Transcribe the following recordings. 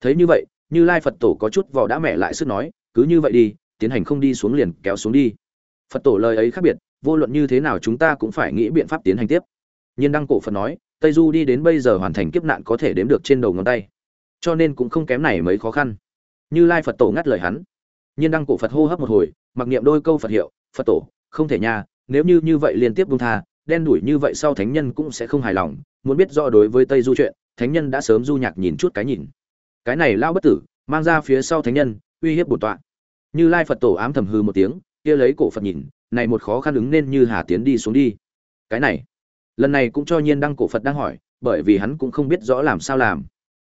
thấy như vậy, như lai phật tổ có chút vò đã mẹ lại sức nói, cứ như vậy đi, tiến hành không đi xuống liền kéo xuống đi. Phật tổ lời ấy khác biệt, vô luận như thế nào chúng ta cũng phải nghĩ biện pháp tiến hành tiếp. Nhiên đăng cổ phật nói, tây du đi đến bây giờ hoàn thành kiếp nạn có thể đếm được trên đầu ngón tay, cho nên cũng không kém này mấy khó khăn. Như lai phật tổ ngắt lời hắn. Nhiên đăng cổ phật hô hấp một hồi, mặc niệm đôi câu phật hiệu, phật tổ, không thể nha, nếu như như vậy liên tiếp buông tha, đen đuổi như vậy sau thánh nhân cũng sẽ không hài lòng, muốn biết rõ đối với tây du chuyện, thánh nhân đã sớm du nhạc nhìn chút cái nhìn cái này lao bất tử, mang ra phía sau thánh nhân, uy hiếp bổn tọa. Như lai phật tổ ám thầm hư một tiếng, kia lấy cổ phật nhìn, này một khó khăn ứng nên như hà tiến đi xuống đi. Cái này, lần này cũng cho nhiên đăng cổ phật đang hỏi, bởi vì hắn cũng không biết rõ làm sao làm.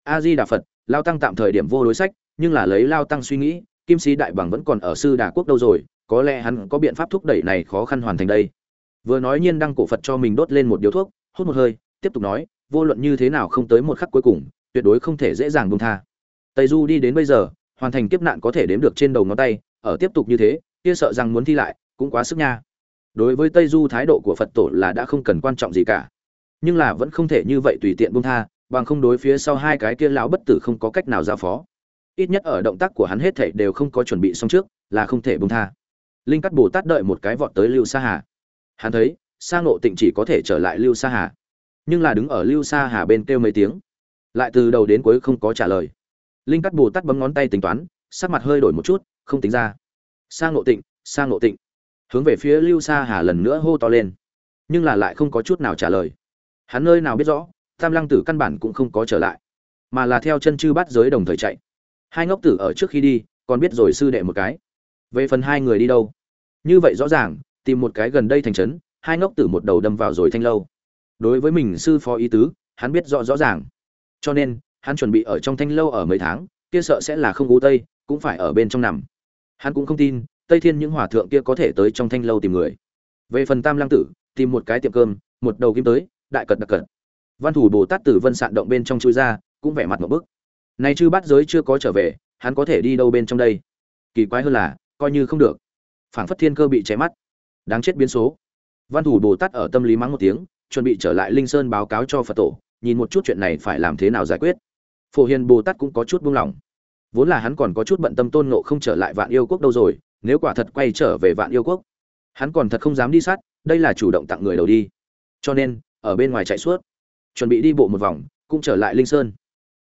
A di đà phật, lao tăng tạm thời điểm vô đối sách, nhưng là lấy lao tăng suy nghĩ, kim sĩ đại bằng vẫn còn ở sư đà quốc đâu rồi, có lẽ hắn có biện pháp thúc đẩy này khó khăn hoàn thành đây. Vừa nói nhiên đăng cổ phật cho mình đốt lên một điếu thuốc, hút một hơi, tiếp tục nói, vô luận như thế nào không tới một khắc cuối cùng tuyệt đối không thể dễ dàng buông tha. Tây du đi đến bây giờ, hoàn thành kiếp nạn có thể đếm được trên đầu ngón tay, ở tiếp tục như thế, kia sợ rằng muốn thi lại, cũng quá sức nha. Đối với tây du thái độ của phật tổ là đã không cần quan trọng gì cả. Nhưng là vẫn không thể như vậy tùy tiện buông tha, bằng không đối phía sau hai cái kia lão bất tử không có cách nào giao phó. Ít nhất ở động tác của hắn hết thảy đều không có chuẩn bị xong trước, là không thể buông tha. Linh cắt bồ tát đợi một cái vọt tới lưu sa hà. Hắn thấy, sa ngộ tịnh chỉ có thể trở lại lưu sa hà. Nhưng là đứng ở lưu sa hà bên kêu mấy tiếng lại từ đầu đến cuối không có trả lời. Linh cắt bồ tát bấm ngón tay tính toán, sắc mặt hơi đổi một chút, không tính ra. Sang ngộ tịnh sang ngộ tịnh. Hướng về phía lưu sa hà lần nữa hô to lên, nhưng là lại không có chút nào trả lời. Hắn nơi nào biết rõ, tam lăng tử căn bản cũng không có trở lại, mà là theo chân chư bắt giới đồng thời chạy. Hai ngốc tử ở trước khi đi, còn biết rồi sư đệ một cái. Về phần hai người đi đâu? Như vậy rõ ràng, tìm một cái gần đây thành trấn, hai ngốc tử một đầu đâm vào rồi thanh lâu. Đối với mình sư phó ý tứ, hắn biết rõ rõ ràng cho nên, hắn chuẩn bị ở trong thanh lâu ở mấy tháng, kia sợ sẽ là không u tây, cũng phải ở bên trong nằm. Hắn cũng không tin, tây thiên những hòa thượng kia có thể tới trong thanh lâu tìm người. Về phần tam lăng tử, tìm một cái tiệm cơm, một đầu kim tới, đại cật đặc cật. Văn thủ bồ tát tử vân sạn động bên trong chui ra, cũng vẻ mặt một bức. Này chư bát giới chưa có trở về, hắn có thể đi đâu bên trong đây? Kỳ quái hơn là, coi như không được. Phảng phất thiên cơ bị cháy mắt. Đáng chết biến số. Văn thủ bồ tát ở tâm lý mắng một tiếng, chuẩn bị trở lại linh sơn báo cáo cho phật tổ nhìn một chút chuyện này phải làm thế nào giải quyết. Phổ hiền bồ tát cũng có chút buông lỏng. Vốn là hắn còn có chút bận tâm tôn nộ không trở lại vạn yêu quốc đâu rồi, nếu quả thật quay trở về vạn yêu quốc, hắn còn thật không dám đi sát, đây là chủ động tặng người đầu đi. Cho nên, ở bên ngoài chạy suốt, chuẩn bị đi bộ một vòng, cũng trở lại linh sơn.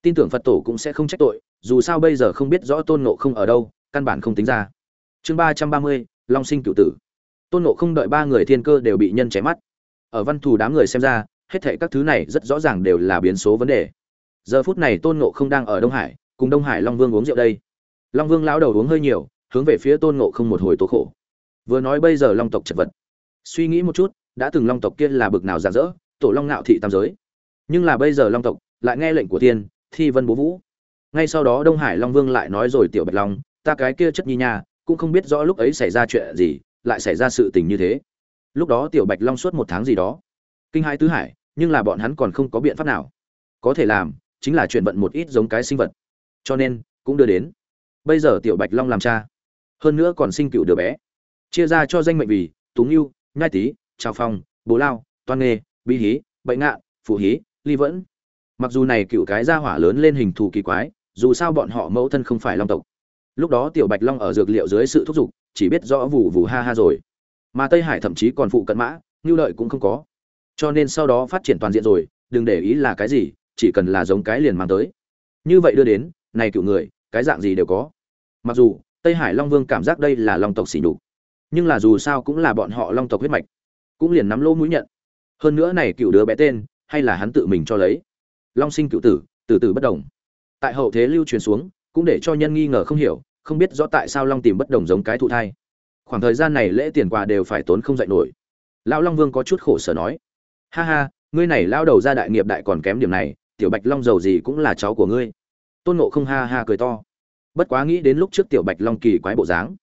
Tin tưởng phật tổ cũng sẽ không trách tội, dù sao bây giờ không biết rõ tôn nộ không ở đâu, căn bản không tính ra. Chương ba trăm ba mươi, long sinh cựu tử. Tôn nộ không đợi ba người thiên cơ đều bị nhân chém mắt. Ở văn thù đám người xem ra hết thảy các thứ này rất rõ ràng đều là biến số vấn đề. Giờ phút này tôn ngộ không đang ở đông hải cùng đông hải long vương uống rượu đây. Long vương lão đầu uống hơi nhiều hướng về phía tôn ngộ không một hồi tố khổ. Vừa nói bây giờ long tộc chật vật. Suy nghĩ một chút đã từng long tộc kia là bực nào rạng rỡ tổ long ngạo thị tam giới. Nhưng là bây giờ long tộc lại nghe lệnh của tiên thi vân bố vũ. Ngay sau đó đông hải long vương lại nói rồi tiểu bạch long ta cái kia chất nhi nhà, cũng không biết rõ lúc ấy xảy ra chuyện gì lại xảy ra sự tình như thế. Lúc đó tiểu bạch long suốt một tháng gì đó. Kinh hai tứ hải nhưng là bọn hắn còn không có biện pháp nào. Có thể làm, chính là chuyển vận một ít giống cái sinh vật. Cho nên, cũng đưa đến. Bây giờ tiểu bạch long làm cha. Hơn nữa còn sinh cựu đứa bé. Chia ra cho danh mệnh vì, tú ngưu, nhai tý, trào phong bố lao, toan nghê, bi hí bệnh ngạ phụ hí, ly vẫn. Mặc dù này cựu cái ra hỏa lớn lên hình thù kỳ quái, dù sao bọn họ mẫu thân không phải long tộc. Lúc đó tiểu bạch long ở dược liệu dưới sự thúc giục, chỉ biết rõ vù vù ha ha rồi. Mà tây hải thậm chí còn phụ cận mã, ngưu lợi cũng không có cho nên sau đó phát triển toàn diện rồi, đừng để ý là cái gì, chỉ cần là giống cái liền mang tới. Như vậy đưa đến, này cựu người, cái dạng gì đều có. Mặc dù, tây hải long vương cảm giác đây là long tộc xỉ nhục, nhưng là dù sao cũng là bọn họ long tộc huyết mạch, cũng liền nắm lỗ mũi nhận. Hơn nữa này cựu đứa bé tên, hay là hắn tự mình cho lấy. Long sinh cựu tử tử tử bất đồng. Tại hậu thế lưu truyền xuống, cũng để cho nhân nghi ngờ không hiểu, không biết rõ tại sao long tìm bất đồng giống cái thụ thai. Khoảng thời gian này lễ tiền quà đều phải tốn không dạy nổi. Lão long vương có chút khổ sở nói ha ha, ngươi này lao đầu ra đại nghiệp đại còn kém điểm này, tiểu bạch long giàu gì cũng là cháu của ngươi. Tôn nộ không ha ha cười to. Bất quá nghĩ đến lúc trước tiểu bạch long kỳ quái bộ dáng,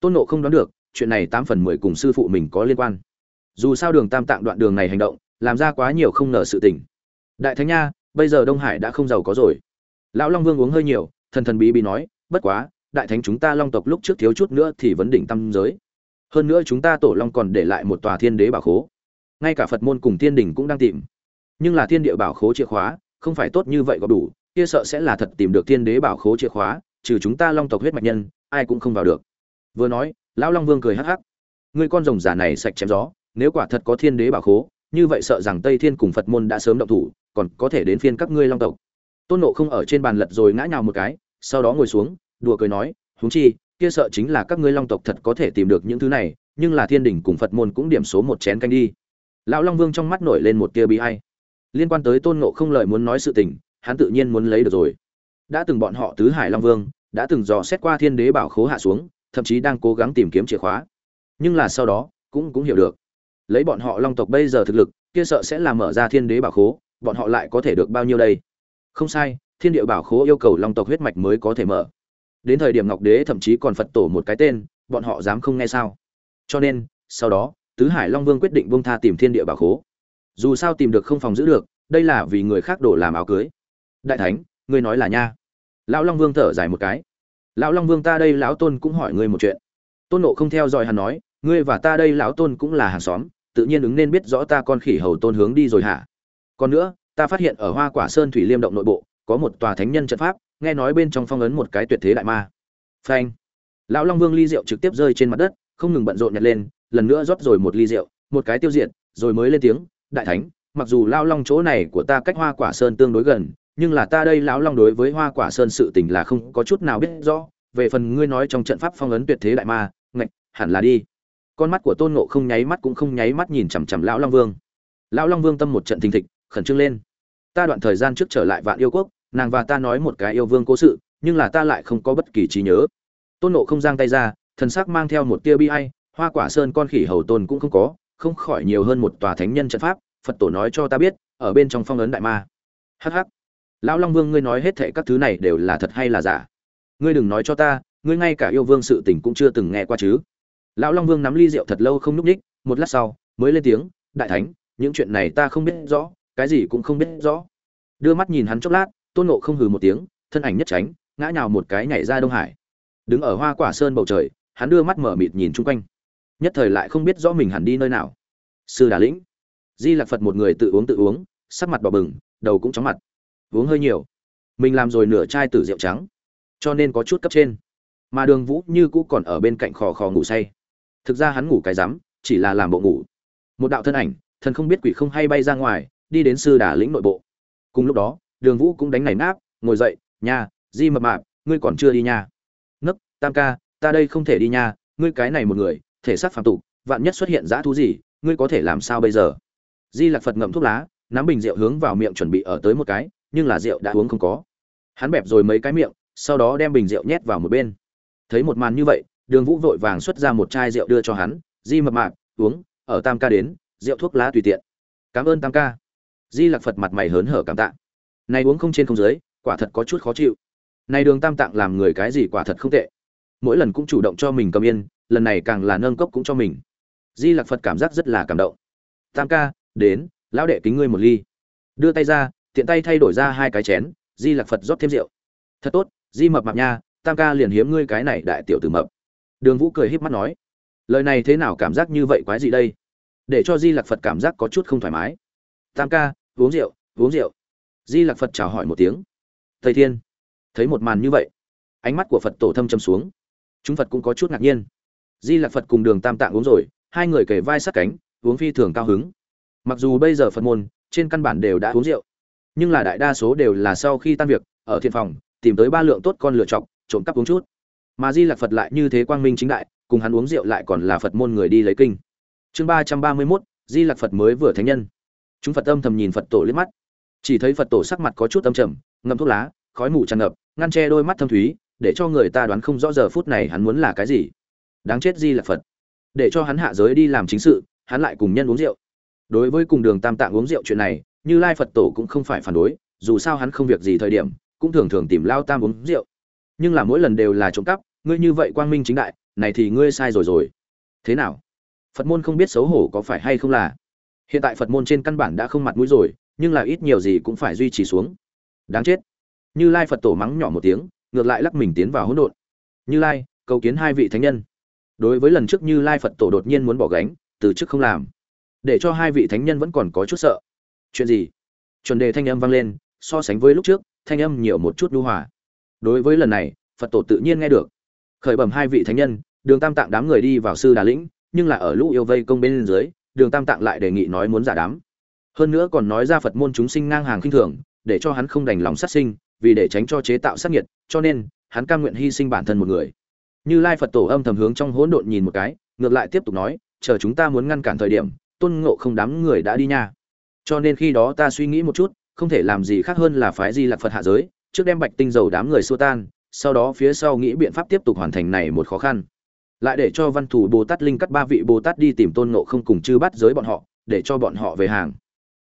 tôn nộ không đoán được, chuyện này tám phần mười cùng sư phụ mình có liên quan. Dù sao đường tam tạng đoạn đường này hành động, làm ra quá nhiều không ngờ sự tình. Đại thánh nha, bây giờ đông hải đã không giàu có rồi. Lão long vương uống hơi nhiều, thần thần bí bí nói, bất quá, đại thánh chúng ta long tộc lúc trước thiếu chút nữa thì vấn đỉnh tâm giới. Hơn nữa chúng ta tổ long còn để lại một tòa thiên đế bảo khố ngay cả phật môn cùng thiên đình cũng đang tìm. Nhưng là thiên địa bảo khố chìa khóa, không phải tốt như vậy có đủ, kia sợ sẽ là thật tìm được thiên đế bảo khố chìa khóa, trừ chúng ta long tộc huyết mạch nhân, ai cũng không vào được. Vừa nói, lão long vương cười hắc hắc. Ngươi con rồng giả này sạch chém gió, nếu quả thật có thiên đế bảo khố, như vậy sợ rằng tây thiên cùng phật môn đã sớm động thủ, còn có thể đến phiên các ngươi long tộc. Tôn nộ không ở trên bàn lật rồi ngã nhào một cái, sau đó ngồi xuống, đùa cười nói, huống chi, kia sợ chính là các ngươi long tộc thật có thể tìm được những thứ này, nhưng là thiên đình cùng phật môn cũng điểm số một chén canh đi lão long vương trong mắt nổi lên một tia bi hay liên quan tới tôn ngộ không lời muốn nói sự tình, hắn tự nhiên muốn lấy được rồi. Đã từng bọn họ tứ hải long vương, đã từng dò xét qua thiên đế bảo khố hạ xuống, thậm chí đang cố gắng tìm kiếm chìa khóa. Nhưng là sau đó, cũng cũng hiểu được. Lấy bọn họ long tộc bây giờ thực lực, kia sợ sẽ làm mở ra thiên đế bảo khố, bọn họ lại có thể được bao nhiêu đây? Không sai, thiên địa bảo khố yêu cầu long tộc huyết mạch mới có thể mở. Đến thời điểm ngọc đế thậm chí còn phật tổ một cái tên, bọn họ dám không nghe sao? Cho nên, sau đó tứ hải long vương quyết định bông tha tìm thiên địa bảo khố. Dù sao tìm được không phòng giữ được, đây là vì người khác đổ làm áo cưới. Đại thánh, ngươi nói là nha. Lão long vương thở dài một cái. Lão long vương ta đây lão tôn cũng hỏi ngươi một chuyện. Tôn nộ không theo dõi hắn nói, ngươi và ta đây lão tôn cũng là hàng xóm, tự nhiên ứng nên biết rõ ta con khỉ hầu tôn hướng đi rồi hả? Còn nữa, ta phát hiện ở hoa quả sơn thủy liêm động nội bộ, có một tòa thánh nhân trận pháp, nghe nói bên trong phong ấn một cái tuyệt thế đại ma. Phanh. Lão long vương ly rượu trực tiếp rơi trên mặt đất, không ngừng bận rộn nhặt lên lần nữa rót rồi một ly rượu, một cái tiêu diệt, rồi mới lên tiếng, đại thánh, mặc dù lao long chỗ này của ta cách hoa quả sơn tương đối gần, nhưng là ta đây lão long đối với hoa quả sơn sự tình là không có chút nào biết rõ. Về phần ngươi nói trong trận pháp phong ấn tuyệt thế đại ma, ngạch, hẳn là đi. Con mắt của tôn ngộ không nháy mắt cũng không nháy mắt nhìn chằm chằm lão long vương. Lão long vương tâm một trận thình thịch, khẩn trương lên. Ta đoạn thời gian trước trở lại vạn yêu quốc, nàng và ta nói một cái yêu vương cố sự, nhưng là ta lại không có bất kỳ trí nhớ. Tôn nộ không giang tay ra, thần sắc mang theo một tia bi ai hoa quả sơn con khỉ hầu tôn cũng không có, không khỏi nhiều hơn một tòa thánh nhân trận pháp, phật tổ nói cho ta biết, ở bên trong phong ấn đại ma. Hh lão long vương, ngươi nói hết thệ các thứ này đều là thật hay là giả? Ngươi đừng nói cho ta, ngươi ngay cả yêu vương sự tình cũng chưa từng nghe qua chứ? Lão long vương nắm ly rượu thật lâu không núp ních, một lát sau, mới lên tiếng, đại thánh, những chuyện này ta không biết rõ, cái gì cũng không biết rõ. Đưa mắt nhìn hắn chốc lát, tôn nộ không hừ một tiếng, thân ảnh nhất tránh, ngã nhào một cái nhảy ra đông hải. Đứng ở hoa quả sơn bầu trời, hắn đưa mắt mở mịt nhìn chung quanh nhất thời lại không biết rõ mình hẳn đi nơi nào. Sư đà lĩnh. Di lạc phật một người tự uống tự uống, sắc mặt đỏ bừng, đầu cũng chóng mặt. Uống hơi nhiều. Mình làm rồi nửa chai tử rượu trắng, cho nên có chút cấp trên. Mà đường vũ như cũ còn ở bên cạnh khò khò ngủ say. Thực ra hắn ngủ cái rắm, chỉ là làm bộ ngủ. Một đạo thân ảnh, thần không biết quỷ không hay bay ra ngoài, đi đến sư đà lĩnh nội bộ. Cùng lúc đó, đường vũ cũng đánh nảy náp, ngồi dậy, nha, di mập mạp, ngươi còn chưa đi nha? Nấc tam ca, ta đây không thể đi nha, ngươi cái này một người thể xác phạm tục, vạn nhất xuất hiện dã thú gì, ngươi có thể làm sao bây giờ? Di lạc phật ngậm thuốc lá, nắm bình rượu hướng vào miệng chuẩn bị ở tới một cái, nhưng là rượu đã uống không có. Hắn bẹp rồi mấy cái miệng, sau đó đem bình rượu nhét vào một bên. Thấy một màn như vậy, đường vũ vội vàng xuất ra một chai rượu đưa cho hắn, di mập mạp, uống, ở tam ca đến, rượu thuốc lá tùy tiện. Cảm ơn tam ca. Di lạc phật mặt mày hớn hở cảm tạ. Này uống không trên không dưới, quả thật có chút khó chịu. Này đường tam tạng làm người cái gì quả thật không tệ. Mỗi lần cũng chủ động cho mình cầm yên lần này càng là nâng cốc cũng cho mình. Di lạc phật cảm giác rất là cảm động. Tam ca, đến, lão đệ kính ngươi một ly. Đưa tay ra, tiện tay thay đổi ra hai cái chén, di lạc phật rót thêm rượu. Thật tốt, di mập mạp nha, tam ca liền hiếm ngươi cái này đại tiểu tử mập. Đường vũ cười híp mắt nói, lời này thế nào cảm giác như vậy quái gì đây? Để cho di lạc phật cảm giác có chút không thoải mái. Tam ca, uống rượu uống rượu. Di lạc phật chào hỏi một tiếng. Thầy thiên, thấy một màn như vậy, ánh mắt của phật tổ thâm châm xuống. Chúng phật cũng có chút ngạc nhiên di lạc phật cùng đường tam tạng uống rồi, hai người kề vai sát cánh, uống phi thường cao hứng. Mặc dù bây giờ phật môn, trên căn bản đều đã uống rượu, nhưng là đại đa số đều là sau khi tan việc, ở thiện phòng, tìm tới ba lượng tốt con lựa chọc, trộm cắp uống chút. Mà di lạc phật lại như thế quang minh chính đại, cùng hắn uống rượu lại còn là phật môn người đi lấy kinh. Chương ba trăm ba mươi mốt, di lạc phật mới vừa thánh nhân. Chúng phật âm thầm nhìn phật tổ liếc mắt. Chỉ thấy phật tổ sắc mặt có chút âm trầm, ngậm thuốc lá, khói mù tràn ngập, ngăn che đôi mắt thâm thúy, để cho người ta đoán không rõ giờ phút này hắn muốn là cái gì đáng chết di là phật. Để cho hắn hạ giới đi làm chính sự, hắn lại cùng nhân uống rượu. Đối với cùng đường tam tạng uống rượu chuyện này, như lai phật tổ cũng không phải phản đối, dù sao hắn không việc gì thời điểm, cũng thường thường tìm lao tam uống rượu. Nhưng là mỗi lần đều là trộm cắp, ngươi như vậy quang minh chính đại, này thì ngươi sai rồi rồi. Thế nào? Phật môn không biết xấu hổ có phải hay không là? Hiện tại phật môn trên căn bản đã không mặt mũi rồi, nhưng là ít nhiều gì cũng phải duy trì xuống. Đáng chết. Như lai phật tổ mắng nhỏ một tiếng, ngược lại lắc mình tiến vào hỗn độn. Như lai, cầu kiến hai vị thánh nhân đối với lần trước như lai phật tổ đột nhiên muốn bỏ gánh, từ chức không làm, để cho hai vị thánh nhân vẫn còn có chút sợ. Chuyện gì? Chuẩn đề thanh âm vang lên, so sánh với lúc trước, thanh âm nhiều một chút lưu hòa. Đối với lần này, phật tổ tự nhiên nghe được. Khởi bẩm hai vị thánh nhân, đường tam tạng đám người đi vào sư đà lĩnh, nhưng là ở lũ yêu vây công bên dưới, đường tam tạng lại đề nghị nói muốn giả đám. Hơn nữa còn nói ra phật môn chúng sinh ngang hàng khinh thường, để cho hắn không đành lòng sát sinh, vì để tránh cho chế tạo sát nhiệt cho nên, hắn cam nguyện hy sinh bản thân một người như lai phật tổ âm thầm hướng trong hỗn độn nhìn một cái, ngược lại tiếp tục nói, chờ chúng ta muốn ngăn cản thời điểm, tôn ngộ không đám người đã đi nha. Cho nên khi đó ta suy nghĩ một chút, không thể làm gì khác hơn là phái di lạc phật hạ giới, trước đem bạch tinh dầu đám người xua tan, sau đó phía sau nghĩ biện pháp tiếp tục hoàn thành này một khó khăn. Lại để cho văn thủ bồ tát linh cắt ba vị bồ tát đi tìm tôn ngộ không cùng chư bắt giới bọn họ, để cho bọn họ về hàng.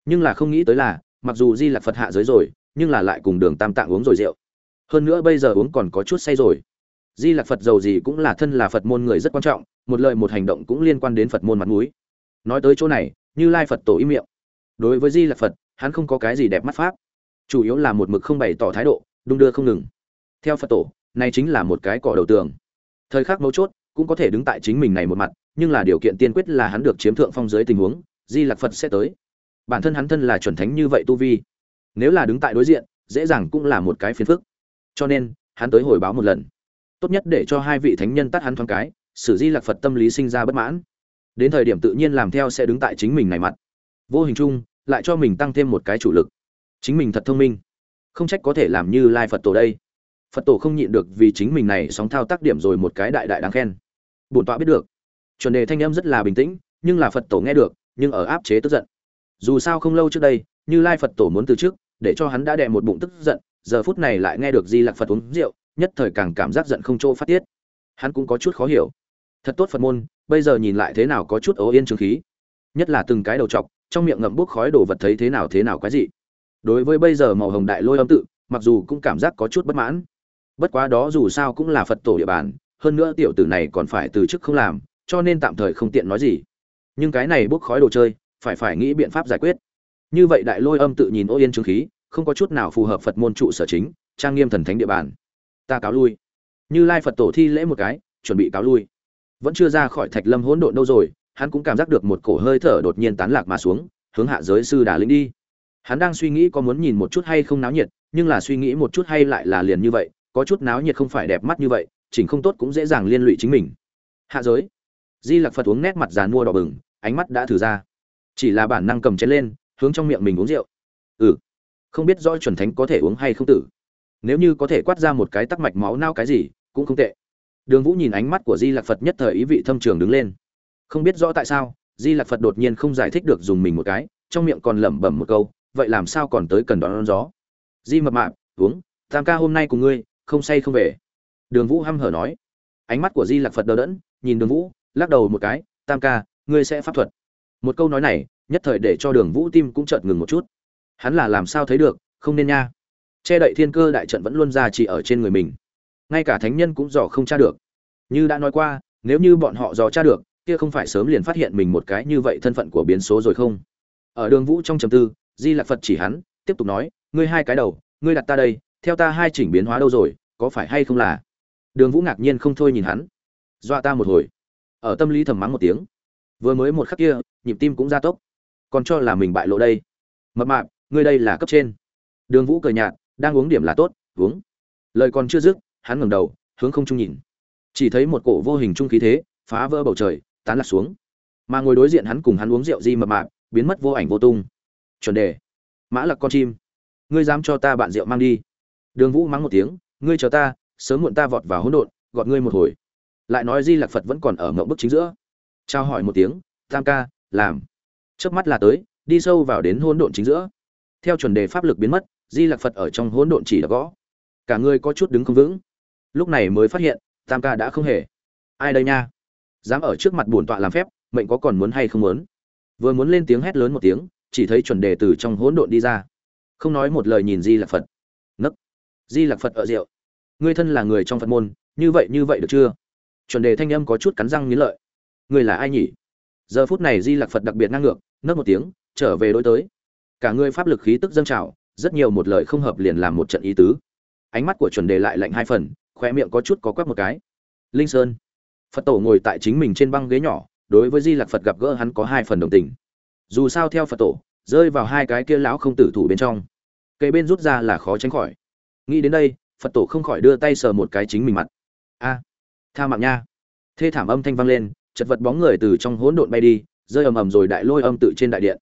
Nhưng là không nghĩ tới là, mặc dù di lạc phật hạ giới rồi, nhưng là lại cùng đường tam tạng uống rồi rượu. Hơn nữa bây giờ uống còn có chút say rồi di lạc phật giàu gì cũng là thân là phật môn người rất quan trọng, một lời một hành động cũng liên quan đến phật môn mặt mũi. Nói tới chỗ này, như lai phật tổ im miệng. Đối với di lạc phật, hắn không có cái gì đẹp mắt pháp. Chủ yếu là một mực không bày tỏ thái độ, đung đưa không ngừng. Theo phật tổ, này chính là một cái cỏ đầu tường. Thời khắc mấu chốt, cũng có thể đứng tại chính mình này một mặt, nhưng là điều kiện tiên quyết là hắn được chiếm thượng phong dưới tình huống, di lạc phật sẽ tới. Bản thân hắn thân là chuẩn thánh như vậy tu vi, nếu là đứng tại đối diện, dễ dàng cũng là một cái phiền phức. Cho nên, hắn tới hồi báo một lần tốt nhất để cho hai vị thánh nhân tắt hắn thoáng cái, sử di lạc phật tâm lý sinh ra bất mãn. Đến thời điểm tự nhiên làm theo sẽ đứng tại chính mình này mặt. Vô hình chung, lại cho mình tăng thêm một cái chủ lực. Chính mình thật thông minh. Không trách có thể làm như lai phật tổ đây. Phật tổ không nhịn được vì chính mình này sóng thao tác điểm rồi một cái đại đại đáng khen. Bổn tọa biết được. Chuẩn đề thanh âm rất là bình tĩnh, nhưng là phật tổ nghe được, nhưng ở áp chế tức giận. Dù sao không lâu trước đây, như lai phật tổ muốn từ trước, để cho hắn đã đè một bụng tức giận, giờ phút này lại nghe được di lạc phật uống rượu nhất thời càng cảm giác giận không chỗ phát tiết. Hắn cũng có chút khó hiểu. Thật tốt phật môn, bây giờ nhìn lại thế nào có chút ố yên trường khí. Nhất là từng cái đầu trọc, trong miệng ngậm bút khói đồ vật thấy thế nào thế nào quái dị. Đối với bây giờ màu hồng đại lôi âm tự, mặc dù cũng cảm giác có chút bất mãn. Bất quá đó dù sao cũng là phật tổ địa bàn, hơn nữa tiểu tử này còn phải từ chức không làm, cho nên tạm thời không tiện nói gì. Nhưng cái này bốc khói đồ chơi, phải phải nghĩ biện pháp giải quyết. Như vậy đại lôi âm tự nhìn ô yên trương khí, không có chút nào phù hợp phật môn trụ sở chính, trang nghiêm thần thánh địa bàn ta cáo lui. Như lai phật tổ thi lễ một cái, chuẩn bị cáo lui. Vẫn chưa ra khỏi thạch lâm hỗn độn đâu rồi, hắn cũng cảm giác được một cổ hơi thở đột nhiên tán lạc mà xuống, hướng hạ giới sư đà lĩnh đi. Hắn đang suy nghĩ có muốn nhìn một chút hay không náo nhiệt, nhưng là suy nghĩ một chút hay lại là liền như vậy, có chút náo nhiệt không phải đẹp mắt như vậy, chỉnh không tốt cũng dễ dàng liên lụy chính mình. Hạ giới. Di lặc phật uống nét mặt dàn mua đỏ bừng, ánh mắt đã thử ra. Chỉ là bản năng cầm chén lên, hướng trong miệng mình uống rượu. Ừ. Không biết rõ chuẩn thánh có thể uống hay không tử nếu như có thể quát ra một cái tắc mạch máu nao cái gì cũng không tệ. Đường vũ nhìn ánh mắt của di lạc phật nhất thời ý vị thâm trường đứng lên. Không biết rõ tại sao di lạc phật đột nhiên không giải thích được dùng mình một cái trong miệng còn lẩm bẩm một câu vậy làm sao còn tới cần đón, đón gió? Di mập mạp uống tam ca hôm nay cùng ngươi không say không về. Đường vũ hăm hở nói. Ánh mắt của di lạc phật đờ đẫn nhìn đường vũ lắc đầu một cái tam ca ngươi sẽ pháp thuật. Một câu nói này nhất thời để cho đường vũ tim cũng chợt ngừng một chút. Hắn là làm sao thấy được không nên nha che đậy thiên cơ đại trận vẫn luôn ra chỉ ở trên người mình. Ngay cả thánh nhân cũng dò không tra được. Như đã nói qua, nếu như bọn họ dò tra được, kia không phải sớm liền phát hiện mình một cái như vậy thân phận của biến số rồi không? Ở đường vũ trong trầm tư, di lạc phật chỉ hắn, tiếp tục nói, ngươi hai cái đầu, ngươi đặt ta đây, theo ta hai chỉnh biến hóa đâu rồi, có phải hay không là? Đường vũ ngạc nhiên không thôi nhìn hắn. Dọa ta một hồi. Ở tâm lý thầm mắng một tiếng. Vừa mới một khắc kia, nhịp tim cũng gia tốc. Còn cho là mình bại lộ đây. Mập mạp, ngươi đây là cấp trên. Đường vũ cười nhạt đang uống điểm là tốt, uống. Lời còn chưa dứt, hắn ngẩng đầu, hướng không trung nhìn. Chỉ thấy một cổ vô hình trung khí thế, phá vỡ bầu trời, tán lạc xuống. Mà ngồi đối diện hắn cùng hắn uống rượu di mập mạp, biến mất vô ảnh vô tung. Chuẩn đề. Mã lặc con chim. Ngươi dám cho ta bạn rượu mang đi. Đường vũ mắng một tiếng. Ngươi chờ ta, sớm muộn ta vọt vào hỗn độn gọt ngươi một hồi. Lại nói di lạc phật vẫn còn ở mộng bức chính giữa. Trao hỏi một tiếng. Tam ca, làm. Trước mắt là tới, đi sâu vào đến hỗn độn chính giữa. Theo chuẩn đề pháp lực biến mất di lạc phật ở trong hỗn độn chỉ đã gõ. Cả người có chút đứng không vững. Lúc này mới phát hiện, tam ca đã không hề. Ai đây nha? Dám ở trước mặt bổn tọa làm phép, mệnh có còn muốn hay không muốn? Vừa muốn lên tiếng hét lớn một tiếng, chỉ thấy chuẩn đề từ trong hỗn độn đi ra. Không nói một lời nhìn di lạc phật. Nấc di lạc phật ở rượu. Ngươi thân là người trong phật môn, như vậy như vậy được chưa? Chuẩn đề thanh âm có chút cắn răng nghiến lợi. Ngươi là ai nhỉ? Giờ phút này di lạc phật đặc biệt ngang ngược, nấc một tiếng, trở về đối tới. Cả ngươi pháp lực khí tức dâng trào rất nhiều một lời không hợp liền làm một trận ý tứ. Ánh mắt của chuẩn đề lại lạnh hai phần khoe miệng có chút có quét một cái. Linh sơn. Phật tổ ngồi tại chính mình trên băng ghế nhỏ, đối với di lạc phật gặp gỡ hắn có hai phần đồng tình. Dù sao theo phật tổ, rơi vào hai cái kia lão không tử thủ bên trong cây bên rút ra là khó tránh khỏi. Nghĩ đến đây, phật tổ không khỏi đưa tay sờ một cái chính mình mặt. A, tha mạng nha. Thê thảm âm thanh vang lên, chật vật bóng người từ trong hỗn độn bay đi, rơi ầm ầm rồi đại lôi âm tự trên đại điện.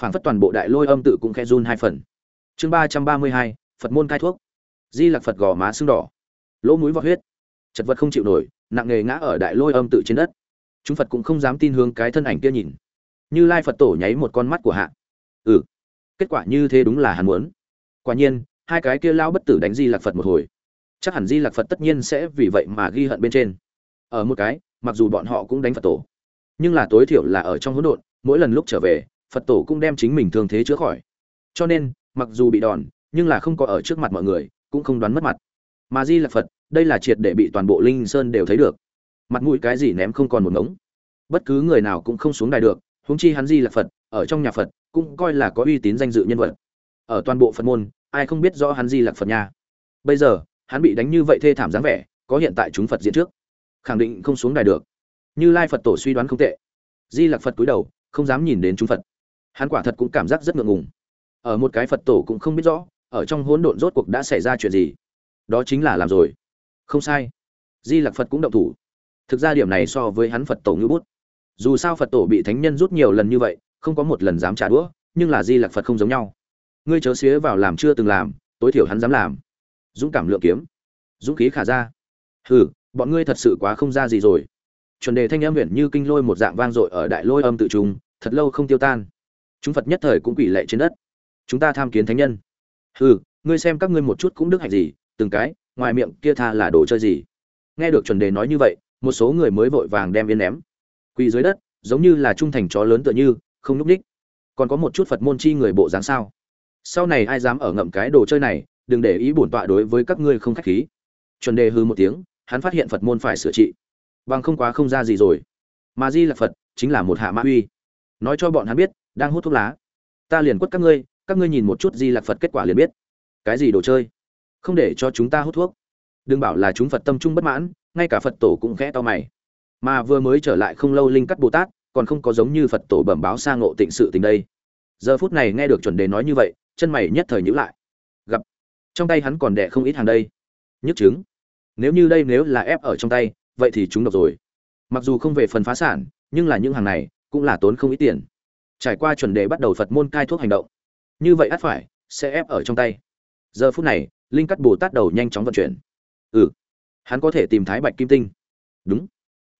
Phảng phất toàn bộ đại lôi âm tự cũng khe run hai phần chương ba trăm ba mươi hai, phật môn cai thuốc. Di lặc phật gò má sưng đỏ. Lỗ mũi vọt huyết. Chật vật không chịu nổi, nặng nề ngã ở đại lôi âm tự trên đất. Chúng phật cũng không dám tin hướng cái thân ảnh kia nhìn. Như lai phật tổ nháy một con mắt của hạ. Ừ kết quả như thế đúng là hắn muốn. Quả nhiên, hai cái kia lao bất tử đánh di lạc phật một hồi. Chắc hẳn di lạc phật tất nhiên sẽ vì vậy mà ghi hận bên trên. Ở một cái, mặc dù bọn họ cũng đánh phật tổ, nhưng là tối thiểu là ở trong hỗn độn, mỗi lần lúc trở về, phật tổ cũng đem chính mình thương thế chữa khỏi. Cho nên mặc dù bị đòn, nhưng là không có ở trước mặt mọi người, cũng không đoán mất mặt. Mà di là phật, đây là triệt để bị toàn bộ linh sơn đều thấy được. Mặt mũi cái gì ném không còn một ngống. Bất cứ người nào cũng không xuống đài được, huống chi hắn di là phật, ở trong nhà phật, cũng coi là có uy tín danh dự nhân vật. Ở toàn bộ phật môn, ai không biết rõ hắn di là phật nha. Bây giờ, hắn bị đánh như vậy thê thảm dáng vẻ, có hiện tại chúng phật diễn trước. Khẳng định không xuống đài được. Như lai phật tổ suy đoán không tệ. Di lạc phật cúi đầu, không dám nhìn đến chúng phật. Hắn quả thật cũng cảm giác rất ngượng ngùng ở một cái phật tổ cũng không biết rõ, ở trong hỗn độn rốt cuộc đã xảy ra chuyện gì. Đó chính là làm rồi. Không sai. Di Lặc phật cũng động thủ. Thực ra điểm này so với hắn phật tổ ngữ bút. Dù sao phật tổ bị thánh nhân rút nhiều lần như vậy, không có một lần dám trả đũa, nhưng là di Lặc phật không giống nhau. Ngươi chớ xía vào làm chưa từng làm, tối thiểu hắn dám làm. Dũng cảm lượng kiếm. Dũng khí khả ra. Hừ, bọn ngươi thật sự quá không ra gì rồi. Chuẩn đề thanh âm huyện như kinh lôi một dạng vang dội ở đại lôi âm tự trùng thật lâu không tiêu tan. Chúng phật nhất thời cũng quỷ lệ trên đất chúng ta tham kiến thánh nhân. Hừ ngươi xem các ngươi một chút cũng đức hạnh gì, từng cái, ngoài miệng kia tha là đồ chơi gì? Nghe được chuẩn đề nói như vậy, một số người mới vội vàng đem yên ném. Quỳ dưới đất, giống như là trung thành chó lớn tựa như, không núp ních còn có một chút phật môn chi người bộ dáng sao? Sau này ai dám ở ngậm cái đồ chơi này, đừng để ý bổn tọa đối với các ngươi không khách khí. Chuẩn đề hư một tiếng, hắn phát hiện phật môn phải sửa trị. Bằng không quá không ra gì rồi. Mà di là phật chính là một hạ mã uy. Nói cho bọn hắn biết, đang hút thuốc lá. Ta liền quất các ngươi các ngươi nhìn một chút di lạc phật kết quả liền biết. Cái gì đồ chơi? Không để cho chúng ta hút thuốc. Đừng bảo là chúng phật tâm trung bất mãn, ngay cả phật tổ cũng khẽ to mày. Mà vừa mới trở lại không lâu linh cắt bồ tát, còn không có giống như phật tổ bẩm báo sang ngộ tịnh sự tình đây. Giờ phút này nghe được chuẩn đề nói như vậy, chân mày nhất thời nhữ lại. Gặp. Trong tay hắn còn đẻ không ít hàng đây. Nhức chứng nếu như đây nếu là ép ở trong tay, vậy thì chúng độc rồi. Mặc dù không về phần phá sản, nhưng là những hàng này cũng là tốn không ít tiền. Trải qua chuẩn đề bắt đầu phật môn cai thuốc hành động như vậy ắt phải, sẽ ép ở trong tay. Giờ phút này, linh cắt bồ tát đầu nhanh chóng vận chuyển. Ừ hắn có thể tìm thái bạch kim tinh. Đúng.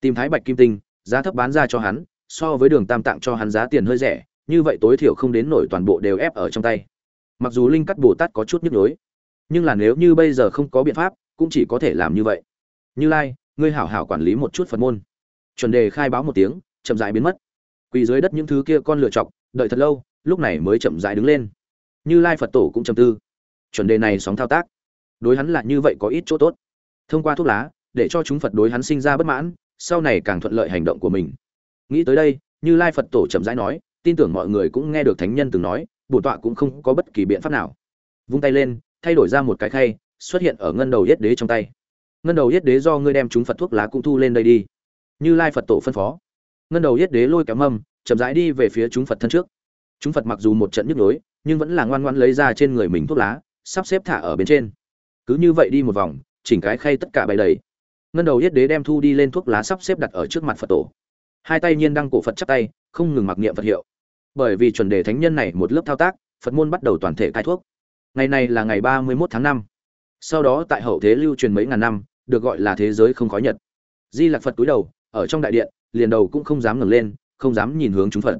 Tìm thái bạch kim tinh, giá thấp bán ra cho hắn, so với đường tam tạng cho hắn giá tiền hơi rẻ, như vậy tối thiểu không đến nổi toàn bộ đều ép ở trong tay. Mặc dù linh cắt bồ tát có chút nhức nhối, nhưng là nếu như bây giờ không có biện pháp, cũng chỉ có thể làm như vậy. Như lai, ngươi hảo hảo quản lý một chút phật môn. Chuẩn đề khai báo một tiếng, chậm rãi biến mất. Quỳ dưới đất những thứ kia con lựa chọc, đợi thật lâu lúc này mới chậm rãi đứng lên. Như lai phật tổ cũng trầm tư. Chuẩn đề này sóng thao tác. Đối hắn là như vậy có ít chỗ tốt. Thông qua thuốc lá, để cho chúng phật đối hắn sinh ra bất mãn, sau này càng thuận lợi hành động của mình. Nghĩ tới đây, như lai phật tổ chậm rãi nói, tin tưởng mọi người cũng nghe được thánh nhân từng nói bổ tọa cũng không có bất kỳ biện pháp nào. Vung tay lên, thay đổi ra một cái khay, xuất hiện ở ngân đầu yết đế trong tay. Ngân đầu yết đế do ngươi đem chúng phật thuốc lá cũng thu lên đây đi. Như lai phật tổ phân phó. Ngân đầu yết đế lôi kéo mâm, chậm rãi đi về phía chúng phật thân trước chúng phật mặc dù một trận nhức nhối, nhưng vẫn là ngoan ngoan lấy ra trên người mình thuốc lá, sắp xếp thả ở bên trên. Cứ như vậy đi một vòng, chỉnh cái khay tất cả bày đầy. Ngân đầu yết đế đem thu đi lên thuốc lá sắp xếp đặt ở trước mặt phật tổ. Hai tay nhiên đăng cổ phật chắp tay, không ngừng mặc niệm phật hiệu. Bởi vì chuẩn đề thánh nhân này một lớp thao tác, phật môn bắt đầu toàn thể cai thuốc. Ngày này là ngày ba mươi 31 tháng năm. Sau đó tại hậu thế lưu truyền mấy ngàn năm, được gọi là thế giới không khói nhật. Di lạc phật cúi đầu, ở trong đại điện, liền đầu cũng không dám ngẩng lên, không dám nhìn hướng chúng phật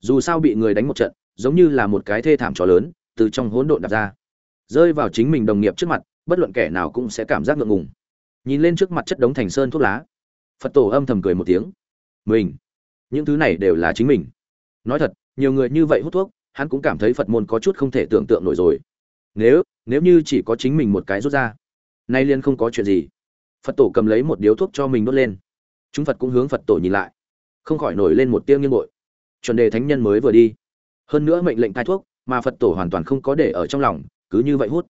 dù sao bị người đánh một trận, giống như là một cái thê thảm trò lớn, từ trong hỗn độn đặt ra. Rơi vào chính mình đồng nghiệp trước mặt, bất luận kẻ nào cũng sẽ cảm giác ngượng ngùng. Nhìn lên trước mặt chất đống thành sơn thuốc lá, phật tổ âm thầm cười một tiếng. Mình, những thứ này đều là chính mình. Nói thật, nhiều người như vậy hút thuốc, hắn cũng cảm thấy phật môn có chút không thể tưởng tượng nổi rồi. Nếu nếu như chỉ có chính mình một cái rút ra, nay liên không có chuyện gì. Phật tổ cầm lấy một điếu thuốc cho mình đốt lên. Chúng phật cũng hướng phật tổ nhìn lại. Không khỏi nổi lên một tiêu nghiêng bội chuẩn đề thánh nhân mới vừa đi. Hơn nữa mệnh lệnh thai thuốc mà phật tổ hoàn toàn không có để ở trong lòng, cứ như vậy hút.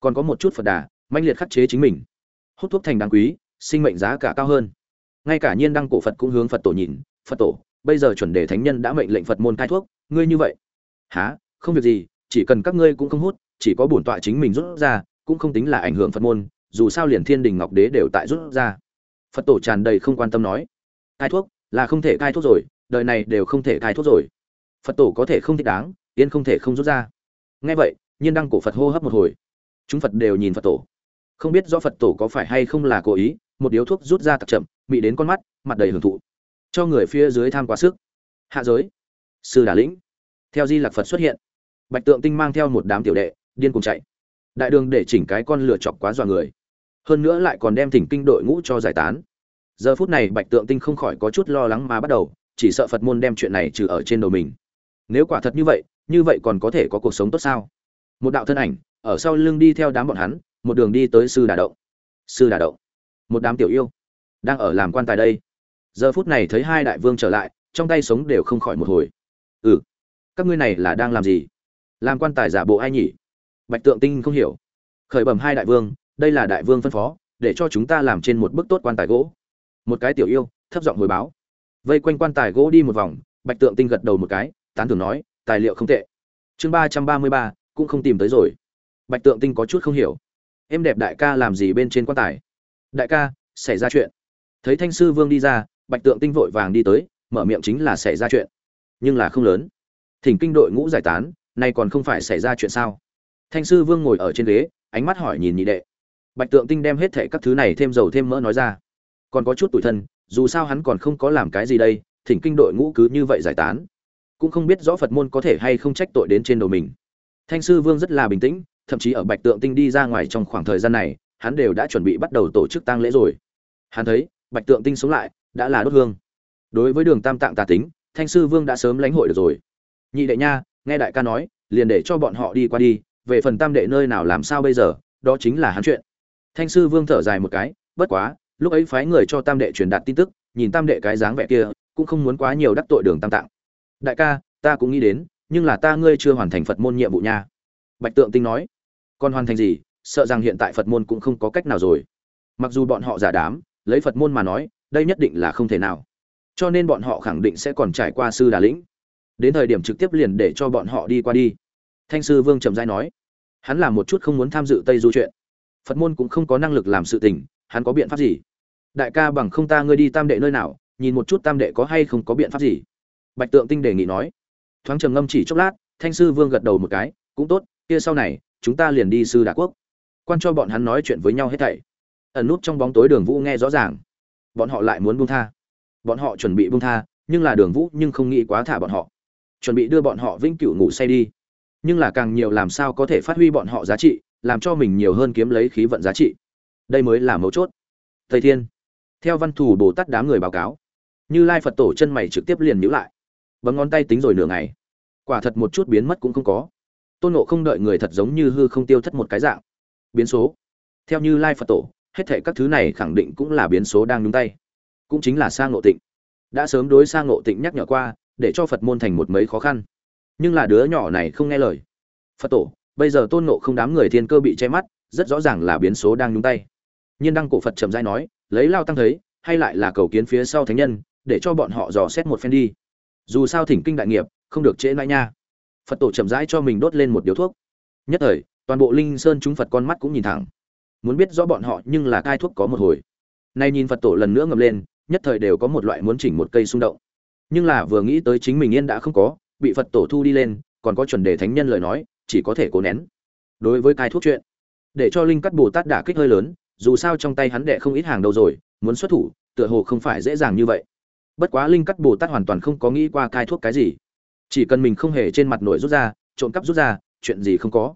Còn có một chút phật đà manh liệt khắc chế chính mình. Hút thuốc thành đáng quý, sinh mệnh giá cả cao hơn. Ngay cả nhiên đăng cổ phật cũng hướng phật tổ nhìn, phật tổ, bây giờ chuẩn đề thánh nhân đã mệnh lệnh phật môn cai thuốc, ngươi như vậy? Há không việc gì, chỉ cần các ngươi cũng không hút, chỉ có bổn tọa chính mình rút ra, cũng không tính là ảnh hưởng phật môn, dù sao liền thiên đình ngọc đế đều tại rút ra. Phật tổ tràn đầy không quan tâm nói cai thuốc, là không thể cai thuốc rồi đời này đều không thể cai thuốc rồi. Phật tổ có thể không thích đáng yên không thể không rút ra. Nghe vậy, nhiên đăng cổ phật hô hấp một hồi. Chúng phật đều nhìn phật tổ. Không biết do phật tổ có phải hay không là cố ý, một điếu thuốc rút ra tặc chậm bị đến con mắt, mặt đầy hưởng thụ. Cho người phía dưới tham quá sức. Hạ giới. Sư đà lĩnh. Theo di lạc phật xuất hiện. Bạch tượng tinh mang theo một đám tiểu đệ, điên cùng chạy. Đại đường để chỉnh cái con lửa chọc quá dọa người. Hơn nữa lại còn đem thỉnh kinh đội ngũ cho giải tán. Giờ phút này bạch tượng tinh không khỏi có chút lo lắng mà bắt đầu chỉ sợ phật môn đem chuyện này trừ ở trên đầu mình. Nếu quả thật như vậy như vậy còn có thể có cuộc sống tốt sao? Một đạo thân ảnh, ở sau lưng đi theo đám bọn hắn, một đường đi tới sư đà động. Sư đà động. Một đám tiểu yêu đang ở làm quan tài đây. Giờ phút này thấy hai đại vương trở lại, trong tay sống đều không khỏi một hồi. Ừ các ngươi này là đang làm gì? Làm quan tài giả bộ ai nhỉ? Bạch tượng tinh không hiểu. Khởi bẩm hai đại vương, đây là đại vương phân phó, để cho chúng ta làm trên một bức tốt quan tài gỗ. Một cái tiểu yêu, thấp giọng hồi báo vây quanh quan tài gỗ đi một vòng, bạch tượng tinh gật đầu một cái, tán thưởng nói, tài liệu không tệ. Chương ba trăm ba mươi ba, cũng không tìm tới rồi. Bạch tượng tinh có chút không hiểu. Em đẹp đại ca làm gì bên trên quan tài? Đại ca, xảy ra chuyện. Thấy thanh sư vương đi ra, bạch tượng tinh vội vàng đi tới, mở miệng chính là xảy ra chuyện. Nhưng là không lớn. Thỉnh kinh đội ngũ giải tán, nay còn không phải xảy ra chuyện sao? Thanh sư vương ngồi ở trên ghế, ánh mắt hỏi nhìn nhị đệ. Bạch tượng tinh đem hết thệ các thứ này thêm dầu thêm mỡ nói ra. Còn có chút tủi thân dù sao hắn còn không có làm cái gì đây, thỉnh kinh đội ngũ cứ như vậy giải tán. Cũng không biết rõ phật môn có thể hay không trách tội đến trên đầu mình. Thanh sư vương rất là bình tĩnh, thậm chí ở bạch tượng tinh đi ra ngoài trong khoảng thời gian này, hắn đều đã chuẩn bị bắt đầu tổ chức tang lễ rồi. Hắn thấy, bạch tượng tinh sống lại, đã là đốt hương. Đối với đường tam tạng tà tính, thanh sư vương đã sớm lãnh hội được rồi. Nhị đệ nha, nghe đại ca nói, liền để cho bọn họ đi qua đi, về phần tam đệ nơi nào làm sao bây giờ, đó chính là hắn chuyện. Thanh sư vương thở dài một cái, bất quá lúc ấy phái người cho tam đệ truyền đạt tin tức, nhìn tam đệ cái dáng vẻ kia, cũng không muốn quá nhiều đắc tội đường tam tạng. Đại ca, ta cũng nghĩ đến, nhưng là ta ngươi chưa hoàn thành phật môn nhiệm vụ nha. Bạch tượng tinh nói, còn hoàn thành gì, sợ rằng hiện tại phật môn cũng không có cách nào rồi. Mặc dù bọn họ giả đám, lấy phật môn mà nói, đây nhất định là không thể nào. Cho nên bọn họ khẳng định sẽ còn trải qua sư đà lĩnh. Đến thời điểm trực tiếp liền để cho bọn họ đi qua đi. Thanh sư vương trầm giai nói, hắn làm một chút không muốn tham dự tây du chuyện. Phật môn cũng không có năng lực làm sự tình, hắn có biện pháp gì? Đại ca bằng không ta ngươi đi tam đệ nơi nào, nhìn một chút tam đệ có hay không có biện pháp gì. Bạch tượng tinh đề nghị nói. Thoáng trầm ngâm chỉ chốc lát, thanh sư vương gật đầu một cái, cũng tốt, kia sau này, chúng ta liền đi sư đà quốc. Quan cho bọn hắn nói chuyện với nhau hết thảy. Ẩn nút trong bóng tối đường vũ nghe rõ ràng. Bọn họ lại muốn buông tha. Bọn họ chuẩn bị buông tha, nhưng là đường vũ nhưng không nghĩ quá thả bọn họ. Chuẩn bị đưa bọn họ vĩnh cửu ngủ say đi. Nhưng là càng nhiều làm sao có thể phát huy bọn họ giá trị, làm cho mình nhiều hơn kiếm lấy khí vận giá trị. Đây mới là mấu chốt. Thầy thiên theo văn thủ bồ tát đám người báo cáo, như lai phật tổ chân mày trực tiếp liền nhữ lại. Bấm ngón tay tính rồi nửa ngày. Quả thật một chút biến mất cũng không có. Tôn nộ không đợi người thật giống như hư không tiêu thất một cái dạng. Biến số. Theo như lai phật tổ, hết thệ các thứ này khẳng định cũng là biến số đang nhúng tay. Cũng chính là sang ngộ tịnh. Đã sớm đối sang ngộ tịnh nhắc nhở qua, để cho phật môn thành một mấy khó khăn. Nhưng là đứa nhỏ này không nghe lời. Phật tổ, bây giờ tôn nộ không đám người thiên cơ bị che mắt, rất rõ ràng là biến số đang nhúng tay. Nhiên đăng cổ phật trầm dai nói lấy lao tăng thấy, hay lại là cầu kiến phía sau thánh nhân, để cho bọn họ dò xét một phen đi. Dù sao thỉnh kinh đại nghiệp, không được trễ nãi nha. Phật tổ chậm rãi cho mình đốt lên một điếu thuốc. Nhất thời, toàn bộ linh sơn chúng phật con mắt cũng nhìn thẳng. Muốn biết rõ bọn họ nhưng là cai thuốc có một hồi. Nay nhìn phật tổ lần nữa ngầm lên, nhất thời đều có một loại muốn chỉnh một cây xung động. Nhưng là vừa nghĩ tới chính mình yên đã không có, bị phật tổ thu đi lên, còn có chuẩn đề thánh nhân lời nói, chỉ có thể cố nén. Đối với cai thuốc chuyện, để cho linh cắt bồ tát đả kích hơi lớn dù sao trong tay hắn đệ không ít hàng đâu rồi, muốn xuất thủ, tựa hồ không phải dễ dàng như vậy. Bất quá linh cắt bồ tát hoàn toàn không có nghĩ qua cai thuốc cái gì. Chỉ cần mình không hề trên mặt nổi rút ra, trộm cắp rút ra, chuyện gì không có.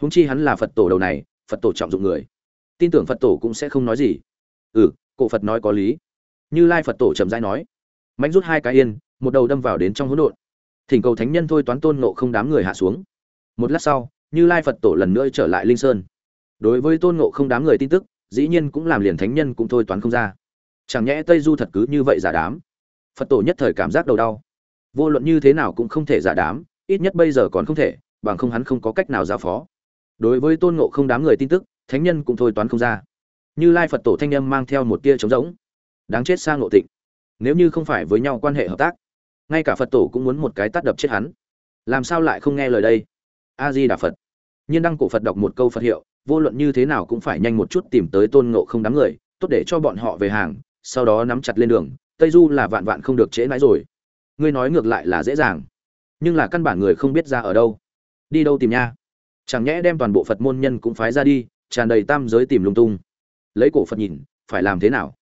Húng chi hắn là phật tổ đầu này, phật tổ trọng dụng người. Tin tưởng phật tổ cũng sẽ không nói gì. Ừ cổ phật nói có lý. Như lai phật tổ trầm dai nói. Mạnh rút hai cái yên, một đầu đâm vào đến trong hỗn độn. Thỉnh cầu thánh nhân thôi toán tôn nộ không đám người hạ xuống. Một lát sau, như lai phật tổ lần nữa trở lại linh sơn. Đối với tôn nộ không đám người tin tức dĩ nhiên cũng làm liền thánh nhân cũng thôi toán không ra. Chẳng nhẽ tây du thật cứ như vậy giả đám? Phật tổ nhất thời cảm giác đầu đau. Vô luận như thế nào cũng không thể giả đám, ít nhất bây giờ còn không thể, bằng không hắn không có cách nào giao phó. Đối với tôn ngộ không đám người tin tức, thánh nhân cũng thôi toán không ra. Như lai phật tổ thanh âm mang theo một tia trống rỗng. Đáng chết sang ngộ tịnh. Nếu như không phải với nhau quan hệ hợp tác, ngay cả phật tổ cũng muốn một cái tắt đập chết hắn. Làm sao lại không nghe lời đây? A di đà phật nhiên đăng cổ phật đọc một câu phật hiệu, vô luận như thế nào cũng phải nhanh một chút tìm tới tôn ngộ không đám người, tốt để cho bọn họ về hàng, sau đó nắm chặt lên đường, tây du là vạn vạn không được trễ mãi rồi. Ngươi nói ngược lại là dễ dàng, nhưng là căn bản người không biết ra ở đâu. Đi đâu tìm nha? Chẳng nhẽ đem toàn bộ phật môn nhân cũng phái ra đi, tràn đầy tam giới tìm lung tung. Lấy cổ phật nhìn, phải làm thế nào?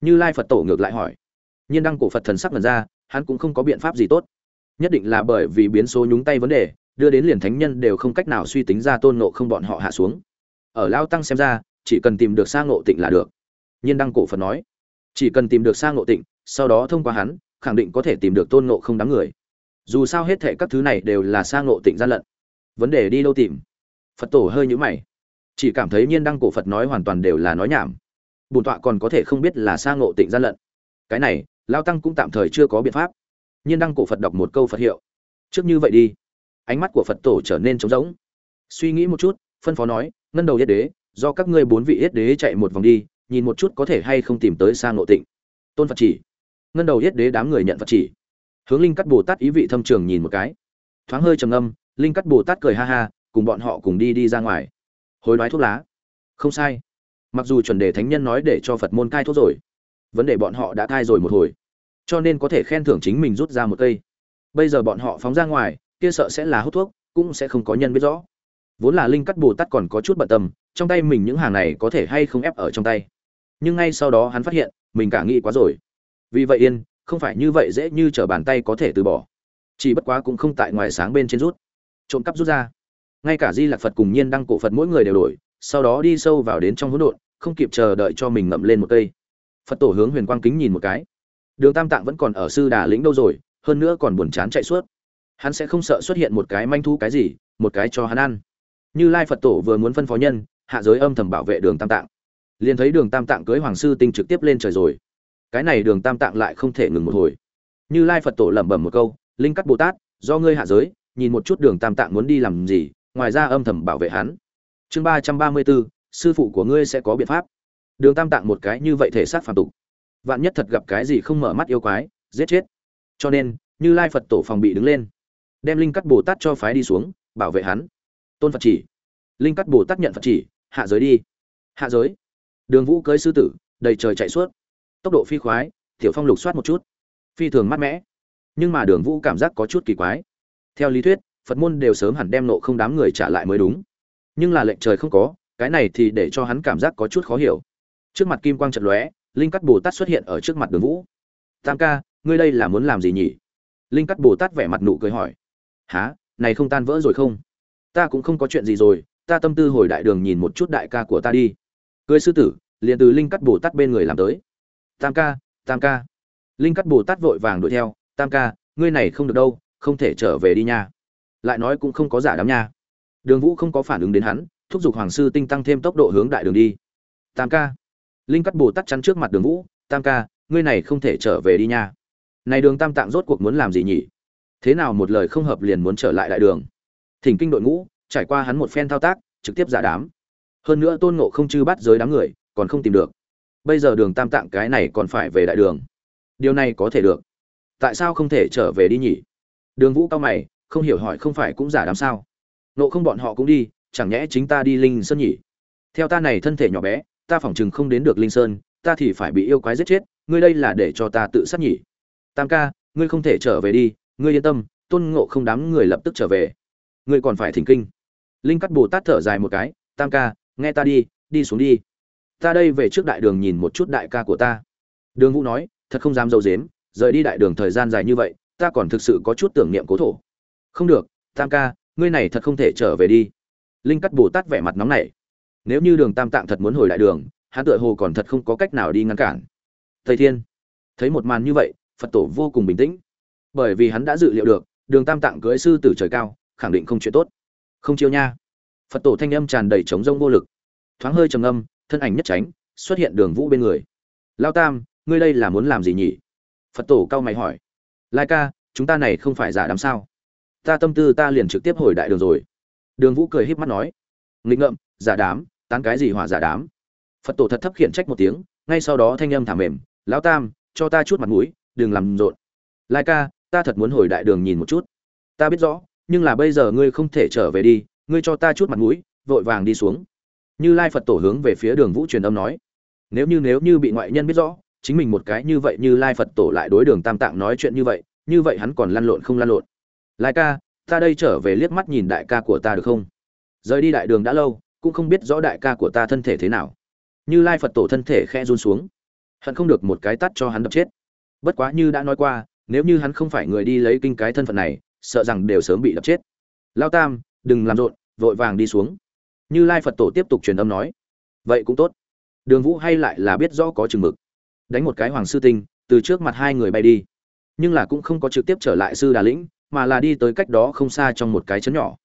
Như lai phật tổ ngược lại hỏi. Nhiên đăng cổ phật thần sắc lần ra, hắn cũng không có biện pháp gì tốt. Nhất định là bởi vì biến số nhúng tay vấn đề đưa đến liền thánh nhân đều không cách nào suy tính ra tôn nộ không bọn họ hạ xuống. Ở lao tăng xem ra, chỉ cần tìm được sang ngộ tịnh là được. Nhiên đăng cổ phật nói, chỉ cần tìm được sang ngộ tịnh, sau đó thông qua hắn, khẳng định có thể tìm được tôn ngộ không đám người. Dù sao hết thệ các thứ này đều là sang ngộ tịnh gian lận. Vấn đề đi đâu tìm? Phật tổ hơi nhũ mày. Chỉ cảm thấy nhiên đăng cổ phật nói hoàn toàn đều là nói nhảm. Bùn tọa còn có thể không biết là sang ngộ tịnh gian lận. Cái này, lao tăng cũng tạm thời chưa có biện pháp. Nhiên đăng cổ phật đọc một câu phật hiệu. Trước như vậy đi ánh mắt của phật tổ trở nên trống rỗng. Suy nghĩ một chút, phân phó nói, ngân đầu yết đế, do các ngươi bốn vị yết đế chạy một vòng đi, nhìn một chút có thể hay không tìm tới sang nội tịnh. Tôn phật chỉ. Ngân đầu yết đế đám người nhận phật chỉ. Hướng linh cắt bồ tát ý vị thâm trường nhìn một cái. Thoáng hơi trầm âm linh cắt bồ tát cười ha ha, cùng bọn họ cùng đi đi ra ngoài. Hối đoái thuốc lá. Không sai. Mặc dù chuẩn đề thánh nhân nói để cho phật môn cai thuốc rồi, vấn đề bọn họ đã cai rồi một hồi, cho nên có thể khen thưởng chính mình rút ra một cây. Bây giờ bọn họ phóng ra ngoài kia sợ sẽ là hút thuốc, cũng sẽ không có nhân biết rõ. Vốn là linh cắt bồ tát còn có chút bận tâm, trong tay mình những hàng này có thể hay không ép ở trong tay. Nhưng ngay sau đó hắn phát hiện, mình cả nghĩ quá rồi. Vì vậy yên, không phải như vậy dễ như t r ở bàn tay có thể từ bỏ. Chỉ bất quá cũng không tại ngoài sáng bên trên rút. Trộm cắp rút ra. Ngay cả di lạc phật cùng nhiên đăng cổ phật mỗi người đều đổi, sau đó đi sâu vào đến trong hỗn độn, không kịp chờ đợi cho mình ngậm lên một cây. Phật tổ hướng huyền quang kính nhìn một cái. Đường tam tạng vẫn còn ở sư đà lĩnh đâu rồi, hơn nữa còn buồn chán chạy suốt hắn sẽ không sợ xuất hiện một cái manh thu cái gì, một cái cho hắn ăn. Như lai phật tổ vừa muốn phân phó nhân, hạ giới âm thầm bảo vệ đường tam tạng. Liền thấy đường tam tạng cưới hoàng sư tinh trực tiếp lên trời rồi. Cái này đường tam tạng lại không thể ngừng một hồi. Như lai phật tổ lẩm bẩm một câu, linh cắt bồ tát, do ngươi hạ giới, nhìn một chút đường tam tạng muốn đi làm gì, ngoài ra âm thầm bảo vệ hắn. Chương ba trăm ba mươi bốn, sư phụ của ngươi sẽ có biện pháp. Đường tam tạng một cái như vậy thể xác phản tục. Vạn nhất thật gặp cái gì không mở mắt yêu quái, giết chết. Cho nên, như lai phật tổ phòng bị đứng lên đem linh cắt bồ tát cho phái đi xuống, bảo vệ hắn. Tôn phật chỉ. Linh cắt bồ tát nhận phật chỉ, hạ giới đi. Hạ giới. Đường vũ cưới sư tử, đầy trời chạy suốt. Tốc độ phi khoái, tiểu phong lục soát một chút. Phi thường mát mẽ nhưng mà đường vũ cảm giác có chút kỳ quái. Theo lý thuyết, phật môn đều sớm hẳn đem nộ không đám người trả lại mới đúng. Nhưng là lệnh trời không có, cái này thì để cho hắn cảm giác có chút khó hiểu. Trước mặt kim quang trận lóe, linh cắt bồ tát xuất hiện ở trước mặt đường vũ. Tam ca, ngươi đây là muốn làm gì nhỉ? Linh cắt bồ tát vẻ mặt nụ cười hỏi há này không tan vỡ rồi không? Ta cũng không có chuyện gì rồi, ta tâm tư hồi đại đường nhìn một chút đại ca của ta đi. Cưới sư tử, liền từ linh cắt bồ tát bên người làm tới. Tam ca tam ca. Linh cắt bồ tát vội vàng đuổi theo, tam ca, ngươi này không được đâu, không thể trở về đi nha. Lại nói cũng không có giả đám nha. Đường vũ không có phản ứng đến hắn, thúc giục hoàng sư tinh tăng thêm tốc độ hướng đại đường đi. Tam ca. Linh cắt bồ tát chắn trước mặt đường vũ, tam ca, ngươi này không thể trở về đi nha. Này đường tam tạng rốt cuộc muốn làm gì nhỉ? Thế nào một lời không hợp liền muốn trở lại đại đường. Thỉnh kinh đội ngũ, trải qua hắn một phen thao tác, trực tiếp giả đám. Hơn nữa tôn ngộ không chư bắt giới đám người, còn không tìm được. Bây giờ đường tam tạng cái này còn phải về đại đường. Điều này có thể được. Tại sao không thể trở về đi nhỉ? Đường vũ cao mày, không hiểu hỏi không phải cũng giả đám sao? Nộ không bọn họ cũng đi, chẳng nhẽ chính ta đi linh sơn nhỉ? Theo ta này thân thể nhỏ bé, ta phỏng chừng không đến được linh sơn, ta thì phải bị yêu quái giết chết, ngươi đây là để cho ta tự sát nhỉ? Tam ca, ngươi không thể trở về đi ngươi yên tâm, tôn ngộ không đám người lập tức trở về. Ngươi còn phải thỉnh kinh. Linh cắt bồ tát thở dài một cái, tam ca, nghe ta đi đi xuống đi. Ta đây về trước đại đường nhìn một chút đại ca của ta. Đường vũ nói, thật không dám dâu dếm, rời đi đại đường thời gian dài như vậy, ta còn thực sự có chút tưởng niệm cố thổ. Không được, tam ca, ngươi này thật không thể trở về đi. Linh cắt bồ tát vẻ mặt nóng nảy. Nếu như đường tam tạng thật muốn hồi đại đường, hắn tựa hồ còn thật không có cách nào đi ngăn cản. Thầy thiên, thấy một màn như vậy, phật tổ vô cùng bình tĩnh bởi vì hắn đã dự liệu được, đường tam tạng cưới sư tử trời cao, khẳng định không chuyện tốt. Không chiêu nha. Phật tổ thanh âm tràn đầy trống rông vô lực. Thoáng hơi trầm âm thân ảnh nhất tránh, xuất hiện đường vũ bên người. Lao tam, ngươi đây là muốn làm gì nhỉ? Phật tổ cao mày hỏi. Lai ca, chúng ta này không phải giả đám sao? Ta tâm tư ta liền trực tiếp hồi đại đường rồi. Đường vũ cười híp mắt nói. Nghịch ngợm, giả đám, tán cái gì hỏa giả đám? Phật tổ thật thấp khiển trách một tiếng, ngay sau đó thanh âm thả mềm. Lão tam, cho ta chút mặt mũi, đừng làm rộn. Lai ca ta thật muốn hồi đại đường nhìn một chút. Ta biết rõ, nhưng là bây giờ ngươi không thể trở về đi, ngươi cho ta chút mặt mũi, vội vàng đi xuống. Như lai phật tổ hướng về phía đường vũ truyền âm nói. Nếu như nếu như bị ngoại nhân biết rõ, chính mình một cái như vậy như lai phật tổ lại đối đường tam tạng nói chuyện như vậy như vậy hắn còn lăn lộn không lăn lộn. Lai ca, ta đây trở về liếc mắt nhìn đại ca của ta được không? Rời đi đại đường đã lâu, cũng không biết rõ đại ca của ta thân thể thế nào. Như lai phật tổ thân thể khe run xuống. Hận không được một cái tắt cho hắn đập chết. Bất quá như đã nói qua nếu như hắn không phải người đi lấy kinh cái thân phận này, sợ rằng đều sớm bị đập chết. Lao tam, đừng làm rộn, vội vàng đi xuống. Như lai phật tổ tiếp tục truyền âm nói, vậy cũng tốt. Đường vũ hay lại là biết rõ có chừng mực. Đánh một cái hoàng sư tinh, từ trước mặt hai người bay đi. Nhưng là cũng không có trực tiếp trở lại sư đà lĩnh, mà là đi tới cách đó không xa trong một cái chấn nhỏ.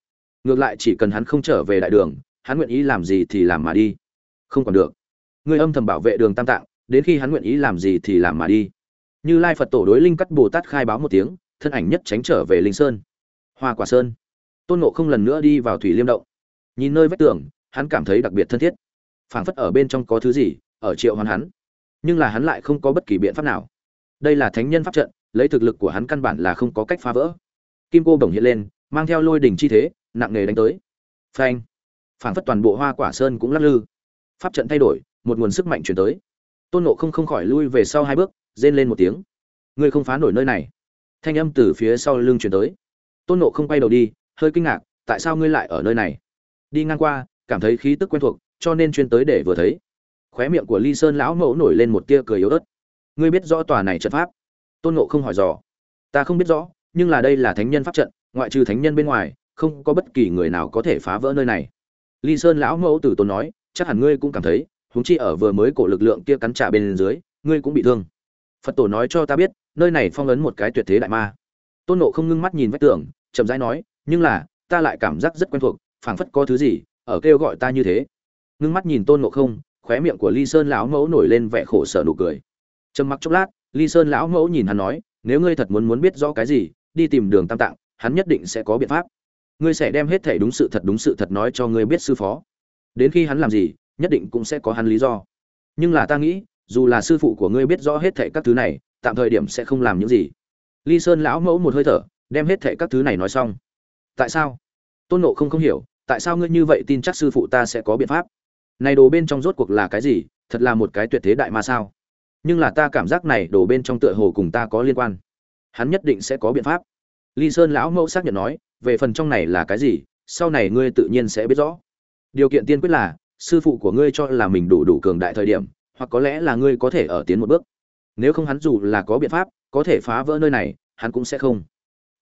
Ngược lại chỉ cần hắn không trở về đại đường, hắn nguyện ý làm gì thì làm mà đi. Không còn được. Người âm thầm bảo vệ đường tam tạng, đến khi hắn nguyện ý làm gì thì làm mà đi như lai phật tổ đối linh cắt bồ tát khai báo một tiếng, thân ảnh nhất tránh trở về linh sơn. Hoa quả sơn. Tôn nộ không lần nữa đi vào thủy liêm động. Nhìn nơi vách tường, hắn cảm thấy đặc biệt thân thiết. Phảng phất ở bên trong có thứ gì, ở triệu hoàn hắn. Nhưng là hắn lại không có bất kỳ biện pháp nào. Đây là thánh nhân pháp trận, lấy thực lực của hắn căn bản là không có cách phá vỡ. Kim cô bổng hiện lên, mang theo lôi đỉnh chi thế, nặng nề đánh tới. Phanh. Phảng phất toàn bộ hoa quả sơn cũng lắc lư. Pháp trận thay đổi, một nguồn sức mạnh chuyển tới. Tôn nộ không không khỏi lui về sau hai bước rên lên một tiếng. Ngươi không phá nổi nơi này. Thanh âm từ phía sau lưng chuyển tới. Tôn nộ không quay đầu đi, hơi kinh ngạc, tại sao ngươi lại ở nơi này? Đi ngang qua, cảm thấy khí tức quen thuộc, cho nên chuyên tới để vừa thấy. Khóe miệng của ly sơn lão mẫu nổi lên một tia cười yếu ớt. Ngươi biết rõ tòa này trận pháp? Tôn nộ không hỏi dò. Ta không biết rõ, nhưng là đây là thánh nhân pháp trận, ngoại trừ thánh nhân bên ngoài, không có bất kỳ người nào có thể phá vỡ nơi này. Ly sơn lão mẫu tử tôn nói, chắc hẳn ngươi cũng cảm thấy, huống chi ở vừa mới cổ lực lượng kia cắn trả bên dưới, ngươi cũng bị thương phật tổ nói cho ta biết, nơi này phong ấn một cái tuyệt thế đại ma. Tôn nộ không ngưng mắt nhìn vách tường, chậm rãi nói, nhưng là, ta lại cảm giác rất quen thuộc, phảng phất có thứ gì, ở kêu gọi ta như thế. Ngưng mắt nhìn tôn nộ không, khóe miệng của ly sơn lão mẫu nổi lên vẻ khổ sở nụ cười. Trầm mặc chốc lát, ly sơn lão mẫu nhìn hắn nói, nếu ngươi thật muốn muốn biết rõ cái gì, đi tìm đường tam tạng, hắn nhất định sẽ có biện pháp. Ngươi sẽ đem hết thể đúng sự thật đúng sự thật nói cho ngươi biết sư phó. Đến khi hắn làm gì, nhất định cũng sẽ có hắn lý do. Nhưng là ta nghĩ dù là sư phụ của ngươi biết rõ hết thệ các thứ này, tạm thời điểm sẽ không làm những gì. Ly sơn lão mẫu một hơi thở, đem hết thệ các thứ này nói xong. Tại sao? Tôn nộ không không hiểu, tại sao ngươi như vậy tin chắc sư phụ ta sẽ có biện pháp? Này đồ bên trong rốt cuộc là cái gì? Thật là một cái tuyệt thế đại ma sao? Nhưng là ta cảm giác này đồ bên trong tựa hồ cùng ta có liên quan. Hắn nhất định sẽ có biện pháp. Ly sơn lão mẫu xác nhận nói, về phần trong này là cái gì, sau này ngươi tự nhiên sẽ biết rõ. Điều kiện tiên quyết là, sư phụ của ngươi cho là mình đủ đủ cường đại thời điểm hoặc có lẽ là ngươi có thể ở tiến một bước. Nếu không hắn dù là có biện pháp, có thể phá vỡ nơi này, hắn cũng sẽ không.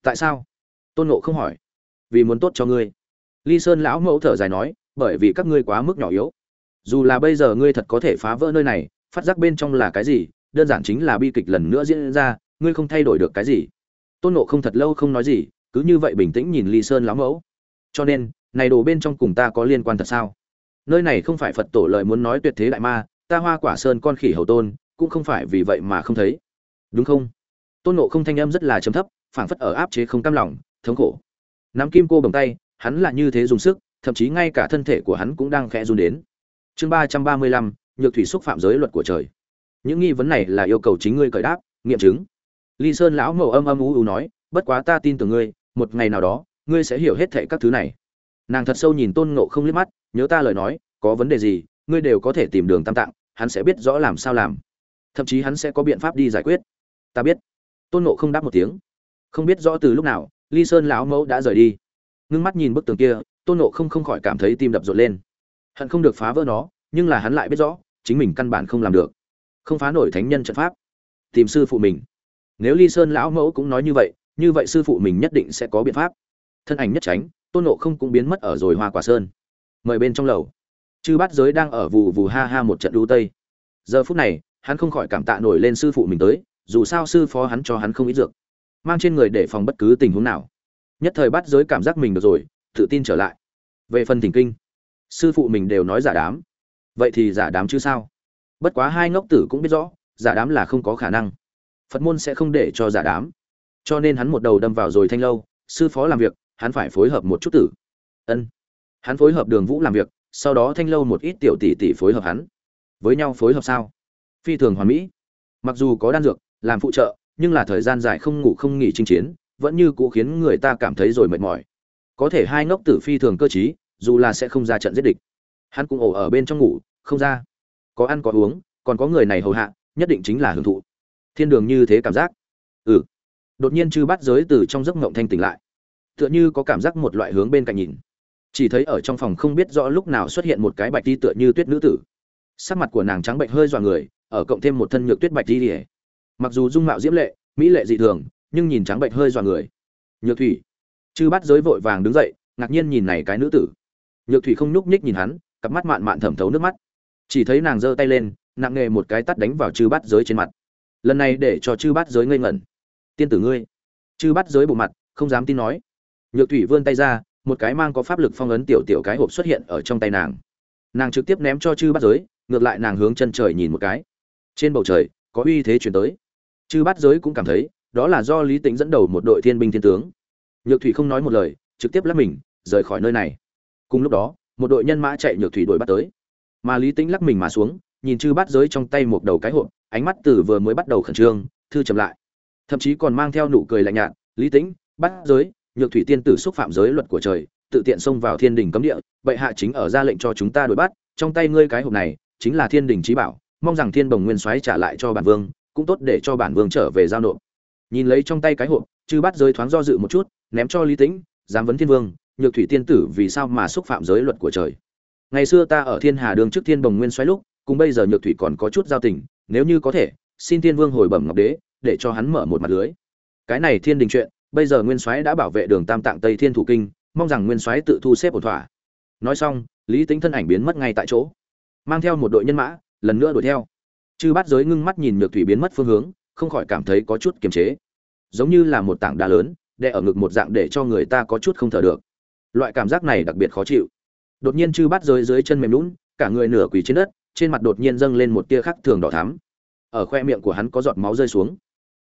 Tại sao? Tôn nộ không hỏi. Vì muốn tốt cho ngươi. Ly sơn lão mẫu thở dài nói, bởi vì các ngươi quá mức nhỏ yếu. Dù là bây giờ ngươi thật có thể phá vỡ nơi này, phát giác bên trong là cái gì, đơn giản chính là bi kịch lần nữa diễn ra, ngươi không thay đổi được cái gì. Tôn nộ không thật lâu không nói gì, cứ như vậy bình tĩnh nhìn ly sơn lão mẫu. Cho nên, này đồ bên trong cùng ta có liên quan thật sao? Nơi này không phải phật tổ lời muốn nói tuyệt thế đại ma ta hoa quả sơn con khỉ hầu tôn, cũng không phải vì vậy mà không thấy. Đúng không? Tôn nộ không thanh âm rất là chấm thấp, phảng phất ở áp chế không cam lòng, thống khổ. Nắm kim cô bằng tay, hắn là như thế dùng sức, thậm chí ngay cả thân thể của hắn cũng đang khẽ run đến. Chương ba trăm ba mươi lăm, nhược thủy xúc phạm giới luật của trời. Những nghi vấn này là yêu cầu chính ngươi cởi đáp, nghiệm chứng. Ly sơn lão mẫu âm âm u u nói, bất quá ta tin tưởng ngươi, một ngày nào đó, ngươi sẽ hiểu hết thệ các thứ này. Nàng thật sâu nhìn tôn ngộ không liếc mắt, nhớ ta lời nói, có vấn đề gì ngươi đều có thể tìm đường tam tạng, hắn sẽ biết rõ làm sao làm. Thậm chí hắn sẽ có biện pháp đi giải quyết. Ta biết. Tôn Nộ không đáp một tiếng. Không biết rõ từ lúc nào, ly sơn lão mẫu đã rời đi. Ngưng mắt nhìn bức tường kia, tôn Nộ không không khỏi cảm thấy tim đập rộn lên. Hận không được phá vỡ nó, nhưng là hắn lại biết rõ, chính mình căn bản không làm được. Không phá nổi thánh nhân trận pháp. Tìm sư phụ mình. Nếu ly sơn lão mẫu cũng nói như vậy như vậy sư phụ mình nhất định sẽ có biện pháp. Thân ảnh nhất tránh, tôn nộ không cũng biến mất ở rồi hoa quả sơn. Mời bên trong lầu chư bát giới đang ở vù vù ha ha một trận đu tây. Giờ phút này, hắn không khỏi cảm tạ nổi lên sư phụ mình tới, dù sao sư phó hắn cho hắn không ít dược. Mang trên người để phòng bất cứ tình huống nào. Nhất thời bát giới cảm giác mình được rồi, tự tin trở lại. Về phần thỉnh kinh, sư phụ mình đều nói giả đám. Vậy thì giả đám chứ sao? Bất quá hai ngốc tử cũng biết rõ, giả đám là không có khả năng. Phật môn sẽ không để cho giả đám. Cho nên hắn một đầu đâm vào rồi thanh lâu, sư phó làm việc, hắn phải phối hợp một chút tử. Ân. Hắn phối hợp đường vũ làm việc sau đó thanh lâu một ít tiểu tỷ tỷ phối hợp hắn. Với nhau phối hợp sao? Phi thường hoàn mỹ. Mặc dù có đan dược, làm phụ trợ, nhưng là thời gian dài không ngủ không nghỉ chinh chiến, vẫn như cũ khiến người ta cảm thấy rồi mệt mỏi. Có thể hai ngốc tử phi thường cơ t dù là sẽ không ra trận giết địch. Hắn cũng ổ ở bên trong ngủ, không ra. Có ăn có uống, còn có người này hầu hạ, nhất định chính là hưởng thụ. Thiên đường như thế cảm giác. Ừ. Đột nhiên chư bắt giới từ trong giấc mộng thanh tỉnh lại. Tựa như có cảm giác một loại hướng bên cạnh nhìn chỉ thấy ở trong phòng không biết rõ lúc nào xuất hiện một cái bạch đi tựa như tuyết nữ tử. Sắc mặt của nàng trắng bệnh hơi dọa người, ở cộng thêm một thân nhược tuyết bạch đi mặc dù dung mạo diễm lệ, mỹ lệ dị thường, nhưng nhìn trắng bệnh hơi dọa người. Nhược thủy. Chư bắt giới vội vàng đứng dậy, ngạc nhiên nhìn này cái nữ tử. Nhược thủy không nhúc nhích nhìn hắn, cặp mắt mạn mạn thẩm thấu nước mắt. Chỉ thấy nàng giơ tay lên, nặng nghề một cái tắt đánh vào chư bát giới trên mặt. Lần này để cho chư bát giới ngây ngẩn. Tiên tử ngươi. Chư bát giới bộ mặt, không dám tin nói. Nhược thủy vươn tay ra một cái mang có pháp lực phong ấn tiểu tiểu cái hộp xuất hiện ở trong tay nàng. Nàng trực tiếp ném cho chư bát giới, ngược lại nàng hướng chân trời nhìn một cái. Trên bầu trời, có uy thế chuyển tới. Chư bát giới cũng cảm thấy, đó là do lý tính dẫn đầu một đội thiên binh thiên tướng. Nhược thủy không nói một lời, trực tiếp lắp mình, rời khỏi nơi này. Cùng lúc đó, một đội nhân mã chạy nhược thủy đuổi bắt tới. Mà lý tính lắc mình mà xuống, nhìn chư bát giới trong tay một đầu cái hộp, ánh mắt từ vừa mới bắt đầu khẩn trương, thư chậm lại. Thậm chí còn mang theo nụ cười lạnh nhạt, lý tính bắt giới nhược thủy tiên tử xúc phạm giới luật của trời, tự tiện xông vào thiên đình cấm địa, bệ hạ chính ở ra lệnh cho chúng ta đuổi bắt, trong tay ngươi cái hộp này, chính là thiên đình trí bảo, mong rằng thiên bồng nguyên soái trả lại cho bản vương, cũng tốt để cho bản vương trở về giao nộp. Nhìn lấy trong tay cái hộp, chư bắt giới thoáng do dự một chút, ném cho lý tĩnh dám vấn thiên vương, nhược thủy tiên tử vì sao mà xúc phạm giới luật của trời. Ngày xưa ta ở thiên hà đường trước thiên bồng nguyên xoáy lúc, cùng bây giờ nhược thủy còn có chút giao tình, nếu như có thể, xin thiên vương hồi bẩm ngọc đế, để cho hắn mở một mặt lưới. Cái này thiên đình chuyện bây giờ nguyên soái đã bảo vệ đường tam tạng tây thiên thủ kinh, mong rằng nguyên soái tự thu xếp ổn thỏa. Nói xong, lý tính thân ảnh biến mất ngay tại chỗ. Mang theo một đội nhân mã, lần nữa đuổi theo. Chư bát giới ngưng mắt nhìn nhược thủy biến mất phương hướng, không khỏi cảm thấy có chút kiềm chế. Giống như là một tảng đá lớn, đè ở ngực một dạng để cho người ta có chút không thở được. Loại cảm giác này đặc biệt khó chịu. Đột nhiên chư bát giới dưới chân mềm lún cả người nửa quỳ trên đất, trên mặt đột nhiên dâng lên một tia khắc thường đỏ thắm. Ở khoe miệng của hắn có giọt máu rơi xuống.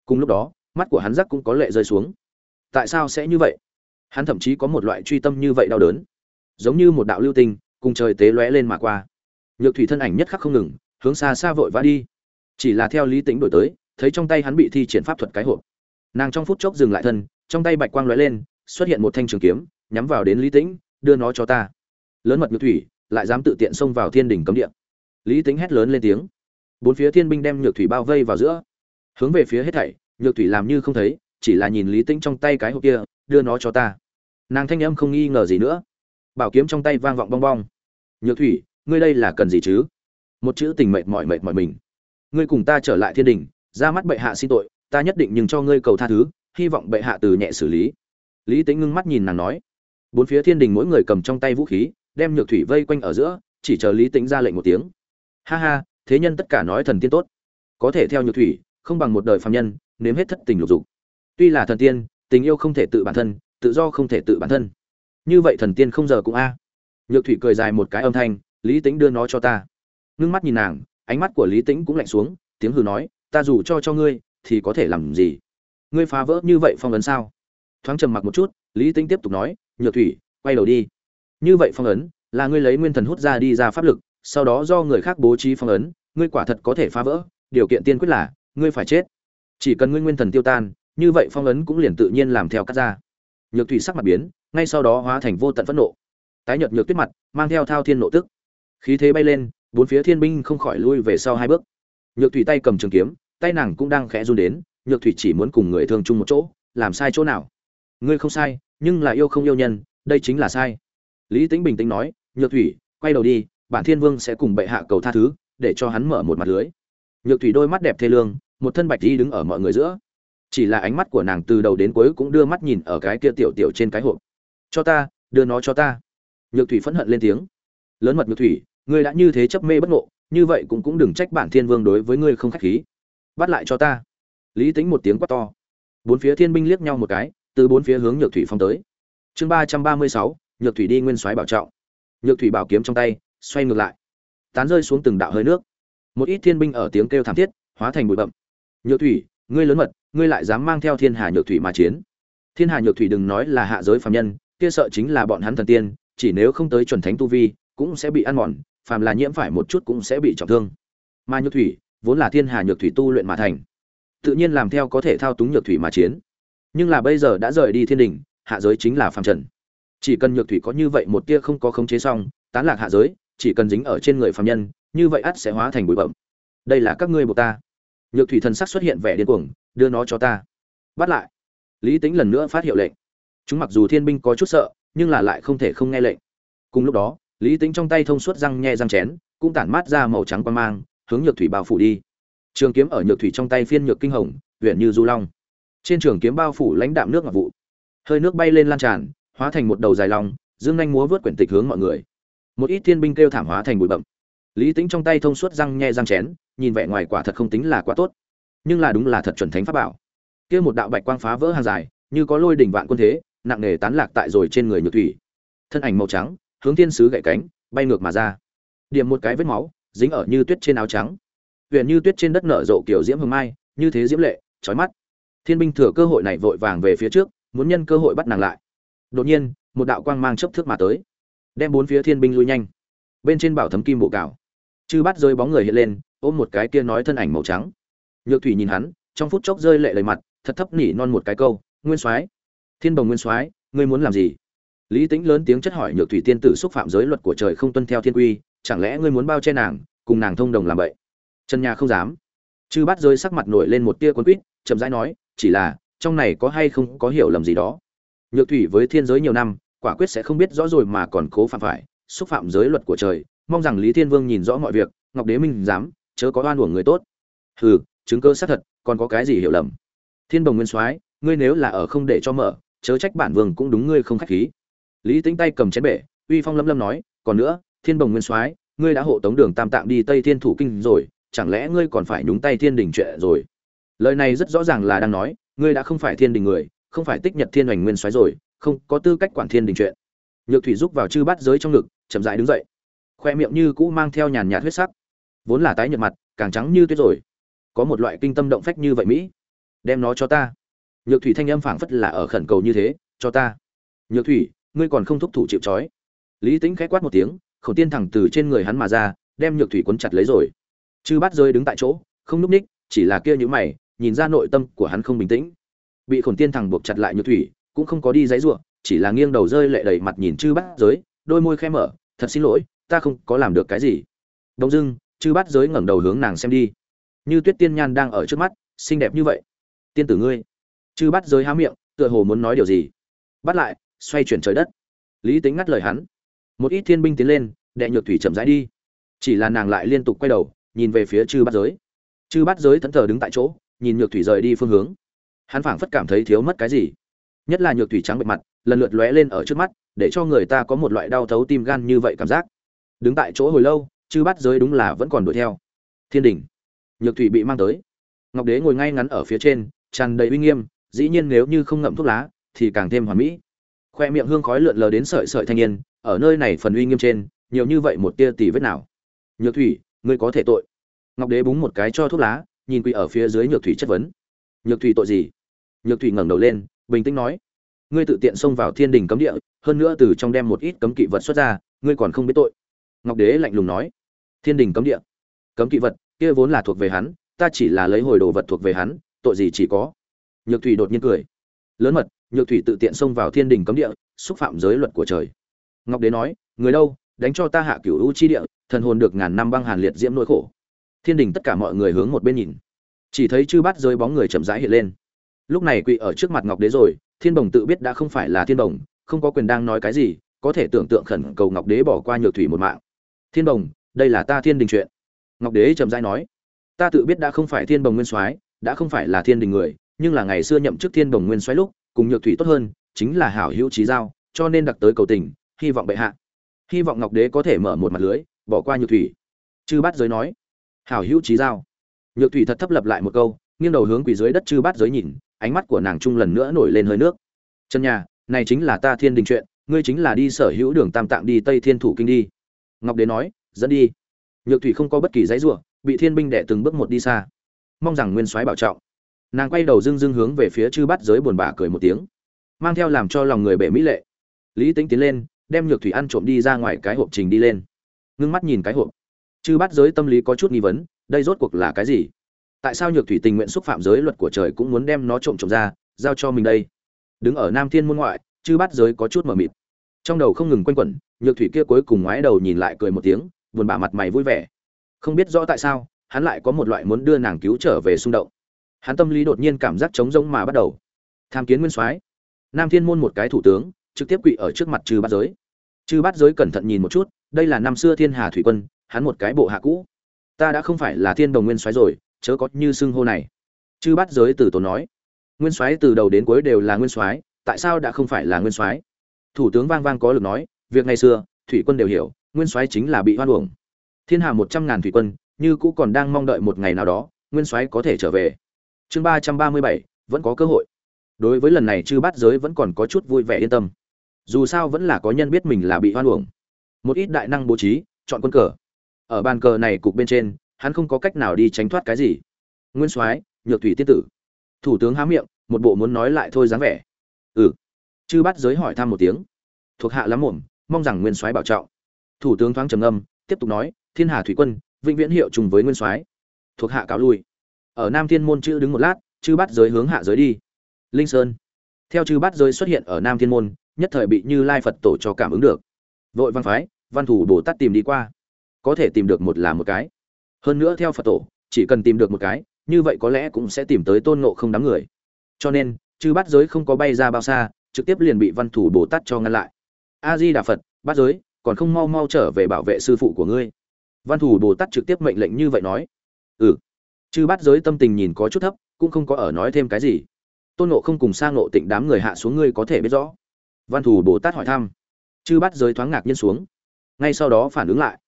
Cùng lúc đó, mắt của hắn rắc cũng có lệ rơi xuống tại sao sẽ như vậy? Hắn thậm chí có một loại truy tâm như vậy đau đớn. Giống như một đạo lưu tinh, cùng trời tế lóe lên mà qua. Nhược thủy thân ảnh nhất khắc không ngừng, hướng xa xa vội vã đi. Chỉ là theo lý tính đổi tới, thấy trong tay hắn bị thi triển pháp thuật cái hộp. Nàng trong phút chốc dừng lại thân, trong tay bạch quang lóe lên, xuất hiện một thanh trường kiếm, nhắm vào đến lý tĩnh, đưa nó cho ta. Lớn mật nhược thủy, lại dám tự tiện xông vào thiên đình cấm địa. Lý tĩnh hét lớn lên tiếng. Bốn phía thiên binh đem nhược thủy bao vây vào giữa. Hướng về phía hết thảy, nhược thủy làm như không thấy chỉ là nhìn lý tĩnh trong tay cái hộp kia, đưa nó cho ta. Nàng thanh âm không nghi ngờ gì nữa. Bảo kiếm trong tay vang vọng bong bong. Nhược thủy, ngươi đây là cần gì chứ? Một chữ tình mệt mỏi mệt mỏi mình. Ngươi cùng ta trở lại thiên đình, ra mắt bệ hạ xin tội, ta nhất định nhưng cho ngươi cầu tha thứ, hy vọng bệ hạ từ nhẹ xử lý. Lý tính ngưng mắt nhìn nàng nói. Bốn phía thiên đình mỗi người cầm trong tay vũ khí, đem nhược thủy vây quanh ở giữa, chỉ chờ lý tính ra lệnh một tiếng. Ha ha, thế nhân tất cả nói thần tiên tốt. Có thể theo nhược thủy, không bằng một đời phàm nhân, nếm hết thất tình lục dục tuy là thần tiên, tình yêu không thể tự bản thân, tự do không thể tự bản thân. Như vậy thần tiên không giờ cũng a. Nhược thủy cười dài một cái âm thanh, lý tính đưa nó cho ta. Ngưng mắt nhìn nàng, ánh mắt của lý tĩnh cũng lạnh xuống, tiếng hừ nói, ta dù cho cho ngươi, thì có thể làm gì? Ngươi phá vỡ như vậy phong ấn sao? Thoáng trầm mặc một chút, lý tĩnh tiếp tục nói, nhược thủy, quay đầu đi. Như vậy phong ấn, là ngươi lấy nguyên thần hút ra đi ra pháp lực, sau đó do người khác bố trí phong ấn, ngươi quả thật có thể phá vỡ. Điều kiện tiên quyết là, ngươi phải chết. Chỉ cần ngươi nguyên thần tiêu tan như vậy phong ấn cũng liền tự nhiên làm theo cắt ra. Nhược thủy sắc mặt biến, ngay sau đó hóa thành vô tận phẫn nộ. Tái nhợt nhược tuyết mặt, mang theo thao thiên nộ tức. Khí thế bay lên, bốn phía thiên binh không khỏi lui về sau hai bước. Nhược thủy tay cầm trường kiếm, tay nàng cũng đang khẽ run đến, nhược thủy chỉ muốn cùng người thương chung một chỗ, làm sai chỗ nào? Ngươi không sai, nhưng là yêu không yêu nhân, đây chính là sai. Lý tính bình tĩnh nói, nhược thủy, quay đầu đi, bản thiên vương sẽ cùng bệ hạ cầu tha thứ, để cho hắn mở một mặt lưới. Nhược thủy đôi mắt đẹp thê lương, một thân bạch đi đứng ở mọi người giữa chỉ là ánh mắt của nàng từ đầu đến cuối cũng đưa mắt nhìn ở cái kia tiểu tiểu trên cái hộp. Cho ta, đưa nó cho ta. Nhược thủy phẫn hận lên tiếng. Lớn mật nhược thủy, ngươi đã như thế chấp mê bất ngộ, như vậy cũng cũng đừng trách bản thiên vương đối với ngươi không khách khí. Bắt lại cho ta. Lý tính một tiếng quát to. Bốn phía thiên binh liếc nhau một cái, từ bốn phía hướng nhược thủy phong tới. Chương ba trăm ba mươi sáu, nhược thủy đi nguyên soái bảo trọng. Nhược thủy bảo kiếm trong tay, xoay ngược lại. Tán rơi xuống từng đạo hơi nước. Một ít thiên binh ở tiếng kêu thảm thiết, hóa thành bụi bậm nhược thủy, ngươi lớn mật ngươi lại dám mang theo thiên hà nhược thủy mà chiến. Thiên hà nhược thủy đừng nói là hạ giới phạm nhân, kia sợ chính là bọn hắn thần tiên, chỉ nếu không tới chuẩn thánh tu vi, cũng sẽ bị ăn mòn, phàm là nhiễm phải một chút cũng sẽ bị trọng thương. Mà nhược thủy, vốn là thiên hà nhược thủy tu luyện mà thành, tự nhiên làm theo có thể thao túng nhược thủy mà chiến. Nhưng là bây giờ đã rời đi thiên đình, hạ giới chính là phàm trần. Chỉ cần nhược thủy có như vậy một tia không có khống chế xong, tán lạc hạ giới, chỉ cần dính ở trên người phàm nhân, như vậy ắt sẽ hóa thành bụi bậm đây là các ngươi buộc ta nhược thủy thần sắc xuất hiện vẻ điên cuồng, đưa nó cho ta. Bắt lại. Lý tính lần nữa phát hiệu lệnh. Chúng mặc dù thiên binh có chút sợ, nhưng là lại không thể không nghe lệnh. Cùng lúc đó, lý tính trong tay thông suốt răng nhe răng chén, cũng tản mát ra màu trắng quan mang, hướng nhược thủy bao phủ đi. Trường kiếm ở nhược thủy trong tay phiên nhược kinh hồng huyện như du long. Trên trường kiếm bao phủ lãnh đạm nước ngọc vụ. Hơi nước bay lên lan tràn, hóa thành một đầu dài lòng dương nhanh múa vớt quyển tịch hướng mọi người. Một ít thiên binh kêu thảm hóa thành bụi bậm lý tính trong tay thông suốt răng nhe răng chén nhìn vẻ ngoài quả thật không tính là quá tốt. Nhưng là đúng là thật chuẩn thánh pháp bảo. Kia một đạo bạch quang phá vỡ hàng dài, như có lôi đỉnh vạn quân thế, nặng nề tán lạc tại rồi trên người nhược thủy. Thân ảnh màu trắng, hướng thiên sứ gậy cánh, bay ngược mà ra. Điểm một cái vết máu, dính ở như tuyết trên áo trắng. Huyện như tuyết trên đất nở rộ kiểu diễm hương mai, như thế diễm lệ trói mắt. Thiên binh thừa cơ hội này vội vàng về phía trước, muốn nhân cơ hội bắt nàng lại. Đột nhiên, một đạo quang mang chấp thước mà tới, đem bốn phía thiên binh lui nhanh. Bên trên bảo thấm kim bộ cào. Chư bắt rơi bóng người hiện lên ôm một cái kia nói thân ảnh màu trắng. Nhược thủy nhìn hắn, trong phút chốc rơi lệ lời mặt, thật thấp nỉ non một cái câu, nguyên soái, thiên bồng nguyên soái, ngươi muốn làm gì? Lý tính lớn tiếng chất hỏi nhược thủy tiên tử xúc phạm giới luật của trời không tuân theo thiên quy, chẳng lẽ ngươi muốn bao che nàng, cùng nàng thông đồng làm vậy? Trần nhà không dám. Chư bắt rơi sắc mặt nổi lên một tia cuốn quýt, chậm rãi nói, chỉ là, trong này có hay không có hiểu lầm gì đó? Nhược thủy với thiên giới nhiều năm, quả quyết sẽ không biết rõ rồi mà còn cố phạm phải, xúc phạm giới luật của trời, mong rằng lý thiên vương nhìn rõ mọi việc, ngọc đế minh dám chớ có oan uổng người tốt. Hừ, chứng cơ xác thật, còn có cái gì hiểu lầm? Thiên bồng nguyên soái, ngươi nếu là ở không để cho mở, chớ trách bản vương cũng đúng ngươi không khách khí. Lý tính tay cầm chén bể, uy phong lâm lâm nói, còn nữa, thiên bồng nguyên soái, ngươi đã hộ tống đường tam tạng đi tây thiên thủ kinh rồi, chẳng lẽ ngươi còn phải nhúng tay thiên đình chuyện rồi? Lời này rất rõ ràng là đang nói, ngươi đã không phải thiên đình người, không phải tích nhật thiên hoành nguyên soái rồi, không có tư cách quản thiên đình chuyện. Nhược thủy rúc vào chư bát giới trong ngực, chậm rãi đứng dậy. Khoe miệng như cũ mang theo nhàn nhạt huyết sắc vốn là tái nhợt mặt, càng trắng như tuyết rồi. Có một loại kinh tâm động phách như vậy mỹ. Đem nó cho ta. Nhược thủy thanh âm phảng phất là ở khẩn cầu như thế, cho ta. Nhược thủy, ngươi còn không thúc thủ chịu trói. Lý tính khẽ quát một tiếng, khẩu tiên thẳng từ trên người hắn mà ra, đem nhược thủy quấn chặt lấy rồi. Chư bát rơi đứng tại chỗ, không núp ních, chỉ là kia nhữ mày, nhìn ra nội tâm của hắn không bình tĩnh. Bị khổn tiên thẳng buộc chặt lại nhược thủy, cũng không có đi dãy ruộng, chỉ là nghiêng đầu rơi lệ đầy mặt nhìn chư bát giới đôi môi khẽ mở, thật xin lỗi, ta không có làm được cái gì. Đông dưng chư bát giới ngẩng đầu hướng nàng xem đi. Như tuyết tiên nhan đang ở trước mắt, xinh đẹp như vậy. Tiên tử ngươi. Chư bát giới há miệng, tựa hồ muốn nói điều gì. Bắt lại, xoay chuyển trời đất. Lý tính ngắt lời hắn. Một ít thiên binh tiến lên, đệ nhược thủy chậm rãi đi. Chỉ là nàng lại liên tục quay đầu, nhìn về phía chư bát giới. Chư bát giới thẫn thờ đứng tại chỗ, nhìn nhược thủy rời đi phương hướng. Hắn phảng phất cảm thấy thiếu mất cái gì. Nhất là nhược thủy trắng bệ mặt, lần lượt lóe lên ở trước mắt, để cho người ta có một loại đau thấu tim gan như vậy cảm giác. Đứng tại chỗ hồi lâu chư bát giới đúng là vẫn còn đuổi theo. Thiên đình. Nhược thủy bị mang tới. Ngọc đế ngồi ngay ngắn ở phía trên, tràn đầy uy nghiêm, dĩ nhiên nếu như không ngậm thuốc lá, thì càng thêm hoàn mỹ. Khoe miệng hương khói lượn lờ đến sợi sợi thanh niên, ở nơi này phần uy nghiêm trên, nhiều như vậy một tia tỷ vết nào. Nhược thủy, ngươi có thể tội. Ngọc đế búng một cái cho thuốc lá, nhìn quỳ ở phía dưới nhược thủy chất vấn. Nhược thủy tội gì? Nhược thủy ngẩng đầu lên, bình tĩnh nói. Ngươi tự tiện xông vào thiên đình cấm địa, hơn nữa từ trong đem một ít cấm kỵ vật xuất ra, ngươi còn không biết tội. Ngọc đế lạnh lùng nói thiên đình cấm địa. Cấm kỵ vật, kia vốn là thuộc về hắn, ta chỉ là lấy hồi đồ vật thuộc về hắn, tội gì chỉ có. Nhược thủy đột nhiên cười. Lớn mật, nhược thủy tự tiện xông vào thiên đình cấm địa, xúc phạm giới luật của trời. Ngọc đế nói, người đâu, đánh cho ta hạ cửu u chi địa, thần hồn được ngàn năm băng hàn liệt diễm nỗi khổ. Thiên đình tất cả mọi người hướng một bên nhìn. Chỉ thấy chư bát rơi bóng người chậm rãi hiện lên. Lúc này quỳ ở trước mặt ngọc đế rồi, thiên bồng tự biết đã không phải là thiên bồng, không có quyền đang nói cái gì, có thể tưởng tượng khẩn cầu ngọc đế bỏ qua nhược thủy một mạng. Thiên bồng đây là ta thiên đình chuyện. Ngọc đế trầm rãi nói, ta tự biết đã không phải thiên bồng nguyên soái, đã không phải là thiên đình người, nhưng là ngày xưa nhậm chức thiên bồng nguyên soái lúc, cùng nhược thủy tốt hơn, chính là hảo hữu trí giao, cho nên đặc tới cầu tình, hy vọng bệ hạ. Hy vọng ngọc đế có thể mở một mặt lưới, bỏ qua nhược thủy. Chư bát giới nói, hảo hữu trí giao. Nhược thủy thật thấp lập lại một câu, nghiêng đầu hướng quỷ dưới đất chư bát giới nhìn, ánh mắt của nàng trung lần nữa nổi lên hơi nước. Chân nhà, này chính là ta thiên đình chuyện, ngươi chính là đi sở hữu đường tam tạng đi tây thiên thủ kinh đi. Ngọc đế nói dẫn đi. Nhược thủy không có bất kỳ giấy ruộng bị thiên binh đệ từng bước một đi xa. Mong rằng nguyên soái bảo trọng. Nàng quay đầu dưng dưng hướng về phía chư bát giới buồn bã cười một tiếng. Mang theo làm cho lòng người bể mỹ lệ. Lý tính tiến lên, đem nhược thủy ăn trộm đi ra ngoài cái hộp trình đi lên. Ngưng mắt nhìn cái hộp. Chư bát giới tâm lý có chút nghi vấn, đây rốt cuộc là cái gì? Tại sao nhược thủy tình nguyện xúc phạm giới luật của trời cũng muốn đem nó trộm trộm ra, giao cho mình đây? Đứng ở nam thiên môn ngoại, chư bát giới có chút mờ mịt. Trong đầu không ngừng quanh quẩn, nhược thủy kia cuối cùng ngoái đầu nhìn lại cười một tiếng buồn bã mặt mày vui vẻ. Không biết rõ tại sao, hắn lại có một loại muốn đưa nàng cứu trở về xung động. Hắn tâm lý đột nhiên cảm giác trống rỗng mà bắt đầu. Tham kiến nguyên soái. Nam thiên môn một cái thủ tướng, trực tiếp quỵ ở trước mặt trừ bát giới. Trừ bát giới cẩn thận nhìn một chút, đây là năm xưa thiên hà thủy quân, hắn một cái bộ hạ cũ. Ta đã không phải là thiên đồng nguyên soái rồi, chớ có như xưng hô này. Chư bát giới từ tốn nói. Nguyên soái từ đầu đến cuối đều là nguyên soái, tại sao đã không phải là nguyên soái? Thủ tướng vang vang có lực nói, việc ngày xưa, thủy quân đều hiểu nguyên soái chính là bị hoan uổng. Thiên hà một trăm ngàn thủy quân, như cũ còn đang mong đợi một ngày nào đó, nguyên soái có thể trở về. Chương ba trăm ba mươi bảy, vẫn có cơ hội. Đối với lần này chư bát giới vẫn còn có chút vui vẻ yên tâm. Dù sao vẫn là có nhân biết mình là bị hoan uổng. Một ít đại năng bố trí, chọn quân cờ. Ở bàn cờ này cục bên trên, hắn không có cách nào đi tránh thoát cái gì. Nguyên soái, nhược thủy tiên tử. Thủ tướng há miệng, một bộ muốn nói lại thôi dáng vẻ. Ừ. Chư Bát giới hỏi thăm một tiếng. Thuộc hạ lắm mồm mong rằng nguyên soái bảo trọng thủ tướng thoáng trầm ngâm, tiếp tục nói, thiên hà thủy quân, vĩnh viễn hiệu trùng với nguyên soái, thuộc hạ cáo lui. Ở nam thiên môn chữ đứng một lát, chư bắt giới hướng hạ giới đi. Linh sơn. Theo chư bắt giới xuất hiện ở nam thiên môn, nhất thời bị như lai phật tổ cho cảm ứng được. Vội văn phái, văn thủ bồ tát tìm đi qua. Có thể tìm được một là một cái. Hơn nữa theo phật tổ, chỉ cần tìm được một cái, như vậy có lẽ cũng sẽ tìm tới tôn ngộ không đám người. Cho nên, chư bát giới không có bay ra bao xa, trực tiếp liền bị văn thủ bồ tát cho ngăn lại. A di đà phật, bát giới còn không mau mau trở về bảo vệ sư phụ của ngươi. Văn thủ bồ tát trực tiếp mệnh lệnh như vậy nói. Ừ. Chư bát giới tâm tình nhìn có chút thấp, cũng không có ở nói thêm cái gì. Tôn nộ không cùng sang nộ tịnh đám người hạ xuống ngươi có thể biết rõ. Văn thủ bồ tát hỏi thăm. Chư bát giới thoáng ngạc nhiên xuống. Ngay sau đó phản ứng lại.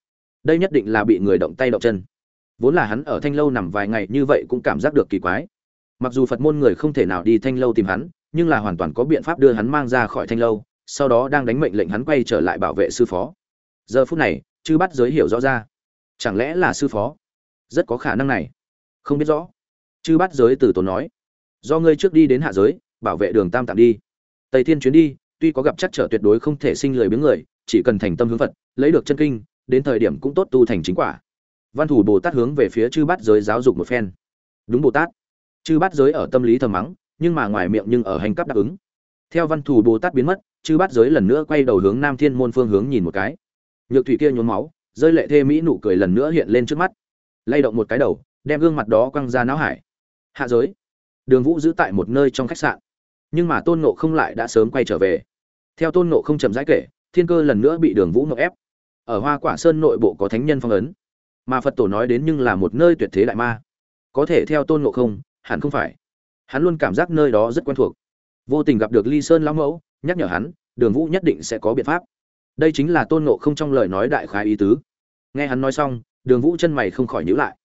Đây nhất định là bị người động tay động chân. Vốn là hắn ở thanh lâu nằm vài ngày như vậy cũng cảm giác được kỳ quái. Mặc dù phật môn người không thể nào đi thanh lâu tìm hắn, nhưng là hoàn toàn có biện pháp đưa hắn mang ra khỏi thanh lâu sau đó đang đánh mệnh lệnh hắn quay trở lại bảo vệ sư phó. Giờ phút này, chư bắt giới hiểu rõ ra. Chẳng lẽ là sư phó? Rất có khả năng này. Không biết rõ. Chư bắt giới từ tốn nói. Do ngươi trước đi đến hạ giới, bảo vệ đường tam tạm đi. Tây thiên chuyến đi, tuy có gặp chắc trở tuyệt đối không thể sinh lời biếng người, chỉ cần thành tâm hướng phật, lấy được chân kinh, đến thời điểm cũng tốt tu thành chính quả. Văn thủ bồ tát hướng về phía chư bát giới giáo dục một phen. Đúng bồ tát. Chư bát giới ở tâm lý thầm mắng, nhưng mà ngoài miệng nhưng ở hành cấp đáp ứng. Theo văn thủ bồ tát biến mất chư bát giới lần nữa quay đầu hướng nam thiên môn phương hướng nhìn một cái. Nhược thủy kia nhuốm máu, rơi lệ thê mỹ nụ cười lần nữa hiện lên trước mắt. Lay động một cái đầu, đem gương mặt đó quăng ra não hải. Hạ giới. Đường vũ giữ tại một nơi trong khách sạn. Nhưng mà tôn nộ không lại đã sớm quay trở về. Theo tôn nộ không chậm rãi kể, thiên cơ lần nữa bị đường vũ nộp ép. Ở hoa quả sơn nội bộ có thánh nhân phong ấn. Mà phật tổ nói đến nhưng là một nơi tuyệt thế đại ma. Có thể theo tôn nộ không, hẳn không phải. Hắn luôn cảm giác nơi đó rất quen thuộc vô tình gặp được ly sơn lão mẫu, nhắc nhở hắn, đường vũ nhất định sẽ có biện pháp. Đây chính là tôn ngộ không trong lời nói đại khái ý tứ. Nghe hắn nói xong, đường vũ chân mày không khỏi nhữ lại.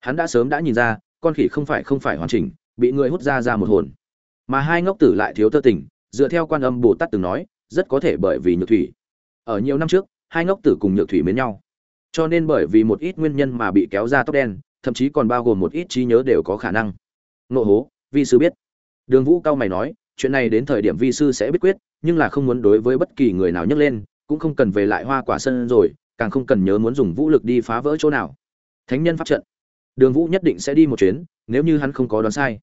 Hắn đã sớm đã nhìn ra, con khỉ không phải không phải hoàn chỉnh, bị người hút ra ra một hồn. Mà hai ngốc tử lại thiếu tơ tình, dựa theo quan âm bồ tát từng nói, rất có thể bởi vì nhược thủy. Ở nhiều năm trước, hai ngốc tử cùng nhược thủy mến nhau. Cho nên bởi vì một ít nguyên nhân mà bị kéo ra tóc đen, thậm chí còn bao gồm một ít trí nhớ đều có khả năng. Nộ hố, vi sư biết. Đường vũ cao mày nói chuyện này đến thời điểm vi sư sẽ biết quyết, nhưng là không muốn đối với bất kỳ người nào nhấc lên, cũng không cần về lại hoa quả sân rồi, càng không cần nhớ muốn dùng vũ lực đi phá vỡ chỗ nào. Thánh nhân pháp trận. Đường vũ nhất định sẽ đi một chuyến, nếu như hắn không có đoán sai.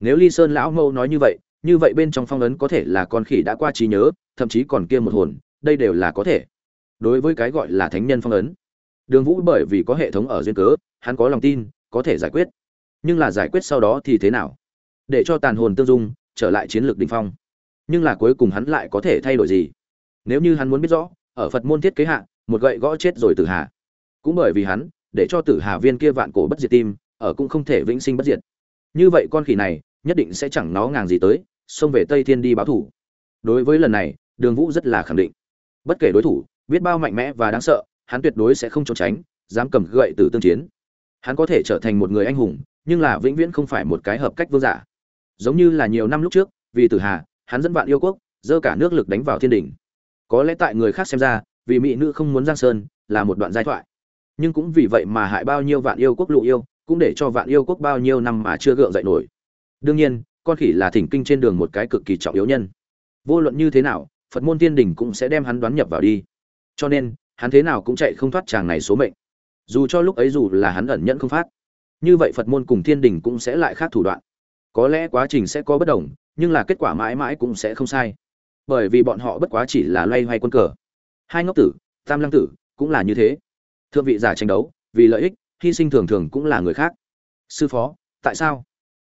Nếu ly sơn lão mâu nói như vậy như vậy bên trong phong ấn có thể là con khỉ đã qua trí nhớ, thậm chí còn kia một hồn, đây đều là có thể. Đối với cái gọi là thánh nhân phong ấn, đường vũ bởi vì có hệ thống ở duyên cớ, hắn có lòng tin, có thể giải quyết. Nhưng là giải quyết sau đó thì thế nào? Để cho tàn hồn tương dung trở lại chiến lược đỉnh phong. Nhưng là cuối cùng hắn lại có thể thay đổi gì? Nếu như hắn muốn biết rõ, ở phật môn thiết kế hạ, một gậy gõ chết rồi tử hà. Cũng bởi vì hắn, để cho tử hà viên kia vạn cổ bất diệt tim, ở cũng không thể vĩnh sinh bất diệt. Như vậy con khỉ này, nhất định sẽ chẳng nó ngàng gì tới, xông về tây thiên đi báo thủ. Đối với lần này, đường vũ rất là khẳng định. Bất kể đối thủ, biết bao mạnh mẽ và đáng sợ, hắn tuyệt đối sẽ không trốn tránh, dám cầm gậy tử tương chiến. Hắn có thể trở thành một người anh hùng, nhưng là vĩnh viễn không phải một cái hợp cách vương giả giống như là nhiều năm lúc trước, vì tử hà, hắn dẫn vạn yêu quốc, dơ cả nước lực đánh vào thiên đỉnh. Có lẽ tại người khác xem ra, vì mỹ nữ không muốn giang sơn, là một đoạn giai thoại. Nhưng cũng vì vậy mà hại bao nhiêu vạn yêu quốc lụ yêu, cũng để cho vạn yêu quốc bao nhiêu năm mà chưa gượng dậy nổi. Đương nhiên, con khỉ là thỉnh kinh trên đường một cái cực kỳ trọng yếu nhân. Vô luận như thế nào, phật môn tiên đình cũng sẽ đem hắn đoán nhập vào đi. Cho nên, hắn thế nào cũng chạy không thoát chàng này số mệnh. Dù cho lúc ấy dù là hắn ẩn nhẫn không phát, như vậy phật môn cùng thiên đình cũng sẽ lại khác thủ đoạn có lẽ quá trình sẽ có bất đồng, nhưng là kết quả mãi mãi cũng sẽ không sai. Bởi vì bọn họ bất quá chỉ là loay hoay quân cờ. Hai ngốc tử, tam lăng tử, cũng là như thế. Thượng vị giả tranh đấu, vì lợi ích, hy sinh thường thường cũng là người khác. Sư phó, tại sao?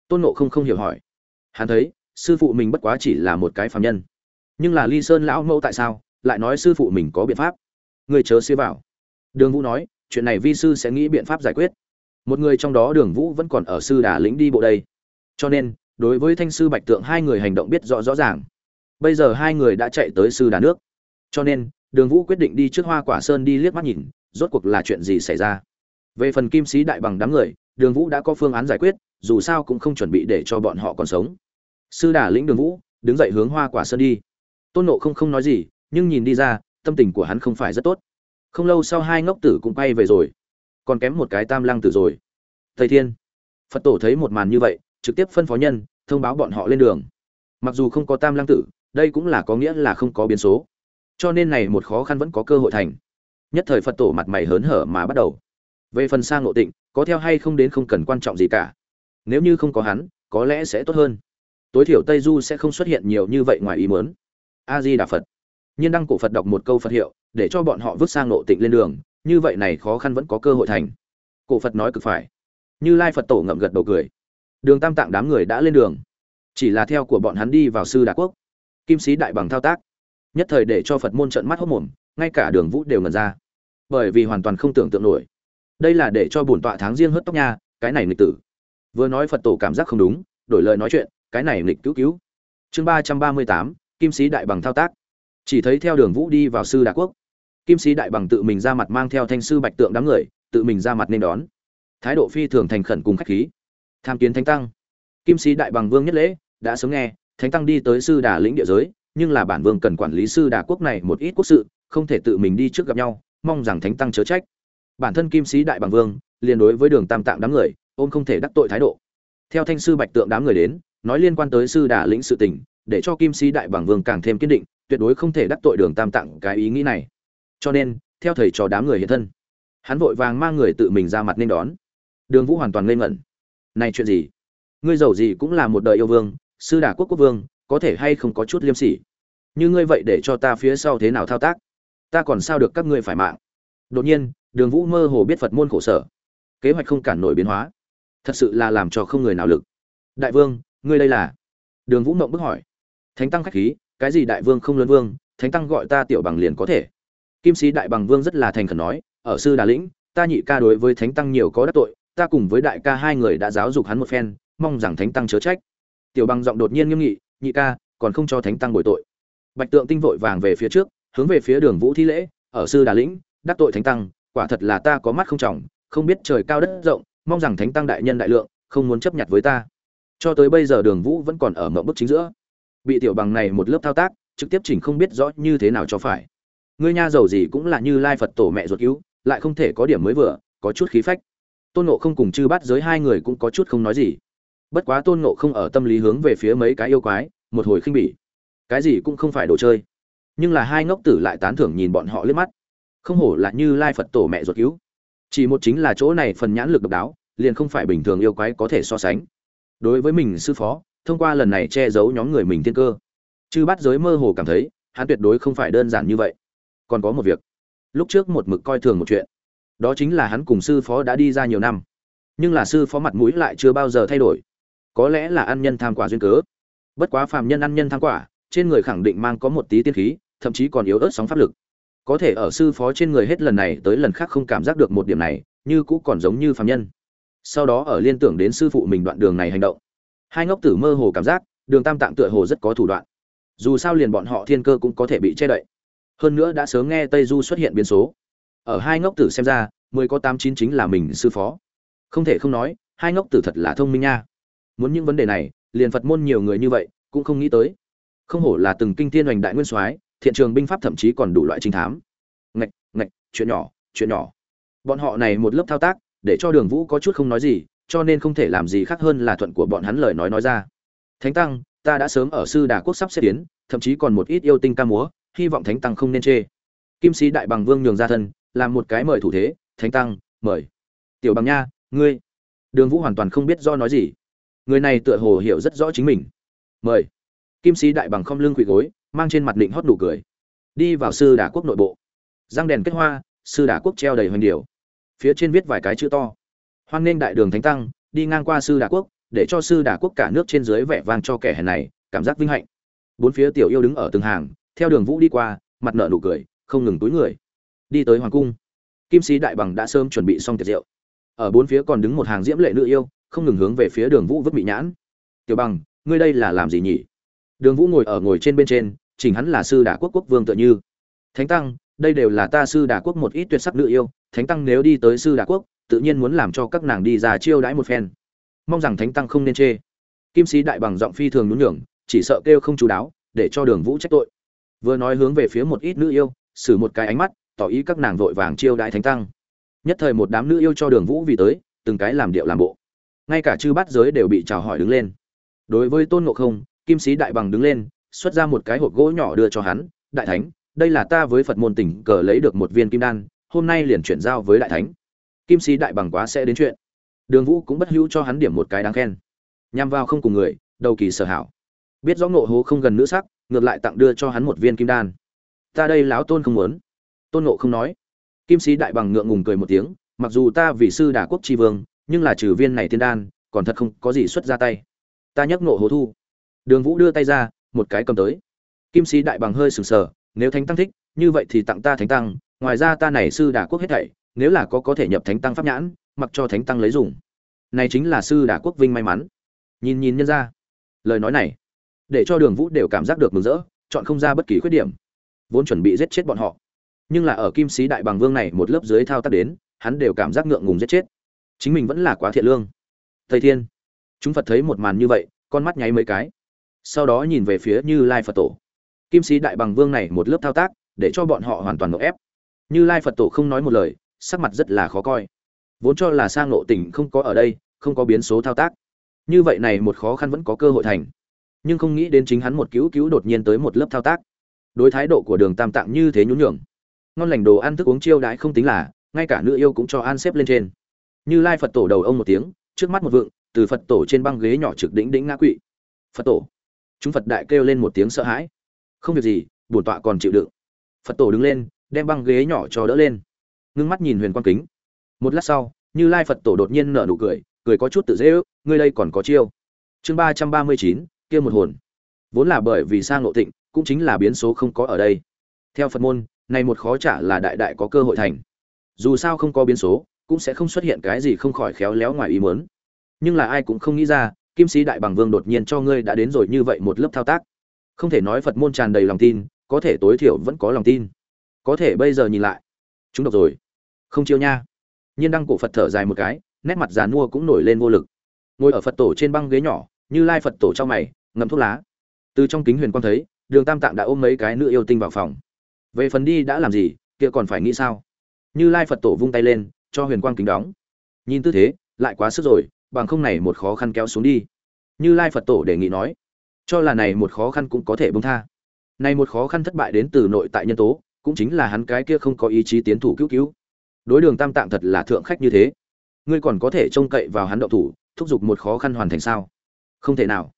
Tôn nộ không không hiểu hỏi. Hắn thấy, sư phụ mình bất quá chỉ là một cái phạm nhân. Nhưng là ly sơn lão mẫu tại sao, lại nói sư phụ mình có biện pháp? Người chớ xế vào. Đường vũ nói, chuyện này vi sư sẽ nghĩ biện pháp giải quyết. Một người trong đó đường vũ vẫn còn ở sư đà lĩnh đi bộ đây cho nên, đối với thanh sư bạch tượng hai người hành động biết rõ rõ ràng. Bây giờ hai người đã chạy tới sư đà nước. Cho nên, đường vũ quyết định đi trước hoa quả sơn đi liếc mắt nhìn, rốt cuộc là chuyện gì xảy ra? Về phần kim sĩ đại bằng đám người, đường vũ đã có phương án giải quyết, dù sao cũng không chuẩn bị để cho bọn họ còn sống. Sư đà lĩnh đường vũ, đứng dậy hướng hoa quả sơn đi. Tôn nộ không không nói gì, nhưng nhìn đi ra, tâm tình của hắn không phải rất tốt. Không lâu sau hai ngốc tử cũng quay về rồi. Còn kém một cái tam lăng tử rồi. Thầy thiên. Phật tổ thấy một màn như vậy trực tiếp phân phó nhân, thông báo bọn họ lên đường. Mặc dù không có tam lăng tử, đây cũng là có nghĩa là không có biến số. Cho nên này một khó khăn vẫn có cơ hội thành. Nhất thời phật tổ mặt mày hớn hở mà bắt đầu. Về phần sang ngộ tịnh, có theo hay không đến không cần quan trọng gì cả. Nếu như không có hắn, có lẽ sẽ tốt hơn. Tối thiểu tây du sẽ không xuất hiện nhiều như vậy ngoài ý muốn. A di đà phật. Nhiên đăng cổ phật đọc một câu phật hiệu, để cho bọn họ vứt sang ngộ tịnh lên đường, như vậy này khó khăn vẫn có cơ hội thành. Cổ phật nói cực phải. Như lai phật tổ ngậm gật đầu cười đường tam tạng đám người đã lên đường. Chỉ là theo của bọn hắn đi vào sư đà quốc. Kim sĩ đại bằng thao tác. Nhất thời để cho phật môn trận mắt hốc mồm, ngay cả đường vũ đều ngần ra. Bởi vì hoàn toàn không tưởng tượng nổi. Đây là để cho bổn tọa tháng riêng hớt tóc nha, cái này nghịch tử. Vừa nói phật tổ cảm giác không đúng, đổi lời nói chuyện, cái này nghịch cứu cứu. Chương ba trăm ba mươi tám, kim sĩ đại bằng thao tác. Chỉ thấy theo đường vũ đi vào sư đà quốc. Kim sĩ đại bằng tự mình ra mặt mang theo thanh sư bạch tượng đám người, tự mình ra mặt nên đón. Thái độ phi thường thành khẩn cùng khách khí tham kiến thánh tăng. Kim sĩ đại bằng vương nhất lễ đã sớm nghe, thánh tăng đi tới sư đà lĩnh địa giới, nhưng là bản vương cần quản lý sư đà quốc này một ít quốc sự, không thể tự mình đi trước gặp nhau, mong rằng thánh tăng chớ trách. Bản thân kim sĩ đại bằng vương liền đối với đường tam tạng đám người, ôm không thể đắc tội thái độ. Theo thanh sư bạch tượng đám người đến, nói liên quan tới sư đà lĩnh sự tình, để cho kim sĩ đại bằng vương càng thêm kiên định, tuyệt đối không thể đắc tội đường tam tạng cái ý nghĩ này. Cho nên, theo thầy trò đám người hiện thân, hắn vội vàng mang người tự mình ra mặt nên đón. Đường vũ hoàn toàn ngây ngẩn này chuyện gì? Ngươi giàu gì cũng là một đời yêu vương, sư đà quốc quốc vương, có thể hay không có chút liêm sỉ? Như ngươi vậy để cho ta phía sau thế nào thao tác? Ta còn sao được các ngươi phải mạng? Đột nhiên, đường vũ mơ hồ biết phật môn khổ sở. Kế hoạch không cản nổi biến hóa. Thật sự là làm cho không người nào lực. Đại vương, ngươi đây là? Đường vũ mộng bức hỏi. Thánh tăng khách khí, cái gì đại vương không lớn vương, thánh tăng gọi ta tiểu bằng liền có thể. Kim sĩ đại bằng vương rất là thành khẩn nói, ở sư đà lĩnh, ta nhị ca đối với thánh tăng nhiều có đắc tội ta cùng với đại ca hai người đã giáo dục hắn một phen, mong rằng thánh tăng chớ trách. Tiểu bằng giọng đột nhiên nghiêm nghị, nhị ca, còn không cho thánh tăng bồi tội. Bạch tượng tinh vội vàng về phía trước, hướng về phía đường vũ thi lễ, ở sư đà lĩnh, đắc tội thánh tăng, quả thật là ta có mắt không trọng, không biết trời cao đất rộng, mong rằng thánh tăng đại nhân đại lượng, không muốn chấp nhận với ta. Cho tới bây giờ đường vũ vẫn còn ở mộng bức chính giữa. Bị tiểu bằng này một lớp thao tác, trực tiếp chỉnh không biết rõ như thế nào cho phải. Ngươi nha giàu gì cũng là như lai phật tổ mẹ ruột cứu, lại không thể có điểm mới vừa, có chút khí phách tôn nộ không cùng chư bắt giới hai người cũng có chút không nói gì. Bất quá tôn nộ không ở tâm lý hướng về phía mấy cái yêu quái, một hồi khinh bỉ. Cái gì cũng không phải đồ chơi. Nhưng là hai ngốc tử lại tán thưởng nhìn bọn họ liếc mắt. Không hổ là như lai phật tổ mẹ ruột cứu. Chỉ một chính là chỗ này phần nhãn lực độc đáo, liền không phải bình thường yêu quái có thể so sánh. Đối với mình sư phó, thông qua lần này che giấu nhóm người mình tiên cơ, chư bắt giới mơ hồ cảm thấy, hắn tuyệt đối không phải đơn giản như vậy. Còn có một việc. Lúc trước một mực coi thường một chuyện đó chính là hắn cùng sư phó đã đi ra nhiều năm. Nhưng là sư phó mặt mũi lại chưa bao giờ thay đổi. Có lẽ là ăn nhân tham quả duyên cớ. Bất quá phàm nhân ăn nhân tham quả, trên người khẳng định mang có một tí tiên khí, thậm chí còn yếu ớt sóng pháp lực. Có thể ở sư phó trên người hết lần này tới lần khác không cảm giác được một điểm này, như cũ còn giống như phàm nhân. Sau đó ở liên tưởng đến sư phụ mình đoạn đường này hành động. Hai ngốc tử mơ hồ cảm giác, đường tam tạng tựa hồ rất có thủ đoạn. Dù sao liền bọn họ thiên cơ cũng có thể bị che đậy. Hơn nữa đã sớm nghe tây du xuất hiện biến số ở hai ngốc tử xem ra mười có tám chín chính là mình sư phó. Không thể không nói, hai ngốc tử thật là thông minh nha. Muốn những vấn đề này, liền phật môn nhiều người như vậy, cũng không nghĩ tới. Không hổ là từng kinh thiên hoành đại nguyên soái, thiện trường binh pháp thậm chí còn đủ loại trinh thám. Ngạch ngạch, chuyện nhỏ chuyện nhỏ. Bọn họ này một lớp thao tác, để cho đường vũ có chút không nói gì, cho nên không thể làm gì khác hơn là thuận của bọn hắn lời nói nói ra. Thánh tăng, ta đã sớm ở sư đà quốc sắp xếp tiến, thậm chí còn một ít yêu tinh ca múa, hy vọng thánh tăng không nên chê kim sĩ đại bằng vương nhường ra thân, làm một cái mời thủ thế, thánh tăng, mời. Tiểu bằng nha, ngươi. Đường vũ hoàn toàn không biết do nói gì. Người này tựa hồ hiểu rất rõ chính mình. Mời. Kim sĩ đại bằng không lưng quỳ gối, mang trên mặt định hót đủ cười. Đi vào sư đà quốc nội bộ. Răng đèn kết hoa, sư đà quốc treo đầy hoành điều phía trên viết vài cái chữ to. Hoan nghênh đại đường thánh tăng, đi ngang qua sư đà quốc, để cho sư đà quốc cả nước trên dưới vẻ vang cho kẻ hèn này, cảm giác vinh hạnh. Bốn phía tiểu yêu đứng ở từng hàng, theo đường vũ đi qua, mặt nợ nụ cười không ngừng túi người. Đi tới hoàng cung, kim sĩ đại bằng đã sớm chuẩn bị xong tiệc rượu. Ở bốn phía còn đứng một hàng diễm lệ nữ yêu, không ngừng hướng về phía đường vũ vứt bị nhãn. Tiểu bằng, ngươi đây là làm gì nhỉ? Đường vũ ngồi ở ngồi trên bên trên, chỉnh hắn là sư đà quốc quốc vương tựa như. Thánh tăng, đây đều là ta sư đà quốc một ít tuyệt sắc nữ yêu, thánh tăng nếu đi tới sư đà quốc, tự nhiên muốn làm cho các nàng đi ra chiêu đãi một phen. Mong rằng thánh tăng không nên chê. Kim sĩ đại bằng giọng phi thường nhún nhường, chỉ sợ kêu không chú đáo, để cho đường vũ trách tội. Vừa nói hướng về phía một ít nữ yêu xử một cái ánh mắt, tỏ ý các nàng vội vàng chiêu đãi thánh tăng. Nhất thời một đám nữ yêu cho đường vũ vì tới, từng cái làm điệu làm bộ. Ngay cả chư bát giới đều bị chào hỏi đứng lên. Đối với tôn ngộ không, kim sĩ đại bằng đứng lên, xuất ra một cái hộp gỗ nhỏ đưa cho hắn, đại thánh, đây là ta với phật môn tỉnh cờ lấy được một viên kim đan, hôm nay liền chuyển giao với đại thánh. Kim sĩ đại bằng quá sẽ đến chuyện. Đường vũ cũng bất hữu cho hắn điểm một cái đáng khen. Nhằm vào không cùng người, đầu kỳ sở hảo. Biết rõ ngộ hố không gần nữ sắc, ngược lại tặng đưa cho hắn một viên kim đan ta đây láo tôn không muốn. Tôn ngộ không nói. Kim sĩ đại bằng ngượng ngùng cười một tiếng, mặc dù ta vì sư đà quốc tri vương, nhưng là trừ viên này thiên đan, còn thật không có gì xuất ra tay. Ta nhấc ngộ hố thu. Đường vũ đưa tay ra, một cái cầm tới. Kim sĩ đại bằng hơi sừng sờ, nếu thánh tăng thích, như vậy thì tặng ta thánh tăng, ngoài ra ta này sư đà quốc hết thảy, nếu là có có thể nhập thánh tăng pháp nhãn, mặc cho thánh tăng lấy dùng. Này chính là sư đà quốc vinh may mắn. Nhìn nhìn nhân ra. Lời nói này, để cho đường vũ đều cảm giác được mừng rỡ, chọn không ra bất kỳ khuyết điểm vốn chuẩn bị giết chết bọn họ. Nhưng là ở kim sĩ đại bằng vương này một lớp dưới thao tác đến, hắn đều cảm giác ngượng ngùng giết chết. Chính mình vẫn là quá thiện lương. Thầy thiên, chúng phật thấy một màn như vậy, con mắt nháy mấy cái. Sau đó nhìn về phía như lai phật tổ. Kim sĩ đại bằng vương này một lớp thao tác, để cho bọn họ hoàn toàn ngộ ép. Như lai phật tổ không nói một lời, sắc mặt rất là khó coi. Vốn cho là sang nộ tỉnh không có ở đây, không có biến số thao tác. Như vậy này một khó khăn vẫn có cơ hội thành. Nhưng không nghĩ đến chính hắn một cứu cứu đột nhiên tới một lớp thao tác đối thái độ của đường tam tạng như thế nhún nhường. Ngon lành đồ ăn thức uống chiêu đãi không tính là, ngay cả nữ yêu cũng cho an xếp lên trên. Như lai phật tổ đầu ông một tiếng, trước mắt một vượng, từ phật tổ trên băng ghế nhỏ trực đỉnh đỉnh ngã quỵ. Phật tổ. Chúng phật đại kêu lên một tiếng sợ hãi. Không việc gì, bổn tọa còn chịu đựng. Phật tổ đứng lên, đem băng ghế nhỏ cho đỡ lên. Ngưng mắt nhìn huyền quang kính. Một lát sau, như lai phật tổ đột nhiên nở nụ cười cười có chút tự dễ ước, ngươi đây còn có chiêu. Chương ba trăm ba mươi chín, kia một hồn. Vốn là bởi vì sang ngộ tịnh cũng chính là biến số không có ở đây. Theo phật môn này một khó trả là đại đại có cơ hội thành. Dù sao không có biến số, cũng sẽ không xuất hiện cái gì không khỏi khéo léo ngoài ý muốn. Nhưng là ai cũng không nghĩ ra, kim sĩ đại bằng vương đột nhiên cho ngươi đã đến rồi như vậy một lớp thao tác. Không thể nói phật môn tràn đầy lòng tin, có thể tối thiểu vẫn có lòng tin. Có thể bây giờ nhìn lại. Chúng độc rồi. Không chiêu nha. Nhiên đăng cổ phật thở dài một cái, nét mặt giàn mua cũng nổi lên vô lực. Ngồi ở phật tổ trên băng ghế nhỏ, như lai phật tổ trong mày, ngậm thuốc lá. Từ trong kính huyền quang thấy đường tam tạng đã ôm mấy cái nữ yêu tinh vào phòng. Về phần đi đã làm gì, kia còn phải nghĩ sao? Như lai phật tổ vung tay lên, cho huyền quang kính đóng. Nhìn tư thế, lại quá sức rồi, bằng không này một khó khăn kéo xuống đi. Như lai phật tổ đề nghị nói, cho là này một khó khăn cũng có thể bông tha. Này một khó khăn thất bại đến từ nội tại nhân tố, cũng chính là hắn cái kia không có ý chí tiến thủ cứu cứu. Đối đường tam tạng thật là thượng khách như thế. Ngươi còn có thể trông cậy vào hắn đậu thủ, thúc giục một khó khăn hoàn thành sao? Không thể nào.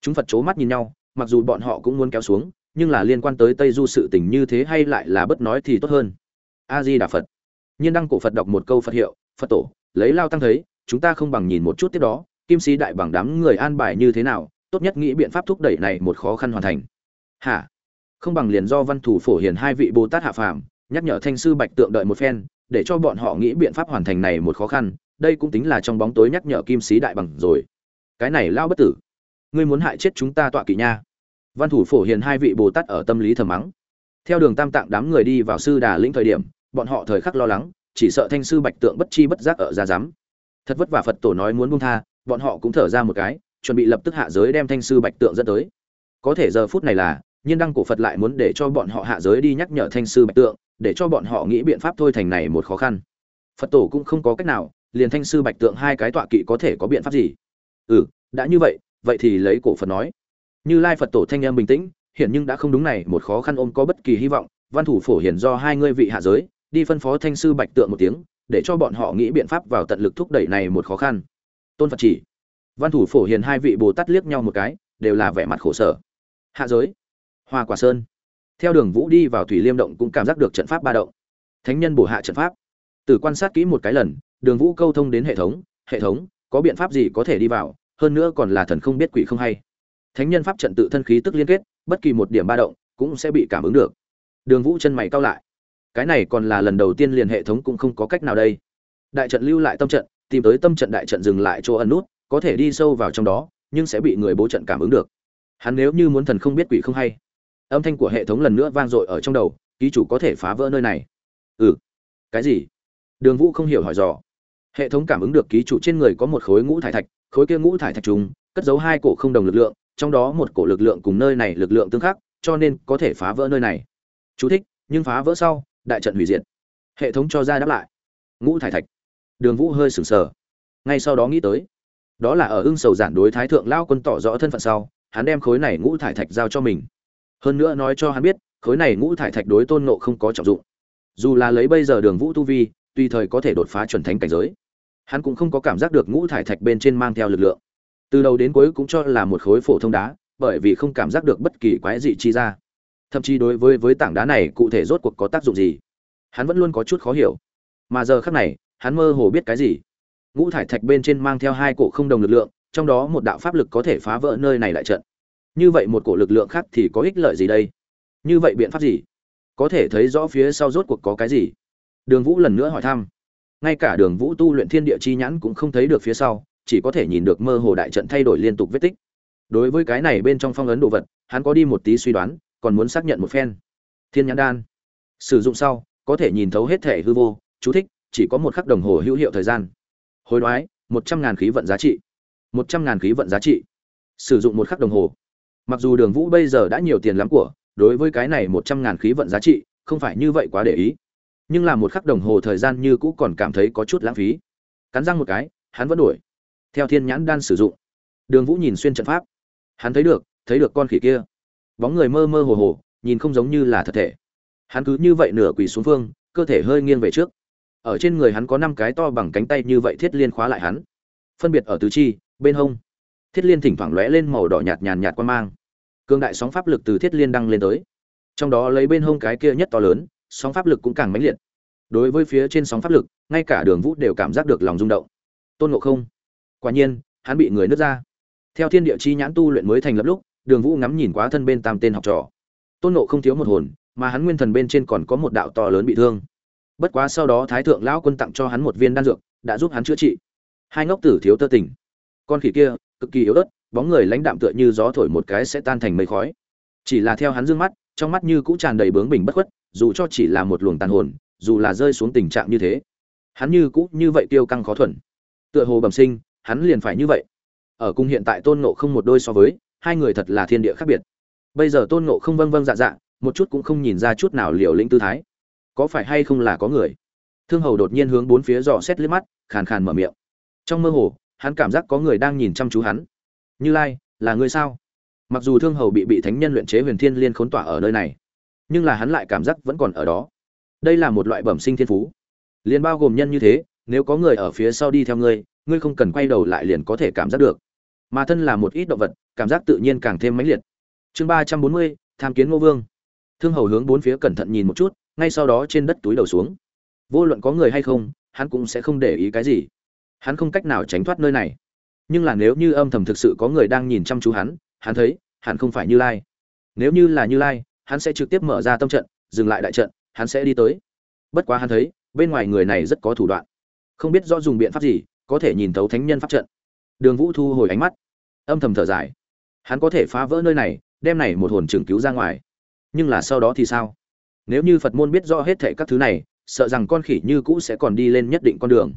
Chúng phật c mắt nhìn nhau mặc dù bọn họ cũng muốn kéo xuống, nhưng là liên quan tới tây du sự tình như thế hay lại là bất nói thì tốt hơn. A di đà phật. Nhiên đăng cổ phật đọc một câu phật hiệu, phật tổ, lấy lao tăng thấy, chúng ta không bằng nhìn một chút tiếp đó, kim sĩ đại bằng đám người an bài như thế nào, tốt nhất nghĩ biện pháp thúc đẩy này một khó khăn hoàn thành. Hả? Không bằng liền do văn thủ phổ hiền hai vị bồ tát hạ phàm, nhắc nhở thanh sư bạch tượng đợi một phen, để cho bọn họ nghĩ biện pháp hoàn thành này một khó khăn, đây cũng tính là trong bóng tối nhắc nhở kim sĩ đại bằng rồi. Cái này lao bất tử, ngươi muốn hại chết chúng ta tọa kỵ nha văn thủ phổ hiền hai vị bồ tát ở tâm lý thầm mắng. Theo đường tam tạng đám người đi vào sư đà lĩnh thời điểm, bọn họ thời khắc lo lắng, chỉ sợ thanh sư bạch tượng bất chi bất giác ở ra giám. Thật vất vả phật tổ nói muốn buông tha, bọn họ cũng thở ra một cái, chuẩn bị lập tức hạ giới đem thanh sư bạch tượng dẫn tới. Có thể giờ phút này là, nhiên đăng cổ phật lại muốn để cho bọn họ hạ giới đi nhắc nhở thanh sư bạch tượng, để cho bọn họ nghĩ biện pháp thôi thành này một khó khăn. Phật tổ cũng không có cách nào, liền thanh sư bạch tượng hai cái tọa kỵ có thể có biện pháp gì? Ừ đã như vậy vậy thì lấy cổ phật nói như lai phật tổ thanh em bình tĩnh hiện nhưng đã không đúng này, một khó khăn ôm có bất kỳ hy vọng, văn thủ phổ hiển do hai ngươi vị hạ giới, đi phân phó thanh sư bạch tượng một tiếng, để cho bọn họ nghĩ biện pháp vào tận lực thúc đẩy này một khó khăn. Tôn phật chỉ, văn thủ phổ hiền hai vị bồ tát liếc nhau một cái, đều là vẻ mặt khổ sở. Hạ giới, hoa quả sơn. Theo đường vũ đi vào thủy liêm động cũng cảm giác được trận pháp ba động. Thánh nhân bổ hạ trận pháp. Từ quan sát kỹ một cái lần, đường vũ câu thông đến hệ thống hệ thống, có biện pháp gì có thể đi vào, hơn nữa còn là thần không biết quỷ không hay thánh nhân pháp trận tự thân khí tức liên kết, bất kỳ một điểm ba động cũng sẽ bị cảm ứng được. Đường vũ chân mày cao lại. Cái này còn là lần đầu tiên liền hệ thống cũng không có cách nào đây. Đại trận lưu lại tâm trận, tìm tới tâm trận đại trận dừng lại chỗ ẩn nút, có thể đi sâu vào trong đó, nhưng sẽ bị người bố trận cảm ứng được. Hắn nếu như muốn thần không biết quỷ không hay. Âm thanh của hệ thống lần nữa vang dội ở trong đầu, ký chủ có thể phá vỡ nơi này. Ừ. Cái gì? Đường vũ không hiểu hỏi dò. Hệ thống cảm ứng được ký chủ trên người có một khối ngũ thải thạch, khối kia ngũ thải thạch trùng, cất giấu hai cổ không đồng lực lượng trong đó một cổ lực lượng cùng nơi này lực lượng tương khắc cho nên có thể phá vỡ nơi này. Chú thích, nhưng phá vỡ sau đại trận hủy diệt. Hệ thống cho ra đáp lại. Ngũ thải thạch. Đường vũ hơi sửng sờ. Ngay sau đó nghĩ tới đó là ở ưng sầu giản đối thái thượng lao quân tỏ rõ thân phận sau hắn đem khối này ngũ thải thạch giao cho mình. Hơn nữa nói cho hắn biết khối này ngũ thải thạch đối tôn nộ không có trọng dụng. Dù là lấy bây giờ đường vũ tu vi tùy thời có thể đột phá chuẩn thánh cảnh giới. Hắn cũng không có cảm giác được ngũ thải thạch bên trên mang theo lực lượng từ đầu đến cuối cũng cho là một khối phổ thông đá, bởi vì không cảm giác được bất kỳ quái dị chi ra. Thậm chí đối với với tảng đá này, cụ thể rốt cuộc có tác dụng gì? Hắn vẫn luôn có chút khó hiểu. Mà giờ khác này, hắn mơ hồ biết cái gì? Ngũ thải thạch bên trên mang theo hai cổ không đồng lực lượng, trong đó một đạo pháp lực có thể phá vỡ nơi này lại trận. Như vậy một cổ lực lượng khác thì có ích lợi gì đây? Như vậy biện pháp gì? Có thể thấy rõ phía sau rốt cuộc có cái gì? Đường vũ lần nữa hỏi thăm. Ngay cả đường vũ tu luyện thiên địa chi nhãn cũng không thấy được phía sau chỉ có thể nhìn được mơ hồ đại trận thay đổi liên tục vết tích. Đối với cái này bên trong phong ấn đồ vật, hắn có đi một tí suy đoán, còn muốn xác nhận một phen. Thiên nhãn đan. Sử dụng sau, có thể nhìn thấu hết thể hư vô, chú thích, chỉ có một khắc đồng hồ hữu hiệu thời gian. Hối đoái, một trăm ngàn khí vận giá trị. Một trăm ngàn khí vận giá trị. Sử dụng một khắc đồng hồ. Mặc dù đường vũ bây giờ đã nhiều tiền lắm của, đối với cái này một trăm ngàn khí vận giá trị, không phải như vậy quá để ý. Nhưng là một khắc đồng hồ thời gian như cũ còn cảm thấy có chút lãng phí. Cắn răng một cái, hắn vẫn đuổi theo thiên nhãn đan sử dụng. Đường vũ nhìn xuyên trận pháp. Hắn thấy được thấy được con khỉ kia. Bóng người mơ mơ hồ hồ, nhìn không giống như là thật thể. Hắn cứ như vậy nửa quỳ xuống phương, cơ thể hơi nghiêng về trước. Ở trên người hắn có năm cái to bằng cánh tay như vậy thiết liên khóa lại hắn. Phân biệt ở tứ chi, bên hông. Thiết liên thỉnh thoảng lóe lên màu đỏ nhạt nhàn nhạt quan mang. Cương đại sóng pháp lực từ thiết liên đăng lên tới. Trong đó lấy bên hông cái kia nhất to lớn, sóng pháp lực cũng càng mãnh liệt. Đối với phía trên sóng pháp lực, ngay cả đường vũ đều cảm giác được lòng rung động. Tôn ngộ không quả nhiên, hắn bị người nứt ra. Theo thiên địa chi nhãn tu luyện mới thành lập lúc, đường vũ ngắm nhìn quá thân bên tam tên học trò. Tôn ngộ không thiếu một hồn, mà hắn nguyên thần bên trên còn có một đạo to lớn bị thương. Bất quá sau đó thái thượng lão quân tặng cho hắn một viên đan dược, đã giúp hắn chữa trị. Hai ngốc tử thiếu tơ tình. Con khỉ kia, cực kỳ yếu ớt, bóng người lãnh đạm tựa như gió thổi một cái sẽ tan thành mây khói. Chỉ là theo hắn dương mắt, trong mắt như cũng tràn đầy bướng bỉnh bất khuất, dù cho chỉ là một luồng tàn hồn, dù là rơi xuống tình trạng như thế, hắn như cũ như vậy tiêu căng khó thuần. Tựa hồ bẩm sinh hắn liền phải như vậy. Ở cung hiện tại tôn nộ không một đôi so với, hai người thật là thiên địa khác biệt. Bây giờ tôn nộ không vâng vâng dạ dạ một chút cũng không nhìn ra chút nào liều lĩnh tư thái. Có phải hay không là có người? Thương hầu đột nhiên hướng bốn phía dò xét liếc mắt, khàn khàn mở miệng. Trong mơ hồ, hắn cảm giác có người đang nhìn chăm chú hắn. Như lai, là ngươi sao? Mặc dù thương hầu bị bị thánh nhân luyện chế huyền thiên liên khốn tỏa ở nơi này, nhưng là hắn lại cảm giác vẫn còn ở đó. Đây là một loại bẩm sinh thiên phú. Liền bao gồm nhân như thế, nếu có người ở phía sau đi theo ngươi ngươi không cần quay đầu lại liền có thể cảm giác được. Mà thân là một ít động vật, cảm giác tự nhiên càng thêm mãnh liệt. Chương ba trăm bốn mươi, tham kiến ngô vương. Thương hầu hướng bốn phía cẩn thận nhìn một chút, ngay sau đó trên đất túi đầu xuống. Vô luận có người hay không, hắn cũng sẽ không để ý cái gì. Hắn không cách nào tránh thoát nơi này. Nhưng là nếu như âm thầm thực sự có người đang nhìn chăm chú hắn hắn thấy, hắn không phải như lai. Nếu như là như lai, hắn sẽ trực tiếp mở ra tâm trận, dừng lại đại trận, hắn sẽ đi tới. Bất quá hắn thấy, bên ngoài người này rất có thủ đoạn. Không biết do dùng biện pháp gì có thể nhìn thấu thánh nhân pháp trận. Đường vũ thu hồi ánh mắt, âm thầm thở dài. Hắn có thể phá vỡ nơi này, đem này một hồn trường cứu ra ngoài. Nhưng là sau đó thì sao? Nếu như phật môn biết rõ hết thệ các thứ này, sợ rằng con khỉ như cũ sẽ còn đi lên nhất định con đường.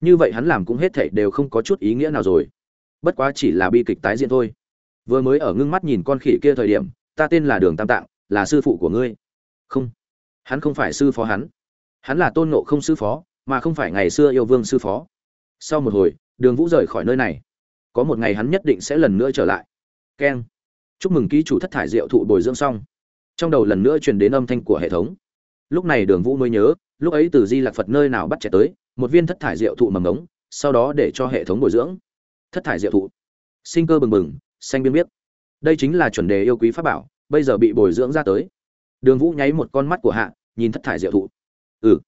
Như vậy hắn làm cũng hết thệ đều không có chút ý nghĩa nào rồi. Bất quá chỉ là bi kịch tái diễn thôi. Vừa mới ở ngưng mắt nhìn con khỉ kia thời điểm, ta tên là đường tam tạng, là sư phụ của ngươi. Không. Hắn không phải sư phó hắn. Hắn là tôn nộ không sư phó, mà không phải ngày xưa yêu vương sư phó sau một hồi, đường vũ rời khỏi nơi này. Có một ngày hắn nhất định sẽ lần nữa trở lại. Keng. Chúc mừng ký chủ thất thải diệu thụ bồi dưỡng xong. Trong đầu lần nữa truyền đến âm thanh của hệ thống. Lúc này đường vũ mới nhớ, lúc ấy từ di lạc phật nơi nào bắt trẻ tới, một viên thất thải diệu thụ mầm ống sau đó để cho hệ thống bồi dưỡng. Thất thải diệu thụ. Sinh cơ bừng bừng, xanh biên biết đây chính là chuẩn đề yêu quý pháp bảo, bây giờ bị bồi dưỡng ra tới. Đường vũ nháy một con mắt của hạ, nhìn thất thải diệu thụ. Ừ.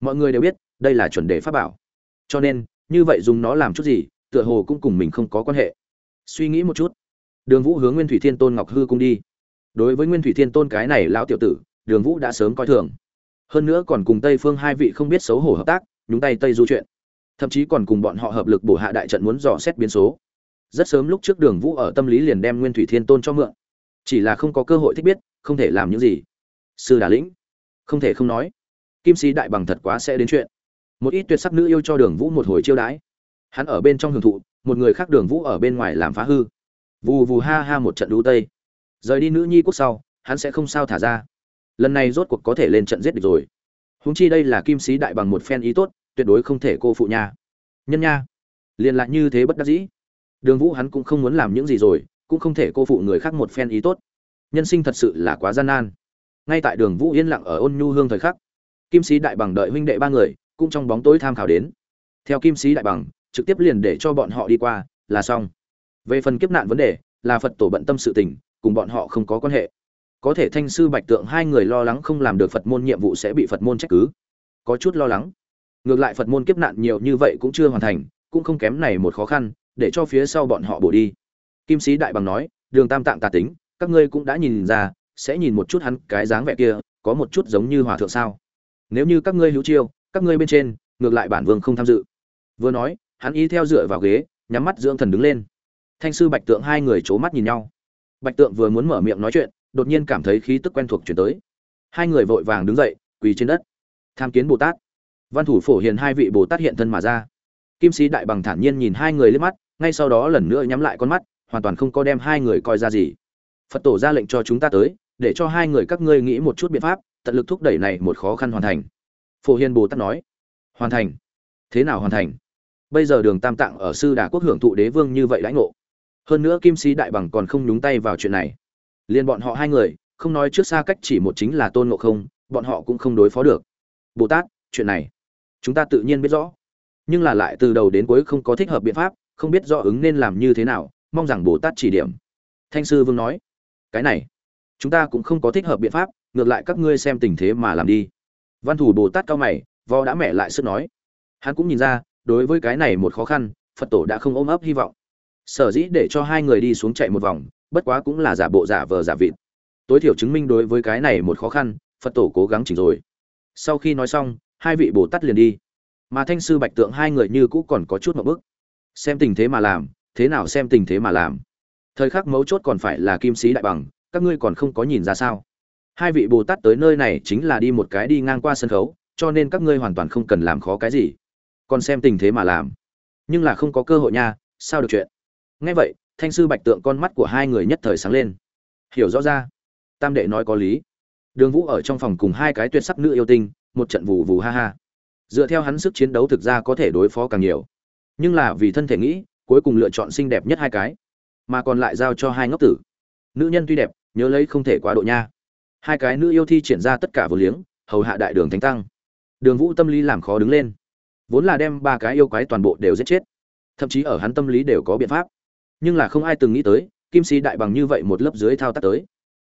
Mọi người đều biết, đây là chuẩn đề pháp bảo. Cho nên như vậy dùng nó làm chút gì, tựa hồ cũng cùng mình không có quan hệ. Suy nghĩ một chút. Đường vũ hướng nguyên thủy thiên tôn ngọc hư cung đi. Đối với nguyên thủy thiên tôn cái này lão tiểu tử, đường vũ đã sớm coi thường. Hơn nữa còn cùng tây phương hai vị không biết xấu hổ hợp tác, nhúng tay tây du chuyện. Thậm chí còn cùng bọn họ hợp lực bổ hạ đại trận muốn dò xét biến số. Rất sớm lúc trước đường vũ ở tâm lý liền đem nguyên thủy thiên tôn cho mượn. Chỉ là không có cơ hội thích biết, không thể làm những gì. Sư đà lĩnh. Không thể không nói. Kim sĩ đại bằng thật quá sẽ đến chuyện một ít tuyệt sắc nữ yêu cho đường vũ một hồi chiêu đãi. Hắn ở bên trong hưởng thụ, một người khác đường vũ ở bên ngoài làm phá hư. Vù vù ha ha một trận đu tây. Rời đi nữ nhi quốc sau, hắn sẽ không sao thả ra. Lần này rốt cuộc có thể lên trận giết địch rồi. Húng chi đây là kim sĩ đại bằng một phen ý tốt, tuyệt đối không thể cô phụ nha. Nhân nha. Liền lại như thế bất đắc dĩ. Đường vũ hắn cũng không muốn làm những gì rồi, cũng không thể cô phụ người khác một phen ý tốt. Nhân sinh thật sự là quá gian nan. Ngay tại đường vũ yên lặng ở ôn nhu hương thời khắc, kim sĩ đại bằng đợi huynh đệ ba người cũng trong bóng tối tham khảo đến. Theo kim sĩ đại bằng, trực tiếp liền để cho bọn họ đi qua, là xong. Về phần kiếp nạn vấn đề, là phật tổ bận tâm sự tình, cùng bọn họ không có quan hệ. Có thể thanh sư bạch tượng hai người lo lắng không làm được phật môn nhiệm vụ sẽ bị phật môn trách cứ. Có chút lo lắng. Ngược lại phật môn kiếp nạn nhiều như vậy cũng chưa hoàn thành, cũng không kém này một khó khăn, để cho phía sau bọn họ bổ đi. Kim sĩ đại bằng nói, đường tam tạng tà tính, các ngươi cũng đã nhìn ra, sẽ nhìn một chút hắn cái dáng vẻ kia, có một chút giống như hòa thượng sao? Nếu như các ngươi hữu chiêu các ngươi bên trên, ngược lại bản vương không tham dự. Vừa nói, hắn ý theo dựa vào ghế, nhắm mắt dưỡng thần đứng lên. Thanh sư bạch tượng hai người c h ố mắt nhìn nhau. Bạch tượng vừa muốn mở miệng nói chuyện, đột nhiên cảm thấy khí tức quen thuộc chuyển tới. Hai người vội vàng đứng dậy, quỳ trên đất. Tham kiến bồ tát. Văn thủ phổ hiền hai vị bồ tát hiện thân mà ra. Kim sĩ đại bằng thản nhiên nhìn hai người lên mắt, ngay sau đó lần nữa nhắm lại con mắt, hoàn toàn không có đem hai người coi ra gì. Phật tổ ra lệnh cho chúng ta tới, để cho hai người các ngươi nghĩ một chút biện pháp, tận lực thúc đẩy này một khó khăn hoàn thành phổ hiền bồ tát nói, hoàn thành. Thế nào hoàn thành? Bây giờ đường tam tạng ở sư đà quốc hưởng thụ đế vương như vậy lãnh ngộ. Hơn nữa kim sĩ đại bằng còn không nhúng tay vào chuyện này. Liền bọn họ hai người, không nói trước xa cách chỉ một chính là tôn ngộ không, bọn họ cũng không đối phó được. Bồ tát, chuyện này chúng ta tự nhiên biết rõ. Nhưng là lại từ đầu đến cuối không có thích hợp biện pháp, không biết rõ ứng nên làm như thế nào, mong rằng bồ tát chỉ điểm. Thanh sư vương nói, cái này, chúng ta cũng không có thích hợp biện pháp, ngược lại các ngươi xem tình thế mà làm đi văn thủ bồ tát cao mày vo đã mẹ lại sức nói. Hắn cũng nhìn ra, đối với cái này một khó khăn, phật tổ đã không ôm ấp hy vọng. Sở dĩ để cho hai người đi xuống chạy một vòng, bất quá cũng là giả bộ giả vờ giả vịt. Tối thiểu chứng minh đối với cái này một khó khăn, phật tổ cố gắng chỉnh rồi. Sau khi nói xong, hai vị bồ tát liền đi. Mà thanh sư bạch tượng hai người như cũ còn có chút một bức. Xem tình thế mà làm, thế nào xem tình thế mà làm. Thời khắc mấu chốt còn phải là kim sĩ đại bằng, các ngươi còn không có nhìn ra sao? Hai vị bồ tát tới nơi này chính là đi một cái đi ngang qua sân khấu, cho nên các ngươi hoàn toàn không cần làm khó cái gì. Còn xem tình thế mà làm. Nhưng là không có cơ hội nha, sao được chuyện? Ngay vậy, thanh sư bạch tượng con mắt của hai người nhất thời sáng lên. Hiểu rõ ra. Tam đệ nói có lý. Đường vũ ở trong phòng cùng hai cái tuyệt sắc nữ yêu tinh, một trận vù vù ha ha. Dựa theo hắn sức chiến đấu thực ra có thể đối phó càng nhiều. Nhưng là vì thân thể nghĩ, cuối cùng lựa chọn xinh đẹp nhất hai cái. Mà còn lại giao cho hai ngốc tử. Nữ nhân tuy đẹp, nhớ lấy không thể quá độ nha hai cái nữ yêu thi triển ra tất cả vừa liếng, hầu hạ đại đường thánh tăng. Đường vũ tâm lý làm khó đứng lên. Vốn là đem ba cái yêu quái toàn bộ đều giết chết. Thậm chí ở hắn tâm lý đều có biện pháp. Nhưng là không ai từng nghĩ tới, kim sĩ đại bằng như vậy một lớp dưới thao tác tới.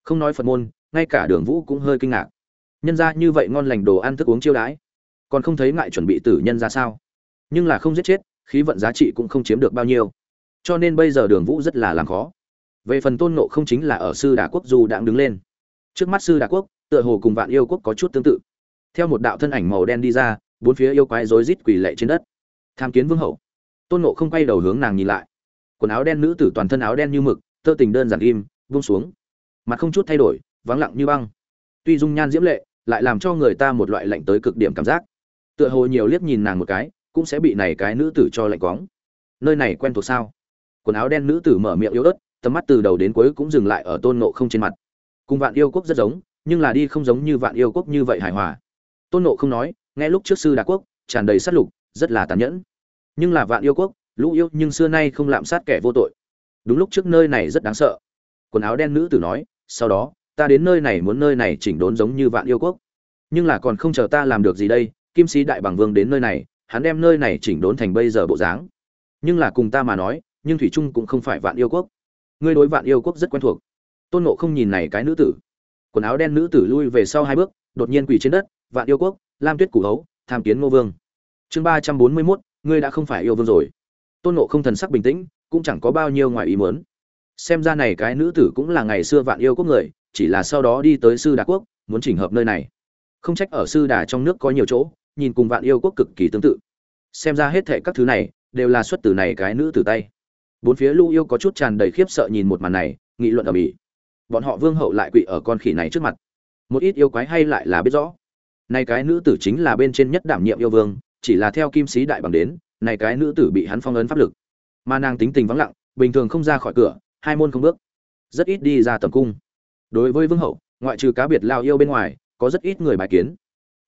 Không nói phật môn, ngay cả đường vũ cũng hơi kinh ngạc. Nhân ra như vậy ngon lành đồ ăn thức uống chiêu đãi. Còn không thấy ngại chuẩn bị tử nhân ra sao? Nhưng là không giết chết, khí vận giá trị cũng không chiếm được bao nhiêu. Cho nên bây giờ đường vũ rất là làm khó. Về phần tôn nộ không chính là ở sư đà quốc du đang đứng lên trước mắt sư đà quốc, tựa hồ cùng vạn yêu quốc có chút tương tự. Theo một đạo thân ảnh màu đen đi ra, bốn phía yêu quái rối rít quỳ lệ trên đất. Tham kiến vương hậu. Tôn nộ không quay đầu hướng nàng nhìn lại. Quần áo đen nữ tử toàn thân áo đen như mực, tơ tình đơn giản im vung xuống. Mặt không chút thay đổi, vắng lặng như băng. Tuy dung nhan diễm lệ, lại làm cho người ta một loại lạnh tới cực điểm cảm giác. Tựa hồ nhiều liếc nhìn nàng một cái, cũng sẽ bị này cái nữ tử cho lạnh quóng. Nơi này quen thuộc sao? Quần áo đen nữ tử mở miệng yếu ớt, tầm mắt từ đầu đến cuối cũng dừng lại ở tôn nộ không trên mặt cùng vạn yêu quốc rất giống, nhưng là đi không giống như vạn yêu quốc như vậy hài hòa. Tôn nộ không nói, nghe lúc trước sư đà quốc, tràn đầy sát lục, rất là tàn nhẫn. Nhưng là vạn yêu quốc, lũ yêu nhưng xưa nay không lạm sát kẻ vô tội. Đúng lúc trước nơi này rất đáng sợ. Quần áo đen nữ tử nói, sau đó, ta đến nơi này muốn nơi này chỉnh đốn giống như vạn yêu quốc. Nhưng là còn không chờ ta làm được gì đây, kim sĩ đại bằng vương đến nơi này, hắn đem nơi này chỉnh đốn thành bây giờ bộ dáng. Nhưng là cùng ta mà nói, nhưng thủy trung cũng không phải vạn yêu quốc. Ngươi đối vạn yêu quốc rất quen thuộc tôn nộ không nhìn này cái nữ tử. Quần áo đen nữ tử lui về sau hai bước, đột nhiên quỳ trên đất, vạn yêu quốc, lam tuyết củ hấu, tham kiến ngô vương. Chương ba trăm bốn mươi mốt, ngươi đã không phải yêu vương rồi. Tôn nộ không thần sắc bình tĩnh, cũng chẳng có bao nhiêu ngoài ý muốn. Xem ra này cái nữ tử cũng là ngày xưa vạn yêu quốc người, chỉ là sau đó đi tới sư đà quốc, muốn chỉnh hợp nơi này. Không trách ở sư đà trong nước có nhiều chỗ, nhìn cùng vạn yêu quốc cực kỳ tương tự. Xem ra hết thệ các thứ này, đều là xuất từ này cái nữ tử tay. Bốn phía lưu yêu có chút tràn đầy khiếp sợ nhìn một màn này, nghị luận ở mỹ bọn họ vương hậu lại quỵ ở con khỉ này trước mặt. Một ít yêu quái hay lại là biết rõ. Này cái nữ tử chính là bên trên nhất đảm nhiệm yêu vương, chỉ là theo kim sĩ đại bằng đến, này cái nữ tử bị hắn phong ấn pháp lực. Mà nàng tính tình vắng lặng, bình thường không ra khỏi cửa, hai môn không bước. Rất ít đi ra tầm cung. Đối với vương hậu, ngoại trừ cá biệt lao yêu bên ngoài, có rất ít người bài kiến.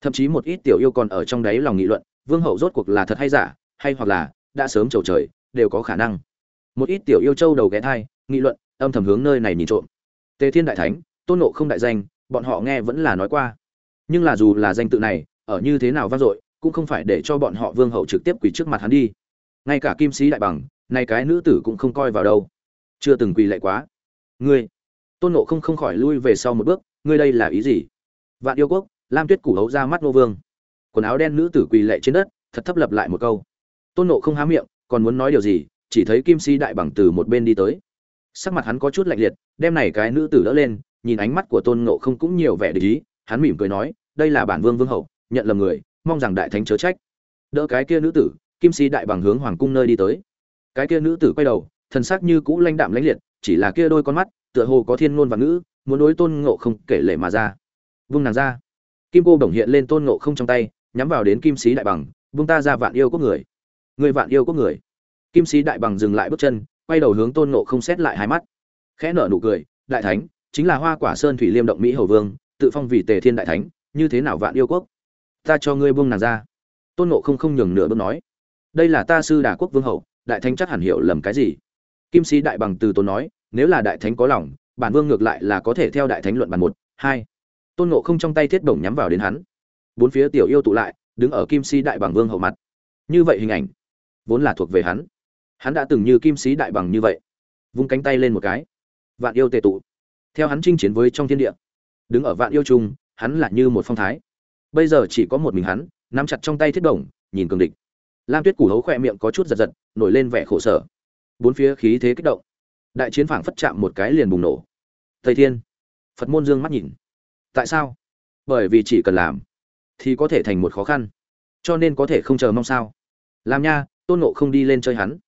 Thậm chí một ít tiểu yêu còn ở trong đáy lòng nghị luận, vương hậu rốt cuộc là thật hay giả, hay hoặc là đã sớm trầu trời, đều có khả năng. Một ít tiểu yêu châu đầu ghé thai, nghị luận, âm thầm hướng nơi này nhìn trộm tề thiên đại thánh, tôn nộ không đại danh, bọn họ nghe vẫn là nói qua. Nhưng là dù là danh tự này, ở như thế nào vang dội, cũng không phải để cho bọn họ vương hậu trực tiếp quỳ trước mặt hắn đi. Ngay cả kim sĩ đại bằng này cái nữ tử cũng không coi vào đâu. Chưa từng quỳ lạy quá. Ngươi, tôn nộ không không khỏi lui về sau một bước, ngươi đây là ý gì? Vạn yêu quốc, lam tuyết củ hấu ra mắt nô vương. Quần áo đen nữ tử quỳ lệ trên đất, thật thấp lập lại một câu. Tôn nộ không há miệng, còn muốn nói điều gì, chỉ thấy kim sĩ đại bằng từ một bên đi tới sắc mặt hắn có chút lạnh liệt, đem này cái nữ tử đỡ lên, nhìn ánh mắt của tôn ngộ không cũng nhiều vẻ để ý, hắn mỉm cười nói, đây là bản vương vương hậu, nhận lầm người, mong rằng đại thánh chớ trách. Đỡ cái kia nữ tử, kim si đại bằng hướng hoàng cung nơi đi tới. Cái kia nữ tử quay đầu, thần sắc như cũ lãnh đạm lãnh liệt, chỉ là kia đôi con mắt, tựa hồ có thiên ngôn và ngữ, muốn đối tôn ngộ không kể lệ mà ra. Vung nàng ra. Kim cô đồng hiện lên tôn ngộ không trong tay, nhắm vào đến kim sĩ đại bằng, vung ta ra vạn yêu quốc người. Người vạn yêu quốc người. Kim sĩ đại bằng dừng lại bước chân quay đầu hướng tôn ngộ không xét lại hai mắt. Khẽ nở nụ cười, đại thánh, chính là hoa quả sơn thủy liêm động mỹ hầu vương, tự phong vì tề thiên đại thánh, như thế nào vạn yêu quốc? Ta cho ngươi buông nàng ra. Tôn ngộ không không nhường nửa bước nói, đây là ta sư đà quốc vương hậu, đại thánh chắc hẳn hiểu lầm cái gì? Kim sĩ đại bằng từ tôn nói, nếu là đại thánh có lòng, bản vương ngược lại là có thể theo đại thánh luận bàn một, hai. Tôn ngộ không trong tay thiết bổng nhắm vào đến hắn. Bốn phía tiểu yêu tụ lại, đứng ở kim si đại bằng vương hậu mặt. Như vậy hình ảnh, vốn là thuộc về hắn hắn đã từng như kim sĩ đại bằng như vậy. Vung cánh tay lên một cái. Vạn yêu tề tụ. Theo hắn chinh chiến với trong thiên địa. Đứng ở vạn yêu chung, hắn là như một phong thái. Bây giờ chỉ có một mình hắn, nắm chặt trong tay thiết đồng nhìn cường địch. Lam tuyết củ hấu khỏe miệng có chút giật giật, nổi lên vẻ khổ sở. Bốn phía khí thế kích động. Đại chiến phảng phất chạm một cái liền bùng nổ. Thầy thiên. Phật môn dương mắt nhìn. Tại sao? Bởi vì chỉ cần làm, thì có thể thành một khó khăn. Cho nên có thể không chờ mong sao? Làm nha, tôn nộ không đi lên chơi hắn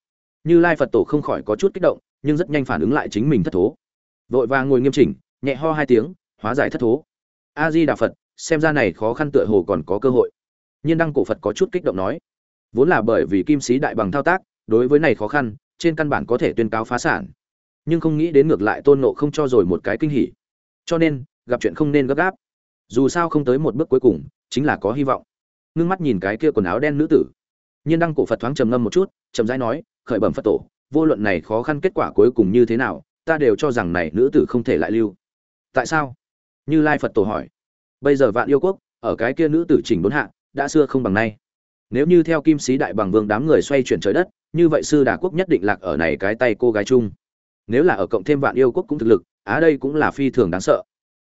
như lai phật tổ không khỏi có chút kích động, nhưng rất nhanh phản ứng lại chính mình thất thố. Vội vàng ngồi nghiêm chỉnh, nhẹ ho hai tiếng, hóa giải thất thố. A di đà phật, xem ra này khó khăn tựa hồ còn có cơ hội. Nhiên đăng cổ phật có chút kích động nói, vốn là bởi vì kim sĩ đại bằng thao tác, đối với này khó khăn, trên căn bản có thể tuyên cáo phá sản. Nhưng không nghĩ đến ngược lại tôn nộ không cho rồi một cái kinh hỉ. Cho nên, gặp chuyện không nên gấp gáp. Dù sao không tới một bước cuối cùng, chính là có hy vọng. Ngưng mắt nhìn cái kia quần áo đen nữ tử. Nhiên đăng cổ phật thoáng trầm ngâm một chút, chậm rãi nói khởi bẩm phật tổ, vô luận này khó khăn kết quả cuối cùng như thế nào, ta đều cho rằng này nữ tử không thể lại lưu. Tại sao? Như lai phật tổ hỏi. Bây giờ vạn yêu quốc, ở cái kia nữ tử chỉnh đốn hạ, đã xưa không bằng nay. Nếu như theo kim sĩ đại bằng vương đám người xoay chuyển trời đất, như vậy sư đà quốc nhất định lạc ở này cái tay cô gái chung. Nếu là ở cộng thêm vạn yêu quốc cũng thực lực, á đây cũng là phi thường đáng sợ.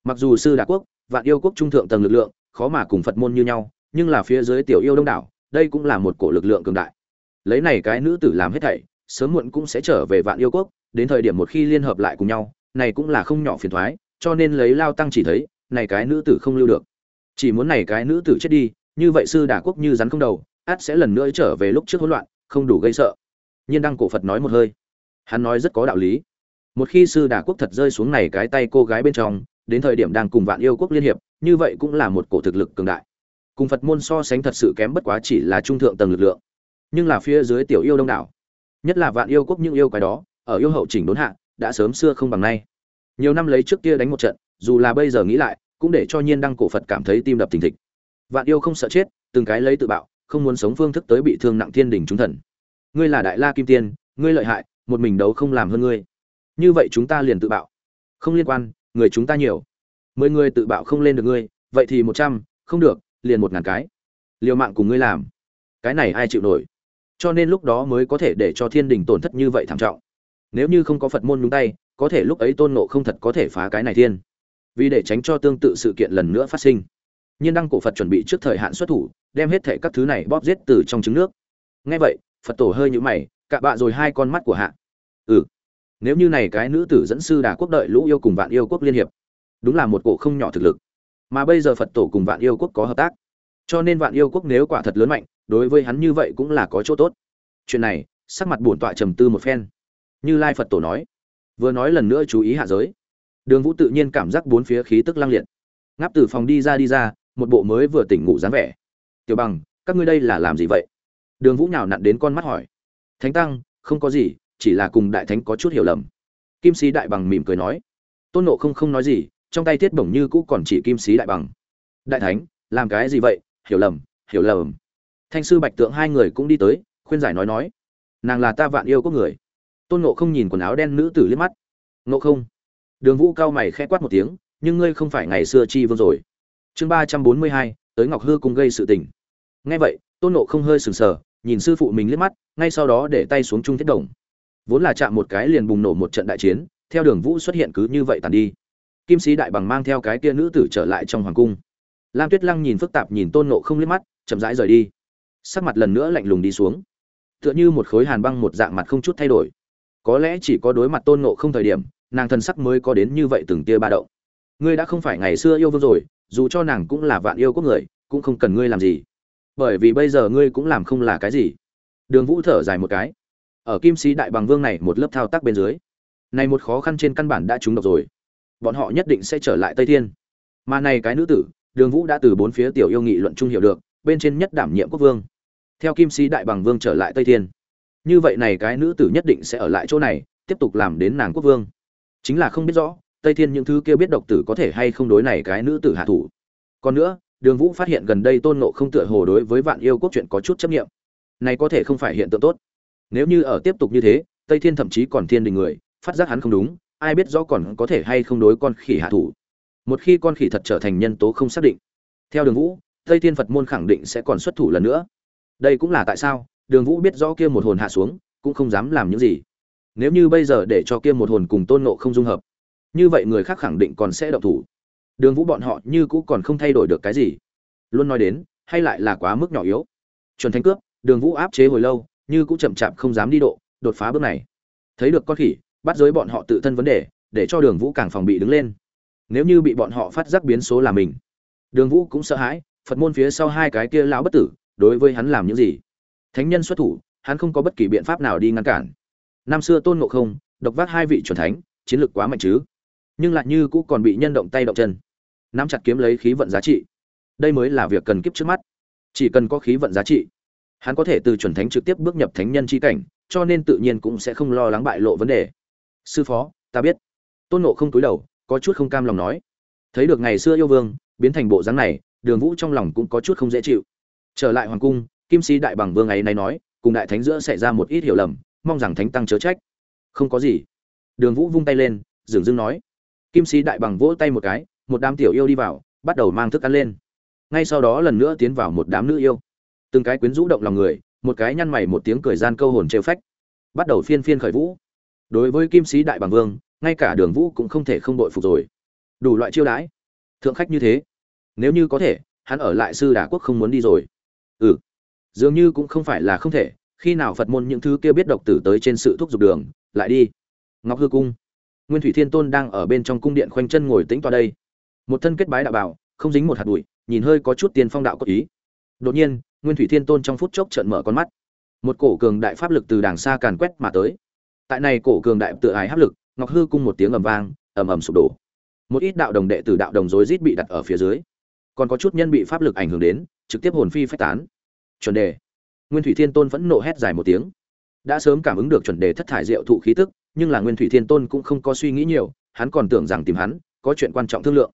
Mặc dù sư đà quốc, vạn yêu quốc trung thượng tầng lực lượng, khó mà cùng phật môn như nhau, nhưng là phía dưới tiểu yêu đông đảo, đây cũng là một cổ lực lượng cường đại lấy này cái nữ tử làm hết thảy, sớm muộn cũng sẽ trở về vạn yêu quốc, đến thời điểm một khi liên hợp lại cùng nhau, này cũng là không nhỏ phiền thoái cho nên lấy lao tăng chỉ thấy, này cái nữ tử không lưu được. Chỉ muốn này cái nữ tử chết đi, như vậy sư đà quốc như rắn không đầu át sẽ lần nữa trở về lúc trước hỗn loạn, không đủ gây sợ. Nhiên đăng cổ phật nói một hơi. Hắn nói rất có đạo lý. Một khi sư đà quốc thật rơi xuống này cái tay cô gái bên trong, đến thời điểm đang cùng vạn yêu quốc liên hiệp, như vậy cũng là một cổ thực lực cường đại. Cùng phật môn so sánh thật sự kém bất quá chỉ là trung thượng tầng lực lượng nhưng là phía dưới tiểu yêu đông đảo. Nhất là vạn yêu quốc những yêu cái đó, ở yêu hậu chỉnh đốn hạ, đã sớm xưa không bằng nay. Nhiều năm lấy trước kia đánh một trận, dù là bây giờ nghĩ lại, cũng để cho nhiên đăng cổ phật cảm thấy tim đập thình thịch. Vạn yêu không sợ chết, từng cái lấy tự bạo, không muốn sống phương thức tới bị thương nặng thiên đình chúng thần. Ngươi là đại la kim tiên, ngươi lợi hại, một mình đấu không làm hơn ngươi. Như vậy chúng ta liền tự bạo. Không liên quan, người chúng ta nhiều. Mười người tự bạo không lên được ngươi, vậy thì một trăm, không được, liền một ngàn cái. Liều mạng cùng ngươi làm. Cái này ai chịu nổi? Cho nên lúc đó mới có thể để cho thiên đình tổn thất như vậy thảm trọng. Nếu như không có phật môn nhúng tay, có thể lúc ấy tôn nộ không thật có thể phá cái này thiên. Vì để tránh cho tương tự sự kiện lần nữa phát sinh, nhiên đăng cổ phật chuẩn bị trước thời hạn xuất thủ, đem hết thể các thứ này bóp giết từ trong trứng nước. Nghe vậy, phật tổ hơi nhũ mày, cạ bạ rồi hai con mắt của hạ. Ừ nếu như này cái nữ tử dẫn sư đà quốc đợi lũ yêu cùng vạn yêu quốc liên hiệp, đúng là một cổ không nhỏ thực lực. Mà bây giờ phật tổ cùng vạn yêu quốc có hợp tác, cho nên vạn yêu quốc nếu quả thật lớn mạnh đối với hắn như vậy cũng là có chỗ tốt. Chuyện này, sắc mặt bổn tọa trầm tư một phen. Như lai phật tổ nói, vừa nói lần nữa chú ý hạ giới. Đường vũ tự nhiên cảm giác bốn phía khí tức lang liệt. Ngáp từ phòng đi ra đi ra, một bộ mới vừa tỉnh ngủ dáng vẻ. Tiểu bằng, các ngươi đây là làm gì vậy? Đường vũ nhào nặn đến con mắt hỏi. Thánh tăng, không có gì, chỉ là cùng đại thánh có chút hiểu lầm. Kim sĩ đại bằng mỉm cười nói. Tôn nộ không không nói gì, trong tay thiết bổng như cũ còn chỉ kim sĩ đại bằng. Đại thánh, làm cái gì vậy? Hiểu lầm hiểu lầm thanh sư bạch tượng hai người cũng đi tới, khuyên giải nói nói. Nàng là ta vạn yêu có người. Tôn Ngộ không nhìn quần áo đen nữ tử liếc mắt. Ngộ không. Đường vũ cao mày khẽ quát một tiếng, nhưng ngươi không phải ngày xưa chi vương rồi. Chương ba trăm bốn mươi hai, tới ngọc hư cùng gây sự tình. Nghe vậy, tôn Ngộ không hơi sừng sờ, nhìn sư phụ mình liếc mắt, ngay sau đó để tay xuống trung thiết đồng. Vốn là chạm một cái liền bùng nổ một trận đại chiến, theo đường vũ xuất hiện cứ như vậy tàn đi. Kim sĩ đại bằng mang theo cái kia nữ tử trở lại trong hoàng cung. Lam tuyết lăng nhìn phức tạp nhìn tôn nộ không liếc mắt, chậm rãi rời đi sắc mặt lần nữa lạnh lùng đi xuống. Tựa như một khối hàn băng một dạng mặt không chút thay đổi. Có lẽ chỉ có đối mặt tôn nộ không thời điểm, nàng thần sắc mới có đến như vậy từng tia ba động. Ngươi đã không phải ngày xưa yêu vương rồi, dù cho nàng cũng là vạn yêu quốc người, cũng không cần ngươi làm gì. Bởi vì bây giờ ngươi cũng làm không là cái gì. Đường vũ thở dài một cái. Ở kim sĩ đại bằng vương này một lớp thao tác bên dưới, này một khó khăn trên căn bản đã trúng độc rồi. Bọn họ nhất định sẽ trở lại tây thiên. Mà này cái nữ tử, đường vũ đã từ bốn phía tiểu yêu nghị luận trung hiểu được, bên trên nhất đảm nhiệm quốc vương theo kim sĩ đại bằng vương trở lại tây thiên. Như vậy này cái nữ tử nhất định sẽ ở lại chỗ này, tiếp tục làm đến nàng quốc vương. Chính là không biết rõ, tây thiên những thứ kia biết độc tử có thể hay không đối này cái nữ tử hạ thủ. Còn nữa, đường vũ phát hiện gần đây tôn nộ không tựa hồ đối với vạn yêu quốc chuyện có chút chấp nghiệm này có thể không phải hiện tượng tốt. Nếu như ở tiếp tục như thế, tây thiên thậm chí còn thiên đình người, phát giác hắn không đúng, ai biết rõ còn có thể hay không đối con khỉ hạ thủ. Một khi con khỉ thật trở thành nhân tố không xác định. Theo đường vũ, tây thiên phật môn khẳng định sẽ còn xuất thủ lần nữa đây cũng là tại sao, đường vũ biết rõ kia một hồn hạ xuống, cũng không dám làm những gì. Nếu như bây giờ để cho kia một hồn cùng tôn nộ không dung hợp, như vậy người khác khẳng định còn sẽ động thủ. Đường vũ bọn họ như cũ còn không thay đổi được cái gì. Luôn nói đến, hay lại là quá mức nhỏ yếu. Chuẩn thánh cướp, đường vũ áp chế hồi lâu, như cũng chậm chạp không dám đi độ, đột phá bước này. Thấy được con khỉ, bắt giới bọn họ tự thân vấn đề, để cho đường vũ càng phòng bị đứng lên. Nếu như bị bọn họ phát giác biến số là mình, đường vũ cũng sợ hãi, phật môn phía sau hai cái kia lão bất tử đối với hắn làm những gì. Thánh nhân xuất thủ, hắn không có bất kỳ biện pháp nào đi ngăn cản. Năm xưa tôn ngộ không, độc vác hai vị c thánh, chiến lược quá mạnh chứ. Nhưng lại như cũ còn bị nhân động tay động chân. Nắm chặt kiếm lấy khí vận giá trị. Đây mới là việc cần kiếp trước mắt. Chỉ cần có khí vận giá trị, hắn có thể từ chuẩn thánh trực tiếp bước nhập thánh nhân chi cảnh, cho nên tự nhiên cũng sẽ không lo lắng bại lộ vấn đề. Sư phó, ta biết. Tôn nộ không túi đầu, có chút không cam lòng nói. Thấy được ngày xưa yêu vương, biến thành bộ dáng này, đường vũ trong lòng cũng có chút không dễ chịu trở lại hoàng cung, kim sĩ đại bằng vương ấy nay nói, cùng đại thánh giữa xảy ra một ít hiểu lầm, mong rằng thánh tăng chớ trách. Không có gì. Đường vũ vung tay lên dường dưng nói. Kim sĩ đại bằng vỗ tay một cái, một đám tiểu yêu đi vào, bắt đầu mang thức ăn lên. Ngay sau đó lần nữa tiến vào một đám nữ yêu. Từng cái quyến rũ động lòng người, một cái nhăn mày một tiếng cười gian câu hồn trêu phách. Bắt đầu phiên phiên khởi vũ. Đối với kim sĩ đại bằng vương, ngay cả đường vũ cũng không thể không đội phục rồi. Đủ loại chiêu đãi. Thượng khách như thế. Nếu như có thể, hắn ở lại sư đà quốc không muốn đi rồi ừ. Dường như cũng không phải là không thể, khi nào phật môn những thứ kia biết độc tử tới trên sự thúc giục đường, lại đi. Ngọc hư cung. Nguyên thủy thiên tôn đang ở bên trong cung điện khoanh chân ngồi tĩnh toa đây. Một thân kết bái đạo bảo, không dính một hạt bụi, nhìn hơi có chút tiền phong đạo có ý. Đột nhiên, nguyên thủy thiên tôn trong phút chốc trợn mở con mắt. Một cổ cường đại pháp lực từ đàng xa càn quét mà tới. Tại này cổ cường đại tự ái hấp lực, ngọc hư cung một tiếng ầm vang, ầm ầm sụp đổ. Một ít đạo đồng đệ tử đạo đồng rối rít bị đặt ở phía dưới còn có chút nhân bị pháp lực ảnh hưởng đến, trực tiếp hồn phi phách tán. Chuẩn đề. Nguyên thủy thiên tôn vẫn nộ hét dài một tiếng. Đã sớm cảm ứng được chuẩn đề thất thải diệu thụ khí tức, nhưng là nguyên thủy thiên tôn cũng không có suy nghĩ nhiều, hắn còn tưởng rằng tìm hắn, có chuyện quan trọng thương lượng.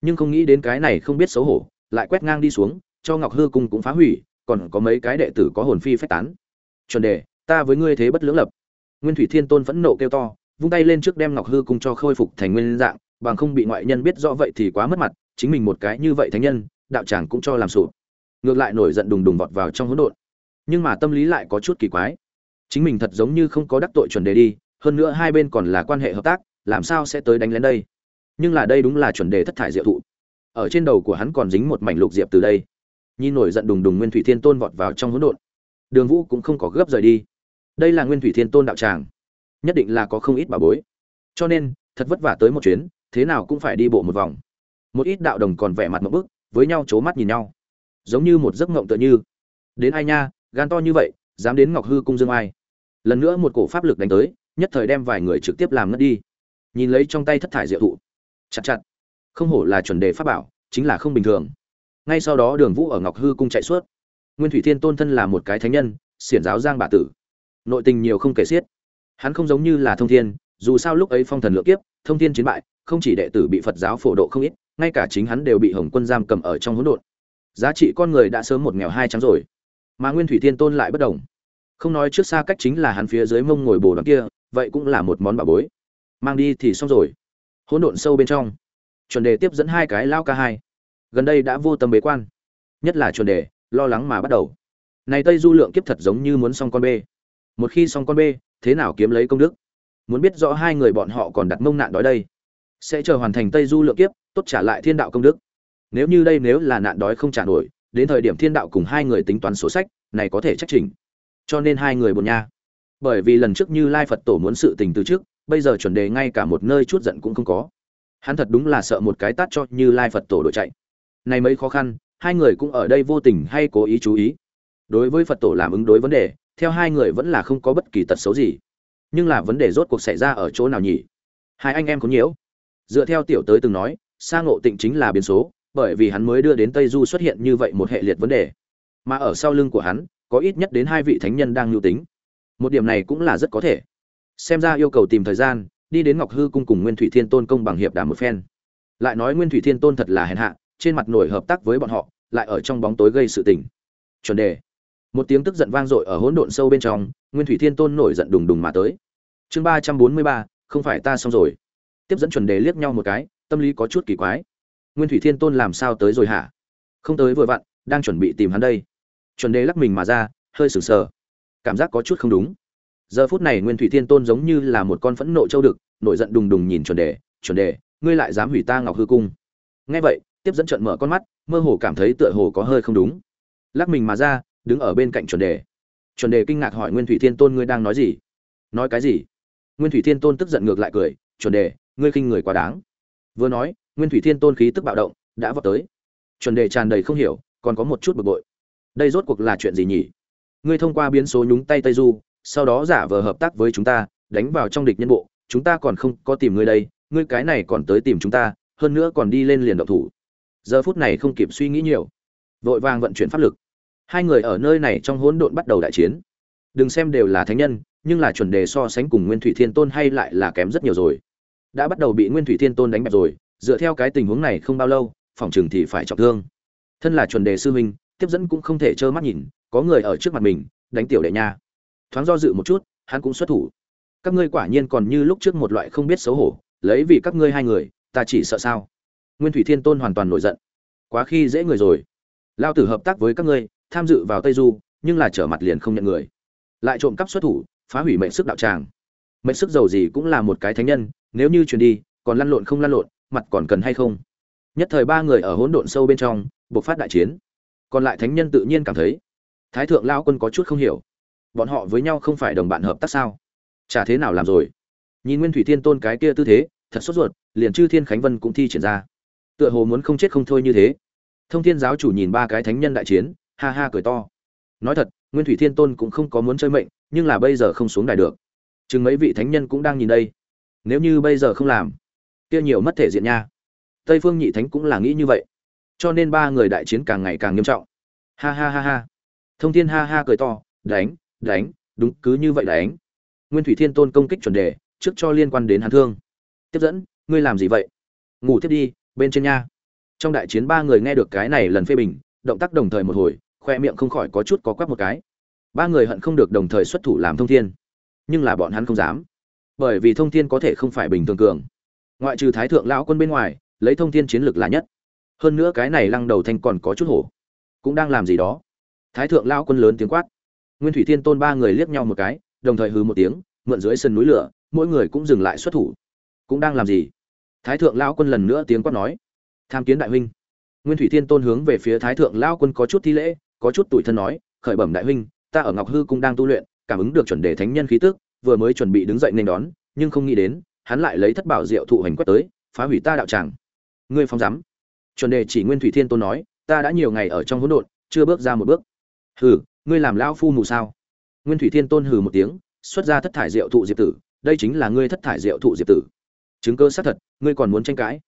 Nhưng không nghĩ đến cái này không biết xấu hổ, lại quét ngang đi xuống, cho ngọc hư cung cũng phá hủy, còn có mấy cái đệ tử có hồn phi phách tán. Chuẩn đề, ta với ngươi thế bất lưỡng lập. Nguyên thủy thiên tôn vẫn nộ kêu to, vung tay lên trước đem ngọc hư cung cho khôi phục thành nguyên dạng, bằng không bị ngoại nhân biết rõ vậy thì quá mất mặt chính mình một cái như vậy thánh nhân, đạo tràng cũng cho làm sụp. Ngược lại nổi giận đùng đùng vọt vào trong hỗn độn. Nhưng mà tâm lý lại có chút kỳ quái. Chính mình thật giống như không có đắc tội chuẩn đề đi, hơn nữa hai bên còn là quan hệ hợp tác, làm sao sẽ tới đánh lén đây? Nhưng là đây đúng là chuẩn đề thất thải diệu thụ. Ở trên đầu của hắn còn dính một mảnh lục diệp từ đây. Nhìn nổi giận đùng đùng nguyên thủy thiên tôn vọt vào trong hỗn độn. Đường vũ cũng không có gấp rời đi. Đây là nguyên thủy thiên tôn đạo tràng. Nhất định là có không ít bà bối. Cho nên, thật vất vả tới một chuyến, thế nào cũng phải đi bộ một vòng một ít đạo đồng còn vẻ mặt một bức, với nhau c h ố mắt nhìn nhau. Giống như một giấc mộng tựa như. Đến ai nha, gan to như vậy, dám đến ngọc hư cung dương ai. Lần nữa một cổ pháp lực đánh tới, nhất thời đem vài người trực tiếp làm ngất đi. Nhìn lấy trong tay thất thải diệu thụ. Chặt chặt. Không hổ là chuẩn đề pháp bảo, chính là không bình thường. Ngay sau đó đường vũ ở ngọc hư cung chạy suốt. Nguyên thủy thiên tôn thân là một cái thánh nhân, xiển giáo giang bà tử. Nội tình nhiều không kể xiết. Hắn không giống như là thông thiên, dù sao lúc ấy phong thần lượng kiếp, thông thiên chiến bại, không chỉ đệ tử bị phật giáo phổ độ không ít ngay cả chính hắn đều bị hồng quân giam cầm ở trong hỗn độn. Giá trị con người đã sớm một nghèo hai trắng rồi, mà nguyên thủy thiên tôn lại bất đồng. Không nói trước xa cách chính là hắn phía dưới mông ngồi bồ đoàn kia, vậy cũng là một món bảo bối. Mang đi thì xong rồi. Hỗn độn sâu bên trong, chuẩn đề tiếp dẫn hai cái lao ca hai. Gần đây đã vô tâm bế quan, nhất là chuẩn đề, lo lắng mà bắt đầu. Này tây du lượng kiếp thật giống như muốn xong con bê. Một khi xong con bê, thế nào kiếm lấy công đức? Muốn biết rõ hai người bọn họ còn đặt mông nạn đói đây. Sẽ chờ hoàn thành tây du lượng kiếp tốt trả lại thiên đạo công đức. Nếu như đây nếu là nạn đói không trả nổi, đến thời điểm thiên đạo cùng hai người tính toán số sách, này có thể trách trình cho nên hai người buồn nha. Bởi vì lần trước như lai phật tổ muốn sự tình từ trước, bây giờ chuẩn đề ngay cả một nơi chút giận cũng không có. Hắn thật đúng là sợ một cái tát cho như lai phật tổ đội chạy. Này mấy khó khăn, hai người cũng ở đây vô tình hay cố ý chú ý. Đối với phật tổ làm ứng đối vấn đề, theo hai người vẫn là không có bất kỳ tật xấu gì. Nhưng là vấn đề rốt cuộc xảy ra ở chỗ nào nhỉ? Hai anh em có nhiễu. Dựa theo tiểu tới từng nói sa ngộ tịnh chính là biến số, bởi vì hắn mới đưa đến tây du xuất hiện như vậy một hệ liệt vấn đề. Mà ở sau lưng của hắn, có ít nhất đến hai vị thánh nhân đang nhu tính. Một điểm này cũng là rất có thể. Xem ra yêu cầu tìm thời gian, đi đến ngọc hư cung cùng nguyên thủy thiên tôn công bằng hiệp đàm một phen. Lại nói nguyên thủy thiên tôn thật là hèn hạ, trên mặt nổi hợp tác với bọn họ, lại ở trong bóng tối gây sự tình. Chuẩn đề. Một tiếng tức giận vang dội ở hỗn độn sâu bên trong, nguyên thủy thiên tôn nổi giận đùng đùng mà tới. Chương ba trăm bốn mươi ba, không phải ta xong rồi. Tiếp dẫn chuẩn đề liếc nhau một cái tâm lý có chút kỳ quái. Nguyên thủy thiên tôn làm sao tới rồi hả? Không tới vừa vặn, đang chuẩn bị tìm hắn đây. Chuẩn đề lắc mình mà ra, hơi sừng sờ. Cảm giác có chút không đúng. Giờ phút này nguyên thủy thiên tôn giống như là một con phẫn nộ châu đực, nổi giận đùng đùng nhìn chuẩn đề chuẩn đề ngươi lại dám hủy ta ngọc hư cung? Nghe vậy, tiếp dẫn trận mở con mắt, mơ hồ cảm thấy tựa hồ có hơi không đúng. Lắc mình mà ra, đứng ở bên cạnh chuẩn đề chuẩn đề kinh ngạc hỏi nguyên thủy thiên tôn ngươi đang nói gì? Nói cái gì? Nguyên thủy thiên tôn tức giận ngược lại cười, chuẩn đề ngươi khinh người quá đáng vừa nói, nguyên thủy thiên tôn khí tức bạo động, đã vọt tới. Chuẩn đề tràn đầy không hiểu, còn có một chút bực bội. Đây rốt cuộc là chuyện gì nhỉ? Ngươi thông qua biến số nhúng tay tây du, sau đó giả vờ hợp tác với chúng ta, đánh vào trong địch nhân bộ, chúng ta còn không có tìm ngươi đây, ngươi cái này còn tới tìm chúng ta, hơn nữa còn đi lên liền động thủ. Giờ phút này không kịp suy nghĩ nhiều, vội vàng vận chuyển pháp lực. Hai người ở nơi này trong hỗn độn bắt đầu đại chiến. Đừng xem đều là thánh nhân, nhưng là chuẩn đề so sánh cùng nguyên thủy thiên tôn hay lại là kém rất nhiều rồi đã bắt đầu bị nguyên thủy thiên tôn đánh bẹp rồi, dựa theo cái tình huống này không bao lâu, phòng chừng thì phải trọng thương. Thân là chuẩn đề sư huynh, tiếp dẫn cũng không thể trơ mắt nhìn, có người ở trước mặt mình, đánh tiểu đệ nha. Thoáng do dự một chút, hắn cũng xuất thủ. Các ngươi quả nhiên còn như lúc trước một loại không biết xấu hổ, lấy vì các ngươi hai người, ta chỉ sợ sao? Nguyên thủy thiên tôn hoàn toàn nổi giận. Quá khi dễ người rồi. Lao tử hợp tác với các ngươi, tham dự vào tây du, nhưng là trở mặt liền không nhận người. Lại trộm cắp xuất thủ, phá hủy mệnh sức đạo tràng. Mệnh sức giàu gì cũng là một cái thánh nhân nếu như truyền đi, còn lăn lộn không lăn lộn, mặt còn cần hay không? Nhất thời ba người ở hỗn độn sâu bên trong buộc phát đại chiến. Còn lại thánh nhân tự nhiên cảm thấy, thái thượng lao quân có chút không hiểu. Bọn họ với nhau không phải đồng bạn hợp tác sao? Chả thế nào làm rồi? Nhìn nguyên thủy thiên tôn cái kia tư thế, thật sốt ruột, liền chư thiên khánh vân cũng thi triển ra. Tựa hồ muốn không chết không thôi như thế. Thông thiên giáo chủ nhìn ba cái thánh nhân đại chiến, ha ha cười to. Nói thật, nguyên thủy thiên tôn cũng không có muốn chơi mệnh, nhưng là bây giờ không xuống đài được. Chừng mấy vị thánh nhân cũng đang nhìn đây nếu như bây giờ không làm, kia nhiều mất thể diện nha. Tây phương nhị thánh cũng là nghĩ như vậy. Cho nên ba người đại chiến càng ngày càng nghiêm trọng. Ha ha ha ha. Thông thiên ha ha cười to, đánh đánh, đúng, cứ như vậy đánh. Nguyên thủy thiên tôn công kích chuẩn đề, trước cho liên quan đến hắn thương. Tiếp dẫn, ngươi làm gì vậy? Ngủ tiếp đi, bên trên nha. Trong đại chiến ba người nghe được cái này lần phê bình, động tác đồng thời một hồi, khoe miệng không khỏi có chút có quắc một cái. Ba người hận không được đồng thời xuất thủ làm thông thiên. Nhưng là bọn hắn không dám bởi vì thông thiên có thể không phải bình thường cường. Ngoại trừ thái thượng lão quân bên ngoài, lấy thông thiên chiến lược là nhất. Hơn nữa cái này lăng đầu thanh còn có chút hổ. Cũng đang làm gì đó. Thái thượng lão quân lớn tiếng quát. Nguyên thủy thiên tôn ba người liếc nhau một cái, đồng thời hừ một tiếng, mượn dưới sân núi lửa, mỗi người cũng dừng lại xuất thủ. Cũng đang làm gì? Thái thượng lão quân lần nữa tiếng quát nói. Tham kiến đại huynh. Nguyên thủy thiên tôn hướng về phía thái thượng lão quân có chút thi lễ, có chút tủi thân nói, khởi bẩm đại huynh, ta ở ngọc hư cũng đang tu luyện, cảm ứng được chuẩn đề thánh nhân khí tức vừa mới chuẩn bị đứng dậy nên đón, nhưng không nghĩ đến, hắn lại lấy thất bảo diệu thụ hành quét tới, phá hủy ta đạo tràng. Ngươi phóng dám chuẩn đề chỉ nguyên thủy thiên tôn nói, ta đã nhiều ngày ở trong hỗn độn, chưa bước ra một bước. Hừ, ngươi làm lão phu mù sao? Nguyên thủy thiên tôn hừ một tiếng, xuất ra thất thải diệu thụ diệp tử, đây chính là ngươi thất thải diệu thụ diệp tử. Chứng cơ xác thật, ngươi còn muốn tranh cãi.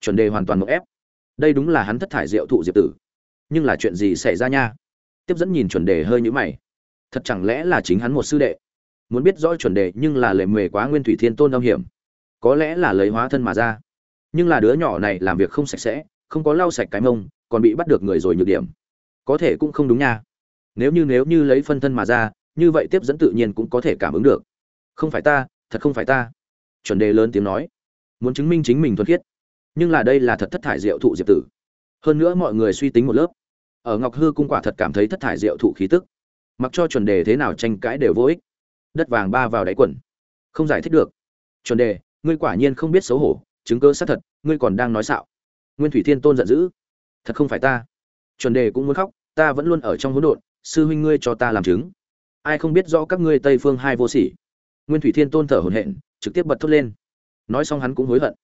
Chuẩn đề hoàn toàn một ép. Đây đúng là hắn thất thải diệu thụ diệp tử. Nhưng là chuyện gì xảy ra nha? Tiếp dẫn nhìn chuẩn đề hơi nhũ mày. Thật chẳng lẽ là chính hắn một sư đệ? Muốn biết rõ chuẩn đề nhưng là lệ mề quá nguyên thủy thiên tôn âm hiểm. Có lẽ là lấy hóa thân mà ra. Nhưng là đứa nhỏ này làm việc không sạch sẽ, không có lau sạch cái mông, còn bị bắt được người rồi nhược điểm. Có thể cũng không đúng nha. Nếu như nếu như lấy phân thân mà ra, như vậy tiếp dẫn tự nhiên cũng có thể cảm ứng được. Không phải ta, thật không phải ta. Chuẩn đề lớn tiếng nói. Muốn chứng minh chính mình thuần khiết. Nhưng là đây là thật thất thải diệu thụ diệp tử. Hơn nữa mọi người suy tính một lớp. Ở ngọc hư cung quả thật cảm thấy thất thải diệu thụ khí tức. Mặc cho chuẩn đề thế nào tranh cãi đều vô ích đất vàng ba vào đáy quần. Không giải thích được. Chuẩn đề, ngươi quả nhiên không biết xấu hổ, chứng cơ xác thật, ngươi còn đang nói xạo. Nguyên thủy thiên tôn giận dữ. Thật không phải ta. Chuẩn đề cũng muốn khóc, ta vẫn luôn ở trong hỗn độn, sư huynh ngươi cho ta làm chứng. Ai không biết rõ các ngươi tây phương hai vô sỉ. Nguyên thủy thiên tôn thở hổn hển, trực tiếp bật thốt lên. Nói xong hắn cũng hối hận.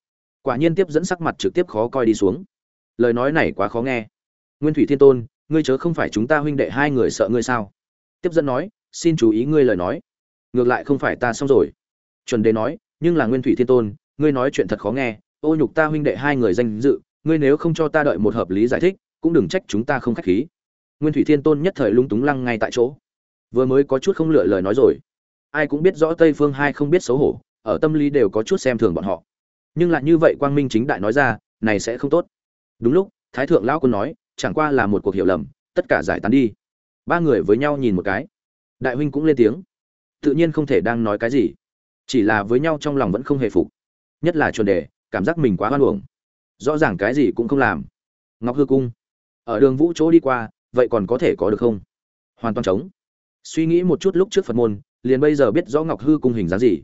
Quả nhiên tiếp dẫn sắc mặt trực tiếp khó coi đi xuống. Lời nói này quá khó nghe. Nguyên thủy thiên tôn, ngươi chớ không phải chúng ta huynh đệ hai người sợ ngươi sao? Tiếp dẫn nói, xin chú ý ngươi lời nói ngược lại không phải ta xong rồi. Chuẩn đề nói, nhưng là nguyên thủy thiên tôn, ngươi nói chuyện thật khó nghe, ô nhục ta huynh đệ hai người danh dự, ngươi nếu không cho ta đợi một hợp lý giải thích, cũng đừng trách chúng ta không khách khí. Nguyên thủy thiên tôn nhất thời lung túng lăng ngay tại chỗ. Vừa mới có chút không lựa lời nói rồi. Ai cũng biết rõ tây phương hai không biết xấu hổ, ở tâm lý đều có chút xem thường bọn họ. Nhưng lại như vậy quang minh chính đại nói ra, này sẽ không tốt. Đúng lúc, thái thượng lão quân nói, chẳng qua là một cuộc hiểu lầm, tất cả giải tán đi. Ba người với nhau nhìn một cái. Đại huynh cũng lên tiếng tự nhiên không thể đang nói cái gì. Chỉ là với nhau trong lòng vẫn không hề phục. Nhất là chuẩn đề, cảm giác mình quá hoan hưởng rõ ràng cái gì cũng không làm. Ngọc hư cung, ở đường vũ chỗ đi qua, vậy còn có thể có được không? Hoàn toàn trống. Suy nghĩ một chút lúc trước phật môn, liền bây giờ biết rõ ngọc hư cung hình dáng gì.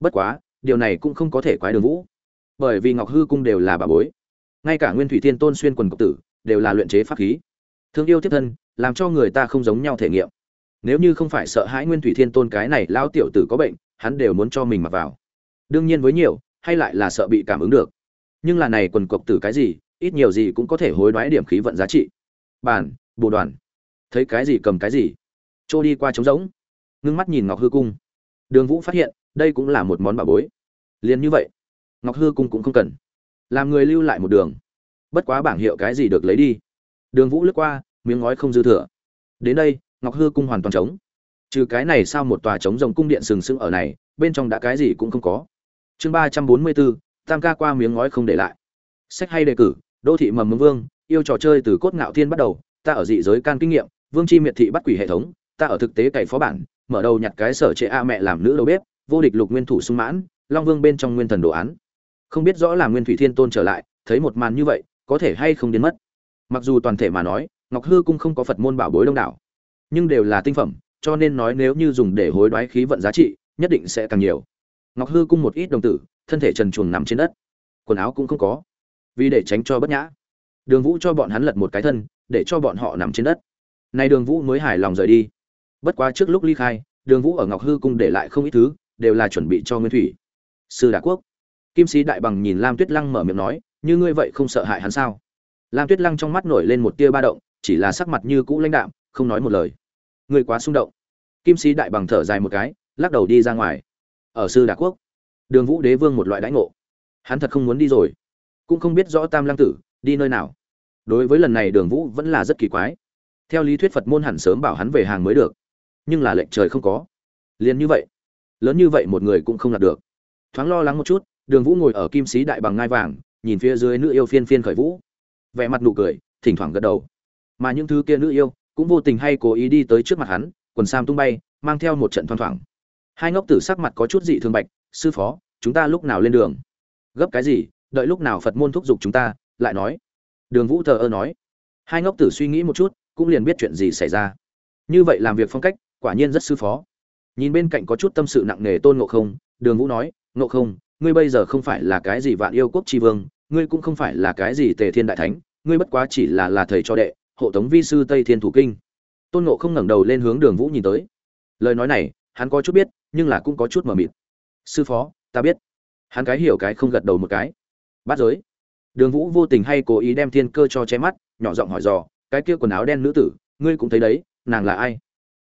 Bất quá, điều này cũng không có thể quái đường vũ. Bởi vì ngọc hư cung đều là bà bối. Ngay cả nguyên thủy thiên tôn xuyên quần cộc tử, đều là luyện chế pháp khí. Thương yêu tiếp thân, làm cho người ta không giống nhau thể nghiệm nếu như không phải sợ hãi nguyên thủy thiên tôn cái này lao tiểu tử có bệnh, hắn đều muốn cho mình mặc vào. Đương nhiên với nhiều, hay lại là sợ bị cảm ứng được. Nhưng là này quần cộc tử cái gì, ít nhiều gì cũng có thể hối đoái điểm khí vận giá trị. Bản bồ đoàn. Thấy cái gì cầm cái gì. Trôi đi qua trống rỗng. Ngưng mắt nhìn ngọc hư cung. Đường vũ phát hiện, đây cũng là một món bảo bối. Liền như vậy, ngọc hư cung cũng không cần. Làm người lưu lại một đường. Bất quá bảng hiệu cái gì được lấy đi. Đường vũ lướt qua, miếng ngói không dư thừa. Đến đây ngọc hư cung hoàn toàn trống. Trừ cái này sao một tòa trống rồng cung điện sừng sững ở này, bên trong đã cái gì cũng không có. Chương ba trăm bốn mươi bốn, tam ca qua miếng ngói không để lại. Sách hay đề cử, đô thị mầm mống vương, yêu trò chơi từ cốt ngạo thiên bắt đầu, ta ở dị giới can kinh nghiệm, vương chi miệt thị bắt quỷ hệ thống, ta ở thực tế cày phó bản, mở đầu nhặt cái sở trệ a mẹ làm nữ đầu bếp, vô địch lục nguyên thủ sung mãn, long vương bên trong nguyên thần đồ án. Không biết rõ là nguyên thủy thiên tôn trở lại, thấy một màn như vậy, có thể hay không đến mất. Mặc dù toàn thể mà nói, ngọc hư cung không có phật môn bảo bối đông đảo nhưng đều là tinh phẩm, cho nên nói nếu như dùng để hối đoái khí vận giá trị, nhất định sẽ càng nhiều. Ngọc hư cung một ít đồng tử, thân thể trần truồng nằm trên đất. Quần áo cũng không có. Vì để tránh cho bất nhã. Đường vũ cho bọn hắn lật một cái thân, để cho bọn họ nằm trên đất. Nay đường vũ mới hài lòng rời đi. Bất quá trước lúc ly khai, đường vũ ở ngọc hư cung để lại không ít thứ, đều là chuẩn bị cho nguyên thủy. Sư đà quốc. Kim sĩ đại bằng nhìn lam tuyết lăng mở miệng nói, như ngươi vậy không sợ hại hắn sao? Lam tuyết lăng trong mắt nổi lên một tia ba động, chỉ là sắc mặt như cũ lãnh đạm, không nói một lời người quá xung động. Kim sĩ đại bằng thở dài một cái, lắc đầu đi ra ngoài. Ở sư đà quốc, đường vũ đế vương một loại đãi ngộ. Hắn thật không muốn đi rồi. Cũng không biết rõ tam lăng tử, đi nơi nào. Đối với lần này đường vũ vẫn là rất kỳ quái. Theo lý thuyết phật môn hẳn sớm bảo hắn về hàng mới được. Nhưng là lệnh trời không có. Liền như vậy, lớn như vậy một người cũng không đạt được. Thoáng lo lắng một chút, đường vũ ngồi ở kim sĩ đại bằng ngai vàng, nhìn phía dưới nữ yêu phiên phiên khởi vũ. Vẻ mặt nụ cười, thỉnh thoảng gật đầu. Mà những thứ kia nữ yêu cũng vô tình hay cố ý đi tới trước mặt hắn, quần sam tung bay, mang theo một trận thoang thoảng. Hai ngốc tử sắc mặt có chút dị thường bạch, sư phó, chúng ta lúc nào lên đường? Gấp cái gì, đợi lúc nào phật môn thúc giục chúng ta? lại nói. Đường vũ thờ ơ nói. Hai ngốc tử suy nghĩ một chút, cũng liền biết chuyện gì xảy ra. Như vậy làm việc phong cách, quả nhiên rất sư phó. Nhìn bên cạnh có chút tâm sự nặng nề tôn ngộ không, đường vũ nói, ngộ không, ngươi bây giờ không phải là cái gì vạn yêu quốc tri vương, ngươi cũng không phải là cái gì tề thiên đại thánh, ngươi bất quá chỉ là là thầy cho đệ hộ tống vi sư tây thiên thủ kinh. Tôn ngộ không ngẩng đầu lên hướng đường vũ nhìn tới. Lời nói này, hắn có chút biết, nhưng là cũng có chút mờ mịt. Sư phó, ta biết. Hắn cái hiểu cái không gật đầu một cái. Bắt giới. Đường vũ vô tình hay cố ý đem thiên cơ cho che mắt, nhỏ giọng hỏi dò, cái kia quần áo đen nữ tử, ngươi cũng thấy đấy, nàng là ai?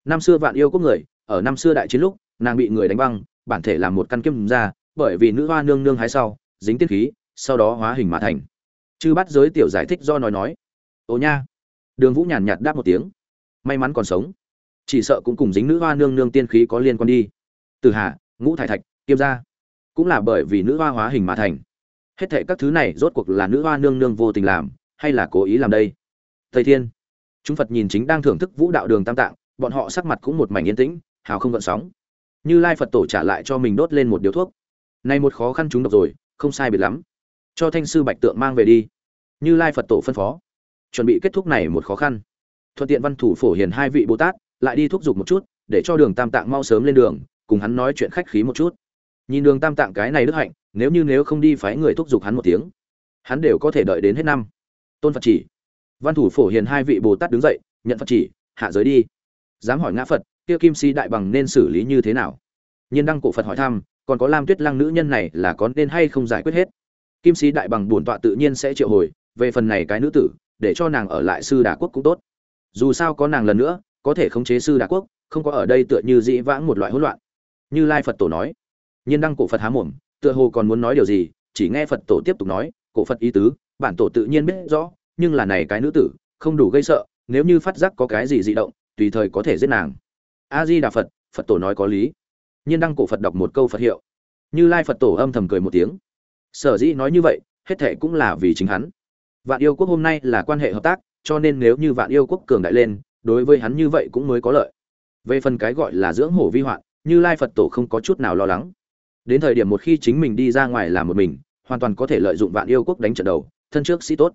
Năm xưa vạn yêu quốc người, ở năm xưa đại chiến lúc, nàng bị người đánh băng, bản thể làm một căn kim ra, bởi vì nữ hoa nương nương hái sau, dính tiên khí, sau đó hóa hình mà thành. Chư bắt giới tiểu giải thích do nói nói. Ồ nha đường vũ nhàn nhạt đáp một tiếng. May mắn còn sống. Chỉ sợ cũng cùng dính nữ hoa nương nương tiên khí có liên quan đi. Từ hà, ngũ thải thạch, kiêm gia. Cũng là bởi vì nữ hoa hóa hình mà thành. Hết thệ các thứ này rốt cuộc là nữ hoa nương nương vô tình làm, hay là cố ý làm đây? Thầy thiên. Chúng phật nhìn chính đang thưởng thức vũ đạo đường tam tạng, bọn họ sắc mặt cũng một mảnh yên tĩnh, hào không gợn sóng. Như lai phật tổ trả lại cho mình đốt lên một điếu thuốc. Nay một khó khăn chúng độc rồi, không sai biệt lắm. Cho thanh sư bạch tượng mang về đi. Như lai phật tổ phân phó chuẩn bị kết thúc này một khó khăn. Thuận tiện văn thủ phổ hiền hai vị bồ tát, lại đi thúc giục một chút, để cho đường tam tạng mau sớm lên đường, cùng hắn nói chuyện khách khí một chút. Nhìn đường tam tạng cái này đức hạnh, nếu như nếu không đi phái người thúc giục hắn một tiếng, hắn đều có thể đợi đến hết năm. Tôn phật chỉ. Văn thủ phổ hiền hai vị bồ tát đứng dậy, nhận phật chỉ, hạ giới đi. Dám hỏi ngã phật, kia kim si đại bằng nên xử lý như thế nào? Nhiên đăng cổ phật hỏi thăm, còn có lam tuyết lăng nữ nhân này là có nên hay không giải quyết hết? Kim sĩ đại bằng bổn tọa tự nhiên sẽ triệu hồi, về phần này cái nữ tử để cho nàng ở lại sư đà quốc cũng tốt. Dù sao có nàng lần nữa, có thể khống chế sư đà quốc, không có ở đây tựa như dĩ vãng một loại hỗn loạn. Như lai phật tổ nói, nhiên đăng cổ phật há mồm, tựa hồ còn muốn nói điều gì, chỉ nghe phật tổ tiếp tục nói, cổ phật ý tứ, bản tổ tự nhiên biết rõ, nhưng là này cái nữ tử, không đủ gây sợ, nếu như phát giác có cái gì dị động, tùy thời có thể giết nàng. A di đà phật phật tổ nói có lý. Nhiên đăng cổ phật đọc một câu phật hiệu. Như lai phật tổ âm thầm cười một tiếng. Sở dĩ nói như vậy, hết thệ cũng là vì chính hắn vạn yêu quốc hôm nay là quan hệ hợp tác, cho nên nếu như vạn yêu quốc cường đại lên, đối với hắn như vậy cũng mới có lợi. Về phần cái gọi là dưỡng hổ vi hoạn, như lai phật tổ không có chút nào lo lắng. Đến thời điểm một khi chính mình đi ra ngoài làm một mình, hoàn toàn có thể lợi dụng vạn yêu quốc đánh trận đầu, thân trước sĩ tốt.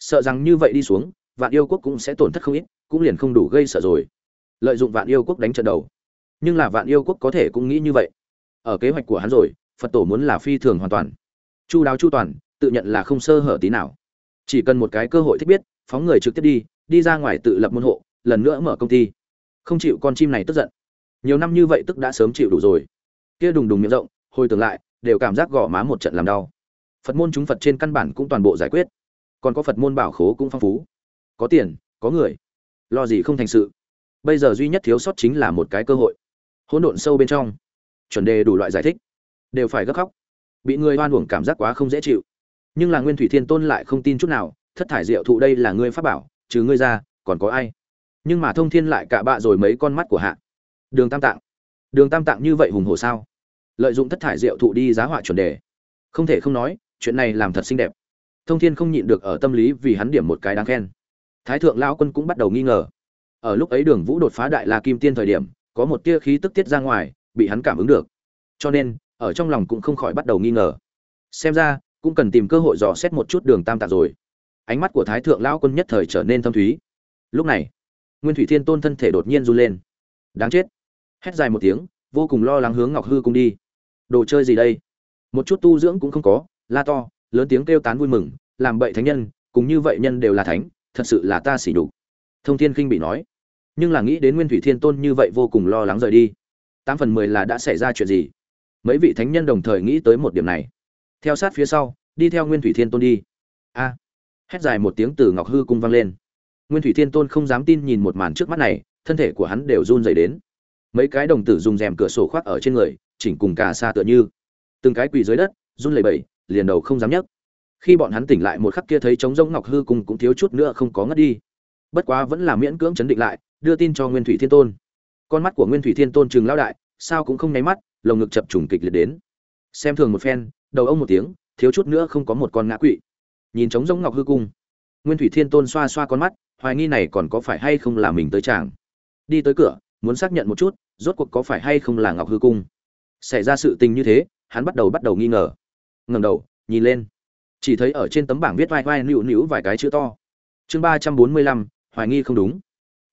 Sợ rằng như vậy đi xuống, vạn yêu quốc cũng sẽ tổn thất không ít, cũng liền không đủ gây sợ rồi. Lợi dụng vạn yêu quốc đánh trận đầu. Nhưng là vạn yêu quốc có thể cũng nghĩ như vậy. Ở kế hoạch của hắn rồi, phật tổ muốn là phi thường hoàn toàn. Chu đáo chu toàn, tự nhận là không sơ hở tí nào chỉ cần một cái cơ hội thích biết, phóng người trực tiếp đi đi ra ngoài tự lập môn hộ, lần nữa mở công ty. Không chịu con chim này tức giận. Nhiều năm như vậy tức đã sớm chịu đủ rồi. Kia đùng đùng miệng rộng, hồi tưởng lại, đều cảm giác gò má một trận làm đau. Phật môn chúng phật trên căn bản cũng toàn bộ giải quyết. Còn có phật môn bảo khố cũng phong phú. Có tiền, có người. Lo gì không thành sự. Bây giờ duy nhất thiếu sót chính là một cái cơ hội. Hỗn độn sâu bên trong. Chuẩn đề đủ loại giải thích. Đều phải gấp khóc. Bị người hoan uổng cảm giác quá không dễ chịu nhưng là nguyên thủy thiên tôn lại không tin chút nào, thất thải diệu thụ đây là ngươi pháp bảo, trừ ngươi ra, còn có ai? Nhưng mà thông thiên lại cả bạ rồi mấy con mắt của hạ. Đường tam tạng. Đường tam tạng như vậy hùng hồ sao? Lợi dụng thất thải diệu thụ đi giá họa chuẩn đề. Không thể không nói, chuyện này làm thật xinh đẹp. Thông thiên không nhịn được ở tâm lý vì hắn điểm một cái đáng khen. Thái thượng lão quân cũng bắt đầu nghi ngờ. Ở lúc ấy đường vũ đột phá đại la kim tiên thời điểm, có một tia khí tức tiết ra ngoài, bị hắn cảm ứng được. Cho nên, ở trong lòng cũng không khỏi bắt đầu nghi ngờ. Xem ra cũng cần tìm cơ hội dò xét một chút đường tam tạng rồi. Ánh mắt của thái thượng lão quân nhất thời trở nên thâm thúy. Lúc này, nguyên thủy thiên tôn thân thể đột nhiên run lên. Đáng chết. Hét dài một tiếng, vô cùng lo lắng hướng ngọc hư cung đi. Đồ chơi gì đây? Một chút tu dưỡng cũng không có, la to, lớn tiếng kêu tán vui mừng, làm bậy thánh nhân, cùng như vậy nhân đều là thánh, thật sự là ta xỉ đục thông thiên kinh bị nói. Nhưng là nghĩ đến nguyên thủy thiên tôn như vậy vô cùng lo lắng rời đi. Tám phần mười là đã xảy ra chuyện gì? Mấy vị thánh nhân đồng thời nghĩ tới một điểm này theo sát phía sau, đi theo nguyên thủy thiên tôn đi. A. Hét dài một tiếng từ ngọc hư cung vang lên. Nguyên thủy thiên tôn không dám tin nhìn một màn trước mắt này, thân thể của hắn đều run dày đến. Mấy cái đồng tử dùng rèm cửa sổ khoác ở trên người, chỉnh cùng cả xa tựa như. Từng cái quỳ dưới đất, run lẩy bẩy, liền đầu không dám nhấc. Khi bọn hắn tỉnh lại một khắc kia thấy trống rỗng ngọc hư cung cũng thiếu chút nữa không có ngất đi. Bất quá vẫn là miễn cưỡng chấn định lại, đưa tin cho nguyên thủy thiên tôn. Con mắt của nguyên thủy thiên tôn chừng lao đại, sao cũng không nháy mắt, lồng ngực chập trùng kịch liệt đến. Xem thường một phen đầu ông một tiếng, thiếu chút nữa không có một con ngã quỵ. Nhìn trống rỗng ngọc hư cung, nguyên thủy thiên tôn xoa xoa con mắt, hoài nghi này còn có phải hay không là mình tới chàng. Đi tới cửa, muốn xác nhận một chút, rốt cuộc có phải hay không là ngọc hư cung. Xảy ra sự tình như thế, hắn bắt đầu bắt đầu nghi ngờ. Ngẩng đầu, nhìn lên. Chỉ thấy ở trên tấm bảng viết vai vai nữu nữu vài cái chữ to. Chương ba trăm bốn mươi lăm, hoài nghi không đúng.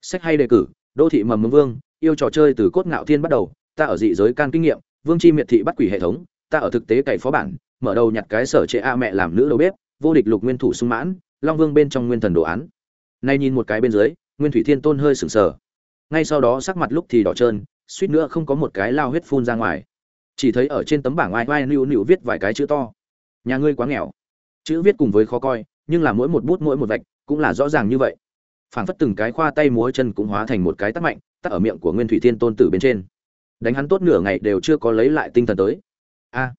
Sách hay đề cử, đô thị mầm mống vương, yêu trò chơi từ cốt ngạo thiên bắt đầu, ta ở dị giới can kinh nghiệm, vương chi miệt thị bắt quỷ hệ thống ta ở thực tế cày phó bản, mở đầu nhặt cái sở chế a mẹ làm nữ đầu bếp, vô địch lục nguyên thủ sung mãn, long vương bên trong nguyên thần đồ án. Nay nhìn một cái bên dưới, nguyên thủy thiên tôn hơi sừng sờ. Ngay sau đó sắc mặt lúc thì đỏ trơn, suýt nữa không có một cái lao huyết phun ra ngoài. Chỉ thấy ở trên tấm bảng oai oai nữu nữu viết vài cái chữ to. Nhà ngươi quá nghèo. Chữ viết cùng với khó coi, nhưng là mỗi một bút mỗi một vạch cũng là rõ ràng như vậy. Phảng phất từng cái khoa tay múa chân cũng hóa thành một cái tắc mạnh tắc ở miệng của nguyên thủy thiên tôn tử bên trên. Đánh hắn tốt nửa ngày đều chưa có lấy lại tinh thần tới a,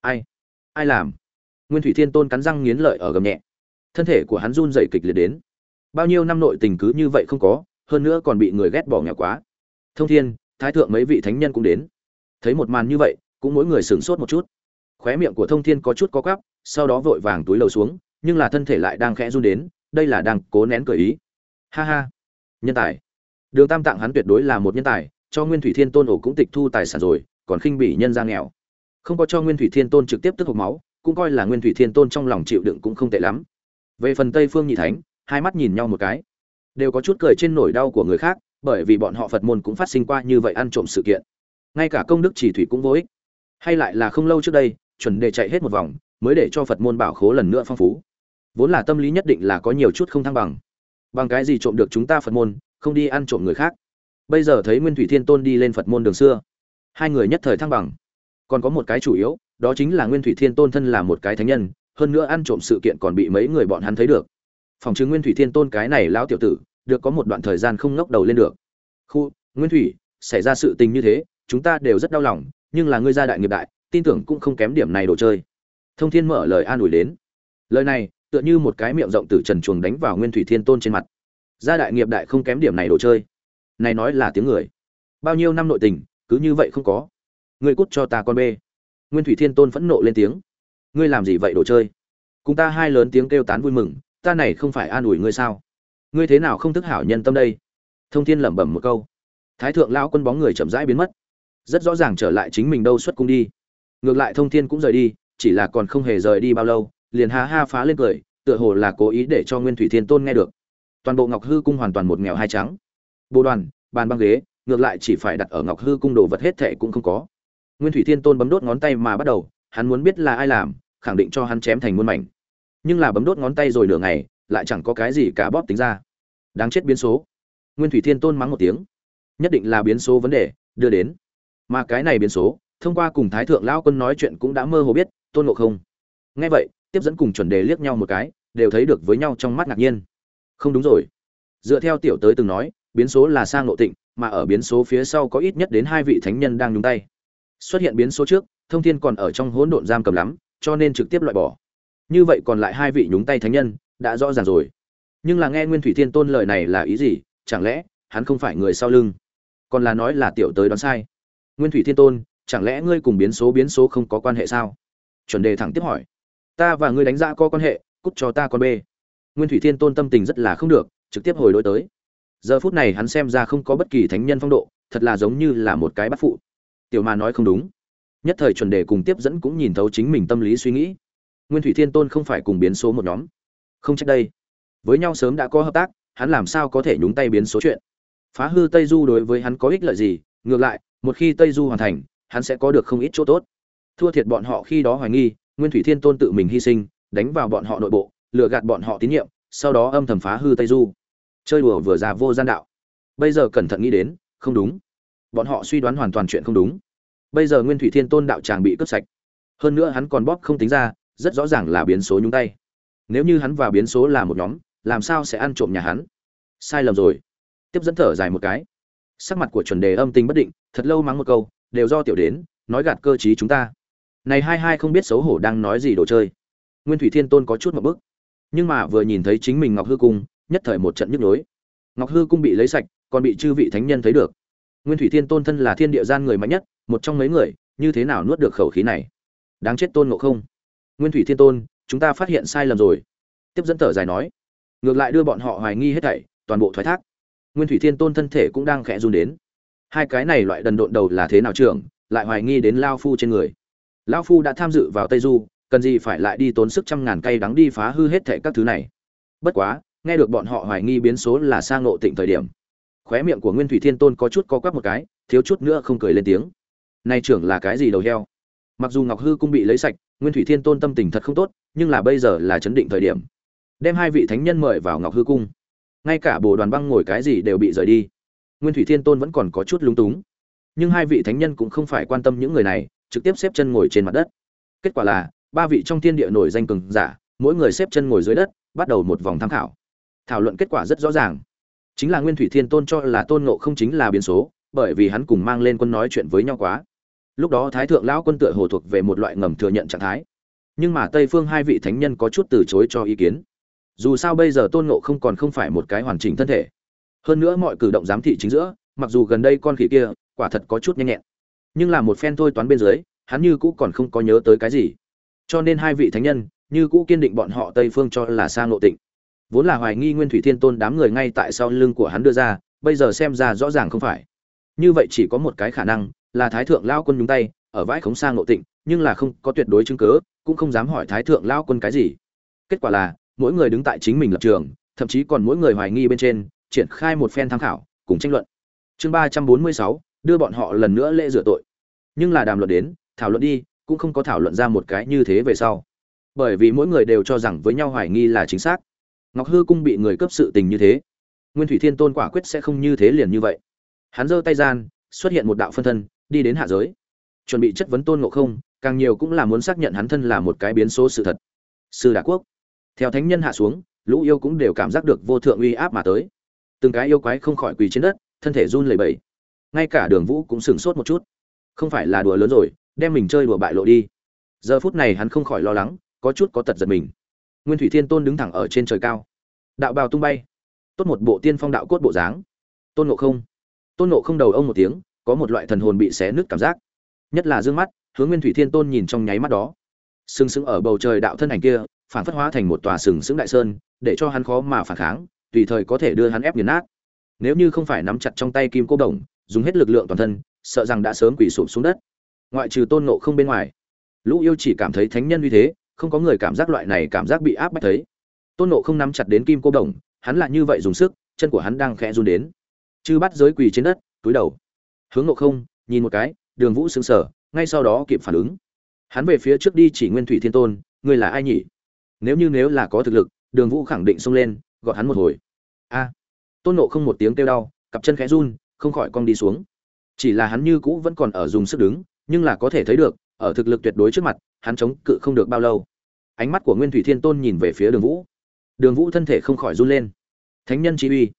ai ai làm? Nguyên thủy thiên tôn cắn răng nghiến lợi ở gầm nhẹ. Thân thể của hắn run dậy kịch liệt đến. Bao nhiêu năm nội tình cứ như vậy không có, hơn nữa còn bị người ghét bỏ nghèo quá. Thông thiên, thái thượng mấy vị thánh nhân cũng đến. Thấy một màn như vậy, cũng mỗi người sửng sốt một chút. Khóe miệng của thông thiên có chút có cắp sau đó vội vàng túi lầu xuống, nhưng là thân thể lại đang khẽ run đến, đây là đang cố nén cười ý. Ha ha. Nhân tài. Đường tam tạng hắn tuyệt đối là một nhân tài, cho nguyên thủy thiên tôn ổ cũng tịch thu tài sản rồi, còn khinh bỉ nhân ra nghèo không có cho nguyên thủy thiên tôn trực tiếp tức hộc máu, cũng coi là nguyên thủy thiên tôn trong lòng chịu đựng cũng không tệ lắm. Về phần tây phương nhị thánh, hai mắt nhìn nhau một cái, đều có chút cười trên nỗi đau của người khác, bởi vì bọn họ phật môn cũng phát sinh qua như vậy ăn trộm sự kiện. Ngay cả công đức chỉ thủy cũng vô ích. Hay lại là không lâu trước đây, chuẩn đề chạy hết một vòng, mới để cho phật môn bảo khố lần nữa phong phú. Vốn là tâm lý nhất định là có nhiều chút không thăng bằng. Bằng cái gì trộm được chúng ta phật môn, không đi ăn trộm người khác? Bây giờ thấy nguyên thủy thiên tôn đi lên phật môn đường xưa, hai người nhất thời thăng bằng còn có một cái chủ yếu, đó chính là nguyên thủy thiên tôn thân là một cái thánh nhân, hơn nữa ăn trộm sự kiện còn bị mấy người bọn hắn thấy được. Phòng chứng nguyên thủy thiên tôn cái này lão tiểu tử, được có một đoạn thời gian không ngóc đầu lên được. Khu, nguyên thủy, xảy ra sự tình như thế, chúng ta đều rất đau lòng, nhưng là ngươi gia đại nghiệp đại, tin tưởng cũng không kém điểm này đồ chơi. Thông thiên mở lời an ủi đến. Lời này, tựa như một cái miệng rộng từ trần chuồng đánh vào nguyên thủy thiên tôn trên mặt. Gia đại nghiệp đại không kém điểm này đồ chơi. Này nói là tiếng người. Bao nhiêu năm nội tình, cứ như vậy không có ngươi cút cho ta con bê. Nguyên thủy thiên tôn phẫn nộ lên tiếng. Ngươi làm gì vậy đồ chơi? Cùng ta hai lớn tiếng kêu tán vui mừng, ta này không phải an ủi ngươi sao? Ngươi thế nào không thức hảo nhân tâm đây? Thông thiên lẩm bẩm một câu. Thái thượng lão quân bóng người chậm rãi biến mất. Rất rõ ràng trở lại chính mình đâu xuất cung đi. Ngược lại thông thiên cũng rời đi, chỉ là còn không hề rời đi bao lâu, liền ha ha phá lên cười, tựa hồ là cố ý để cho nguyên thủy thiên tôn nghe được. Toàn bộ ngọc hư cung hoàn toàn một nghèo hai trắng. Bồ đoàn, bàn băng ghế, ngược lại chỉ phải đặt ở ngọc hư cung đồ vật hết thệ cũng không có nguyên thủy thiên tôn bấm đốt ngón tay mà bắt đầu, hắn muốn biết là ai làm, khẳng định cho hắn chém thành muôn mảnh. Nhưng là bấm đốt ngón tay rồi nửa ngày, lại chẳng có cái gì cả bóp tính ra. Đáng chết biến số. Nguyên thủy thiên tôn mắng một tiếng. Nhất định là biến số vấn đề, đưa đến. Mà cái này biến số, thông qua cùng thái thượng lão quân nói chuyện cũng đã mơ hồ biết, tôn ngộ không. Nghe vậy, tiếp dẫn cùng chuẩn đề liếc nhau một cái, đều thấy được với nhau trong mắt ngạc nhiên. Không đúng rồi. Dựa theo tiểu tới từng nói, biến số là sang ngộ tịnh, mà ở biến số phía sau có ít nhất đến hai vị thánh nhân đang nhúng tay xuất hiện biến số trước, thông thiên còn ở trong hỗn độn giam cầm lắm, cho nên trực tiếp loại bỏ. Như vậy còn lại hai vị nhúng tay thánh nhân, đã rõ ràng rồi. Nhưng là nghe nguyên thủy thiên tôn lời này là ý gì? Chẳng lẽ, hắn không phải người sau lưng? Còn là nói là tiểu tới đoán sai. Nguyên thủy thiên tôn, chẳng lẽ ngươi cùng biến số biến số không có quan hệ sao? Chuẩn đề thẳng tiếp hỏi. Ta và ngươi đánh giá có quan hệ, cút cho ta con bê. Nguyên thủy thiên tôn tâm tình rất là không được, trực tiếp hồi đối tới. Giờ phút này hắn xem ra không có bất kỳ thánh nhân phong độ, thật là giống như là một cái bắt phụ tiểu mà nói không đúng. Nhất thời chuẩn đề cùng tiếp dẫn cũng nhìn thấu chính mình tâm lý suy nghĩ. Nguyên thủy thiên tôn không phải cùng biến số một nhóm. Không trách đây. Với nhau sớm đã có hợp tác, hắn làm sao có thể nhúng tay biến số chuyện? Phá hư tây du đối với hắn có ích lợi gì? Ngược lại, một khi tây du hoàn thành, hắn sẽ có được không ít chỗ tốt. Thua thiệt bọn họ khi đó hoài nghi, nguyên thủy thiên tôn tự mình hy sinh, đánh vào bọn họ nội bộ, lừa gạt bọn họ tín nhiệm, sau đó âm thầm phá hư tây du. Chơi đùa vừa ra vô gian đạo. Bây giờ cẩn thận nghĩ đến, không đúng bọn họ suy đoán hoàn toàn chuyện không đúng. Bây giờ nguyên thủy thiên tôn đạo tràng bị cướp sạch. Hơn nữa hắn còn bóp không tính ra, rất rõ ràng là biến số nhúng tay. Nếu như hắn và biến số là một nhóm, làm sao sẽ ăn trộm nhà hắn? Sai lầm rồi. Tiếp dẫn thở dài một cái. Sắc mặt của chuẩn đề âm tình bất định, thật lâu mắng một câu, đều do tiểu đến, nói gạt cơ chí chúng ta. Này hai hai không biết xấu hổ đang nói gì đồ chơi. Nguyên thủy thiên tôn có chút một bức. Nhưng mà vừa nhìn thấy chính mình ngọc hư cung, nhất thời một trận nhức nhối. Ngọc hư cung bị lấy sạch, còn bị chư vị thánh nhân thấy được nguyên thủy thiên tôn thân là thiên địa gian người mạnh nhất, một trong mấy người, như thế nào nuốt được khẩu khí này? Đáng chết tôn ngộ không? Nguyên thủy thiên tôn, chúng ta phát hiện sai lầm rồi. Tiếp dẫn thở dài nói. Ngược lại đưa bọn họ hoài nghi hết thảy, toàn bộ thoái thác. Nguyên thủy thiên tôn thân thể cũng đang khẽ run đến. Hai cái này loại đần độn đầu là thế nào trưởng, lại hoài nghi đến lao phu trên người. Lao phu đã tham dự vào tây du, cần gì phải lại đi tốn sức trăm ngàn cây đắng đi phá hư hết thảy các thứ này. Bất quá, nghe được bọn họ hoài nghi biến số là sang ngộ tịnh thời điểm khóe miệng của nguyên thủy thiên tôn có chút co quắp một cái, thiếu chút nữa không cười lên tiếng. Nay trưởng là cái gì đầu heo? Mặc dù ngọc hư cũng bị lấy sạch, nguyên thủy thiên tôn tâm tình thật không tốt, nhưng là bây giờ là chấn định thời điểm. Đem hai vị thánh nhân mời vào ngọc hư cung. Ngay cả bồ đoàn băng ngồi cái gì đều bị rời đi. Nguyên thủy thiên tôn vẫn còn có chút lúng túng. Nhưng hai vị thánh nhân cũng không phải quan tâm những người này, trực tiếp xếp chân ngồi trên mặt đất. Kết quả là, ba vị trong thiên địa nổi danh cường giả, mỗi người xếp chân ngồi dưới đất, bắt đầu một vòng tham khảo. Thảo luận kết quả rất rõ ràng chính là nguyên thủy thiên tôn cho là tôn ngộ không chính là biến số, bởi vì hắn cùng mang lên quân nói chuyện với nhau quá. Lúc đó thái thượng lão quân tựa hồ thuộc về một loại ngầm thừa nhận trạng thái. Nhưng mà tây phương hai vị thánh nhân có chút từ chối cho ý kiến. Dù sao bây giờ tôn ngộ không còn không phải một cái hoàn chỉnh thân thể. Hơn nữa mọi cử động giám thị chính giữa, mặc dù gần đây con khỉ kia, quả thật có chút nhanh nhẹn. Nhưng là một phen thôi toán bên dưới, hắn như cũ còn không có nhớ tới cái gì. Cho nên hai vị thánh nhân, như cũ kiên định bọn họ tây phương cho là sang ngộ tịnh vốn là hoài nghi nguyên thủy thiên tôn đám người ngay tại sau lưng của hắn đưa ra, bây giờ xem ra rõ ràng không phải. Như vậy chỉ có một cái khả năng, là thái thượng lao quân nhúng tay, ở vãi khống sang nội tịnh, nhưng là không có tuyệt đối chứng cớ cũng không dám hỏi thái thượng lao quân cái gì. Kết quả là, mỗi người đứng tại chính mình lập trường, thậm chí còn mỗi người hoài nghi bên trên, triển khai một phen tham khảo, cùng tranh luận. Chương ba trăm bốn mươi sáu, đưa bọn họ lần nữa lễ rửa tội. Nhưng là đàm luận đến, thảo luận đi, cũng không có thảo luận ra một cái như thế về sau. Bởi vì mỗi người đều cho rằng với nhau hoài nghi là chính xác ngọc hư cung bị người cấp sự tình như thế, nguyên thủy thiên tôn quả quyết sẽ không như thế liền như vậy. Hắn giơ tay gian, xuất hiện một đạo phân thân, đi đến hạ giới. Chuẩn bị chất vấn tôn ngộ không, càng nhiều cũng là muốn xác nhận hắn thân là một cái biến số sự thật. Sư đà quốc. Theo thánh nhân hạ xuống, lũ yêu cũng đều cảm giác được vô thượng uy áp mà tới. Từng cái yêu quái không khỏi quỳ trên đất, thân thể run lẩy bẩy. Ngay cả đường vũ cũng sửng sốt một chút. Không phải là đùa lớn rồi, đem mình chơi đùa bại lộ đi. Giờ phút này hắn không khỏi lo lắng, có chút có tật giật mình nguyên thủy thiên tôn đứng thẳng ở trên trời cao. Đạo bào tung bay. Tốt một bộ tiên phong đạo cốt bộ dáng. Tôn nộ không. Tôn nộ không đầu ông một tiếng, có một loại thần hồn bị xé nứt cảm giác. Nhất là d ư ơ n g mắt, hướng nguyên thủy thiên tôn nhìn trong nháy mắt đó. Sừng sững ở bầu trời đạo thân ảnh kia, phản phất hóa thành một tòa sừng sững đại sơn, để cho hắn khó mà phản kháng, tùy thời có thể đưa hắn ép nghiền nát. Nếu như không phải nắm chặt trong tay kim cô đồng, dùng hết lực lượng toàn thân, sợ rằng đã sớm quỳ sụp xuống đất. Ngoại trừ tôn nộ không bên ngoài, lũ yêu chỉ cảm thấy thánh nhân uy thế không có người cảm giác loại này cảm giác bị áp bách thấy. Tôn nộ không nắm chặt đến kim cô đồng, hắn lại như vậy dùng sức, chân của hắn đang khẽ run đến. Chư bắt giới quỳ trên đất, túi đầu. Hướng nộ không, nhìn một cái, đường vũ sững sờ, ngay sau đó kịp phản ứng. Hắn về phía trước đi chỉ nguyên thủy thiên tôn ngươi là ai nhỉ? Nếu như nếu là có thực lực, đường vũ khẳng định xông lên, gọi hắn một hồi. A. Tôn nộ không một tiếng kêu đau, cặp chân khẽ run, không khỏi cong đi xuống. Chỉ là hắn như cũ vẫn còn ở dùng sức đứng, nhưng là có thể thấy được, ở thực lực tuyệt đối trước mặt hắn chống cự không được bao lâu. Ánh mắt của nguyên thủy thiên tôn nhìn về phía đường vũ. Đường vũ thân thể không khỏi run lên. Thánh nhân chi uy.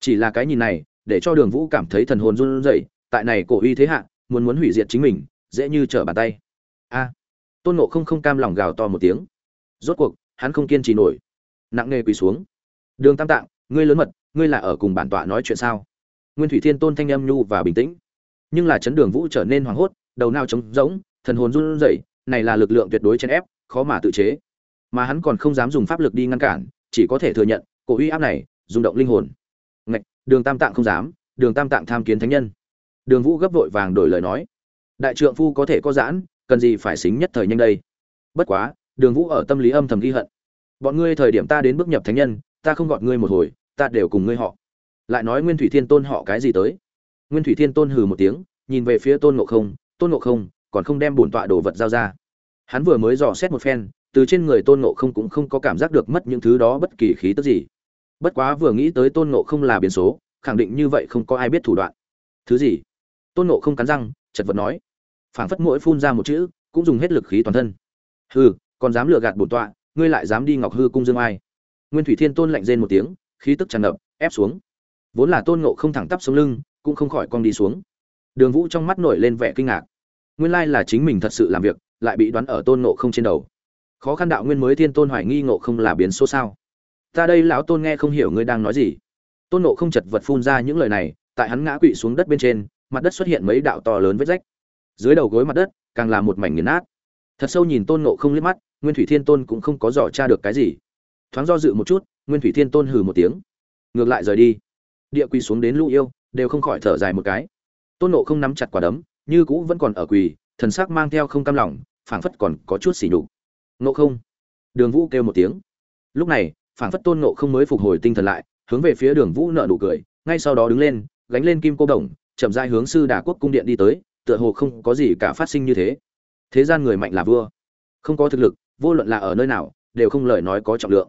Chỉ là cái nhìn này, để cho đường vũ cảm thấy thần hồn run rẩy, tại này cổ uy thế hạ, muốn muốn hủy diệt chính mình, dễ như trở bàn tay. A. Tôn nộ không không cam lòng gào to một tiếng. Rốt cuộc, hắn không kiên trì nổi. Nặng nề quỳ xuống. Đường tam tạng, ngươi lớn mật, ngươi là ở cùng bản tọa nói chuyện sao? Nguyên thủy thiên tôn thanh âm nhu và bình tĩnh. Nhưng là chấn đường vũ trở nên hoảng hốt, đầu nao trống rỗng, thần hồn run rẩy này là lực lượng tuyệt đối chèn ép, khó mà tự chế. Mà hắn còn không dám dùng pháp lực đi ngăn cản, chỉ có thể thừa nhận, cổ uy áp này, rung động linh hồn. Ngạch, đường tam tạng không dám, đường tam tạng tham kiến thánh nhân. Đường vũ gấp vội vàng đổi lời nói. Đại trượng phu có thể có giãn, cần gì phải xính nhất thời nhanh đây? Bất quá, đường vũ ở tâm lý âm thầm ghi hận. Bọn ngươi thời điểm ta đến bước nhập thánh nhân, ta không gọt ngươi một hồi, ta đều cùng ngươi họ. Lại nói nguyên thủy thiên tôn họ cái gì tới? Nguyên thủy thiên tôn hừ một tiếng, nhìn về phía tôn ngộ không, tôn ngộ không còn không đem bổn tọa đồ vật giao ra. Hắn vừa mới dò xét một phen từ trên người tôn ngộ không cũng không có cảm giác được mất những thứ đó bất kỳ khí tức gì. Bất quá vừa nghĩ tới tôn ngộ không là biến số khẳng định như vậy không có ai biết thủ đoạn. Thứ gì? Tôn ngộ không cắn răng chật vật nói. Phảng phất mỗi phun ra một chữ cũng dùng hết lực khí toàn thân. Hừ, còn dám lừa gạt bổn tọa ngươi lại dám đi ngọc hư cung dương ai? Nguyên thủy thiên tôn lạnh rên một tiếng khí tức tràn ngập ép xuống. Vốn là tôn ngộ không thẳng tắp sống lưng cũng không khỏi cong đi xuống. Đường vũ trong mắt nổi lên vẻ kinh ngạc nguyên lai là chính mình thật sự làm việc, lại bị đoán ở tôn ngộ không trên đầu. Khó khăn đạo nguyên mới thiên tôn hoài nghi ngộ không là biến số sao? Ta đây lão tôn nghe không hiểu ngươi đang nói gì. Tôn ngộ không chật vật phun ra những lời này, tại hắn ngã quỵ xuống đất bên trên, mặt đất xuất hiện mấy đạo to lớn vết rách. Dưới đầu gối mặt đất, càng là một mảnh nghiền nát. Thật sâu nhìn tôn ngộ không liếc mắt, nguyên thủy thiên tôn cũng không có dò tra được cái gì. Thoáng do dự một chút, nguyên thủy thiên tôn hừ một tiếng. Ngược lại rời đi. Địa quỳ xuống đến lũ yêu, đều không khỏi thở dài một cái. Tôn nộ không nắm chặt quả đấm như cũ vẫn còn ở quỳ, thần sắc mang theo không cam lòng, phảng phất còn có chút xỉ nhục. Nộ không? Đường vũ kêu một tiếng. Lúc này, phảng phất tôn nộ không mới phục hồi tinh thần lại, hướng về phía đường vũ nợ nụ cười, ngay sau đó đứng lên, gánh lên kim cô đồng, chậm dai hướng sư đà quốc cung điện đi tới, tựa hồ không có gì cả phát sinh như thế. Thế gian người mạnh là vua. Không có thực lực, vô luận là ở nơi nào, đều không lời nói có trọng lượng.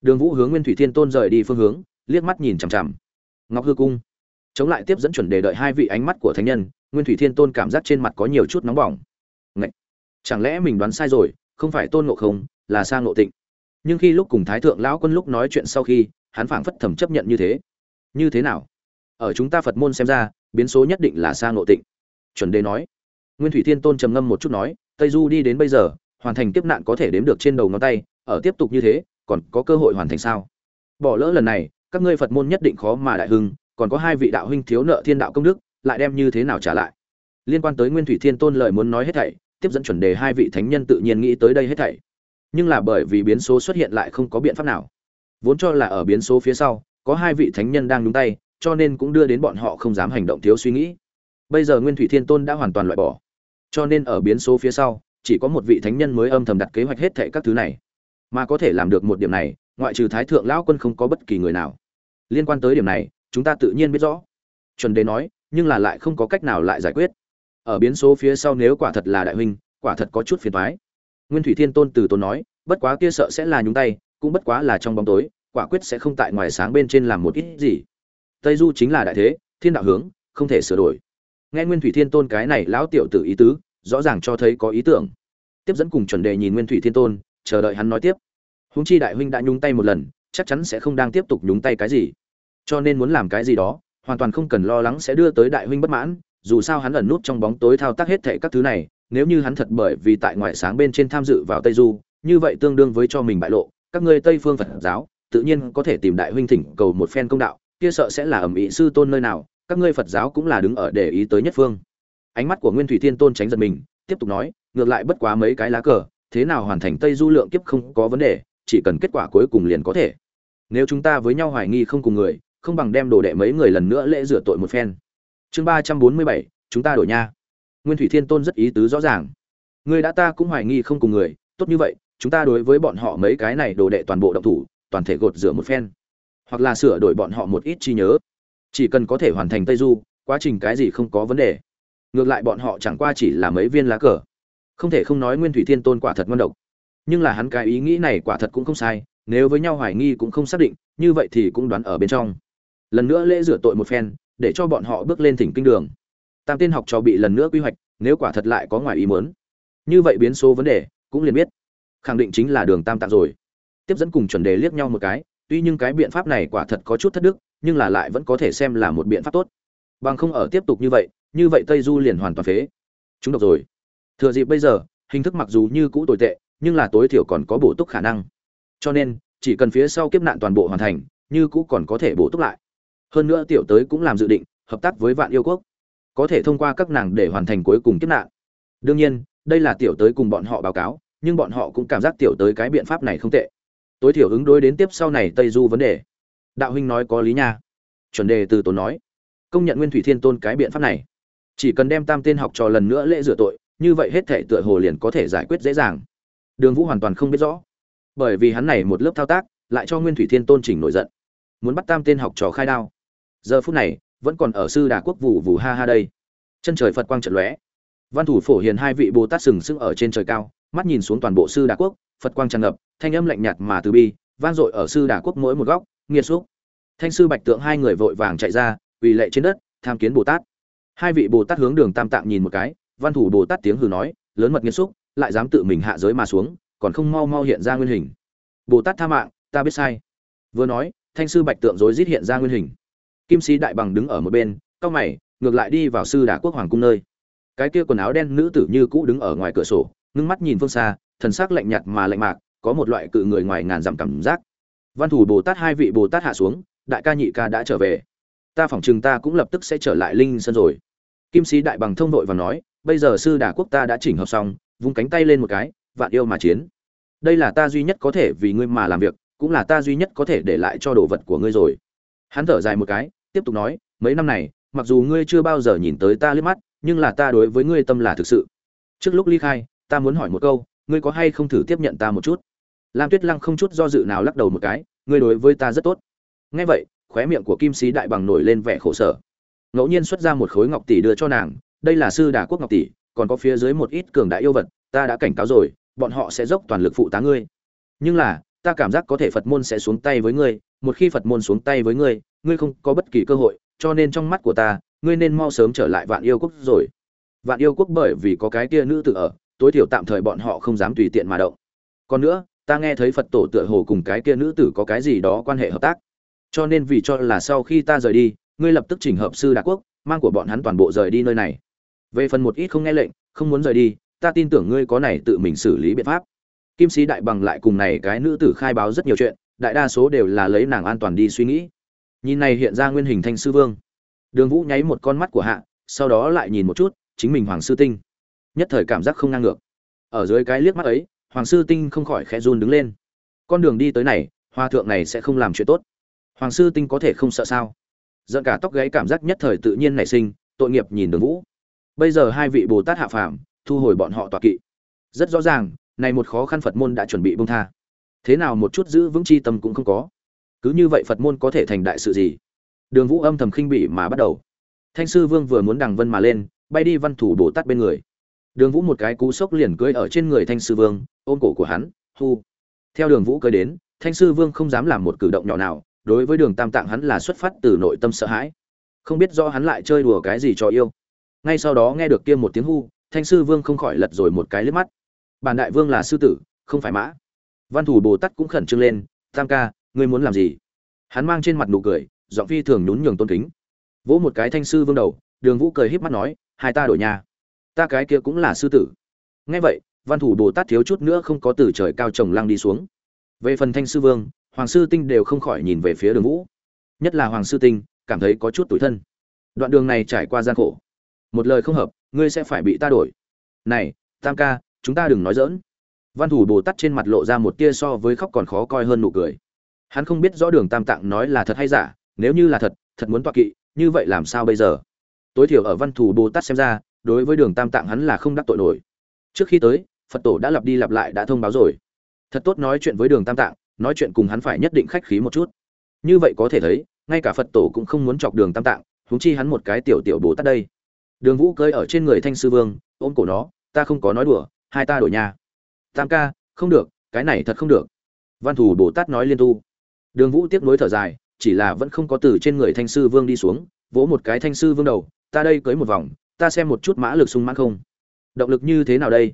Đường vũ hướng nguyên thủy thiên tôn rời đi phương hướng, liếc mắt nhìn chằm chằm. Ngọc hư cung chống lại tiếp dẫn chuẩn đề đợi hai vị ánh mắt của thánh nhân, nguyên thủy thiên tôn cảm giác trên mặt có nhiều chút nóng bỏng. Ngậy! chẳng lẽ mình đoán sai rồi, không phải tôn ngộ không, là sang ngộ tịnh? Nhưng khi lúc cùng thái thượng lão quân lúc nói chuyện sau khi, hắn phảng phất thầm chấp nhận như thế. Như thế nào? Ở chúng ta phật môn xem ra, biến số nhất định là sang ngộ tịnh. Chuẩn đề nói. Nguyên thủy thiên tôn trầm ngâm một chút nói, tây du đi đến bây giờ, hoàn thành kiếp nạn có thể đếm được trên đầu ngón tay, ở tiếp tục như thế, còn có cơ hội hoàn thành sao? Bỏ lỡ lần này, các ngươi phật môn nhất định khó mà đại hưng còn có hai vị đạo huynh thiếu nợ thiên đạo công đức, lại đem như thế nào trả lại? Liên quan tới nguyên thủy thiên tôn lời muốn nói hết thảy, tiếp dẫn chuẩn đề hai vị thánh nhân tự nhiên nghĩ tới đây hết thảy. Nhưng là bởi vì biến số xuất hiện lại không có biện pháp nào. Vốn cho là ở biến số phía sau, có hai vị thánh nhân đang nhúng tay, cho nên cũng đưa đến bọn họ không dám hành động thiếu suy nghĩ. Bây giờ nguyên thủy thiên tôn đã hoàn toàn loại bỏ. Cho nên ở biến số phía sau, chỉ có một vị thánh nhân mới âm thầm đặt kế hoạch hết thảy các thứ này. Mà có thể làm được một điểm này, ngoại trừ thái thượng lão quân không có bất kỳ người nào. Liên quan tới điểm này chúng ta tự nhiên biết rõ. Chuẩn đề nói, nhưng là lại không có cách nào lại giải quyết. Ở biến số phía sau nếu quả thật là đại huynh, quả thật có chút phiền thoái nguyên thủy thiên tôn từ tôn nói, bất quá kia sợ sẽ là nhúng tay, cũng bất quá là trong bóng tối, quả quyết sẽ không tại ngoài sáng bên trên làm một ít gì. Tây du chính là đại thế, thiên đạo hướng, không thể sửa đổi. Nghe nguyên thủy thiên tôn cái này lão tiểu tử ý tứ, rõ ràng cho thấy có ý tưởng. Tiếp dẫn cùng chuẩn đề nhìn nguyên thủy thiên tôn, chờ đợi hắn nói tiếp. Húng chi đại huynh đã nhúng tay một lần, chắc chắn sẽ không đang tiếp tục nhúng tay cái gì cho nên muốn làm cái gì đó, hoàn toàn không cần lo lắng sẽ đưa tới đại huynh bất mãn, dù sao hắn ẩn nút trong bóng tối thao tác hết thệ các thứ này, nếu như hắn thật bởi vì tại ngoại sáng bên trên tham dự vào tây du, như vậy tương đương với cho mình bại lộ, các ngươi tây phương phật giáo, tự nhiên có thể tìm đại huynh thỉnh cầu một phen công đạo, kia sợ sẽ là ẩm ý sư tôn nơi nào, các ngươi phật giáo cũng là đứng ở để ý tới nhất phương. Ánh mắt của nguyên thủy thiên tôn tránh giật mình, tiếp tục nói, ngược lại bất quá mấy cái lá cờ, thế nào hoàn thành tây du lượng kiếp không có vấn đề, chỉ cần kết quả cuối cùng liền có thể. Nếu chúng ta với nhau hoài nghi không cùng người không bằng đem đồ đệ mấy người lần nữa lễ rửa tội một phen. Chương ba trăm bốn mươi bảy, chúng ta đổi nha. Nguyên thủy thiên tôn rất ý tứ rõ ràng. Người đã ta cũng hoài nghi không cùng người, tốt như vậy, chúng ta đối với bọn họ mấy cái này đồ đệ toàn bộ động thủ, toàn thể gột rửa một phen. Hoặc là sửa đổi bọn họ một ít chi nhớ. Chỉ cần có thể hoàn thành tây du, quá trình cái gì không có vấn đề. Ngược lại bọn họ chẳng qua chỉ là mấy viên lá cờ. Không thể không nói nguyên thủy thiên tôn quả thật ngon độc. Nhưng là hắn cái ý nghĩ này quả thật cũng không sai, nếu với nhau hoài nghi cũng không xác định, như vậy thì cũng đoán ở bên trong lần nữa lễ rửa tội một phen, để cho bọn họ bước lên thỉnh kinh đường. Tam tiên học trò bị lần nữa quy hoạch, nếu quả thật lại có ngoài ý muốn. Như vậy biến số vấn đề, cũng liền biết. Khẳng định chính là đường tam tạng rồi. Tiếp dẫn cùng chuẩn đề liếc nhau một cái, tuy nhưng cái biện pháp này quả thật có chút thất đức, nhưng là lại vẫn có thể xem là một biện pháp tốt. Bằng không ở tiếp tục như vậy như vậy tây du liền hoàn toàn phế. Chúng độc rồi. Thừa dịp bây giờ, hình thức mặc dù như cũ tồi tệ, nhưng là tối thiểu còn có bổ túc khả năng. Cho nên, chỉ cần phía sau kiếp nạn toàn bộ hoàn thành, như cũ còn có thể bổ túc lại hơn nữa tiểu tới cũng làm dự định, hợp tác với vạn yêu quốc. Có thể thông qua các nàng để hoàn thành cuối cùng kiếp nạn. Đương nhiên, đây là tiểu tới cùng bọn họ báo cáo, nhưng bọn họ cũng cảm giác tiểu tới cái biện pháp này không tệ. Tối thiểu ứng đối đến tiếp sau này tây du vấn đề. Đạo huynh nói có lý nha. Chuẩn đề từ tốn nói. Công nhận nguyên thủy thiên tôn cái biện pháp này. Chỉ cần đem tam tên học trò lần nữa lễ rửa tội, như vậy hết thể tựa hồ liền có thể giải quyết dễ dàng. Đường vũ hoàn toàn không biết rõ. Bởi vì hắn này một lớp thao tác, lại cho nguyên thủy thiên tôn chỉnh nổi giận. Muốn bắt tam tên học trò khai đao giờ phút này, vẫn còn ở sư đà quốc vụ vụ ha ha đây. Chân trời phật quang trận lóe. Văn thủ phổ hiền hai vị bồ tát sừng sững ở trên trời cao, mắt nhìn xuống toàn bộ sư đà quốc, phật quang tràn ngập, thanh âm lạnh nhạt mà từ bi, vang dội ở sư đà quốc mỗi một góc nghiệt xúc. Thanh sư bạch tượng hai người vội vàng chạy ra, quỳ lệ trên đất, tham kiến bồ tát. Hai vị bồ tát hướng đường tam tạng nhìn một cái, văn thủ bồ tát tiếng hừ nói, lớn mật nghiệt xúc, lại dám tự mình hạ giới mà xuống, còn không mau mau hiện ra nguyên hình. Bồ tát tha mạng, ta biết sai. Vừa nói, thanh sư bạch tượng rối rít hiện ra nguyên hình kim sĩ đại bằng đứng ở một bên, cau mày, ngược lại đi vào sư đà quốc hoàng cung nơi. Cái kia quần áo đen nữ tử như cũ đứng ở ngoài cửa sổ, ngưng mắt nhìn phương xa, thần sắc lạnh nhạt mà lạnh mạc, có một loại cự người ngoài ngàn dặm cảm giác. Văn thủ bồ tát hai vị bồ tát hạ xuống, đại ca nhị ca đã trở về. Ta phỏng chừng ta cũng lập tức sẽ trở lại linh sơn rồi. Kim sĩ đại bằng thông đội và nói, bây giờ sư đà quốc ta đã chỉnh hợp xong, vung cánh tay lên một cái, vạn yêu mà chiến. Đây là ta duy nhất có thể vì ngươi mà làm việc, cũng là ta duy nhất có thể để lại cho đồ vật của ngươi rồi hắn thở dài một cái, tiếp tục nói, mấy năm này, mặc dù ngươi chưa bao giờ nhìn tới ta liếc mắt, nhưng là ta đối với ngươi tâm là thực sự. Trước lúc ly khai, ta muốn hỏi một câu, ngươi có hay không thử tiếp nhận ta một chút? Lam tuyết lăng không chút do dự nào lắc đầu một cái, ngươi đối với ta rất tốt. Ngay vậy, khóe miệng của kim sĩ đại bằng nổi lên vẻ khổ sở. Ngẫu nhiên xuất ra một khối ngọc tỷ đưa cho nàng, đây là sư đà quốc ngọc tỷ, còn có phía dưới một ít cường đại yêu vật, ta đã cảnh cáo rồi, bọn họ sẽ dốc toàn lực phụ tá ngươi. Nhưng là, ta cảm giác có thể phật môn sẽ xuống tay với ngươi một khi phật môn xuống tay với ngươi ngươi không có bất kỳ cơ hội, cho nên trong mắt của ta, ngươi nên mau sớm trở lại vạn yêu quốc rồi. Vạn yêu quốc bởi vì có cái kia nữ tử ở, tối thiểu tạm thời bọn họ không dám tùy tiện mà động. Còn nữa, ta nghe thấy phật tổ tựa hồ cùng cái kia nữ tử có cái gì đó quan hệ hợp tác. Cho nên vì cho là sau khi ta rời đi, ngươi lập tức chỉnh hợp sư đà quốc, mang của bọn hắn toàn bộ rời đi nơi này. Về phần một ít không nghe lệnh, không muốn rời đi, ta tin tưởng ngươi có này tự mình xử lý biện pháp. Kim sĩ đại bằng lại cùng này cái nữ tử khai báo rất nhiều chuyện đại đa số đều là lấy nàng an toàn đi suy nghĩ. Nhìn này hiện ra nguyên hình thanh sư vương. Đường vũ nháy một con mắt của hạ, sau đó lại nhìn một chút, chính mình hoàng sư tinh. Nhất thời cảm giác không ngang ngược. Ở dưới cái liếc mắt ấy, hoàng sư tinh không khỏi khẽ run đứng lên. Con đường đi tới này hòa thượng này sẽ không làm chuyện tốt. Hoàng sư tinh có thể không sợ sao? Giận cả tóc gáy cảm giác nhất thời tự nhiên nảy sinh, tội nghiệp nhìn đường vũ. Bây giờ hai vị bồ tát hạ phàm, thu hồi bọn họ tọa kỵ. Rất rõ ràng, này một khó khăn phật môn đã chuẩn bị bông tha thế nào một chút giữ vững chi tâm cũng không có. Cứ như vậy phật môn có thể thành đại sự gì? Đường vũ âm thầm khinh bỉ mà bắt đầu. Thanh sư vương vừa muốn đằng vân mà lên, bay đi văn thủ bồ tát bên người. Đường vũ một cái cú sốc liền cưới ở trên người thanh sư vương, ôm cổ của hắn, hu. Theo đường vũ cưới đến, thanh sư vương không dám làm một cử động nhỏ nào, đối với đường tam tạng hắn là xuất phát từ nội tâm sợ hãi. Không biết do hắn lại chơi đùa cái gì cho yêu. Ngay sau đó nghe được kia một tiếng hu, thanh sư vương không khỏi lật rồi một cái liếc mắt. Bản đại vương là sư tử, không phải mã văn thủ bồ tát cũng khẩn trương lên, tam ca, ngươi muốn làm gì? Hắn mang trên mặt nụ cười, giọng phi thường nhún nhường tôn kính. Vỗ một cái thanh sư vương đầu, đường vũ cười híp mắt nói, hai ta đổi nhà. Ta cái kia cũng là sư tử. Nghe vậy, văn thủ bồ tát thiếu chút nữa không có từ trời cao trồng lăng đi xuống. Về phần thanh sư vương, hoàng sư tinh đều không khỏi nhìn về phía đường vũ. Nhất là hoàng sư tinh, cảm thấy có chút tủi thân. Đoạn đường này trải qua gian khổ. Một lời không hợp, ngươi sẽ phải bị ta đổi. Này, tam ca, chúng ta đừng nói dỡn văn thủ bồ tát trên mặt lộ ra một tia so với khóc còn khó coi hơn nụ cười. Hắn không biết rõ đường tam tạng nói là thật hay giả, nếu như là thật thật muốn tọa kỵ, như vậy làm sao bây giờ? Tối thiểu ở văn thủ bồ tát xem ra, đối với đường tam tạng hắn là không đắc tội nổi. Trước khi tới, phật tổ đã lặp đi lặp lại đã thông báo rồi. Thật tốt nói chuyện với đường tam tạng, nói chuyện cùng hắn phải nhất định khách khí một chút. Như vậy có thể thấy, ngay cả phật tổ cũng không muốn chọc đường tam tạng, huống chi hắn một cái tiểu tiểu bồ tát đây. Đường vũ cơi ở trên người thanh sư vương, ôm cổ nó, ta không có nói đùa, hai ta đổi nhà tam ca, không được, cái này thật không được. Văn thủ bồ tát nói liên tu. Đường vũ tiếc nối thở dài, chỉ là vẫn không có từ trên người thanh sư vương đi xuống, vỗ một cái thanh sư vương đầu, ta đây cưới một vòng, ta xem một chút mã lực sung mãn không. Động lực như thế nào đây?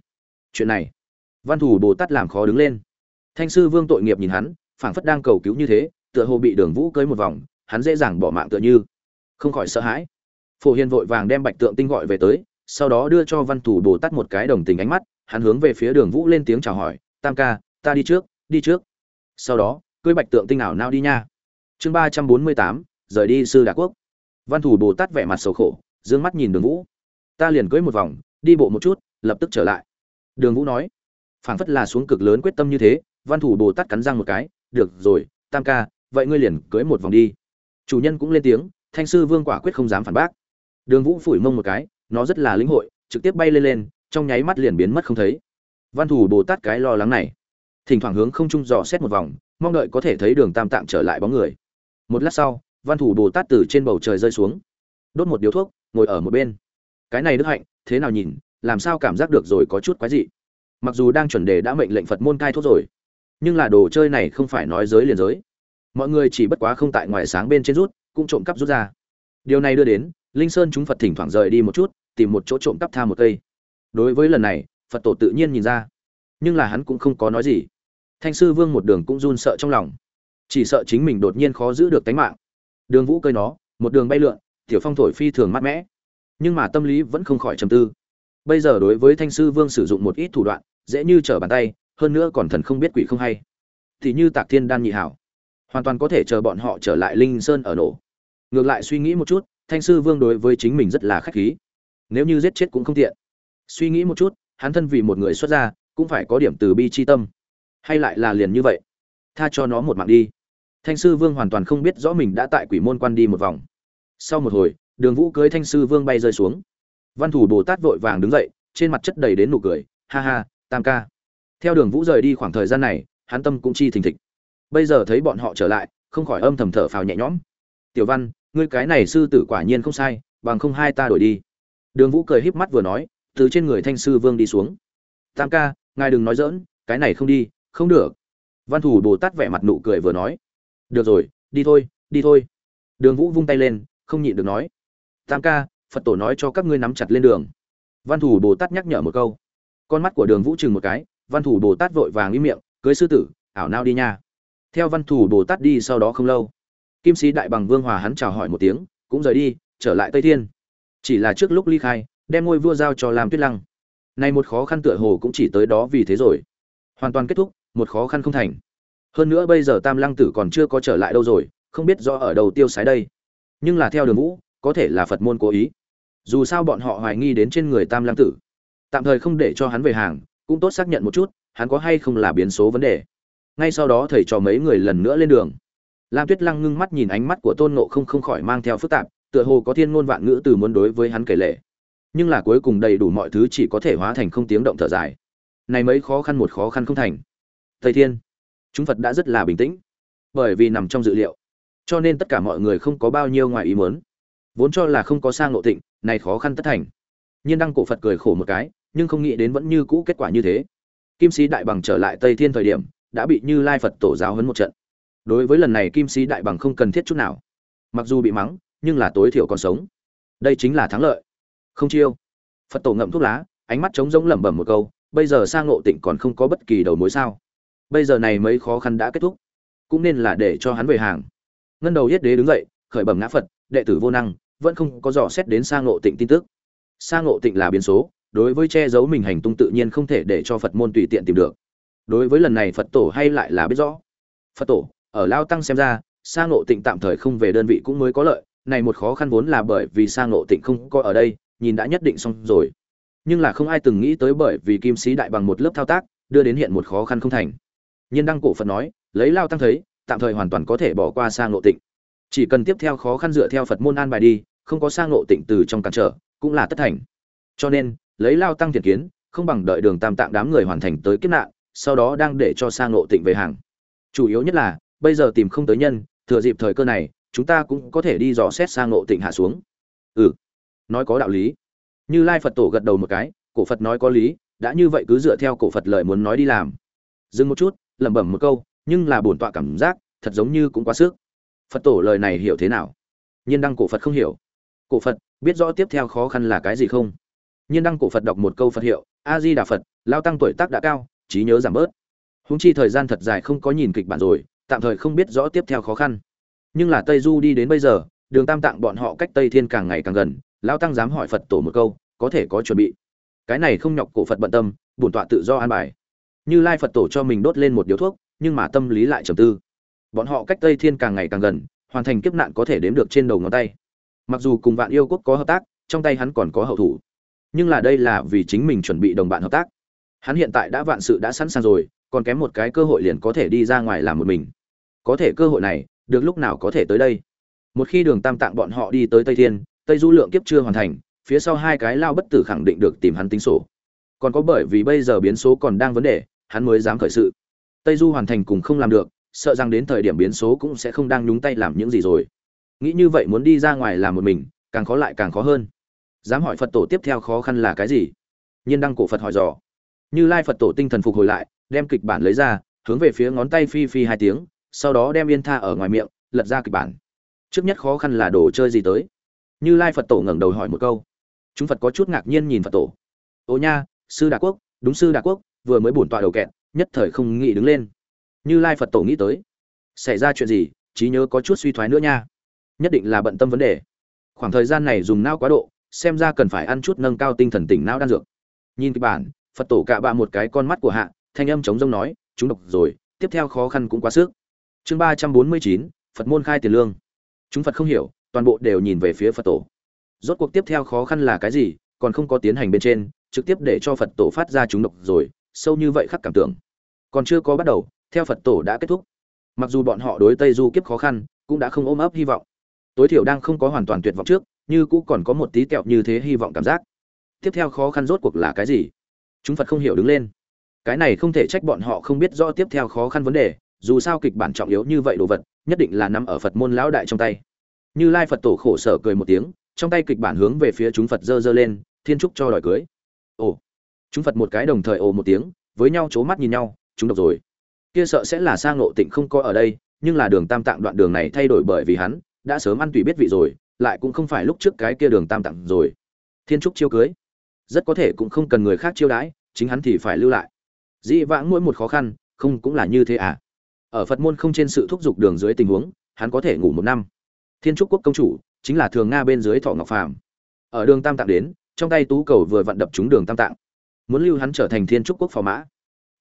Chuyện này. Văn thủ bồ tát làm khó đứng lên. Thanh sư vương tội nghiệp nhìn hắn, phảng phất đang cầu cứu như thế, tựa hồ bị đường vũ cưới một vòng, hắn dễ dàng bỏ mạng tựa như. Không khỏi sợ hãi. Phổ hiền vội vàng đem bạch tượng tinh gọi về tới, sau đó đưa cho văn thủ bồ tát một cái đồng tình ánh mắt hắn hướng về phía đường vũ lên tiếng chào hỏi, tam ca, ta đi trước đi trước. Sau đó, cưới bạch tượng tinh nào nao đi nha. Chương ba trăm bốn mươi tám, rời đi sư đà quốc. Văn thủ bồ tát vẻ mặt sầu khổ d ư ơ n g mắt nhìn đường vũ. Ta liền cưới một vòng, đi bộ một chút, lập tức trở lại. Đường vũ nói. Phảng phất là xuống cực lớn quyết tâm như thế, văn thủ bồ tát cắn răng một cái, được rồi, tam ca, vậy ngươi liền cưới một vòng đi. Chủ nhân cũng lên tiếng, thanh sư vương quả quyết không dám phản bác. Đường vũ phủi mông một cái, nó rất là lĩnh hội, trực tiếp bay lên lên trong nháy mắt liền biến mất không thấy. Văn thủ bồ tát cái lo lắng này, thỉnh thoảng hướng không trung dò xét một vòng, mong đợi có thể thấy đường tam tạng trở lại bóng người. Một lát sau, văn thủ bồ tát từ trên bầu trời rơi xuống, đốt một điếu thuốc, ngồi ở một bên. Cái này đức hạnh, thế nào nhìn, làm sao cảm giác được rồi có chút quái dị. Mặc dù đang chuẩn đề đã mệnh lệnh phật môn cai thuốc rồi, nhưng là đồ chơi này không phải nói giới liền giới. Mọi người chỉ bất quá không tại ngoài sáng bên trên rút, cũng trộm cắp rút ra. Điều này đưa đến, linh sơn chúng phật thỉnh thoảng rời đi một chút, tìm một chỗ trộm cắp tha một cây đối với lần này phật tổ tự nhiên nhìn ra. Nhưng là hắn cũng không có nói gì. Thanh sư vương một đường cũng run sợ trong lòng. Chỉ sợ chính mình đột nhiên khó giữ được tánh mạng. Đường vũ cơi nó một đường bay lượn tiểu phong thổi phi thường mát mẻ, nhưng mà tâm lý vẫn không khỏi trầm tư. Bây giờ đối với thanh sư vương sử dụng một ít thủ đoạn dễ như trở bàn tay hơn nữa còn thần không biết quỷ không hay. Thì như tạc thiên đan nhị hảo hoàn toàn có thể chờ bọn họ trở lại linh sơn ở nổ. Ngược lại suy nghĩ một chút thanh sư vương đối với chính mình rất là khách khí. Nếu như giết chết cũng không tiện suy nghĩ một chút, hắn thân vì một người xuất gia, cũng phải có điểm từ bi chi tâm. Hay lại là liền như vậy? Tha cho nó một mạng đi. Thanh sư vương hoàn toàn không biết rõ mình đã tại quỷ môn quan đi một vòng. Sau một hồi, đường vũ cưới thanh sư vương bay rơi xuống. Văn thủ bồ tát vội vàng đứng dậy, trên mặt chất đầy đến nụ cười, ha ha, tam ca. Theo đường vũ rời đi khoảng thời gian này, hắn tâm cũng chi thình thịch. Bây giờ thấy bọn họ trở lại, không khỏi âm thầm thở phào nhẹ nhõm. Tiểu văn, ngươi cái này sư tử quả nhiên không sai, bằng không hai ta đổi đi. Đường vũ cười híp mắt vừa nói từ trên người thanh sư vương đi xuống. Tam ca, ngài đừng nói dỡn cái này không đi, không được. Văn thủ bồ tát vẻ mặt nụ cười vừa nói. Được rồi, đi thôi đi thôi. Đường vũ vung tay lên, không nhịn được nói. Tam ca, phật tổ nói cho các ngươi nắm chặt lên đường. Văn thủ bồ tát nhắc nhở một câu. Con mắt của đường vũ chừng một cái, văn thủ bồ tát vội vàng im miệng, cưới sư tử, ảo nao đi nha. Theo văn thủ bồ tát đi sau đó không lâu, kim sĩ đại bằng vương hòa hắn chào hỏi một tiếng, cũng rời đi, trở lại tây thiên. Chỉ là trước lúc ly khai đem ngôi vua giao cho làm tuyết lăng. Nay một khó khăn tựa hồ cũng chỉ tới đó vì thế rồi. Hoàn toàn kết thúc, một khó khăn không thành. Hơn nữa bây giờ tam lăng tử còn chưa có trở lại đâu rồi, không biết do ở đầu tiêu sái đây. Nhưng là theo đường vũ, có thể là phật môn cố ý. Dù sao bọn họ hoài nghi đến trên người tam lăng tử. Tạm thời không để cho hắn về hàng, cũng tốt xác nhận một chút, hắn có hay không là biến số vấn đề. Ngay sau đó thầy trò mấy người lần nữa lên đường. Lam tuyết lăng ngưng mắt nhìn ánh mắt của tôn nộ không không khỏi mang theo phức tạp, tựa hồ có thiên ngôn vạn ngữ từ muốn đối với hắn kể lệ nhưng là cuối cùng đầy đủ mọi thứ chỉ có thể hóa thành không tiếng động thở dài. Này mấy khó khăn một khó khăn không thành. Thầy thiên, chúng phật đã rất là bình tĩnh, bởi vì nằm trong dự liệu, cho nên tất cả mọi người không có bao nhiêu ngoài ý muốn. Vốn cho là không có sang ngộ tịnh, này khó khăn tất thành. Nhiên đăng cổ phật cười khổ một cái, nhưng không nghĩ đến vẫn như cũ kết quả như thế. Kim sĩ đại bằng trở lại tây thiên thời điểm, đã bị như lai phật tổ giáo hấn một trận. Đối với lần này kim sĩ đại bằng không cần thiết chút nào. Mặc dù bị mắng, nhưng là tối thiểu còn sống. Đây chính là thắng lợi không chiêu. Phật tổ ngậm thuốc lá, ánh mắt trống rỗng lẩm bẩm một câu, bây giờ sang ngộ tịnh còn không có bất kỳ đầu mối sao? Bây giờ này mấy khó khăn đã kết thúc, cũng nên là để cho hắn về hàng. Ngân đầu yết đế đứng dậy, khởi bẩm ngã phật, đệ tử vô năng, vẫn không có dò xét đến sang ngộ tịnh tin tức. Sang ngộ tịnh là biến số, đối với che giấu mình hành tung tự nhiên không thể để cho phật môn tùy tiện tìm được. Đối với lần này phật tổ hay lại là biết rõ? Phật tổ, ở lao tăng xem ra sang ngộ tịnh tạm thời không về đơn vị cũng mới có lợi, này một khó khăn vốn là bởi vì sang ngộ tịnh không có ở đây nhìn đã nhất định xong rồi. Nhưng là không ai từng nghĩ tới bởi vì kim sĩ đại bằng một lớp thao tác, đưa đến hiện một khó khăn không thành. Nhiên đăng cổ phật nói, lấy lao tăng thấy, tạm thời hoàn toàn có thể bỏ qua sang ngộ tịnh. Chỉ cần tiếp theo khó khăn dựa theo phật môn an bài đi, không có sang ngộ tịnh từ trong cản trở, cũng là tất thành. Cho nên, lấy lao tăng thiện kiến, không bằng đợi đường tam tạng đám người hoàn thành tới kiếp nạn, sau đó đang để cho sang ngộ tịnh về hàng. Chủ yếu nhất là, bây giờ tìm không tới nhân, thừa dịp thời cơ này, chúng ta cũng có thể đi dò xét sang ngộ tịnh hạ xuống. Ừ nói có đạo lý. Như lai phật tổ gật đầu một cái, cổ phật nói có lý, đã như vậy cứ dựa theo cổ phật lời muốn nói đi làm. Dừng một chút, lẩm bẩm một câu, nhưng là bổn tọa cảm giác, thật giống như cũng quá sức. Phật tổ lời này hiểu thế nào? Nhiên đăng cổ phật không hiểu. Cổ phật, biết rõ tiếp theo khó khăn là cái gì không? Nhiên đăng cổ phật đọc một câu phật hiệu a di đà phật, lao tăng tuổi tác đã cao, trí nhớ giảm bớt. Húng chi thời gian thật dài không có nhìn kịch bản rồi, tạm thời không biết rõ tiếp theo khó khăn. Nhưng là tây du đi đến bây giờ, đường tam tạng bọn họ cách tây thiên càng ngày càng gần lao tăng dám hỏi phật tổ một câu, có thể có chuẩn bị. Cái này không nhọc cổ phật bận tâm, bổn tọa tự do an bài. Như lai phật tổ cho mình đốt lên một điếu thuốc, nhưng mà tâm lý lại trầm tư. Bọn họ cách tây thiên càng ngày càng gần, hoàn thành kiếp nạn có thể đếm được trên đầu ngón tay. Mặc dù cùng vạn yêu quốc có hợp tác, trong tay hắn còn có hậu thủ. Nhưng là đây là vì chính mình chuẩn bị đồng bạn hợp tác. Hắn hiện tại đã vạn sự đã sẵn sàng rồi, còn kém một cái cơ hội liền có thể đi ra ngoài làm một mình. Có thể cơ hội này, được lúc nào có thể tới đây. Một khi đường tam tạng bọn họ đi tới tây thiên tây du lượng kiếp chưa hoàn thành, phía sau hai cái lao bất tử khẳng định được tìm hắn tính sổ. Còn có bởi vì bây giờ biến số còn đang vấn đề, hắn mới dám khởi sự. Tây du hoàn thành cùng không làm được, sợ rằng đến thời điểm biến số cũng sẽ không đang nhúng tay làm những gì rồi. Nghĩ như vậy muốn đi ra ngoài làm một mình, càng khó lại càng khó hơn. Dám hỏi phật tổ tiếp theo khó khăn là cái gì? Nhiên đăng cổ phật hỏi dò. Như lai phật tổ tinh thần phục hồi lại, đem kịch bản lấy ra, hướng về phía ngón tay phi phi hai tiếng, sau đó đem yên tha ở ngoài miệng, lật ra kịch bản. Trước nhất khó khăn là đồ chơi gì tới? Như lai phật tổ ngẩng đầu hỏi một câu. Chúng phật có chút ngạc nhiên nhìn phật tổ. Ô nha, sư đà quốc, đúng sư đà quốc, vừa mới bổn tọa đầu kẹt, nhất thời không nghĩ đứng lên. Như lai phật tổ nghĩ tới. Xảy ra chuyện gì? Trí nhớ có chút suy thoái nữa nha. Nhất định là bận tâm vấn đề. Khoảng thời gian này dùng não quá độ, xem ra cần phải ăn chút nâng cao tinh thần tỉnh não đan dược. Nhìn kịch bản, phật tổ cạ bạ một cái con mắt của hạ, thanh âm chống rông nói, chúng độc rồi, tiếp theo khó khăn cũng quá sức. Chương ba trăm bốn mươi chín, phật môn khai tiền lương. Chúng phật không hiểu toàn bộ đều nhìn về phía phật tổ. Rốt cuộc tiếp theo khó khăn là cái gì, còn không có tiến hành bên trên, trực tiếp để cho phật tổ phát ra chúng độc rồi, sâu như vậy khắc cảm tưởng. Còn chưa có bắt đầu, theo phật tổ đã kết thúc. Mặc dù bọn họ đối tây du kiếp khó khăn, cũng đã không ôm ấp hy vọng. Tối thiểu đang không có hoàn toàn tuyệt vọng trước, như cũng còn có một tí kẹo như thế hy vọng cảm giác. Tiếp theo khó khăn rốt cuộc là cái gì? Chúng phật không hiểu đứng lên. Cái này không thể trách bọn họ không biết rõ tiếp theo khó khăn vấn đề, dù sao kịch bản trọng yếu như vậy đồ vật, nhất định là nằm ở phật môn lão đại trong tay như lai phật tổ khổ sở cười một tiếng, trong tay kịch bản hướng về phía chúng phật dơ dơ lên, thiên trúc cho đòi cưới. Ồ, chúng phật một cái đồng thời ồ một tiếng, với nhau c h ố mắt nhìn nhau, chúng độc rồi. Kia sợ sẽ là sang ngộ tịnh không có ở đây, nhưng là đường tam tạng đoạn đường này thay đổi bởi vì hắn, đã sớm ăn tùy biết vị rồi, lại cũng không phải lúc trước cái kia đường tam tạng rồi. Thiên trúc chiêu cưới. Rất có thể cũng không cần người khác chiêu đãi, chính hắn thì phải lưu lại. Dĩ vãng mỗi một khó khăn, không cũng là như thế à? Ở phật môn không trên sự thúc giục đường dưới tình huống, hắn có thể ngủ một năm thiên trúc quốc công chủ, chính là thường nga bên dưới thọ ngọc phàm. Ở đường tam tạng đến, trong tay tú cầu vừa vận đập trúng đường tam tạng. Muốn lưu hắn trở thành thiên trúc quốc phò mã.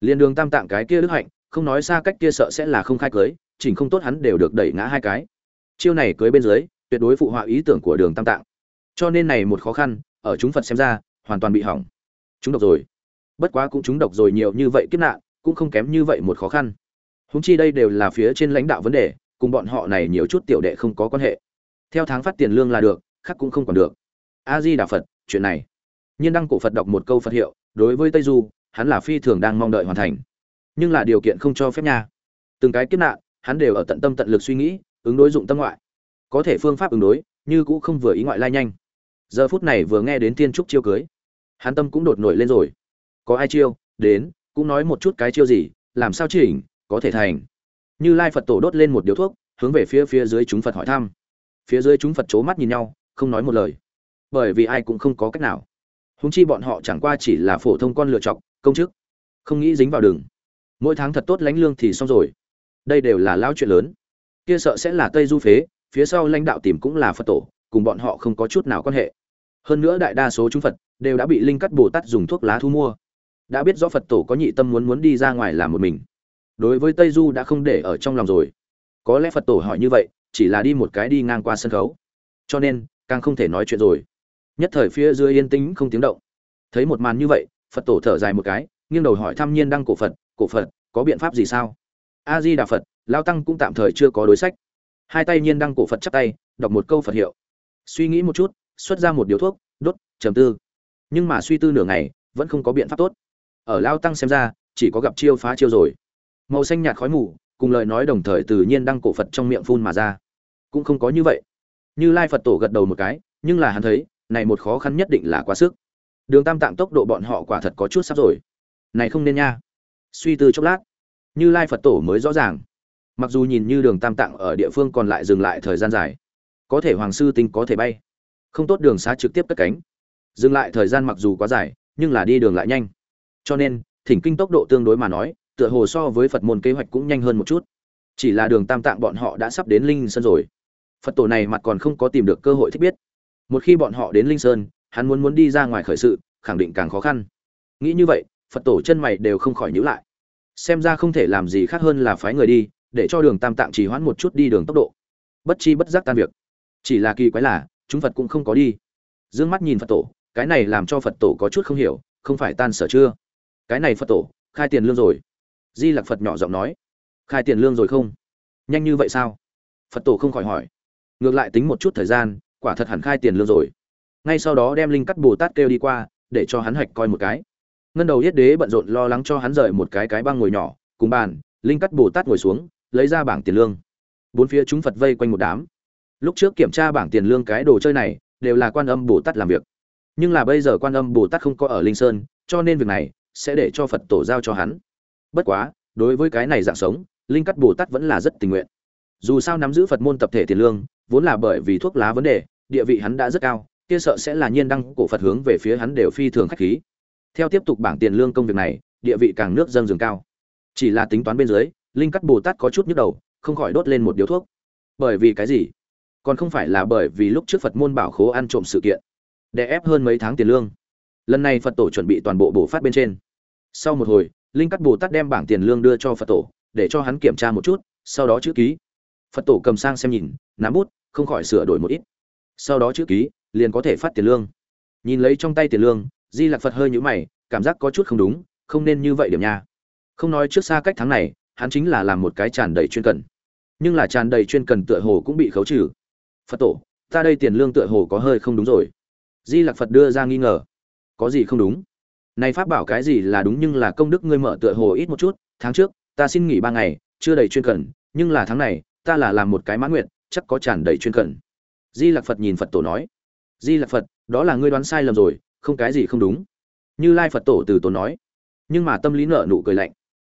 Liền đường tam tạng cái kia đức hạnh, không nói xa cách kia sợ sẽ là không khai cưới, chỉnh không tốt hắn đều được đẩy ngã hai cái. Chiêu này cưới bên dưới, tuyệt đối phụ họa ý tưởng của đường tam tạng. Cho nên này một khó khăn, ở chúng phật xem ra, hoàn toàn bị hỏng. Chúng độc rồi. Bất quá cũng chúng độc rồi nhiều như vậy kiếp nạn, cũng không kém như vậy một khó khăn. Húng chi đây đều là phía trên lãnh đạo vấn đề cùng bọn họ này nhiều chút tiểu đệ không có quan hệ. Theo tháng phát tiền lương là được, khác cũng không còn được. A di đà phật, chuyện này. Nhiên đăng cổ phật đọc một câu phật hiệu, đối với tây du, hắn là phi thường đang mong đợi hoàn thành. Nhưng là điều kiện không cho phép nha. Từng cái kiếp nạn, hắn đều ở tận tâm tận lực suy nghĩ, ứng đối dụng tâm ngoại. Có thể phương pháp ứng đối, như cũ không vừa ý ngoại lai nhanh. Giờ phút này vừa nghe đến tiên trúc chiêu cưới, hắn tâm cũng đột nổi lên rồi. Có ai chiêu? Đến, cũng nói một chút cái chiêu gì, làm sao chỉnh, có thể thành như lai phật tổ đốt lên một điếu thuốc, hướng về phía phía dưới chúng phật hỏi thăm. Phía dưới chúng phật c h ố mắt nhìn nhau, không nói một lời. Bởi vì ai cũng không có cách nào. Húng chi bọn họ chẳng qua chỉ là phổ thông con lựa chọc, công chức. Không nghĩ dính vào đường. Mỗi tháng thật tốt lánh lương thì xong rồi. Đây đều là lao chuyện lớn. Kia sợ sẽ là tây du phế, phía sau lãnh đạo tìm cũng là phật tổ, cùng bọn họ không có chút nào quan hệ. Hơn nữa đại đa số chúng phật đều đã bị linh cắt bồ tát dùng thuốc lá thu mua. Đã biết rõ phật tổ có nhị tâm muốn muốn đi ra ngoài làm một mình đối với tây du đã không để ở trong lòng rồi. Có lẽ phật tổ hỏi như vậy, chỉ là đi một cái đi ngang qua sân khấu. Cho nên, càng không thể nói chuyện rồi. Nhất thời phía dưới yên tĩnh không tiếng động. Thấy một màn như vậy, phật tổ thở dài một cái, nghiêng đầu hỏi thăm nhiên đăng cổ phật cổ phật, có biện pháp gì sao? A di đà phật, lao tăng cũng tạm thời chưa có đối sách. Hai tay nhiên đăng cổ phật chắp tay, đọc một câu phật hiệu. Suy nghĩ một chút, xuất ra một điếu thuốc, đốt, trầm tư. Nhưng mà suy tư nửa ngày, vẫn không có biện pháp tốt. Ở lao tăng xem ra, chỉ có gặp chiêu phá chiêu rồi màu xanh nhạt khói mù, cùng lời nói đồng thời tự nhiên đăng cổ phật trong miệng phun mà ra. Cũng không có như vậy. Như lai phật tổ gật đầu một cái, nhưng là hắn thấy, này một khó khăn nhất định là quá sức. Đường tam tạng tốc độ bọn họ quả thật có chút sắp rồi. Này không nên nha. Suy tư chốc lát, như lai phật tổ mới rõ ràng. Mặc dù nhìn như đường tam tạng ở địa phương còn lại dừng lại thời gian dài, có thể hoàng sư tinh có thể bay. Không tốt đường xá trực tiếp cất cánh. Dừng lại thời gian mặc dù quá dài, nhưng là đi đường lại nhanh. Cho nên, thỉnh kinh tốc độ tương đối mà nói tựa hồ so với phật môn kế hoạch cũng nhanh hơn một chút. Chỉ là đường tam tạng bọn họ đã sắp đến linh sơn rồi. Phật tổ này mặt còn không có tìm được cơ hội thích biết. Một khi bọn họ đến linh sơn, hắn muốn muốn đi ra ngoài khởi sự, khẳng định càng khó khăn. Nghĩ như vậy, phật tổ chân mày đều không khỏi nhíu lại. Xem ra không thể làm gì khác hơn là phái người đi, để cho đường tam tạng trì hoãn một chút đi đường tốc độ. Bất chi bất giác tan việc. Chỉ là kỳ quái là, chúng phật cũng không có đi. D ư ơ n g mắt nhìn phật tổ, cái này làm cho phật tổ có chút không hiểu, không phải tan sở chưa? Cái này phật tổ, khai tiền lương rồi di lặc phật nhỏ giọng nói, khai tiền lương rồi không? Nhanh như vậy sao? Phật tổ không khỏi hỏi. Ngược lại tính một chút thời gian, quả thật hẳn khai tiền lương rồi. Ngay sau đó đem linh cắt bồ tát kêu đi qua, để cho hắn hạch coi một cái. Ngân đầu yết đế bận rộn lo lắng cho hắn rời một cái cái băng ngồi nhỏ, cùng bàn, linh cắt bồ tát ngồi xuống, lấy ra bảng tiền lương. Bốn phía chúng phật vây quanh một đám. Lúc trước kiểm tra bảng tiền lương cái đồ chơi này, đều là quan âm bồ tát làm việc. Nhưng là bây giờ quan âm bồ tát không có ở linh sơn, cho nên việc này sẽ để cho phật tổ giao cho hắn bất quá, đối với cái này dạng sống, linh cắt bồ tát vẫn là rất tình nguyện. Dù sao nắm giữ phật môn tập thể tiền lương, vốn là bởi vì thuốc lá vấn đề, địa vị hắn đã rất cao, kia sợ sẽ là nhiên đăng cổ phật hướng về phía hắn đều phi thường khách khí. Theo tiếp tục bảng tiền lương công việc này, địa vị càng nước dâng dường cao. Chỉ là tính toán bên dưới, linh cắt bồ tát có chút nhức đầu, không khỏi đốt lên một điếu thuốc. Bởi vì cái gì? Còn không phải là bởi vì lúc trước phật môn bảo khố ăn trộm sự kiện đè ép hơn mấy tháng tiền lương. Lần này phật tổ chuẩn bị toàn bộ bổ phát bên trên. Sau một hồi linh cắt bồ tát đem bảng tiền lương đưa cho phật tổ, để cho hắn kiểm tra một chút, sau đó chữ ký. Phật tổ cầm sang xem nhìn, nắm bút, không khỏi sửa đổi một ít. Sau đó chữ ký, liền có thể phát tiền lương. Nhìn lấy trong tay tiền lương, di lạc phật hơi nhũ mày, cảm giác có chút không đúng, không nên như vậy điểm nha. Không nói trước xa cách tháng này, hắn chính là làm một cái tràn đầy chuyên cần. Nhưng là tràn đầy chuyên cần tựa hồ cũng bị khấu trừ. Phật tổ, ta đây tiền lương tựa hồ có hơi không đúng rồi. Di lặc phật đưa ra nghi ngờ. Có gì không đúng? Này pháp bảo cái gì là đúng nhưng là công đức ngươi mở tựa hồ ít một chút, tháng trước, ta xin nghỉ ba ngày, chưa đầy chuyên cần, nhưng là tháng này, ta là làm một cái mãn nguyện, chắc có tràn đầy chuyên cần. Di lặc phật nhìn phật tổ nói. Di lặc phật, đó là ngươi đoán sai lầm rồi, không cái gì không đúng. Như lai phật tổ từ tổ nói. Nhưng mà tâm lý nở nụ cười lạnh.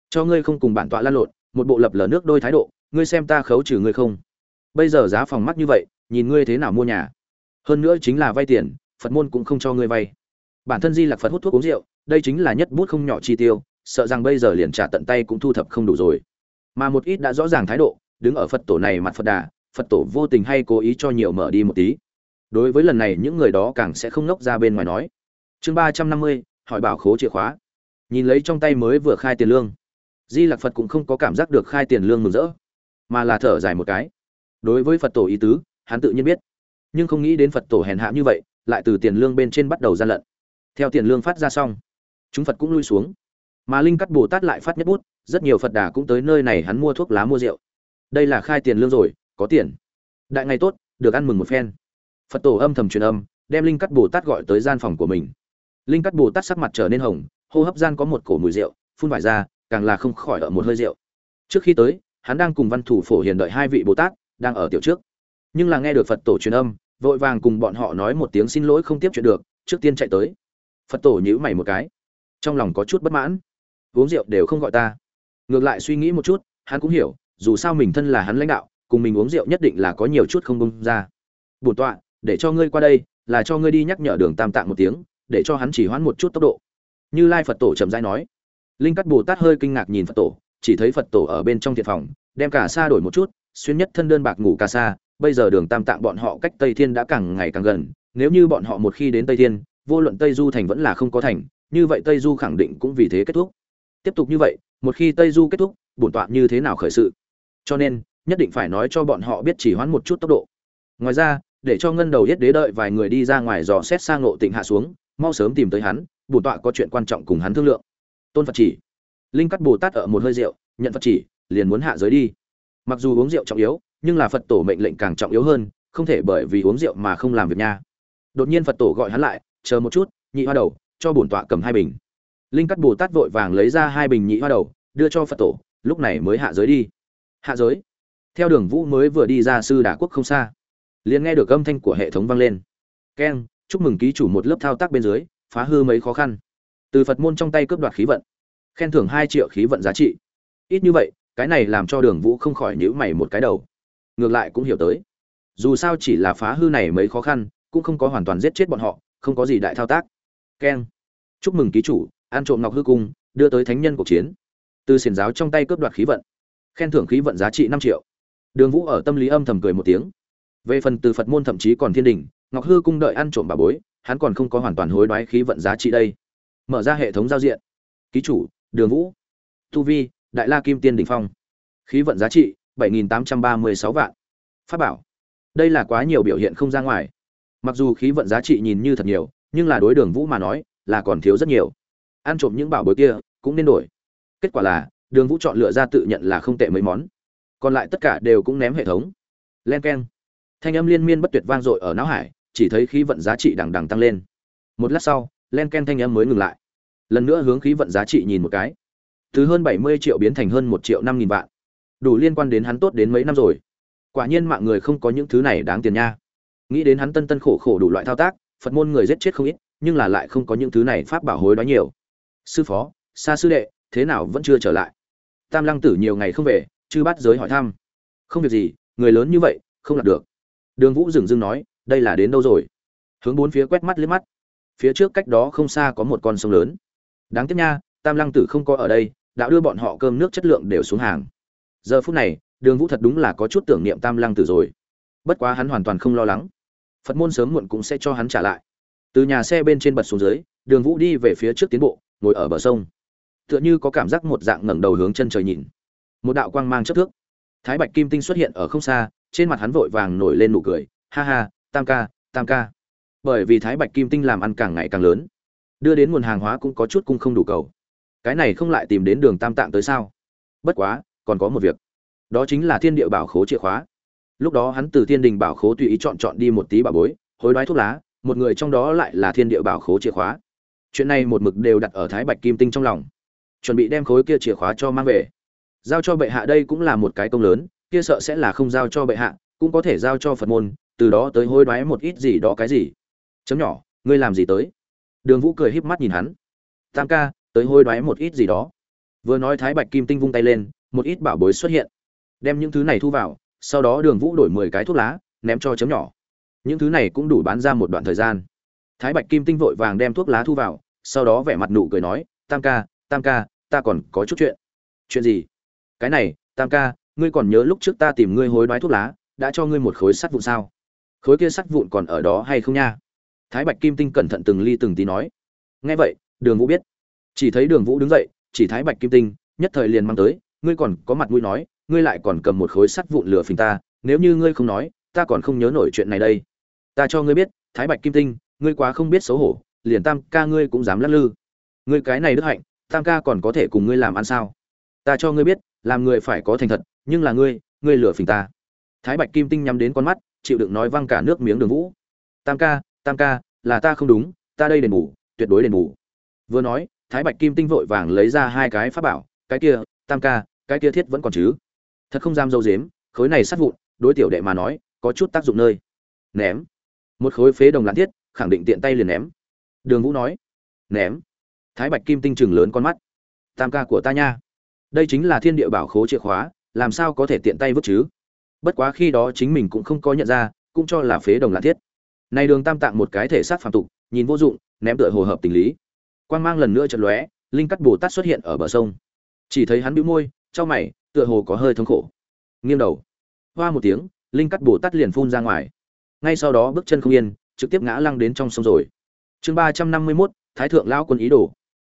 Cho ngươi không cùng bản tọa lan lộn, một bộ lập lờ nước đôi thái độ, ngươi xem ta khấu trừ ngươi không? Bây giờ giá phòng mắc như vậy, nhìn ngươi thế nào mua nhà? Hơn nữa chính là vay tiền, phật môn cũng không cho ngươi vay. Bản thân di lạc phật hút thuốc uống rượu đây chính là nhất bút không nhỏ chi tiêu, sợ rằng bây giờ liền trả tận tay cũng thu thập không đủ rồi. Mà một ít đã rõ ràng thái độ, đứng ở phật tổ này mặt phật đà, phật tổ vô tình hay cố ý cho nhiều mở đi một tí. Đối với lần này, những người đó càng sẽ không ngốc ra bên ngoài nói. Chương ba trăm năm mươi, hỏi bảo khố chìa khóa. Nhìn lấy trong tay mới vừa khai tiền lương. Di lặc phật cũng không có cảm giác được khai tiền lương mừng rỡ, mà là thở dài một cái. Đối với phật tổ ý tứ, hắn tự nhiên biết. Nhưng không nghĩ đến phật tổ hèn hạ như vậy, lại từ tiền lương bên trên bắt đầu gian lận. Theo tiền lương phát ra xong chúng phật cũng lui xuống. Mà linh cắt bồ tát lại phát nhất bút, rất nhiều phật đà cũng tới nơi này hắn mua thuốc lá mua rượu. Đây là khai tiền lương rồi, có tiền. Đại ngày tốt, được ăn mừng một phen. Phật tổ âm thầm truyền âm, đem linh cắt bồ tát gọi tới gian phòng của mình. Linh cắt bồ tát sắc mặt trở nên hồng, hô hấp gian có một cổ mùi rượu, phun vải ra, càng là không khỏi ở một hơi rượu. Trước khi tới, hắn đang cùng văn thủ phổ hiền đợi hai vị bồ tát, đang ở tiểu trước. Nhưng là nghe được phật tổ truyền âm, vội vàng cùng bọn họ nói một tiếng xin lỗi không tiếp chuyện được, trước tiên chạy tới. Phật tổ nhíu mày một cái trong lòng có chút bất mãn. Uống rượu đều không gọi ta. Ngược lại suy nghĩ một chút, hắn cũng hiểu, dù sao mình thân là hắn lãnh đạo, cùng mình uống rượu nhất định là có nhiều chút không bông ra. Bổn tọa, để cho ngươi qua đây, là cho ngươi đi nhắc nhở đường tam tạng một tiếng, để cho hắn chỉ hoãn một chút tốc độ. Như lai phật tổ chậm rãi nói. Linh cắt bồ tát hơi kinh ngạc nhìn phật tổ, chỉ thấy phật tổ ở bên trong thiện phòng, đem cả xa đổi một chút, xuyên nhất thân đơn bạc ngủ cả xa, bây giờ đường tam tạng bọn họ cách tây thiên đã càng ngày càng gần, nếu như bọn họ một khi đến tây thiên, vô luận tây du thành vẫn là không có thành như vậy tây du khẳng định cũng vì thế kết thúc. Tiếp tục như vậy, một khi tây du kết thúc, bổn tọa như thế nào khởi sự? Cho nên, nhất định phải nói cho bọn họ biết chỉ hoãn một chút tốc độ. Ngoài ra, để cho ngân đầu yết đế đợi vài người đi ra ngoài dò xét sang ngộ tịnh hạ xuống, mau sớm tìm tới hắn, bổn tọa có chuyện quan trọng cùng hắn thương lượng. Tôn phật chỉ. Linh cắt bồ tát ở một hơi rượu, nhận phật chỉ, liền muốn hạ giới đi. Mặc dù uống rượu trọng yếu, nhưng là phật tổ mệnh lệnh càng trọng yếu hơn, không thể bởi vì uống rượu mà không làm việc nha. Đột nhiên phật tổ gọi hắn lại, chờ một chút, nhị hoa đầu cho bổn tọa cầm hai bình. Linh cắt bồ tát vội vàng lấy ra hai bình nhị hoa đầu, đưa cho phật tổ, lúc này mới hạ giới đi. Hạ giới? Theo đường vũ mới vừa đi ra sư đà quốc không xa. Liền nghe được âm thanh của hệ thống vang lên. Keng, chúc mừng ký chủ một lớp thao tác bên dưới, phá hư mấy khó khăn. Từ phật môn trong tay cướp đoạt khí vận, khen thưởng hai triệu khí vận giá trị. Ít như vậy, cái này làm cho đường vũ không khỏi nhữ mày một cái đầu. Ngược lại cũng hiểu tới. Dù sao chỉ là phá hư này mấy khó khăn, cũng không có hoàn toàn giết chết bọn họ, không có gì đại thao tác keng. Chúc mừng ký chủ ăn trộm ngọc hư cung, đưa tới thánh nhân cuộc chiến. Từ xiển giáo trong tay cướp đoạt khí vận. Khen thưởng khí vận giá trị năm triệu. Đường vũ ở tâm lý âm thầm cười một tiếng. Về phần từ phật môn thậm chí còn thiên đình, ngọc hư cung đợi ăn trộm bà bối, hắn còn không có hoàn toàn hối đoái khí vận giá trị đây. Mở ra hệ thống giao diện. Ký chủ, đường vũ. Tu vi, đại la kim tiên đỉnh phong. Khí vận giá trị, bảy nghìn tám trăm ba mươi sáu vạn. Pháp bảo. Đây là quá nhiều biểu hiện không ra ngoài. Mặc dù khí vận giá trị nhìn như thật nhiều nhưng là đối đường vũ mà nói, là còn thiếu rất nhiều. Ăn trộm những bảo bối kia, cũng nên đổi. Kết quả là, đường vũ chọn lựa ra tự nhận là không tệ mấy món. Còn lại tất cả đều cũng ném hệ thống. Len k e n thanh âm liên miên bất tuyệt vang dội ở não hải, chỉ thấy khí vận giá trị đằng đằng tăng lên. Một lát sau, len ken thanh âm mới ngừng lại. Lần nữa hướng khí vận giá trị nhìn một cái. Từ hơn bảy mươi triệu biến thành hơn một triệu năm nghìn vạn. Đủ liên quan đến hắn tốt đến mấy năm rồi. Quả nhiên mạng người không có những thứ này đáng tiền nha. Nghĩ đến hắn tân tân khổ khổ đủ loại thao tác phật môn người giết chết không ít, nhưng là lại không có những thứ này pháp bảo hối đoái nhiều. Sư phó xa sư đệ, thế nào vẫn chưa trở lại? Tam lăng tử nhiều ngày không về, chư bắt giới hỏi thăm. Không việc gì, người lớn như vậy, không đạt được. Đường vũ dừng dưng nói, đây là đến đâu rồi? Hướng bốn phía quét mắt liếc mắt. Phía trước cách đó không xa có một con sông lớn. Đáng tiếc nha, tam lăng tử không có ở đây, đã đưa bọn họ cơm nước chất lượng đều xuống hàng. Giờ phút này, đường vũ thật đúng là có chút tưởng niệm tam lăng tử rồi. Bất quá hắn hoàn toàn không lo lắng phật môn sớm muộn cũng sẽ cho hắn trả lại. Từ nhà xe bên trên bật xuống dưới, đường vũ đi về phía trước tiến bộ, ngồi ở bờ sông. Tựa như có cảm giác một dạng ngẩng đầu hướng chân trời nhìn. Một đạo quang mang chất thước. Thái bạch kim tinh xuất hiện ở không xa, trên mặt hắn vội vàng nổi lên nụ cười. Ha ha, tam ca tam ca. Bởi vì thái bạch kim tinh làm ăn càng ngày càng lớn, đưa đến nguồn hàng hóa cũng có chút cung không đủ cầu. Cái này không lại tìm đến đường tam tạng tới sao? Bất quá, còn có một việc. Đó chính là thiên địa bảo khố chìa khóa lúc đó hắn từ thiên đình bảo khố tùy ý chọn chọn đi một tí bảo bối, hối đoái thuốc lá, một người trong đó lại là thiên địa bảo khố chìa khóa. Chuyện này một mực đều đặt ở thái bạch kim tinh trong lòng, chuẩn bị đem khối kia chìa khóa cho mang về. Giao cho bệ hạ đây cũng là một cái công lớn, kia sợ sẽ là không giao cho bệ hạ, cũng có thể giao cho phật môn, từ đó tới hối đoái một ít gì đó cái gì. Chấm nhỏ, ngươi làm gì tới? Đường vũ cười híp mắt nhìn hắn. Tam ca, tới hối đoái một ít gì đó. Vừa nói thái bạch kim tinh vung tay lên, một ít bảo bối xuất hiện, đem những thứ này thu vào sau đó đường vũ đổi mười cái thuốc lá, ném cho chấm nhỏ. Những thứ này cũng đủ bán ra một đoạn thời gian. Thái bạch kim tinh vội vàng đem thuốc lá thu vào, sau đó vẻ mặt nụ cười nói, tam ca tam ca, ta còn có chút chuyện. Chuyện gì? Cái này, tam ca, ngươi còn nhớ lúc trước ta tìm ngươi hối đoái thuốc lá, đã cho ngươi một khối sắt vụn sao? Khối kia sắt vụn còn ở đó hay không nha? Thái bạch kim tinh cẩn thận từng ly từng tí nói. Nghe vậy, đường vũ biết. Chỉ thấy đường vũ đứng dậy, chỉ thái bạch kim tinh, nhất thời liền mang tới, ngươi còn có mặt mũi nói ngươi lại còn cầm một khối sắt vụn lửa phình ta, nếu như ngươi không nói, ta còn không nhớ nổi chuyện này đây. Ta cho ngươi biết, thái bạch kim tinh, ngươi quá không biết xấu hổ, liền tam ca ngươi cũng dám lắc lư. Ngươi cái này đức hạnh, tam ca còn có thể cùng ngươi làm ăn sao? Ta cho ngươi biết, làm người phải có thành thật, nhưng là ngươi ngươi lừa phình ta. Thái bạch kim tinh nhắm đến con mắt, chịu đựng nói văng cả nước miếng đường vũ. Tam ca tam ca, là ta không đúng, ta đây đền bù, tuyệt đối đền bù. Vừa nói, thái bạch kim tinh vội vàng lấy ra hai cái pháp bảo, cái kia, tam ca, cái kia thiết vẫn còn chứ? Thật không dám dâu dếm, khối này sát vụn, đối tiểu đệ mà nói, có chút tác dụng nơi. Ném. Một khối phế đồng lãn thiết, khẳng định tiện tay liền ném. Đường vũ nói. Ném. Thái bạch kim tinh chừng lớn con mắt. Tam ca của ta nha. Đây chính là thiên địa bảo khố chìa khóa, làm sao có thể tiện tay vứt chứ? Bất quá khi đó chính mình cũng không có nhận ra, cũng cho là phế đồng lãn thiết. Này đường tam tạng một cái thể xác phạm tục, nhìn vô dụng, ném tựa hồ hợp tình lý. Quan mang lần nữa chật lóe, linh cắt bồ tát xuất hiện ở bờ sông. Chỉ thấy hắn bĩu môi trong mày tựa hồ có hơi thống khổ. Nghiêng đầu. Hoa một tiếng, linh cắt bồ tát liền phun ra ngoài. Ngay sau đó bước chân không yên, trực tiếp ngã lăng đến trong sông rồi. Chương ba trăm năm mươi mốt, thái thượng lão quân ý đồ.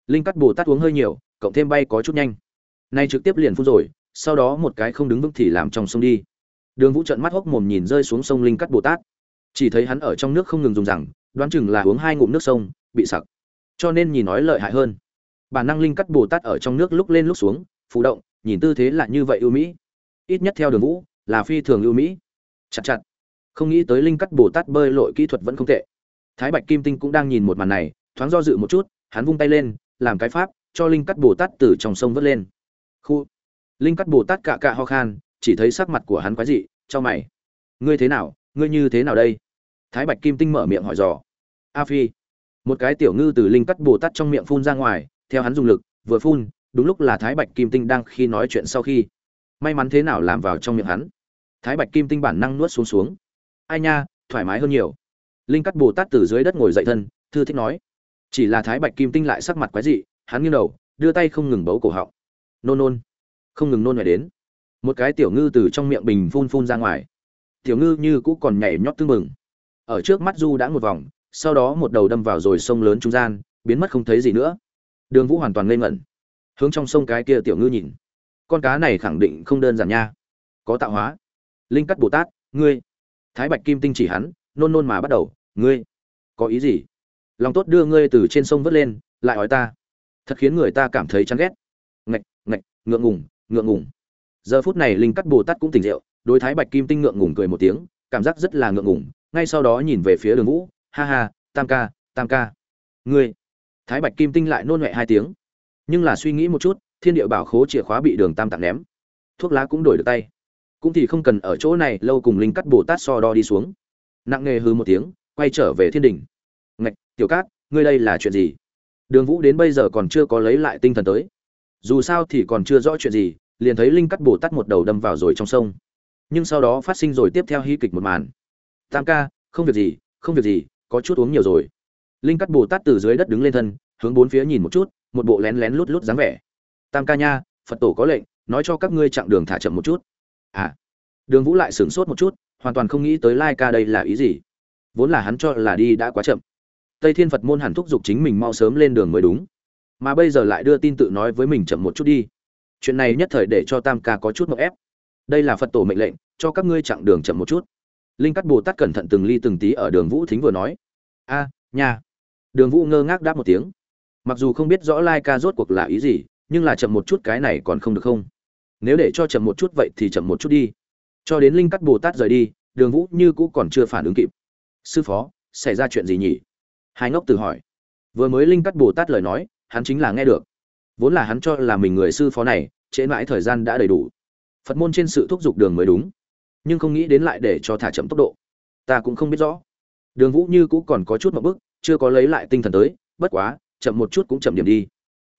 Linh cắt bồ tát uống hơi nhiều, cộng thêm bay có chút nhanh. Nay trực tiếp liền phun rồi, sau đó một cái không đứng vững thì làm trong sông đi. Đường vũ trận mắt hốc mồm nhìn rơi xuống sông linh cắt bồ tát. Chỉ thấy hắn ở trong nước không ngừng dùng rằng, đoán chừng là uống hai ngụm nước sông, bị sặc. Cho nên nhìn nói lợi hại hơn. Bản năng linh cắt bồ tát ở trong nước lúc lên lúc xuống phụ động nhìn tư thế là như vậy ưu mỹ. Ít nhất theo đường vũ, là phi thường ưu mỹ. Chặt chặt. Không nghĩ tới linh cắt bồ tát bơi lội kỹ thuật vẫn không tệ. Thái bạch kim tinh cũng đang nhìn một màn này, thoáng do dự một chút, hắn vung tay lên, làm cái pháp, cho linh cắt bồ tát từ trong sông vớt lên. Khu. Linh cắt bồ tát cạ cạ ho khan, chỉ thấy sắc mặt của hắn quái dị, cho mày. Ngươi thế nào? Ngươi như thế nào đây? Thái bạch kim tinh mở miệng hỏi dò. A phi. Một cái tiểu ngư từ linh cắt bồ tát trong miệng phun ra ngoài, theo hắn dùng lực, vừa phun đúng lúc là thái bạch kim tinh đang khi nói chuyện sau khi. May mắn thế nào làm vào trong miệng hắn. Thái bạch kim tinh bản năng nuốt xuống xuống. Ai nha, thoải mái hơn nhiều. Linh cắt bồ tát từ dưới đất ngồi dậy thân, thư thích nói. Chỉ là thái bạch kim tinh lại sắc mặt quái dị, hắn nghiêng đầu, đưa tay không ngừng bấu cổ họng. Nôn nôn. Không ngừng nôn ngoài đến. Một cái tiểu ngư từ trong miệng bình phun phun ra ngoài. Tiểu ngư như cũ còn nhảy nhót tưng mừng ở trước mắt du đã một vòng, sau đó một đầu đâm vào rồi sông lớn trung gian, biến mất không thấy gì nữa. Đường vũ hoàn toàn ngây ngẩn hướng trong sông cái kia tiểu ngư nhìn. Con cá này khẳng định không đơn giản nha. Có tạo hóa. Linh cắt bồ tát, ngươi. Thái bạch kim tinh chỉ hắn, nôn nôn mà bắt đầu, ngươi. Có ý gì? Lòng tốt đưa ngươi từ trên sông vớt lên, lại hỏi ta. Thật khiến người ta cảm thấy chán ghét. Ngạch ngạch, ngượng ngùng ngượng ngùng. Giờ phút này linh cắt bồ tát cũng tỉnh rượu, đối thái bạch kim tinh ngượng ngùng cười một tiếng, cảm giác rất là ngượng ngùng, ngay sau đó nhìn về phía đường vũ, ha ha, tam ca tam ca, ngươi. Thái bạch kim tinh lại nôn huệ hai tiếng nhưng là suy nghĩ một chút, thiên địa bảo khố chìa khóa bị đường tam tặng ném. Thuốc lá cũng đổi được tay. Cũng thì không cần ở chỗ này lâu cùng linh cắt bồ tát so đo đi xuống. Nặng nghề hư một tiếng, quay trở về thiên đình. Ngạch, tiểu cát, ngươi đây là chuyện gì? Đường vũ đến bây giờ còn chưa có lấy lại tinh thần tới. Dù sao thì còn chưa rõ chuyện gì, liền thấy linh cắt bồ tát một đầu đâm vào rồi trong sông. Nhưng sau đó phát sinh rồi tiếp theo hy kịch một màn. Tam ca, không việc gì, không việc gì, có chút uống nhiều rồi. Linh cắt bồ tát từ dưới đất đứng lên thân, hướng bốn phía nhìn một chút một bộ lén lén lút lút dáng vẻ. Tam ca nha phật tổ có lệnh nói cho các ngươi chặng đường thả chậm một chút. À đường vũ lại sửng sốt một chút hoàn toàn không nghĩ tới lai ca đây là ý gì. Vốn là hắn cho là đi đã quá chậm. Tây thiên phật môn hẳn thúc giục chính mình mau sớm lên đường mới đúng. Mà bây giờ lại đưa tin tự nói với mình chậm một chút đi. Chuyện này nhất thời để cho tam ca có chút mậu ép. Đây là phật tổ mệnh lệnh cho các ngươi chặng đường chậm một chút. Linh cắt bồ tát cẩn thận từng ly từng tí ở đường vũ thính vừa nói. A à, nha. Đường vũ ngơ ngác đáp một tiếng mặc dù không biết rõ lai ca rốt cuộc là ý gì, nhưng là chậm một chút cái này còn không được không? Nếu để cho chậm một chút vậy thì chậm một chút đi. Cho đến linh cắt bồ tát rời đi, đường vũ như cũ còn chưa phản ứng kịp. Sư phó, xảy ra chuyện gì nhỉ? Hai ngốc tự hỏi. Vừa mới linh cắt bồ tát lời nói, hắn chính là nghe được. Vốn là hắn cho là mình người sư phó này, trễ mãi thời gian đã đầy đủ. Phật môn trên sự thúc giục đường mới đúng. Nhưng không nghĩ đến lại để cho thả chậm tốc độ. Ta cũng không biết rõ. Đường vũ như cũ còn có chút một bức chưa có lấy lại tinh thần tới, bất quá chậm một chút cũng chậm điểm đi.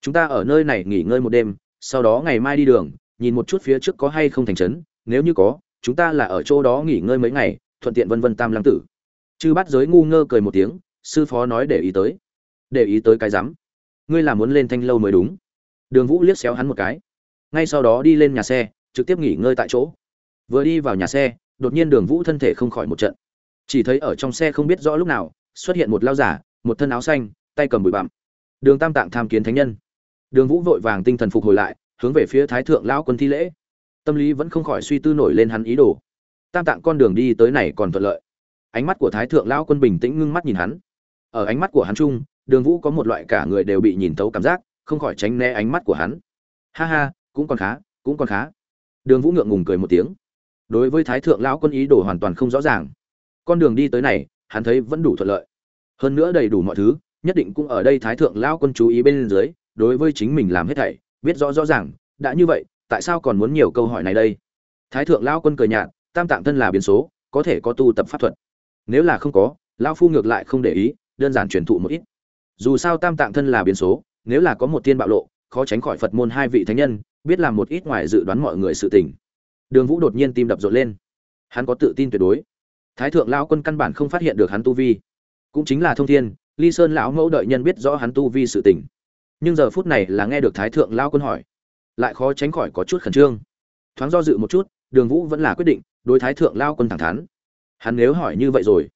Chúng ta ở nơi này nghỉ ngơi một đêm, sau đó ngày mai đi đường, nhìn một chút phía trước có hay không thành trấn, nếu như có, chúng ta là ở chỗ đó nghỉ ngơi mấy ngày, thuận tiện vân vân tam lăng tử. Chư bắt giới ngu ngơ cười một tiếng, sư phó nói để ý tới. Để ý tới cái rắm. Ngươi là muốn lên thanh lâu mới đúng. Đường vũ liếc xéo hắn một cái. Ngay sau đó đi lên nhà xe, trực tiếp nghỉ ngơi tại chỗ. Vừa đi vào nhà xe, đột nhiên đường vũ thân thể không khỏi một trận. Chỉ thấy ở trong xe không biết rõ lúc nào, xuất hiện một lao giả, một thân áo xanh, tay cầm bụi bặm đường tam tạng tham kiến thánh nhân. Đường vũ vội vàng tinh thần phục hồi lại, hướng về phía thái thượng lão quân thi lễ. Tâm lý vẫn không khỏi suy tư nổi lên hắn ý đồ. Tam tạng con đường đi tới này còn thuận lợi. Ánh mắt của thái thượng lão quân bình tĩnh ngưng mắt nhìn hắn. Ở ánh mắt của hắn chung, đường vũ có một loại cả người đều bị nhìn thấu cảm giác, không khỏi tránh né ánh mắt của hắn. Ha ha, cũng còn khá, cũng còn khá. Đường vũ ngượng ngùng cười một tiếng. Đối với thái thượng lão quân ý đồ hoàn toàn không rõ ràng. Con đường đi tới này, hắn thấy vẫn đủ thuận lợi. Hơn nữa đầy đủ mọi thứ nhất định cũng ở đây thái thượng lão quân chú ý bên dưới, đối với chính mình làm hết thảy, biết rõ rõ ràng, đã như vậy, tại sao còn muốn nhiều câu hỏi này đây? Thái thượng lão quân cười nhạt, tam tạng thân là biến số, có thể có tu tập pháp thuật. Nếu là không có, lão phu ngược lại không để ý, đơn giản truyền thụ một ít. Dù sao tam tạng thân là biến số, nếu là có một tiên bạo lộ, khó tránh khỏi phật môn hai vị thánh nhân, biết làm một ít ngoài dự đoán mọi người sự tình. Đường vũ đột nhiên tim đập rộn lên. Hắn có tự tin tuyệt đối. Thái thượng lão quân căn bản không phát hiện được hắn tu vi. Cũng chính là thông thiên ly sơn lão mẫu đợi nhân biết rõ hắn tu vi sự tình. Nhưng giờ phút này là nghe được thái thượng lão quân hỏi. Lại khó tránh khỏi có chút khẩn trương. Thoáng do dự một chút, đường vũ vẫn là quyết định, đối thái thượng lao quân thẳng thắn. Hắn nếu hỏi như vậy rồi,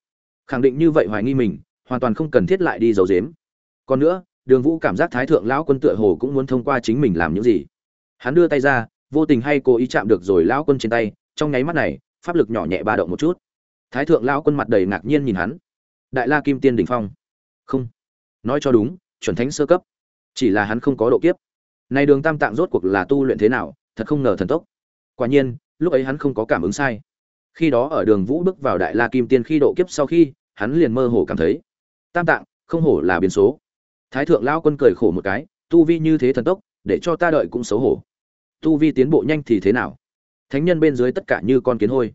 khẳng định như vậy hoài nghi mình, hoàn toàn không cần thiết lại đi giấu dếm còn nữa, đường vũ cảm giác thái thượng lão quân tựa hồ cũng muốn thông qua chính mình làm những gì. Hắn đưa tay ra, vô tình hay cố ý chạm được rồi lão quân trên tay, trong nháy mắt này, pháp lực nhỏ nhẹ ba động một chút. Thái thượng lão quân mặt đầy ngạc nhiên nhìn hắn. Đại la kim tiên đỉnh phong không. Nói cho đúng, chuẩn thánh sơ cấp. Chỉ là hắn không có độ kiếp. Này đường tam tạng rốt cuộc là tu luyện thế nào, thật không ngờ thần tốc. Quả nhiên, lúc ấy hắn không có cảm ứng sai. Khi đó ở đường vũ bước vào đại la kim tiên khi độ kiếp sau khi, hắn liền mơ hồ cảm thấy, tam tạng, không hổ là biến số. Thái thượng lão quân cười khổ một cái, tu vi như thế thần tốc, để cho ta đợi cũng xấu hổ. Tu vi tiến bộ nhanh thì thế nào? Thánh nhân bên dưới tất cả như con kiến hôi.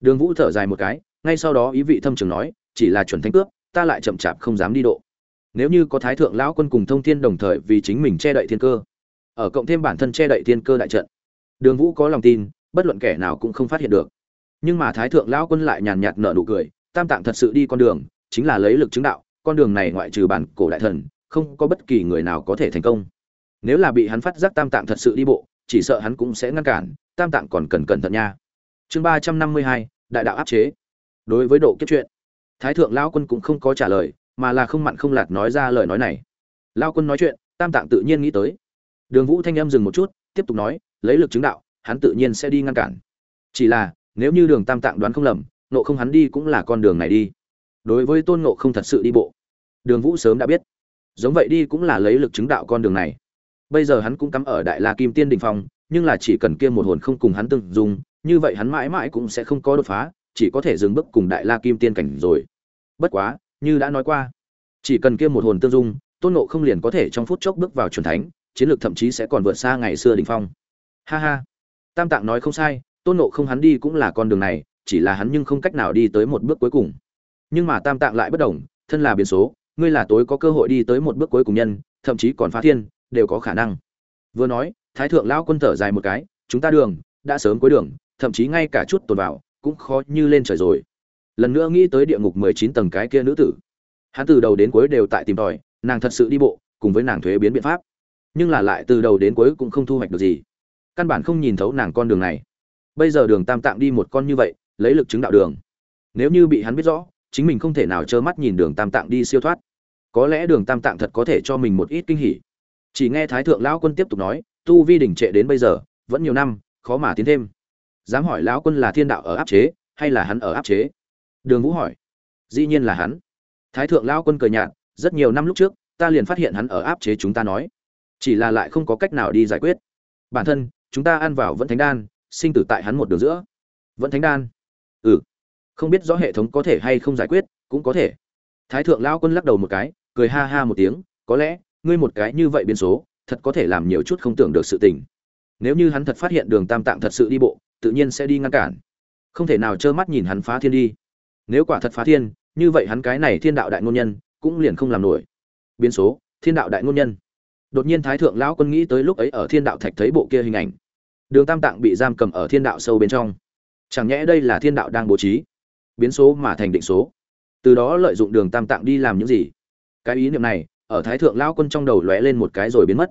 Đường vũ thở dài một cái, ngay sau đó ý vị thâm trường nói, chỉ là chuẩn thánh cướp ta lại chậm chạp không dám đi độ. Nếu như có thái thượng lão quân cùng thông thiên đồng thời vì chính mình che đậy thiên cơ, ở cộng thêm bản thân che đậy thiên cơ đại trận, đường vũ có lòng tin, bất luận kẻ nào cũng không phát hiện được. Nhưng mà thái thượng lão quân lại nhàn nhạt nở nụ cười, tam tạng thật sự đi con đường, chính là lấy lực chứng đạo, con đường này ngoại trừ bản cổ đại thần, không có bất kỳ người nào có thể thành công. Nếu là bị hắn phát giác tam tạng thật sự đi bộ, chỉ sợ hắn cũng sẽ ngăn cản, tam tạng còn cần cẩn thận nha. Chương ba trăm năm mươi hai, đại đạo áp chế. Đối với độ kiếp chuyện thái thượng lao quân cũng không có trả lời, mà là không mặn không lạt nói ra lời nói này. Lao quân nói chuyện, tam tạng tự nhiên nghĩ tới. Đường vũ thanh em dừng một chút, tiếp tục nói, lấy lực chứng đạo, hắn tự nhiên sẽ đi ngăn cản. Chỉ là, nếu như đường tam tạng đoán không lầm nộ không hắn đi cũng là con đường này đi. Đối với tôn nộ không thật sự đi bộ. Đường vũ sớm đã biết. Giống vậy đi cũng là lấy lực chứng đạo con đường này. Bây giờ hắn cũng cắm ở đại la kim tiên đình phong, nhưng là chỉ cần kia một hồn không cùng hắn từng dùng như vậy hắn mãi mãi cũng sẽ không có đột phá chỉ có thể dừng bước cùng đại la kim tiên cảnh rồi. Bất quá, như đã nói qua, chỉ cần kia một hồn tương dung, tôn nộ không liền có thể trong phút chốc bước vào c thánh, chiến lược thậm chí sẽ còn vượt xa ngày xưa đình phong. Ha ha. Tam tạng nói không sai, tôn nộ không hắn đi cũng là con đường này, chỉ là hắn nhưng không cách nào đi tới một bước cuối cùng. Nhưng mà tam tạng lại bất đồng, thân là biến số, ngươi là tối có cơ hội đi tới một bước cuối cùng nhân, thậm chí còn phá thiên, đều có khả năng. Vừa nói, thái thượng lão quân thở dài một cái, chúng ta đường, đã sớm cuối đường, thậm chí ngay cả chút tồn vào cũng khó như lên trời rồi. Lần nữa nghĩ tới địa ngục mười chín tầng cái kia nữ tử. Hắn từ đầu đến cuối đều tại tìm tòi, nàng thật sự đi bộ, cùng với nàng thuế biến biện pháp. Nhưng là lại từ đầu đến cuối cũng không thu hoạch được gì. Căn bản không nhìn thấu nàng con đường này. Bây giờ đường tam tạng đi một con như vậy, lấy lực chứng đạo đường. Nếu như bị hắn biết rõ, chính mình không thể nào trơ mắt nhìn đường tam tạng đi siêu thoát. Có lẽ đường tam tạng thật có thể cho mình một ít kinh hỉ. Chỉ nghe thái thượng lão quân tiếp tục nói, tu vi đỉnh trệ đến bây giờ, vẫn nhiều năm, khó mà tiến thêm dám hỏi lão quân là thiên đạo ở áp chế, hay là hắn ở áp chế? Đường vũ hỏi. Dĩ nhiên là hắn. Thái thượng lão quân cười nhạt, rất nhiều năm lúc trước, ta liền phát hiện hắn ở áp chế chúng ta nói. Chỉ là lại không có cách nào đi giải quyết. Bản thân, chúng ta ăn vào vẫn thánh đan, sinh tử tại hắn một đường giữa. Vẫn thánh đan? Ừ. Không biết rõ hệ thống có thể hay không giải quyết, cũng có thể. Thái thượng lão quân lắc đầu một cái, cười ha ha một tiếng, có lẽ, ngươi một cái như vậy biến số, thật có thể làm nhiều chút không tưởng được sự tình. Nếu như hắn thật phát hiện đường tam tạng thật sự đi bộ tự nhiên sẽ đi ngăn cản. Không thể nào trơ mắt nhìn hắn phá thiên đi. Nếu quả thật phá thiên, như vậy hắn cái này thiên đạo đại ngôn nhân, cũng liền không làm nổi. Biến số, thiên đạo đại ngôn nhân. Đột nhiên thái thượng lão quân nghĩ tới lúc ấy ở thiên đạo thạch thấy bộ kia hình ảnh. Đường tam tạng bị giam cầm ở thiên đạo sâu bên trong. Chẳng nhẽ đây là thiên đạo đang bố trí? Biến số mà thành định số. Từ đó lợi dụng đường tam tạng đi làm những gì? Cái ý niệm này, ở thái thượng lão quân trong đầu lóe lên một cái rồi biến mất.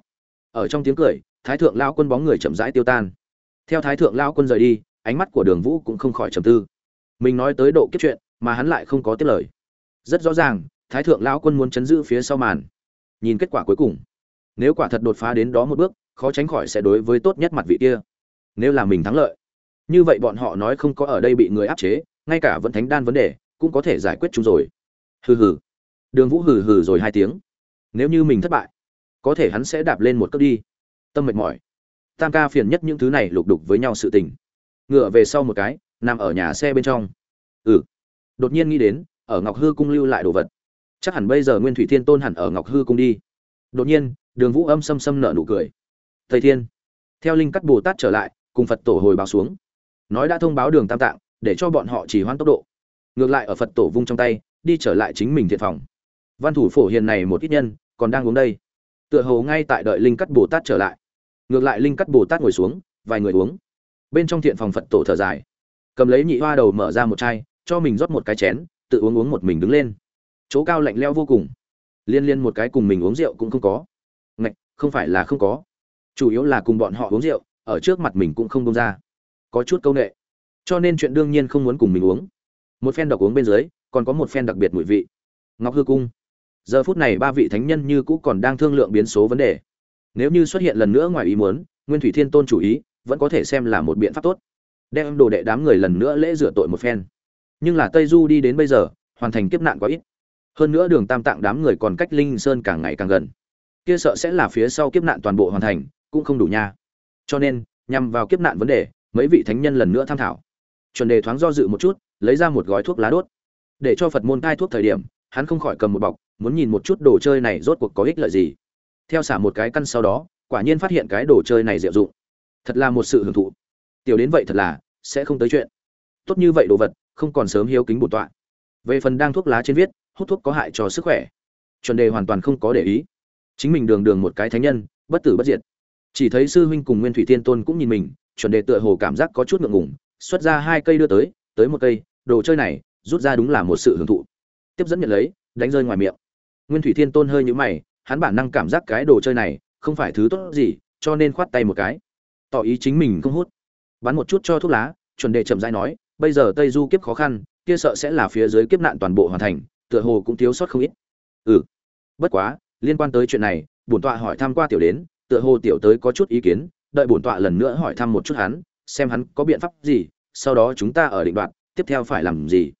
Ở trong tiếng cười, thái thượng lão quân bóng người chậm rãi tiêu tan theo thái thượng lão quân rời đi, ánh mắt của đường vũ cũng không khỏi trầm tư. Mình nói tới độ kiếp chuyện, mà hắn lại không có tiết lời. Rất rõ ràng, thái thượng lão quân muốn chấn giữ phía sau màn. Nhìn kết quả cuối cùng. Nếu quả thật đột phá đến đó một bước, khó tránh khỏi sẽ đối với tốt nhất mặt vị kia. Nếu là mình thắng lợi. Như vậy bọn họ nói không có ở đây bị người áp chế, ngay cả vẫn thánh đan vấn đề, cũng có thể giải quyết chúng rồi. Hừ hừ. Đường vũ hừ hừ rồi hai tiếng. Nếu như mình thất bại, có thể hắn sẽ đạp lên một cước đi. Tâm mệt mỏi tam ca phiền nhất những thứ này lục đục với nhau sự tình. Ngựa về sau một cái, nằm ở nhà xe bên trong. Ừ. Đột nhiên nghĩ đến, ở ngọc hư cung lưu lại đồ vật. Chắc hẳn bây giờ nguyên thủy thiên tôn hẳn ở ngọc hư cung đi. Đột nhiên, đường vũ âm xâm xâm nở nụ cười. Thầy thiên. Theo linh cắt bồ tát trở lại, cùng phật tổ hồi báo xuống. Nói đã thông báo đường tam tạng, để cho bọn họ chỉ hoãn tốc độ. Ngược lại ở phật tổ vung trong tay, đi trở lại chính mình thiện phòng. Văn thủ phổ hiền này một ít nhân, còn đang uống đây. Tựa hồ ngay tại đợi linh cắt bồ tát trở lại ngược lại linh cắt bồ tát ngồi xuống, vài người uống. Bên trong thiện phòng phật tổ thở dài. Cầm lấy nhị hoa đầu mở ra một chai, cho mình rót một cái chén, tự uống uống một mình đứng lên. Chỗ cao lạnh leo vô cùng. Liên liên một cái cùng mình uống rượu cũng không có. Ngạch, không phải là không có. Chủ yếu là cùng bọn họ uống rượu, ở trước mặt mình cũng không đông ra. Có chút câu nệ. Cho nên chuyện đương nhiên không muốn cùng mình uống. Một phen đọc uống bên dưới, còn có một phen đặc biệt mùi vị. Ngọc hư cung. Giờ phút này ba vị thánh nhân như cũ còn đang thương lượng biến số vấn đề nếu như xuất hiện lần nữa ngoài ý muốn, nguyên thủy thiên tôn chủ ý, vẫn có thể xem là một biện pháp tốt. Đem đồ đệ đám người lần nữa lễ rửa tội một phen. Nhưng là tây du đi đến bây giờ, hoàn thành kiếp nạn quá ít. Hơn nữa đường tam tạng đám người còn cách linh sơn càng ngày càng gần. Kia sợ sẽ là phía sau kiếp nạn toàn bộ hoàn thành, cũng không đủ nha. Cho nên, nhằm vào kiếp nạn vấn đề, mấy vị thánh nhân lần nữa tham thảo. Chuẩn đề thoáng do dự một chút, lấy ra một gói thuốc lá đốt. Để cho phật môn cai thuốc thời điểm, hắn không khỏi cầm một bọc, muốn nhìn một chút đồ chơi này rốt cuộc có ích lợi gì theo xả một cái căn sau đó, quả nhiên phát hiện cái đồ chơi này diệu dụng. Thật là một sự hưởng thụ. Tiểu đến vậy thật là, sẽ không tới chuyện. Tốt như vậy đồ vật, không còn sớm hiếu kính bổn tọa. Về phần đang thuốc lá trên viết, hút thuốc có hại cho sức khỏe. Chuẩn đề hoàn toàn không có để ý. Chính mình đường đường một cái thánh nhân, bất tử bất diệt. Chỉ thấy sư huynh cùng nguyên thủy thiên tôn cũng nhìn mình, chuẩn đề tựa hồ cảm giác có chút ngượng ngùng, xuất ra hai cây đưa tới tới một cây, đồ chơi này, rút ra đúng là một sự hưởng thụ. Tiếp dẫn nhận lấy, đánh rơi ngoài miệng. Nguyên thủy thiên tôn hơi nhũ mày hắn bản năng cảm giác cái đồ chơi này không phải thứ tốt gì, cho nên khoát tay một cái. Tỏ ý chính mình không hút. Bắn một chút cho thuốc lá, chuẩn đề chậm rãi nói, bây giờ tây du kiếp khó khăn, kia sợ sẽ là phía dưới kiếp nạn toàn bộ hoàn thành, tựa hồ cũng thiếu sót không ít. Ừ. Bất quá, liên quan tới chuyện này, bổn tọa hỏi thăm qua tiểu đến, tựa hồ tiểu tới có chút ý kiến, đợi bổn tọa lần nữa hỏi thăm một chút hắn, xem hắn có biện pháp gì, sau đó chúng ta ở định đoạn, tiếp theo phải làm gì.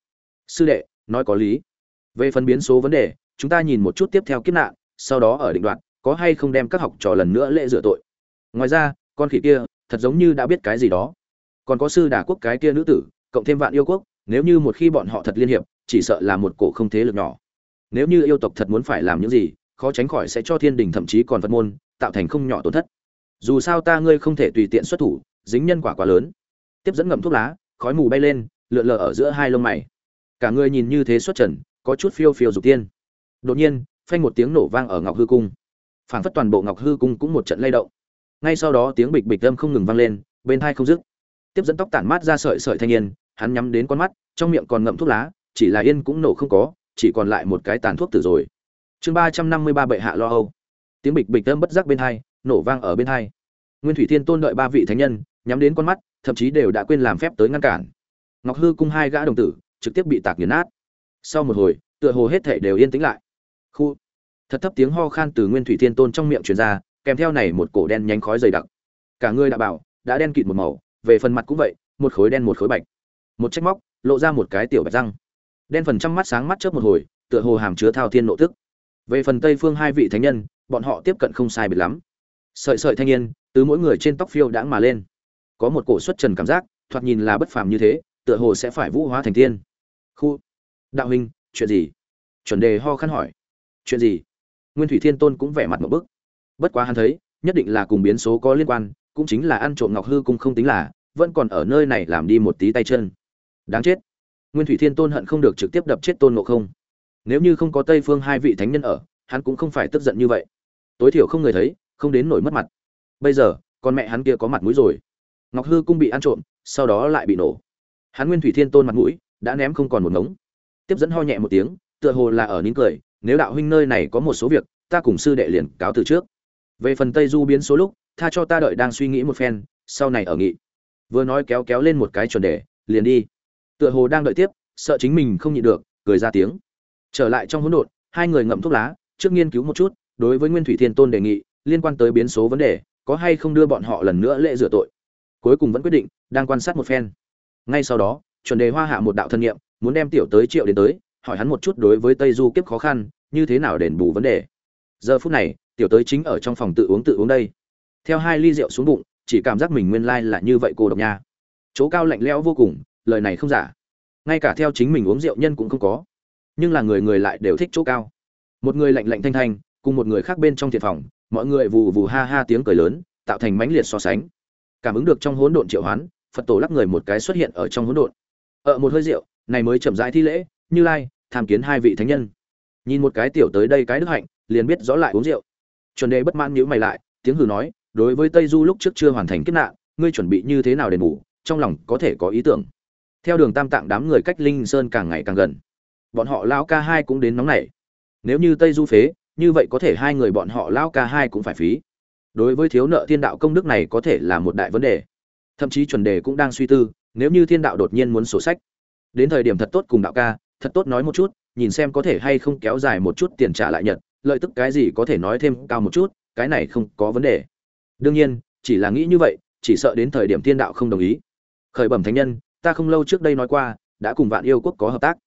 Sư đệ, nói có lý. Về phần biến số vấn đề, chúng ta nhìn một chút tiếp theo kiếp nạn sau đó ở định đoạn có hay không đem các học trò lần nữa lễ rửa tội. Ngoài ra, con khỉ kia, thật giống như đã biết cái gì đó. Còn có sư đà quốc cái kia nữ tử, cộng thêm vạn yêu quốc, nếu như một khi bọn họ thật liên hiệp, chỉ sợ là một cổ không thế lực nhỏ. Nếu như yêu tộc thật muốn phải làm những gì, khó tránh khỏi sẽ cho thiên đình thậm chí còn phật môn, tạo thành không nhỏ tổn thất. Dù sao ta ngươi không thể tùy tiện xuất thủ, dính nhân quả quá lớn. Tiếp dẫn ngậm thuốc lá, khói mù bay lên, lượn lờ ở giữa hai lông mày. Cả người nhìn như thế xuất trần, có chút phiêu phiêu dục tiên. Đột nhiên phanh một tiếng nổ vang ở ngọc hư cung. Phảng phất toàn bộ ngọc hư cung cũng một trận lay động. Ngay sau đó tiếng bịch bịch âm không ngừng vang lên, bên thai không dứt. Tiếp dẫn tóc tản mát ra sợi sợi thanh niên, hắn nhắm đến con mắt, trong miệng còn ngậm thuốc lá, chỉ là yên cũng nổ không có, chỉ còn lại một cái tàn thuốc tử rồi. Chương ba trăm năm mươi ba bệ hạ lo âu. Tiếng bịch bịch âm bất giác bên hai, nổ vang ở bên hai. Nguyên thủy thiên tôn đợi ba vị thánh nhân, nhắm đến con mắt, thậm chí đều đã quên làm phép tới ngăn cản. Ngọc hư cung hai gã đồng tử, trực tiếp bị tạc nghiền nát. Sau một hồi, tựa hồ hết thể đều yên tĩnh lại khu. Thật thấp tiếng ho khan từ nguyên thủy thiên tôn trong miệng truyền ra, kèm theo này một cổ đen nhánh khói dày đặc. Cả người đã bảo đã đen kịt một màu, về phần mặt cũng vậy, một khối đen một khối bạch. Một trách móc, lộ ra một cái tiểu bạch răng. Đen phần trăm mắt sáng mắt chớp một hồi, tựa hồ hàm chứa thao thiên nộ tức. Về phần tây phương hai vị thánh nhân, bọn họ tiếp cận không sai biệt lắm. Sợi sợi thanh niên, từ mỗi người trên tóc phiêu đãng mà lên. Có một cổ xuất trần cảm giác, thoạt nhìn là bất phàm như thế, tựa hồ sẽ phải vũ hóa thành tiên. Khu. Đạo huynh, chuyện gì? Chuẩn đề ho khăn hỏi chuyện gì? Nguyên thủy thiên tôn cũng vẻ mặt một bức. Bất quá hắn thấy, nhất định là cùng biến số có liên quan, cũng chính là ăn trộm ngọc hư cung không tính là, vẫn còn ở nơi này làm đi một tí tay chân. Đáng chết. Nguyên thủy thiên tôn hận không được trực tiếp đập chết tôn ngộ không. Nếu như không có tây phương hai vị thánh nhân ở, hắn cũng không phải tức giận như vậy. Tối thiểu không người thấy, không đến nổi mất mặt. Bây giờ, con mẹ hắn kia có mặt mũi rồi. Ngọc hư cung bị ăn trộm, sau đó lại bị nổ. Hắn nguyên thủy thiên tôn mặt mũi, đã ném không còn một ngống. Tiếp dẫn ho nhẹ một tiếng, tựa hồ là ở nín cười nếu đạo huynh nơi này có một số việc, ta cùng sư đệ liền cáo từ trước. Về phần tây du biến số lúc, tha cho ta đợi đang suy nghĩ một phen, sau này ở nghị. Vừa nói kéo kéo lên một cái chuẩn đề, liền đi. Tựa hồ đang đợi tiếp, sợ chính mình không nhịn được, cười ra tiếng. Trở lại trong hỗn độn, hai người ngậm thuốc lá, trước nghiên cứu một chút, đối với nguyên thủy thiên tôn đề nghị, liên quan tới biến số vấn đề, có hay không đưa bọn họ lần nữa lễ rửa tội. Cuối cùng vẫn quyết định, đang quan sát một phen. Ngay sau đó, chuẩn đề hoa hạ một đạo thân nhiệm, muốn đem tiểu tới triệu đến tới, hỏi hắn một chút đối với tây du kiếp khó khăn như thế nào đền bù vấn đề? Giờ phút này, tiểu tới chính ở trong phòng tự uống tự uống đây. Theo hai ly rượu xuống bụng, chỉ cảm giác mình nguyên lai là như vậy cô độc nha. Chỗ cao lạnh lẽo vô cùng, lời này không giả. Ngay cả theo chính mình uống rượu nhân cũng không có. Nhưng là người người lại đều thích chỗ cao. Một người lạnh lạnh thanh thanh, cùng một người khác bên trong thiệt phòng, mọi người vù vù ha ha tiếng cười lớn, tạo thành mãnh liệt so sánh. Cảm ứng được trong hỗn độn triệu hoán, phật tổ lắc người một cái xuất hiện ở trong hỗn độn. Ở một hơi rượu, này mới chậm rãi thi lễ, như lai, tham kiến hai vị thánh nhân nhìn một cái tiểu tới đây cái đức hạnh, liền biết rõ lại uống rượu. Chuẩn đề bất mãn nhữ mày lại, tiếng hừ nói, đối với tây du lúc trước chưa hoàn thành kết nạn, ngươi chuẩn bị như thế nào đền bù trong lòng có thể có ý tưởng. Theo đường tam tạng đám người cách linh sơn càng ngày càng gần. Bọn họ lao ca hai cũng đến nóng này nếu như tây du phế, như vậy có thể hai người bọn họ lao ca hai cũng phải phí. Đối với thiếu nợ thiên đạo công đức này có thể là một đại vấn đề. Thậm chí chuẩn đề cũng đang suy tư, nếu như thiên đạo đột nhiên muốn sổ sách. Đến thời điểm thật tốt cùng đạo ca, thật tốt nói một chút nhìn xem có thể hay không kéo dài một chút tiền trả lại nhận lợi tức cái gì có thể nói thêm cao một chút, cái này không có vấn đề. Đương nhiên, chỉ là nghĩ như vậy, chỉ sợ đến thời điểm thiên đạo không đồng ý. Khởi bẩm thánh nhân, ta không lâu trước đây nói qua, đã cùng vạn yêu quốc có hợp tác.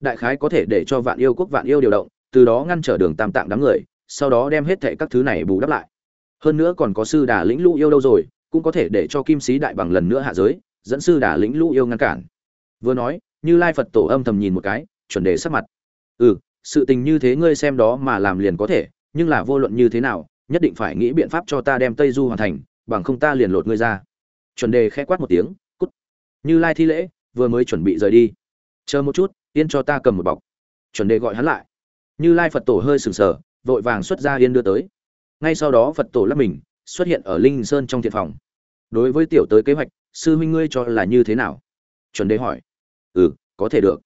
Đại khái có thể để cho vạn yêu quốc vạn yêu điều động, từ đó ngăn trở đường tam tạng đám người, sau đó đem hết thệ các thứ này bù đắp lại. Hơn nữa còn có sư đà lĩnh lũ yêu đâu rồi, cũng có thể để cho kim sĩ đại bằng lần nữa hạ giới, dẫn sư đà lĩnh lũ yêu ngăn cản. Vừa nói, như lai phật tổ âm thầm nhìn một cái chuẩn đề sắc mặt. Ừ sự tình như thế ngươi xem đó mà làm liền có thể, nhưng là vô luận như thế nào, nhất định phải nghĩ biện pháp cho ta đem tây du hoàn thành, bằng không ta liền lột ngươi ra. Chuẩn đề khẽ quát một tiếng, cút. Như lai thi lễ, vừa mới chuẩn bị rời đi. Chờ một chút, yên cho ta cầm một bọc. Chuẩn đề gọi hắn lại. Như lai phật tổ hơi sừng sờ, vội vàng xuất ra yên đưa tới. Ngay sau đó phật tổ lắp mình, xuất hiện ở linh sơn trong thiện phòng. Đối với tiểu tới kế hoạch, sư huynh ngươi cho là như thế nào? Chuẩn đề hỏi. Ừ có thể được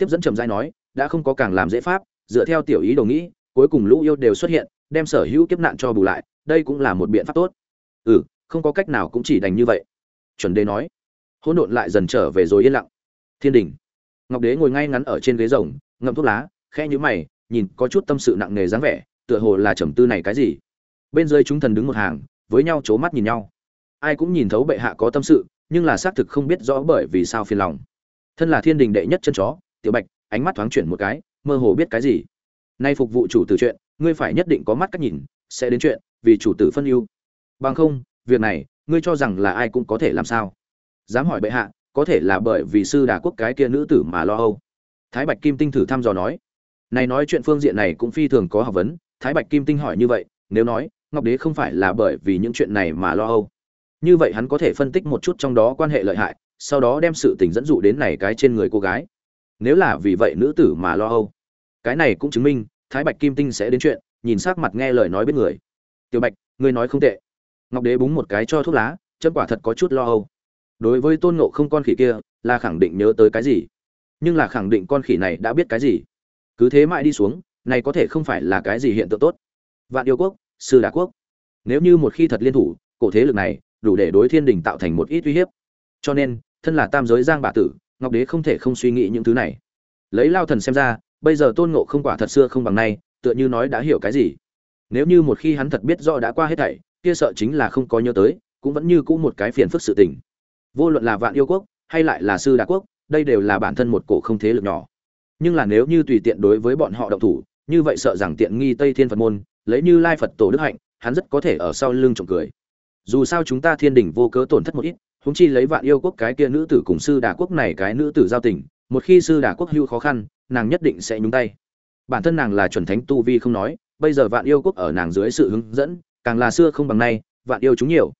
tiếp dẫn trầm giai nói, đã không có càng làm dễ pháp, dựa theo tiểu ý đồ nghĩ, cuối cùng lũ yêu đều xuất hiện, đem sở hữu kiếp nạn cho bù lại, đây cũng là một biện pháp tốt. Ừ không có cách nào cũng chỉ đành như vậy. Chuẩn đế nói. Hỗn độn lại dần trở về rồi yên lặng. Thiên đình. Ngọc đế ngồi ngay ngắn ở trên ghế rồng, ngậm thuốc lá, khẽ nhíu mày, nhìn có chút tâm sự nặng nề dáng vẻ, tựa hồ là trầm tư này cái gì. Bên dưới chúng thần đứng một hàng, với nhau c mắt nhìn nhau. Ai cũng nhìn thấu bệ hạ có tâm sự, nhưng là xác thực không biết rõ bởi vì sao phiền lòng. Thân là thiên đình đệ nhất chân chó tiểu bạch, ánh mắt thoáng chuyển một cái, mơ hồ biết cái gì. Nay phục vụ chủ tử chuyện, ngươi phải nhất định có mắt cách nhìn, sẽ đến chuyện, vì chủ tử phân ưu. Bằng không, việc này, ngươi cho rằng là ai cũng có thể làm sao? Dám hỏi bệ hạ, có thể là bởi vì sư đà quốc cái kia nữ tử mà lo âu. Thái bạch kim tinh thử thăm dò nói. Này nói chuyện phương diện này cũng phi thường có học vấn, thái bạch kim tinh hỏi như vậy, nếu nói, ngọc đế không phải là bởi vì những chuyện này mà lo âu. Như vậy hắn có thể phân tích một chút trong đó quan hệ lợi hại, sau đó đem sự tình dẫn dụ đến này cái trên người cô gái nếu là vì vậy nữ tử mà lo âu. Cái này cũng chứng minh, thái bạch kim tinh sẽ đến chuyện, nhìn sắc mặt nghe lời nói biết người. Tiểu bạch, ngươi nói không tệ. Ngọc đế búng một cái cho thuốc lá, chân quả thật có chút lo âu. Đối với tôn ngộ không con khỉ kia, là khẳng định nhớ tới cái gì? Nhưng là khẳng định con khỉ này đã biết cái gì? Cứ thế mãi đi xuống, này có thể không phải là cái gì hiện tượng tốt. Vạn yêu quốc, sư đà quốc. Nếu như một khi thật liên thủ, cổ thế lực này, đủ để đối thiên đình tạo thành một ít uy hiếp. Cho nên, thân là tam giới giang bà tử ngọc đế không thể không suy nghĩ những thứ này. Lấy lao thần xem ra, bây giờ tôn ngộ không quả thật xưa không bằng nay, tựa như nói đã hiểu cái gì. Nếu như một khi hắn thật biết rõ đã qua hết thảy, kia sợ chính là không có nhớ tới, cũng vẫn như cũ một cái phiền phức sự tình. Vô luận là vạn yêu quốc, hay lại là sư đà quốc, đây đều là bản thân một cổ không thế lực nhỏ. Nhưng là nếu như tùy tiện đối với bọn họ động thủ, như vậy sợ rằng tiện nghi tây thiên phật môn, lấy như lai phật tổ đức hạnh, hắn rất có thể ở sau lưng trộm cười. Dù sao chúng ta thiên đình vô cớ tổn thất một ít huống chi lấy vạn yêu quốc cái kia nữ tử cùng sư đà quốc này cái nữ tử giao tình, một khi sư đà quốc hưu khó khăn, nàng nhất định sẽ nhúng tay. Bản thân nàng là chuẩn thánh tu vi không nói, bây giờ vạn yêu quốc ở nàng dưới sự hướng dẫn, càng là xưa không bằng nay, vạn yêu chúng nhiều.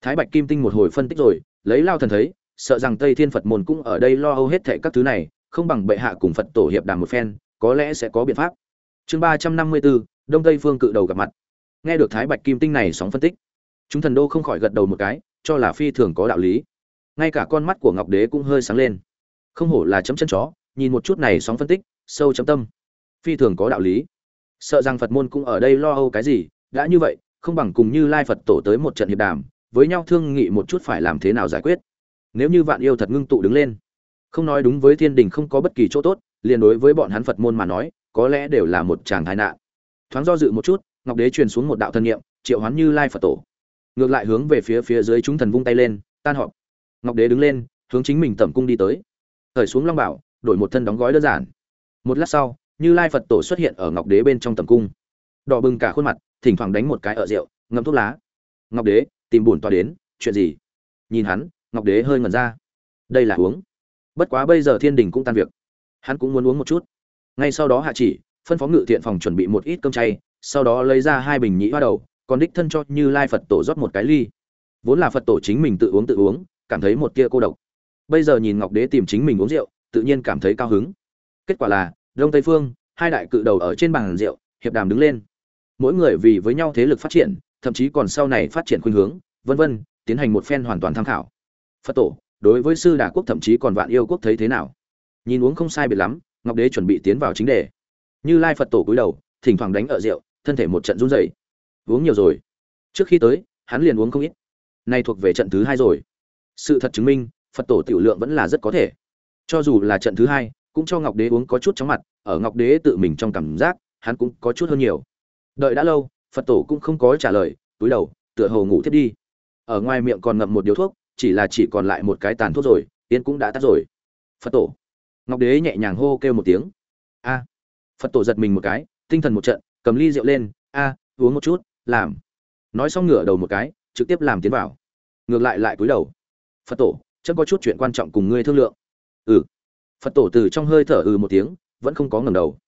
Thái bạch kim tinh một hồi phân tích rồi, lấy lao thần thấy, sợ rằng tây thiên phật môn cũng ở đây lo âu hết thệ các thứ này, không bằng bệ hạ cùng phật tổ hiệp đàm một phen, có lẽ sẽ có biện pháp. Chương ba trăm năm mươi bốn đông tây phương cự đầu gặp mặt. Nghe được thái bạch kim tinh này sóng phân tích, chúng thần đô không khỏi gật đầu một cái cho là phi thường có đạo lý. Ngay cả con mắt của ngọc đế cũng hơi sáng lên. Không hổ là chấm chân chó, nhìn một chút này sóng phân tích, sâu chấm tâm. Phi thường có đạo lý. Sợ rằng phật môn cũng ở đây lo âu cái gì, đã như vậy, không bằng cùng như lai phật tổ tới một trận hiệp đàm, với nhau thương nghị một chút phải làm thế nào giải quyết. Nếu như vạn yêu thật ngưng tụ đứng lên, không nói đúng với thiên đình không có bất kỳ chỗ tốt, liền đối với bọn hắn phật môn mà nói, có lẽ đều là một chàng tai nạn. Thoáng do dự một chút, ngọc đế truyền xuống một đạo thân nhiệm triệu hoán như lai phật tổ ngược lại hướng về phía phía dưới chúng thần vung tay lên, tan họp. Ngọc đế đứng lên, hướng chính mình tẩm cung đi tới. Thời xuống long bảo, đổi một thân đóng gói đơn giản. Một lát sau, như lai phật tổ xuất hiện ở ngọc đế bên trong tẩm cung. Đỏ bừng cả khuôn mặt, thỉnh thoảng đánh một cái ở rượu ngâm thuốc lá. Ngọc đế, tìm bùn tòa đến, chuyện gì? Nhìn hắn, ngọc đế hơi ngẩn ra. Đây là uống. Bất quá bây giờ thiên đình cũng tan việc. Hắn cũng muốn uống một chút. Ngay sau đó hạ chỉ, phân phó ngự thiện phòng chuẩn bị một ít cơm chay, sau đó lấy ra hai bình nhĩ hoa đầu còn đích thân cho như lai phật tổ rót một cái ly. Vốn là phật tổ chính mình tự uống tự uống, cảm thấy một tia cô độc. Bây giờ nhìn ngọc đế tìm chính mình uống rượu, tự nhiên cảm thấy cao hứng. Kết quả là, đông tây phương, hai đại cự đầu ở trên bàn rượu, hiệp đàm đứng lên. Mỗi người vì với nhau thế lực phát triển, thậm chí còn sau này phát triển khuynh hướng, vân vân, tiến hành một phen hoàn toàn tham khảo. Phật tổ, đối với sư đà quốc thậm chí còn vạn yêu quốc thấy thế nào? Nhìn uống không sai biệt lắm, ngọc đế chuẩn bị tiến vào chính đề. Như lai phật tổ cúi đầu, thỉnh thoảng đánh ở rượu, thân thể một trận run rẩy uống nhiều rồi. Trước khi tới, hắn liền uống không ít. Nay thuộc về trận thứ hai rồi. Sự thật chứng minh, phật tổ tiểu lượng vẫn là rất có thể. Cho dù là trận thứ hai, cũng cho ngọc đế uống có chút chóng mặt, ở ngọc đế tự mình trong cảm giác, hắn cũng có chút hơn nhiều. Đợi đã lâu, phật tổ cũng không có trả lời, túi đầu, tựa hồ ngủ thiết đi. Ở ngoài miệng còn ngậm một điếu thuốc, chỉ là chỉ còn lại một cái tàn thuốc rồi yên cũng đã tắt rồi. Phật tổ. Ngọc đế nhẹ nhàng hô kêu một tiếng. A. Phật tổ giật mình một cái, tinh thần một trận, cầm ly rượu lên. A, uống một chút làm. Nói xong ngửa đầu một cái, trực tiếp làm tiến vào. Ngược lại lại cúi đầu. Phật tổ chân có chút chuyện quan trọng cùng ngươi thương lượng. Ừ. Phật tổ từ trong hơi thở ừ một tiếng, vẫn không có ngầm đầu.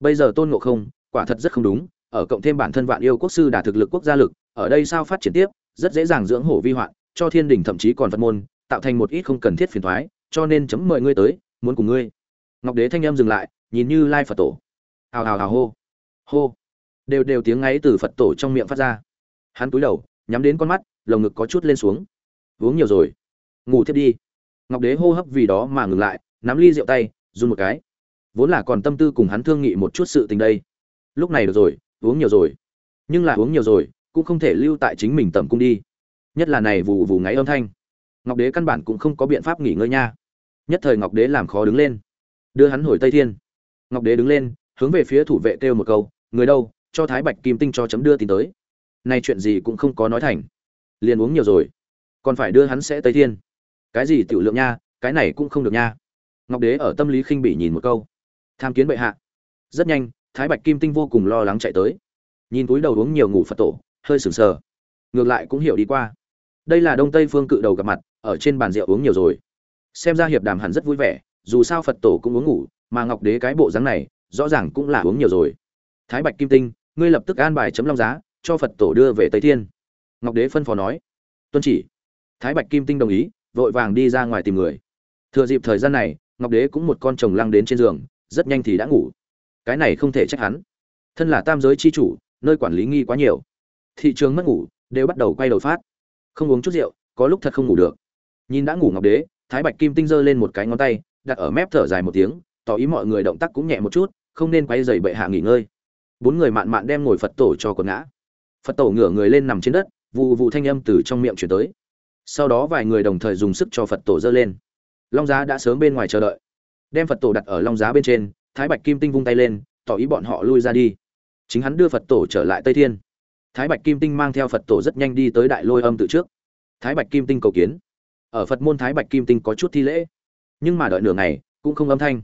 Bây giờ tôn ngộ không, quả thật rất không đúng, ở cộng thêm bản thân vạn yêu quốc sư đả thực lực quốc gia lực, ở đây sao phát triển tiếp, rất dễ dàng dưỡng hổ vi hoạn, cho thiên đình thậm chí còn phật môn, tạo thành một ít không cần thiết phiền thoái, cho nên chấm mời ngươi tới, muốn cùng ngươi. Ngọc đế thanh em dừng lại, nhìn như lai phật tổ. Hào hào hào hô. Hô đều đều tiếng ngáy từ phật tổ trong miệng phát ra. Hắn cúi đầu, nhắm đến con mắt, lồng ngực có chút lên xuống. Uống nhiều rồi. Ngủ thiếp đi. Ngọc đế hô hấp vì đó mà ngừng lại, nắm ly rượu tay, run một cái. Vốn là còn tâm tư cùng hắn thương nghị một chút sự tình đây. Lúc này được rồi, uống nhiều rồi. Nhưng là uống nhiều rồi, cũng không thể lưu tại chính mình tầm cung đi. Nhất là này vù vù ngáy âm thanh. Ngọc đế căn bản cũng không có biện pháp nghỉ ngơi nha. Nhất thời ngọc đế làm khó đứng lên. Đưa hắn hồi tây thiên. Ngọc đế đứng lên, hướng về phía thủ vệ kêu một câu, người đâu? Cho thái bạch kim tinh cho chấm đưa tin tới. Nay chuyện gì cũng không có nói thành. Liền uống nhiều rồi. Còn phải đưa hắn sẽ tây thiên. Cái gì tiểu lượng nha, cái này cũng không được nha. Ngọc đế ở tâm lý khinh bỉ nhìn một câu. Tham kiến bệ hạ. Rất nhanh, thái bạch kim tinh vô cùng lo lắng chạy tới. Nhìn túi đầu uống nhiều ngủ phật tổ, hơi sừng sờ. Ngược lại cũng hiểu đi qua. Đây là đông tây phương cự đầu gặp mặt, ở trên bàn rượu uống nhiều rồi. Xem ra hiệp đàm hẳn rất vui vẻ, dù sao phật tổ cũng uống ngủ, mà ngọc đế cái bộ dáng này, rõ ràng cũng là uống nhiều rồi. Thái bạch kim tinh ngươi lập tức an bài chấm long giá, cho phật tổ đưa về tây thiên. Ngọc đế phân phó nói. Tuân chỉ. Thái bạch kim tinh đồng ý, vội vàng đi ra ngoài tìm người. Thừa dịp thời gian này, ngọc đế cũng một con chồng lăng đến trên giường, rất nhanh thì đã ngủ. Cái này không thể trách hắn. Thân là tam giới chi chủ, nơi quản lý nghi quá nhiều. Thị trường mất ngủ, đều bắt đầu quay đầu phát. Không uống chút rượu, có lúc thật không ngủ được. Nhìn đã ngủ ngọc đế, thái bạch kim tinh giơ lên một cái ngón tay, đặt ở mép thở dài một tiếng, tỏ ý mọi người động tác cũng nhẹ một chút, không nên quay dày bệ hạ nghỉ ngơi bốn người mạn mạn đem ngồi phật tổ cho quần ngã. Phật tổ ngửa người lên nằm trên đất vụ vụ thanh âm từ trong miệng chuyển tới. Sau đó vài người đồng thời dùng sức cho phật tổ dơ lên. Long giá đã sớm bên ngoài chờ đợi. Đem phật tổ đặt ở long giá bên trên, thái bạch kim tinh vung tay lên, tỏ ý bọn họ lui ra đi. Chính hắn đưa phật tổ trở lại tây thiên. Thái bạch kim tinh mang theo phật tổ rất nhanh đi tới đại lôi âm tự trước. Thái bạch kim tinh cầu kiến. Ở phật môn thái bạch kim tinh có chút thi lễ. Nhưng mà đợi nửa ngày, cũng không âm thanh.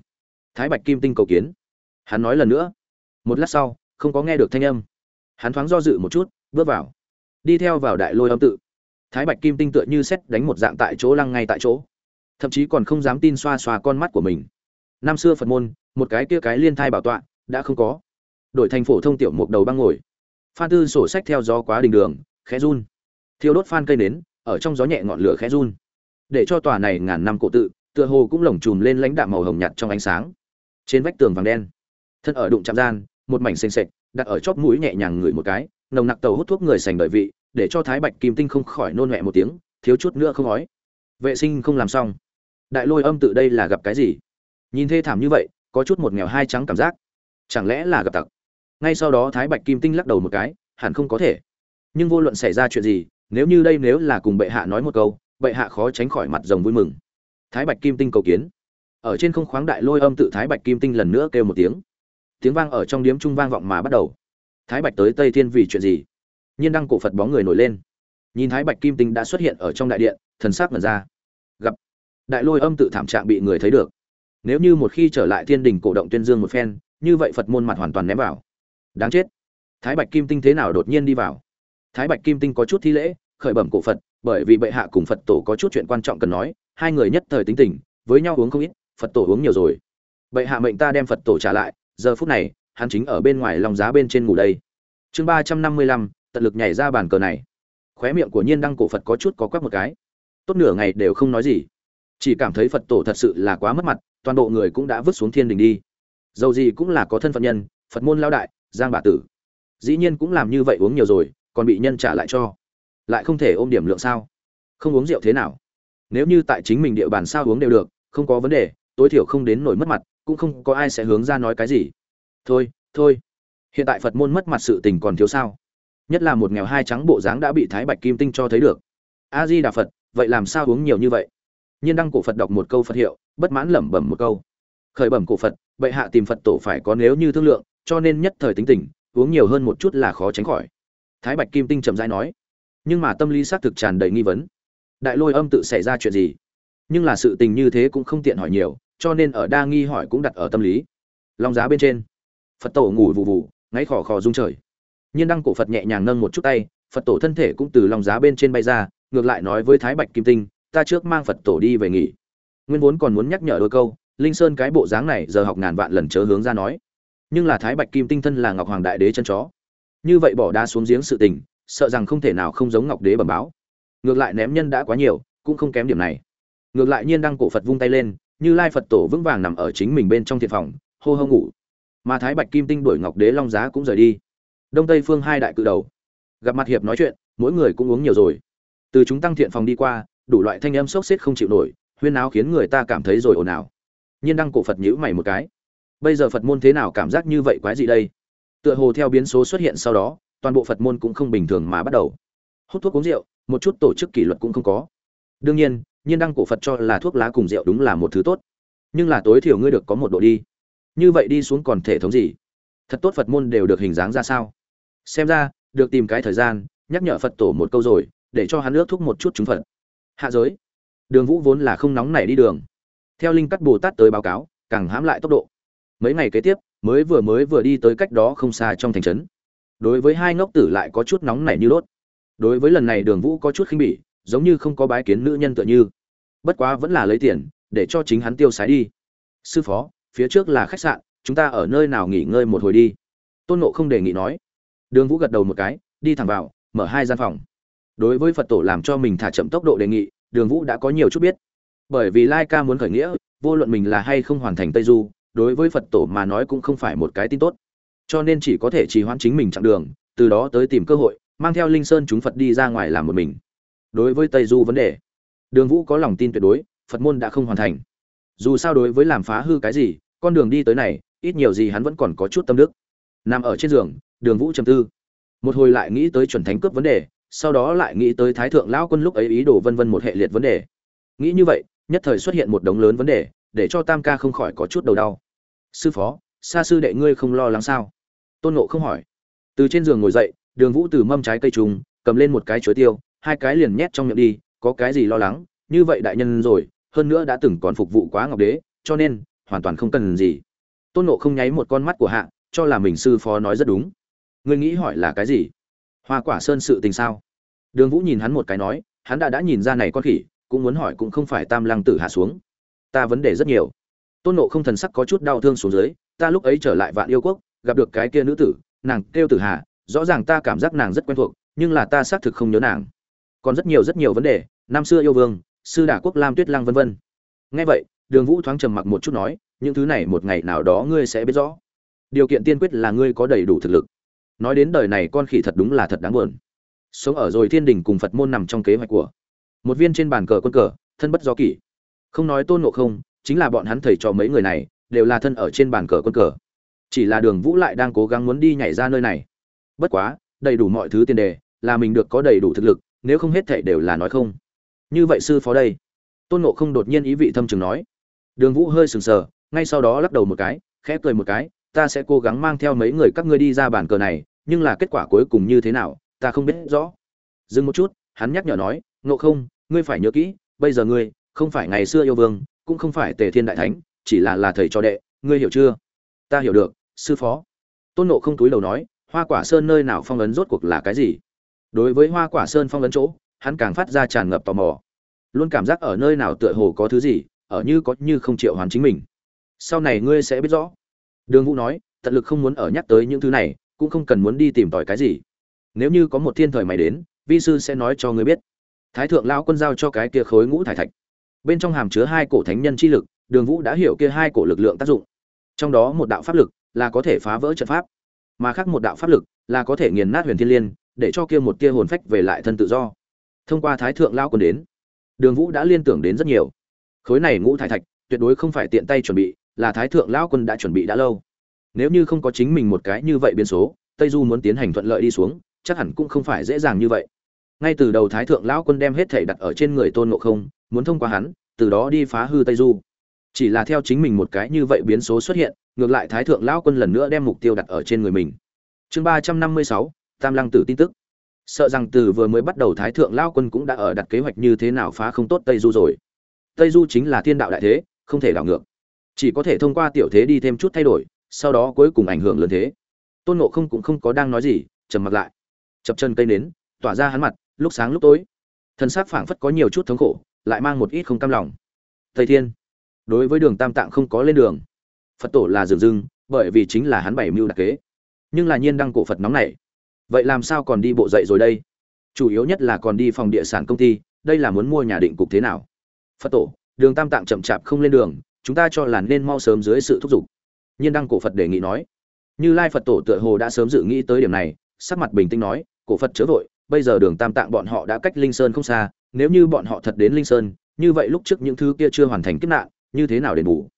Thái bạch kim tinh cầu kiến. Hắn nói lần nữa. Một lát sau không có nghe được thanh âm. Hắn thoáng do dự một chút, bước vào. Đi theo vào đại lôi âm tự. Thái bạch kim tinh tựa như xét đánh một dạng tại chỗ lăng ngay tại chỗ. Thậm chí còn không dám tin xoa xoa con mắt của mình. Năm xưa phật môn, một cái kia cái liên thai bảo tọa, đã không có. Đổi thành phổ thông tiểu mục đầu băng ngồi. Phan tư sổ sách theo gió quá đình đường, khẽ run. Thiêu đốt phan cây nến, ở trong gió nhẹ ngọn lửa khẽ run. Để cho tòa này ngàn năm cổ tự, tựa hồ cũng lồng chùm lên lãnh đạm màu hồng nhạt trong ánh sáng. Trên vách tường vàng đen. Thân ở đụng chạm gian một mảnh xanh xệch đặt ở chóp mũi nhẹ nhàng ngửi một cái, nồng nặc tàu hút thuốc người sành đợi vị, để cho thái bạch kim tinh không khỏi nôn mẹ một tiếng, thiếu chút nữa không ói. Vệ sinh không làm xong. Đại lôi âm tự đây là gặp cái gì? Nhìn thê thảm như vậy, có chút một nghèo hai trắng cảm giác. Chẳng lẽ là gặp tặc? Ngay sau đó thái bạch kim tinh lắc đầu một cái, hẳn không có thể. Nhưng vô luận xảy ra chuyện gì, nếu như đây nếu là cùng bệ hạ nói một câu, bệ hạ khó tránh khỏi mặt rồng vui mừng. Thái bạch kim tinh cầu kiến. Ở trên không khoáng đại lôi âm tự thái bạch kim tinh lần nữa kêu một tiếng tiếng vang ở trong điếm trung vang vọng mà bắt đầu. Thái bạch tới tây thiên vì chuyện gì? Nhiên đăng cổ phật bóng người nổi lên. Nhìn thái bạch kim tinh đã xuất hiện ở trong đại điện, thần sắc mật ra. Gặp đại lôi âm tự thảm trạng bị người thấy được. Nếu như một khi trở lại thiên đình cổ động tuyên dương một phen, như vậy phật môn mặt hoàn toàn ném vào. Đáng chết. Thái bạch kim tinh thế nào đột nhiên đi vào? Thái bạch kim tinh có chút thi lễ, khởi bẩm cổ phật, bởi vì bệ hạ cùng phật tổ có chút chuyện quan trọng cần nói, hai người nhất thời tính tình, với nhau uống không ít, phật tổ uống nhiều rồi. Bệ hạ mệnh ta đem phật tổ trả lại giờ phút này, hắn chính ở bên ngoài lòng giá bên trên ngủ đây. Chương ba trăm năm mươi lăm, tận lực nhảy ra bàn cờ này. Khóe miệng của nhiên đăng cổ phật có chút có quắc một cái. Tốt nửa ngày đều không nói gì. Chỉ cảm thấy phật tổ thật sự là quá mất mặt, toàn bộ người cũng đã vứt xuống thiên đình đi. Dầu gì cũng là có thân phận nhân, phật môn lao đại, giang bà tử. Dĩ nhiên cũng làm như vậy uống nhiều rồi, còn bị nhân trả lại cho. Lại không thể ôm điểm lượng sao? Không uống rượu thế nào? Nếu như tại chính mình địa bàn sao uống đều được, không có vấn đề, tối thiểu không đến nổi mất mặt cũng không có ai sẽ hướng ra nói cái gì. Thôi thôi. Hiện tại phật môn mất mặt sự tình còn thiếu sao? Nhất là một nghèo hai trắng bộ dáng đã bị thái bạch kim tinh cho thấy được. A di đà phật, vậy làm sao uống nhiều như vậy? Nhiên đăng cổ phật đọc một câu phật hiệu, bất mãn lẩm bẩm một câu. Khởi bẩm cổ phật, bệ hạ tìm phật tổ phải có nếu như thương lượng, cho nên nhất thời tính tình, uống nhiều hơn một chút là khó tránh khỏi. Thái bạch kim tinh chậm rãi nói. Nhưng mà tâm lý xác thực tràn đầy nghi vấn. Đại lôi âm tự xảy ra chuyện gì? Nhưng là sự tình như thế cũng không tiện hỏi nhiều cho nên ở đa nghi hỏi cũng đặt ở tâm lý. Long giá bên trên. Phật tổ ngủ vù vù, ngáy khò khò rung trời. Nhiên đăng cổ phật nhẹ nhàng nâng một chút tay, phật tổ thân thể cũng từ lòng giá bên trên bay ra, ngược lại nói với thái bạch kim tinh, ta trước mang phật tổ đi về nghỉ. Nguyên vốn còn muốn nhắc nhở đôi câu, linh sơn cái bộ dáng này giờ học ngàn vạn lần chớ hướng ra nói. Nhưng là thái bạch kim tinh thân là ngọc hoàng đại đế chân chó. Như vậy bỏ đá xuống giếng sự tình, sợ rằng không thể nào không giống ngọc đế bẩm báo. Ngược lại ném nhân đã quá nhiều, cũng không kém điểm này. Ngược lại nhiên đăng cổ phật vung tay lên như lai phật tổ vững vàng nằm ở chính mình bên trong thiện phòng, hô hô ngủ. Mà thái bạch kim tinh đuổi ngọc đế long giá cũng rời đi. Đông tây phương hai đại cự đầu. Gặp mặt hiệp nói chuyện, mỗi người cũng uống nhiều rồi. Từ chúng tăng thiện phòng đi qua, đủ loại thanh âm sốc xếp không chịu nổi, huyên áo khiến người ta cảm thấy rồi ồn ào. Nhiên đăng cổ phật nhữ mày một cái. Bây giờ phật môn thế nào cảm giác như vậy quái gì đây? Tựa hồ theo biến số xuất hiện sau đó, toàn bộ phật môn cũng không bình thường mà bắt đầu. Hút thuốc uống rượu, một chút tổ chức kỷ luật cũng không có. Đương nhiên nhiên đăng cổ phật cho là thuốc lá cùng rượu đúng là một thứ tốt. Nhưng là tối thiểu ngươi được có một độ đi. Như vậy đi xuống còn thể thống gì? Thật tốt phật môn đều được hình dáng ra sao? Xem ra, được tìm cái thời gian, nhắc nhở phật tổ một câu rồi, để cho hắn ước thúc một chút chúng phật. Hạ giới. Đường vũ vốn là không nóng nảy đi đường. Theo linh cắt bồ tát tới báo cáo, càng hãm lại tốc độ. Mấy ngày kế tiếp, mới vừa mới vừa đi tới cách đó không xa trong thành trấn. Đối với hai ngốc tử lại có chút nóng nảy như đốt. Đối với lần này đường vũ có chút khinh bỉ giống như không có bái kiến nữ nhân tựa như. Bất quá vẫn là lấy tiền, để cho chính hắn tiêu sái đi. Sư phó, phía trước là khách sạn, chúng ta ở nơi nào nghỉ ngơi một hồi đi? Tôn nộ không đề nghị nói. Đường vũ gật đầu một cái, đi thẳng vào, mở hai gian phòng. Đối với phật tổ làm cho mình thả chậm tốc độ đề nghị, đường vũ đã có nhiều chút biết. Bởi vì lai ca muốn khởi nghĩa, vô luận mình là hay không hoàn thành tây du, đối với phật tổ mà nói cũng không phải một cái tin tốt. Cho nên chỉ có thể trì hoãn chính mình chặng đường, từ đó tới tìm cơ hội, mang theo linh sơn chúng phật đi ra ngoài làm một mình đối với tây du vấn đề. Đường vũ có lòng tin tuyệt đối, phật môn đã không hoàn thành. Dù sao đối với làm phá hư cái gì, con đường đi tới này, ít nhiều gì hắn vẫn còn có chút tâm đức. Nằm ở trên giường, đường vũ trầm tư. Một hồi lại nghĩ tới chuẩn thánh cướp vấn đề, sau đó lại nghĩ tới thái thượng lão quân lúc ấy ý đồ vân vân một hệ liệt vấn đề. Nghĩ như vậy, nhất thời xuất hiện một đống lớn vấn đề, để cho tam ca không khỏi có chút đầu đau. Sư phó, xa sư đệ ngươi không lo lắng sao? Tôn nộ không hỏi. Từ trên giường ngồi dậy, đường vũ từ mâm trái cây trùng, cầm lên một cái chuối tiêu hai cái liền nhét trong miệng đi, có cái gì lo lắng, như vậy đại nhân rồi, hơn nữa đã từng còn phục vụ quá ngọc đế, cho nên, hoàn toàn không cần gì. Tôn nộ không nháy một con mắt của hạ, cho là mình sư phó nói rất đúng. Ngươi nghĩ hỏi là cái gì? Hoa quả sơn sự tình sao? Đường vũ nhìn hắn một cái nói, hắn đã đã nhìn ra này con khỉ, cũng muốn hỏi cũng không phải tam lăng tử hạ xuống. Ta vấn đề rất nhiều. Tôn nộ không thần sắc có chút đau thương xuống dưới, ta lúc ấy trở lại vạn yêu quốc, gặp được cái kia nữ tử, nàng kêu tử hà, rõ ràng ta cảm giác nàng rất quen thuộc, nhưng là ta xác thực không nhớ nàng còn rất nhiều rất nhiều vấn đề, năm xưa yêu vương, sư đả quốc lam tuyết lang vân vân. Nghe vậy, đường vũ thoáng trầm mặc một chút nói, những thứ này một ngày nào đó ngươi sẽ biết rõ. Điều kiện tiên quyết là ngươi có đầy đủ thực lực. Nói đến đời này con khỉ thật đúng là thật đáng buồn. Sống ở rồi thiên đình cùng phật môn nằm trong kế hoạch của. Một viên trên bàn cờ quân cờ, thân bất do kỷ. Không nói tôn ngộ không, chính là bọn hắn thầy trò mấy người này, đều là thân ở trên bàn cờ quân cờ. Chỉ là đường vũ lại đang cố gắng muốn đi nhảy ra nơi này. Bất quá, đầy đủ mọi thứ tiền đề, là mình được có đầy đủ thực lực nếu không hết thảy đều là nói không. Như vậy sư phó đây. Tôn ngộ không đột nhiên ý vị thâm trường nói. Đường vũ hơi sừng sờ, ngay sau đó lắc đầu một cái, khẽ cười một cái, ta sẽ cố gắng mang theo mấy người các ngươi đi ra bản cờ này, nhưng là kết quả cuối cùng như thế nào, ta không biết rõ. Dừng một chút, hắn nhắc nhở nói, ngộ không, ngươi phải nhớ kỹ, bây giờ ngươi không phải ngày xưa yêu vương, cũng không phải tề thiên đại thánh, chỉ là là thầy cho đệ, ngươi hiểu chưa? Ta hiểu được, sư phó. Tôn ngộ không túi đầu nói, hoa quả sơn nơi nào phong ấn rốt cuộc là cái gì? Đối với hoa quả sơn phong lấn chỗ, hắn càng phát ra tràn ngập tò mò. Luôn cảm giác ở nơi nào tựa hồ có thứ gì, ở như có như không chịu hoàn chính mình. Sau này ngươi sẽ biết rõ. Đường vũ nói, tận lực không muốn ở nhắc tới những thứ này, cũng không cần muốn đi tìm tòi cái gì. Nếu như có một thiên thời mày đến, vi sư sẽ nói cho ngươi biết. Thái thượng lão quân giao cho cái kia khối ngũ thải thạch. Bên trong hàm chứa hai cổ thánh nhân chi lực, đường vũ đã hiểu kia hai cổ lực lượng tác dụng. Trong đó một đạo pháp lực là có thể phá vỡ trận pháp, mà khác một đạo pháp lực là có thể nghiền nát huyền thiên liên để cho kia một tia hồn phách về lại thân tự do. Thông qua thái thượng lão quân đến, đường vũ đã liên tưởng đến rất nhiều. Khối này ngũ thải thạch, tuyệt đối không phải tiện tay chuẩn bị, là thái thượng lão quân đã chuẩn bị đã lâu. Nếu như không có chính mình một cái như vậy biến số, tây du muốn tiến hành thuận lợi đi xuống, chắc hẳn cũng không phải dễ dàng như vậy. Ngay từ đầu thái thượng lão quân đem hết thể đặt ở trên người tôn ngộ không, muốn thông qua hắn, từ đó đi phá hư tây du. Chỉ là theo chính mình một cái như vậy biến số xuất hiện, ngược lại thái thượng lão quân lần nữa đem mục tiêu đặt ở trên người mình. Chương ba trăm năm mươi sáu tam lăng tử tin tức. Sợ rằng từ vừa mới bắt đầu thái thượng Lao quân cũng đã ở đặt kế hoạch như thế nào phá không tốt tây du rồi. Tây du chính là thiên đạo đại thế, không thể đảo ngược. Chỉ có thể thông qua tiểu thế đi thêm chút thay đổi, sau đó cuối cùng ảnh hưởng lớn thế. Tôn nộ không cũng không có đang nói gì, trầm mặc lại. Chập chân cây nến, tỏa ra hắn mặt, lúc sáng lúc tối. Thân xác phảng phất có nhiều chút thống khổ, lại mang một ít không cam lòng. Thầy thiên, đối với đường tam tạng không có lên đường. Phật tổ là dường dưng, bởi vì chính là hắn bảy mưu đặc kế. Nhưng là nhiên đăng cổ phật nóng này vậy làm sao còn đi bộ dậy rồi đây? Chủ yếu nhất là còn đi phòng địa sản công ty, đây là muốn mua nhà định cục thế nào? Phật tổ, đường tam tạng chậm chạp không lên đường, chúng ta cho là nên mau sớm dưới sự thúc giục. Nhiên đăng cổ phật đề nghị nói. Như lai phật tổ tựa hồ đã sớm dự nghĩ tới điểm này, sắc mặt bình tĩnh nói, cổ phật chớ vội, bây giờ đường tam tạng bọn họ đã cách linh sơn không xa, nếu như bọn họ thật đến linh sơn, như vậy lúc trước những thứ kia chưa hoàn thành kiếp nạn, như thế nào đền bù?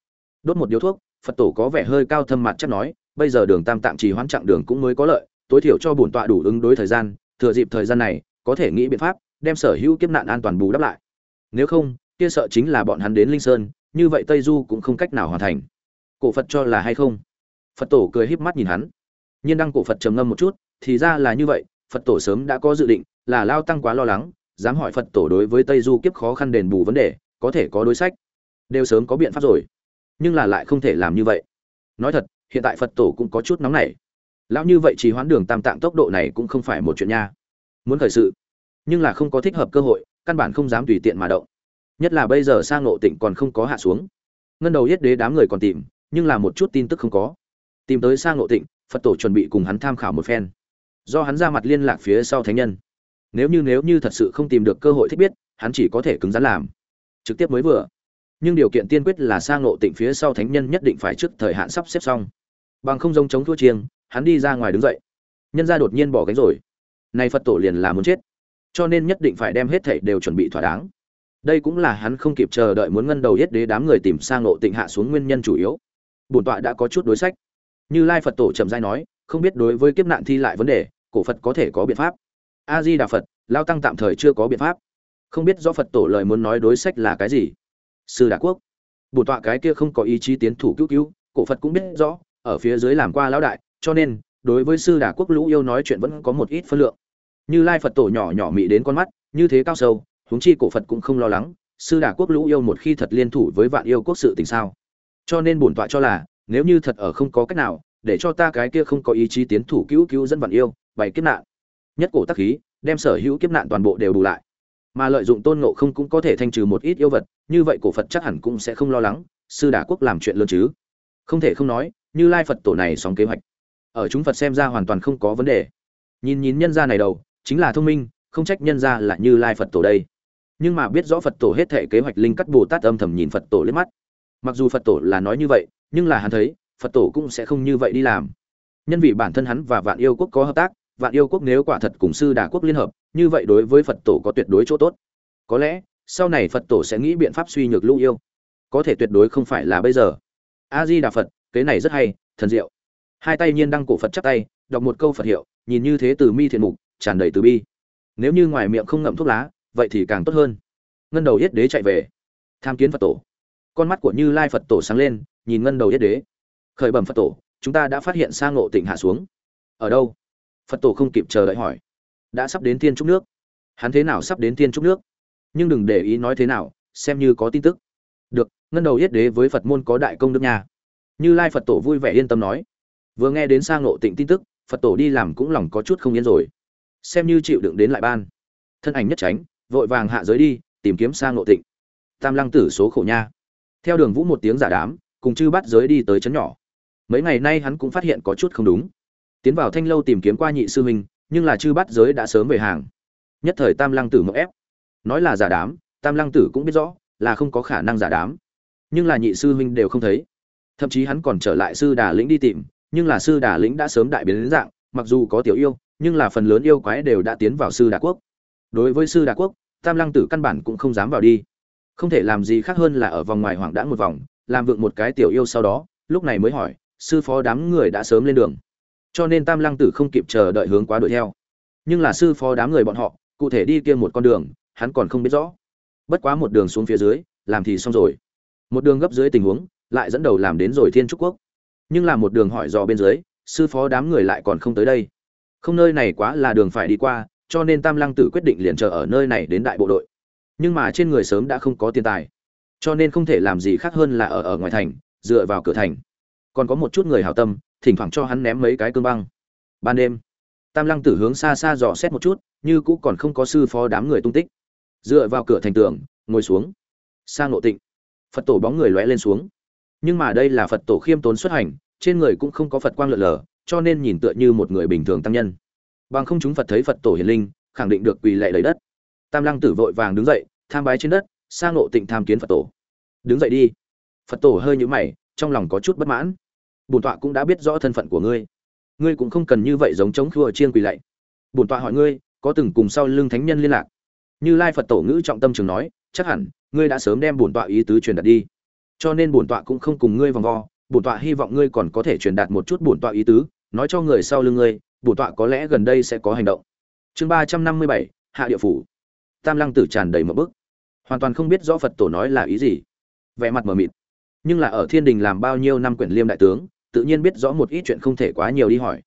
Đốt một điếu thuốc, phật tổ có vẻ hơi cao thâm mặt chắc nói, bây giờ đường tam tạng chỉ hoãn chặng đường cũng mới có lợi tối thiểu cho bổn tọa đủ ứng đối thời gian, thừa dịp thời gian này, có thể nghĩ biện pháp đem sở hữu kiếp nạn an toàn bù đắp lại. Nếu không, kia sợ chính là bọn hắn đến linh sơn, như vậy tây du cũng không cách nào hoàn thành. Cổ phật cho là hay không? Phật tổ cười híp mắt nhìn hắn. Nhiên đăng cổ phật trầm ngâm một chút, thì ra là như vậy, phật tổ sớm đã có dự định, là lao tăng quá lo lắng, dám hỏi phật tổ đối với tây du kiếp khó khăn đền bù vấn đề, có thể có đối sách. Đều sớm có biện pháp rồi, nhưng là lại không thể làm như vậy. Nói thật, hiện tại phật tổ cũng có chút nóng nảy lão như vậy chỉ hoãn đường tam tạng tốc độ này cũng không phải một chuyện nha. Muốn khởi sự, nhưng là không có thích hợp cơ hội, căn bản không dám tùy tiện mà động. Nhất là bây giờ sang ngộ tịnh còn không có hạ xuống. Ngân đầu yết đế đám người còn tìm, nhưng là một chút tin tức không có. Tìm tới sang ngộ tịnh, phật tổ chuẩn bị cùng hắn tham khảo một phen. Do hắn ra mặt liên lạc phía sau thánh nhân. Nếu như nếu như thật sự không tìm được cơ hội thích biết, hắn chỉ có thể cứng rắn làm. Trực tiếp mới vừa. Nhưng điều kiện tiên quyết là sang ngộ tịnh phía sau thánh nhân nhất định phải trước thời hạn sắp xếp xong. Bằng không giống chống thua chiêng hắn đi ra ngoài đứng dậy. Nhân ra đột nhiên bỏ gánh rồi. Nay phật tổ liền là muốn chết. Cho nên nhất định phải đem hết thảy đều chuẩn bị thỏa đáng. Đây cũng là hắn không kịp chờ đợi muốn ngân đầu yết đế đám người tìm sang ngộ tịnh hạ xuống nguyên nhân chủ yếu. Bổn tọa đã có chút đối sách. Như lai phật tổ chậm rãi nói, không biết đối với kiếp nạn thi lại vấn đề, cổ phật có thể có biện pháp. A di đà phật, lao tăng tạm thời chưa có biện pháp. Không biết do phật tổ lời muốn nói đối sách là cái gì. Sư đà quốc. Bổn tọa cái kia không có ý chí tiến thủ cứu cứu, cổ phật cũng biết rõ, ở phía dưới làm qua lão đại cho nên, đối với sư đà quốc lũ yêu nói chuyện vẫn có một ít phân lượng. Như lai phật tổ nhỏ nhỏ mị đến con mắt, như thế cao sâu, huống chi cổ phật cũng không lo lắng, sư đà quốc lũ yêu một khi thật liên thủ với vạn yêu quốc sự tình sao? Cho nên bổn tọa cho là, nếu như thật ở không có cách nào, để cho ta cái kia không có ý chí tiến thủ cứu cứu dân vạn yêu, bày kiếp nạn. Nhất cổ tắc khí, đem sở hữu kiếp nạn toàn bộ đều bù lại. Mà lợi dụng tôn ngộ không cũng có thể thanh trừ một ít yêu vật, như vậy cổ phật chắc hẳn cũng sẽ không lo lắng, sư đà quốc làm chuyện lớn chứ. Không thể không nói, như lai phật tổ này sóng kế hoạch ở chúng phật xem ra hoàn toàn không có vấn đề. Nhìn nhìn nhân gia này đầu, chính là thông minh, không trách nhân gia là như lai phật tổ đây. Nhưng mà biết rõ phật tổ hết thể kế hoạch linh cắt bồ tát âm thầm nhìn phật tổ liếc mắt. Mặc dù phật tổ là nói như vậy, nhưng là hắn thấy, phật tổ cũng sẽ không như vậy đi làm. Nhân vì bản thân hắn và vạn yêu quốc có hợp tác, vạn yêu quốc nếu quả thật cùng sư đà quốc liên hợp, như vậy đối với phật tổ có tuyệt đối chỗ tốt. Có lẽ, sau này phật tổ sẽ nghĩ biện pháp suy nhược lũ yêu. Có thể tuyệt đối không phải là bây giờ. A di đà phật kế này rất hay, thần diệu hai tay nhiên đăng cổ phật chắp tay, đọc một câu phật hiệu, nhìn như thế từ mi thiện mục, tràn đầy từ bi. Nếu như ngoài miệng không ngậm thuốc lá, vậy thì càng tốt hơn. Ngân đầu yết đế chạy về. Tham kiến phật tổ. Con mắt của như lai phật tổ sáng lên, nhìn ngân đầu yết đế. Khởi bẩm phật tổ, chúng ta đã phát hiện Sang ngộ tịnh hạ xuống. Ở đâu? Phật tổ không kịp chờ đợi hỏi. Đã sắp đến thiên trúc nước. Hắn thế nào sắp đến thiên trúc nước? Nhưng đừng để ý nói thế nào, xem như có tin tức. Được, ngân đầu yết đế với phật môn có đại công đức nha. Như lai phật tổ vui vẻ yên tâm nói vừa nghe đến sang ngộ tịnh tin tức, phật tổ đi làm cũng lòng có chút không yên rồi. Xem như chịu đựng đến lại ban. Thân ảnh nhất tránh, vội vàng hạ giới đi, tìm kiếm sang ngộ tịnh. Tam lăng tử số khổ nha. Theo đường vũ một tiếng giả đám, cùng chư bắt giới đi tới trấn nhỏ. Mấy ngày nay hắn cũng phát hiện có chút không đúng. Tiến vào thanh lâu tìm kiếm qua nhị sư huynh, nhưng là chư bắt giới đã sớm về hàng. Nhất thời tam lăng tử mậu ép. Nói là giả đám, tam lăng tử cũng biết rõ, là không có khả năng giả đám. Nhưng là nhị sư huynh đều không thấy. Thậm chí hắn còn trở lại sư đà lĩnh đi tìm nhưng là sư đà lĩnh đã sớm đại biến đến dạng, mặc dù có tiểu yêu, nhưng là phần lớn yêu quái đều đã tiến vào sư đà quốc. Đối với sư đà quốc, tam lăng tử căn bản cũng không dám vào đi. Không thể làm gì khác hơn là ở vòng ngoài hoảng đã một vòng, làm vượng một cái tiểu yêu sau đó, lúc này mới hỏi, sư phó đám người đã sớm lên đường. Cho nên tam lăng tử không kịp chờ đợi hướng quá đuổi theo. Nhưng là sư phó đám người bọn họ, cụ thể đi kia một con đường, hắn còn không biết rõ. Bất quá một đường xuống phía dưới, làm thì xong rồi. Một đường gấp dưới tình huống, lại dẫn đầu làm đến rồi thiên trúc quốc nhưng là một đường hỏi dò bên dưới, sư phó đám người lại còn không tới đây. Không nơi này quá là đường phải đi qua, cho nên tam lăng tử quyết định liền chờ ở nơi này đến đại bộ đội. Nhưng mà trên người sớm đã không có tiền tài, cho nên không thể làm gì khác hơn là ở ở ngoài thành, dựa vào cửa thành. Còn có một chút người hào tâm, thỉnh thoảng cho hắn ném mấy cái cương băng. Ban đêm, tam lăng tử hướng xa xa dò xét một chút, như cũ còn không có sư phó đám người tung tích. Dựa vào cửa thành tường, ngồi xuống. Sang nội tịnh. Phật tổ bóng người lóe lên xuống. Nhưng mà đây là phật tổ khiêm tốn xuất hành trên người cũng không có phật quang lượn lờ, cho nên nhìn tựa như một người bình thường tăng nhân. Bằng không chúng phật thấy phật tổ hiền linh, khẳng định được quỳ lệ lấy đất. Tam lăng tử vội vàng đứng dậy, tham bái trên đất sang ngộ tịnh tham kiến phật tổ. Đứng dậy đi. Phật tổ hơi nhũ mày, trong lòng có chút bất mãn. Bổn tọa cũng đã biết rõ thân phận của ngươi. Ngươi cũng không cần như vậy giống chống khua chiên quỳ lạy. Bổn tọa hỏi ngươi, có từng cùng sau lưng thánh nhân liên lạc? Như lai phật tổ ngữ trọng tâm trường nói, chắc hẳn, ngươi đã sớm đem bổn tọa ý tứ truyền đạt đi. Cho nên bổn tọa cũng không cùng ngươi vòng vo bổn tọa hy vọng ngươi còn có thể truyền đạt một chút bổn tọa ý tứ, nói cho người sau lưng ngươi, bổn tọa có lẽ gần đây sẽ có hành động. Chương ba trăm năm mươi bảy, hạ địa phủ. Tam lăng tử tràn đầy một bức. Hoàn toàn không biết rõ phật tổ nói là ý gì. Vẻ mặt mờ mịt. Nhưng là ở thiên đình làm bao nhiêu năm quyển liêm đại tướng, tự nhiên biết rõ một ít chuyện không thể quá nhiều đi hỏi.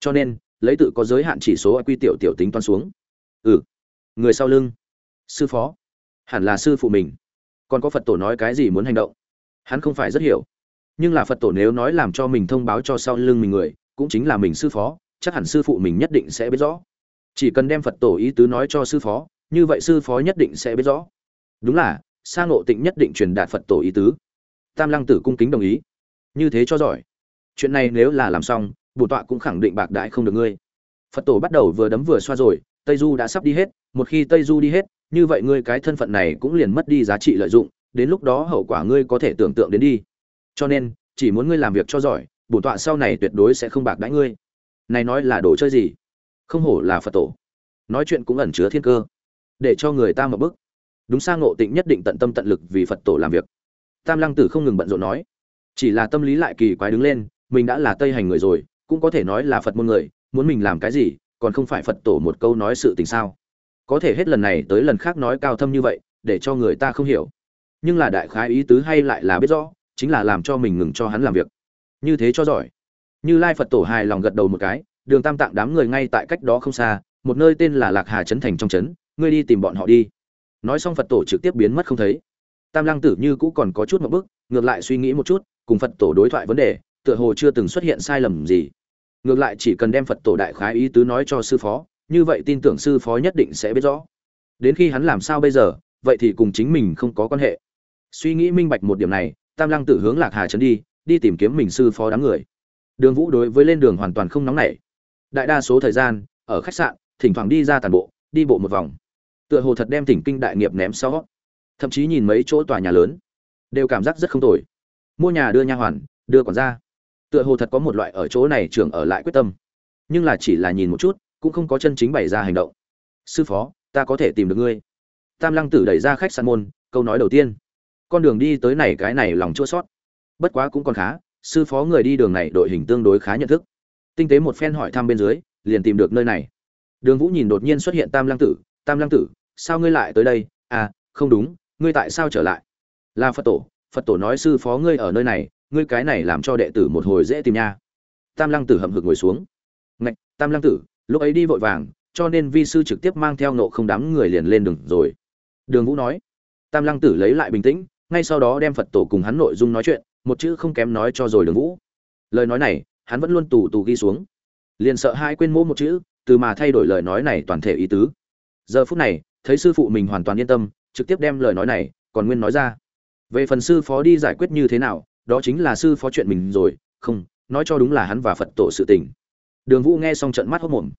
Cho nên, lấy tự có giới hạn chỉ số quy tiểu tiểu tính toán xuống. Ừ. Người sau lưng. Sư phó. Hẳn là sư phụ mình. Còn có phật tổ nói cái gì muốn hành động? Hắn không phải rất hiểu nhưng là phật tổ nếu nói làm cho mình thông báo cho sau lưng mình người, cũng chính là mình sư phó, chắc hẳn sư phụ mình nhất định sẽ biết rõ. Chỉ cần đem phật tổ ý tứ nói cho sư phó, như vậy sư phó nhất định sẽ biết rõ. Đúng là, sa ngộ tịnh nhất định truyền đạt phật tổ ý tứ. Tam lăng tử cung kính đồng ý. Như thế cho giỏi. Chuyện này nếu là làm xong, bổn tọa cũng khẳng định bạc đại không được ngươi. Phật tổ bắt đầu vừa đấm vừa xoa rồi, tây du đã sắp đi hết, một khi tây du đi hết, như vậy ngươi cái thân phận này cũng liền mất đi giá trị lợi dụng, đến lúc đó hậu quả ngươi có thể tưởng tượng đến đi cho nên, chỉ muốn ngươi làm việc cho giỏi bổn tọa sau này tuyệt đối sẽ không bạc đãi ngươi. Này nói là đồ chơi gì? Không hổ là phật tổ. Nói chuyện cũng ẩn chứa thiên cơ. Để cho người ta một bức đúng sang ngộ tịnh nhất định tận tâm tận lực vì phật tổ làm việc. Tam lăng tử không ngừng bận rộn nói. Chỉ là tâm lý lại kỳ quái đứng lên, mình đã là tây hành người rồi, cũng có thể nói là phật môn người, muốn mình làm cái gì, còn không phải phật tổ một câu nói sự tình sao? Có thể hết lần này tới lần khác nói cao thâm như vậy, để cho người ta không hiểu. Nhưng là đại khái ý tứ hay lại là biết rõ chính là làm cho mình ngừng cho hắn làm việc. Như thế cho giỏi. Như lai phật tổ hài lòng gật đầu một cái, đường tam tạng đám người ngay tại cách đó không xa, một nơi tên là lạc hà trấn thành trong trấn, ngươi đi tìm bọn họ đi. Nói xong phật tổ trực tiếp biến mất không thấy. Tam lăng tử như cũ còn có chút một bức, ngược lại suy nghĩ một chút, cùng phật tổ đối thoại vấn đề, tựa hồ chưa từng xuất hiện sai lầm gì. Ngược lại chỉ cần đem phật tổ đại khái ý tứ nói cho sư phó, như vậy tin tưởng sư phó nhất định sẽ biết rõ. Đến khi hắn làm sao bây giờ, vậy thì cùng chính mình không có quan hệ. Suy nghĩ minh bạch một điểm này tam lăng tử hướng lạc hà trấn đi đi tìm kiếm mình sư phó đám người. Đường vũ đối với lên đường hoàn toàn không nóng nảy. Đại đa số thời gian, ở khách sạn, thỉnh thoảng đi ra tàn bộ, đi bộ một vòng. Tựa hồ thật đem thỉnh kinh đại nghiệp ném sau. Thậm chí nhìn mấy chỗ tòa nhà lớn, đều cảm giác rất không tồi. Mua nhà đưa nha hoàn, đưa quản gia. Tựa hồ thật có một loại ở chỗ này trưởng ở lại quyết tâm. Nhưng là chỉ là nhìn một chút, cũng không có chân chính bày ra hành động. Sư phó, ta có thể tìm được ngươi. Tam lăng tử đẩy ra khách sạn môn, câu nói đầu tiên con đường đi tới này cái này lòng chua sót. Bất quá cũng còn khá, sư phó người đi đường này đội hình tương đối khá nhận thức. Tinh tế một phen hỏi thăm bên dưới, liền tìm được nơi này. Đường vũ nhìn đột nhiên xuất hiện tam lăng tử, tam lăng tử, sao ngươi lại tới đây? À không đúng, ngươi tại sao trở lại? Là phật tổ phật tổ nói sư phó ngươi ở nơi này, ngươi cái này làm cho đệ tử một hồi dễ tìm nha. Tam lăng tử hậm hực ngồi xuống. Ngạch, tam lăng tử, lúc ấy đi vội vàng, cho nên vi sư trực tiếp mang theo nộ không đám người liền lên đường rồi. Đường vũ nói. Tam lăng tử lấy lại bình tĩnh ngay sau đó đem phật tổ cùng hắn nội dung nói chuyện, một chữ không kém nói cho rồi đường vũ. Lời nói này, hắn vẫn luôn tù tù ghi xuống. Liền sợ hai quên mỗ một chữ, từ mà thay đổi lời nói này toàn thể ý tứ. Giờ phút này, thấy sư phụ mình hoàn toàn yên tâm, trực tiếp đem lời nói này, còn nguyên nói ra. Về phần sư phó đi giải quyết như thế nào, đó chính là sư phó chuyện mình rồi, không, nói cho đúng là hắn và phật tổ sự tình. Đường vũ nghe xong trận mắt hốc mồm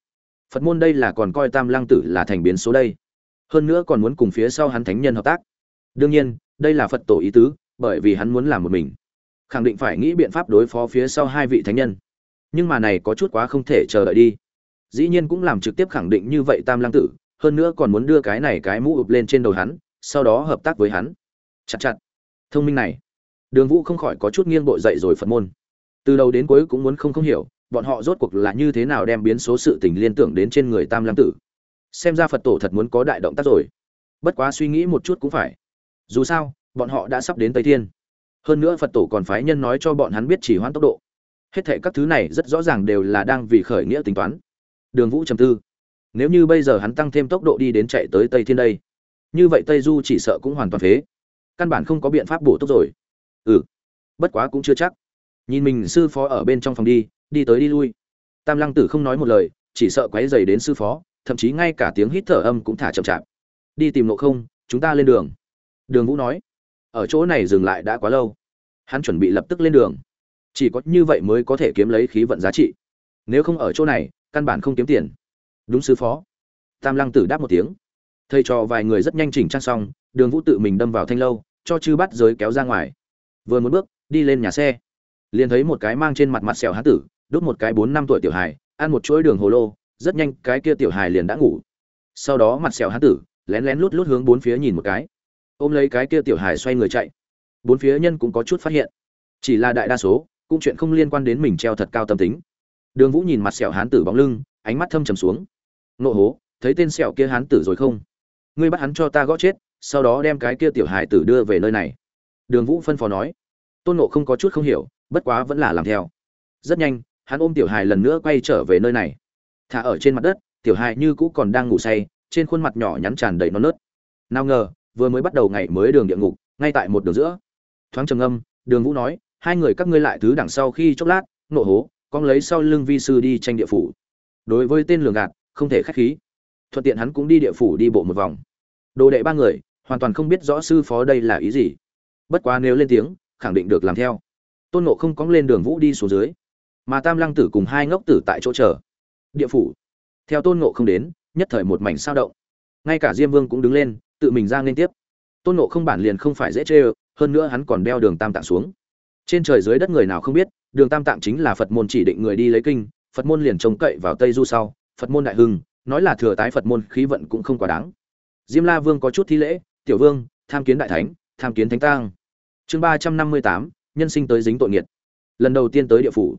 phật môn đây là còn coi tam lăng tử là thành biến số đây. Hơn nữa còn muốn cùng phía sau hắn thánh nhân hợp tác. Đương nhiên đây là phật tổ ý tứ, bởi vì hắn muốn làm một mình. Khẳng định phải nghĩ biện pháp đối phó phía sau hai vị thánh nhân. Nhưng mà này có chút quá không thể chờ đợi đi. Dĩ nhiên cũng làm trực tiếp khẳng định như vậy tam lăng tử, hơn nữa còn muốn đưa cái này cái mũ ụp lên trên đầu hắn, sau đó hợp tác với hắn. Chặt chặt. Thông minh này. Đường vũ không khỏi có chút nghiêng bội dậy rồi phật môn. Từ đầu đến cuối cũng muốn không không hiểu, bọn họ rốt cuộc là như thế nào đem biến số sự tình liên tưởng đến trên người tam lăng tử. Xem ra phật tổ thật muốn có đại động tác rồi. Bất quá suy nghĩ một chút cũng phải dù sao, bọn họ đã sắp đến tây thiên. Hơn nữa phật tổ còn phái nhân nói cho bọn hắn biết chỉ hoãn tốc độ. Hết thệ các thứ này rất rõ ràng đều là đang vì khởi nghĩa tính toán. Đường vũ trầm tư. Nếu như bây giờ hắn tăng thêm tốc độ đi đến chạy tới tây thiên đây, như vậy tây du chỉ sợ cũng hoàn toàn phế. Căn bản không có biện pháp bổ tốc rồi. Ừ bất quá cũng chưa chắc. Nhìn mình sư phó ở bên trong phòng đi đi tới đi lui. Tam lăng tử không nói một lời, chỉ sợ quấy dày đến sư phó, thậm chí ngay cả tiếng hít thở âm cũng thả chậm chạp. Đi tìm nộ không, chúng ta lên đường đường vũ nói, ở chỗ này dừng lại đã quá lâu. Hắn chuẩn bị lập tức lên đường. Chỉ có như vậy mới có thể kiếm lấy khí vận giá trị. Nếu không ở chỗ này, căn bản không kiếm tiền. Đúng sư phó. Tam lăng tử đáp một tiếng. Thầy cho vài người rất nhanh chỉnh trang xong, đường vũ tự mình đâm vào thanh lâu, cho chư bắt giới kéo ra ngoài. Vừa một bước, đi lên nhà xe. Liền thấy một cái mang trên mặt mặt sẹo hán tử, đốt một cái bốn năm tuổi tiểu hài, ăn một chuỗi đường hồ lô, rất nhanh cái kia tiểu hài liền đã ngủ. Sau đó mặt sẹo hán tử lén lén lút lút hướng bốn phía nhìn một cái ôm lấy cái kia tiểu hài xoay người chạy. Bốn phía nhân cũng có chút phát hiện. Chỉ là đại đa số, cũng chuyện không liên quan đến mình treo thật cao tâm tính. Đường vũ nhìn mặt sẹo hán tử bóng lưng, ánh mắt thâm trầm xuống. Nộ hố, thấy tên sẹo kia hán tử rồi không? Ngươi bắt hắn cho ta gõ chết, sau đó đem cái kia tiểu hài tử đưa về nơi này. Đường vũ phân phó nói. Tôn nộ không có chút không hiểu, bất quá vẫn là làm theo. Rất nhanh, hắn ôm tiểu hài lần nữa quay trở về nơi này. Thả ở trên mặt đất, tiểu hài như cũ còn đang ngủ say, trên khuôn mặt nhỏ nhắn tràn đầy non nớt. Nào ngờ vừa mới bắt đầu ngày mới đường địa ngục, ngay tại một đường giữa. Thoáng trầm âm đường vũ nói, hai người các ngươi lại thứ đằng sau khi chốc lát, nộ hố, con lấy sau lưng vi sư đi tranh địa phủ. Đối với tên lường gạt, không thể khách khí. Thuận tiện hắn cũng đi địa phủ đi bộ một vòng. Đồ đệ ba người, hoàn toàn không biết rõ sư phó đây là ý gì. Bất quá nếu lên tiếng, khẳng định được làm theo. Tôn nộ không cóng lên đường vũ đi xuống dưới. Mà tam lăng tử cùng hai ngốc tử tại chỗ chờ. Địa phủ. Theo tôn nộ không đến, nhất thời một mảnh sao động. Ngay cả diêm vương cũng đứng lên tự mình ra nên tiếp. Tôn nộ không bản liền không phải dễ chê hơn nữa hắn còn đeo đường tam tạng xuống. Trên trời dưới đất người nào không biết, đường tam tạng chính là phật môn chỉ định người đi lấy kinh, phật môn liền trông cậy vào tây du sau, phật môn đại hưng, nói là thừa tái phật môn khí vận cũng không quá đáng. Diêm la vương có chút thi lễ, tiểu vương, tham kiến đại thánh, tham kiến thánh tang. Chương ba trăm năm mươi tám, nhân sinh tới dính tội nghiệt. Lần đầu tiên tới địa phủ.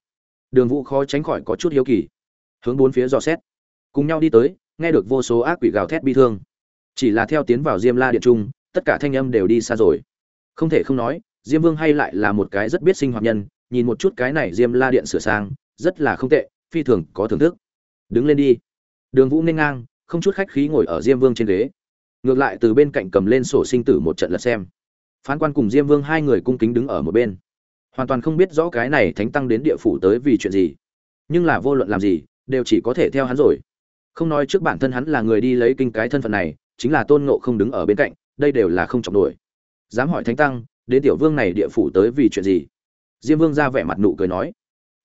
Đường vũ khó tránh khỏi có chút hiếu kỳ. Hướng bốn phía dò xét. Cùng nhau đi tới, nghe được vô số ác quỷ gào thét bi thương chỉ là theo tiến vào diêm la điện trung, tất cả thanh âm đều đi xa rồi. Không thể không nói, diêm vương hay lại là một cái rất biết sinh hoạt nhân, nhìn một chút cái này diêm la điện sửa sang, rất là không tệ, phi thường có thưởng thức. Đứng lên đi. Đường vũ nên ngang, không chút khách khí ngồi ở diêm vương trên ghế. Ngược lại từ bên cạnh cầm lên sổ sinh tử một trận lật xem. Phán quan cùng diêm vương hai người cung kính đứng ở một bên. Hoàn toàn không biết rõ cái này thánh tăng đến địa phủ tới vì chuyện gì. Nhưng là vô luận làm gì, đều chỉ có thể theo hắn rồi. Không nói trước bản thân hắn là người đi lấy kinh cái thân phận này chính là tôn ngộ không đứng ở bên cạnh, đây đều là không trọng nổi. Dám hỏi thánh tăng, đến tiểu vương này địa phủ tới vì chuyện gì? Diêm vương ra vẻ mặt nụ cười nói,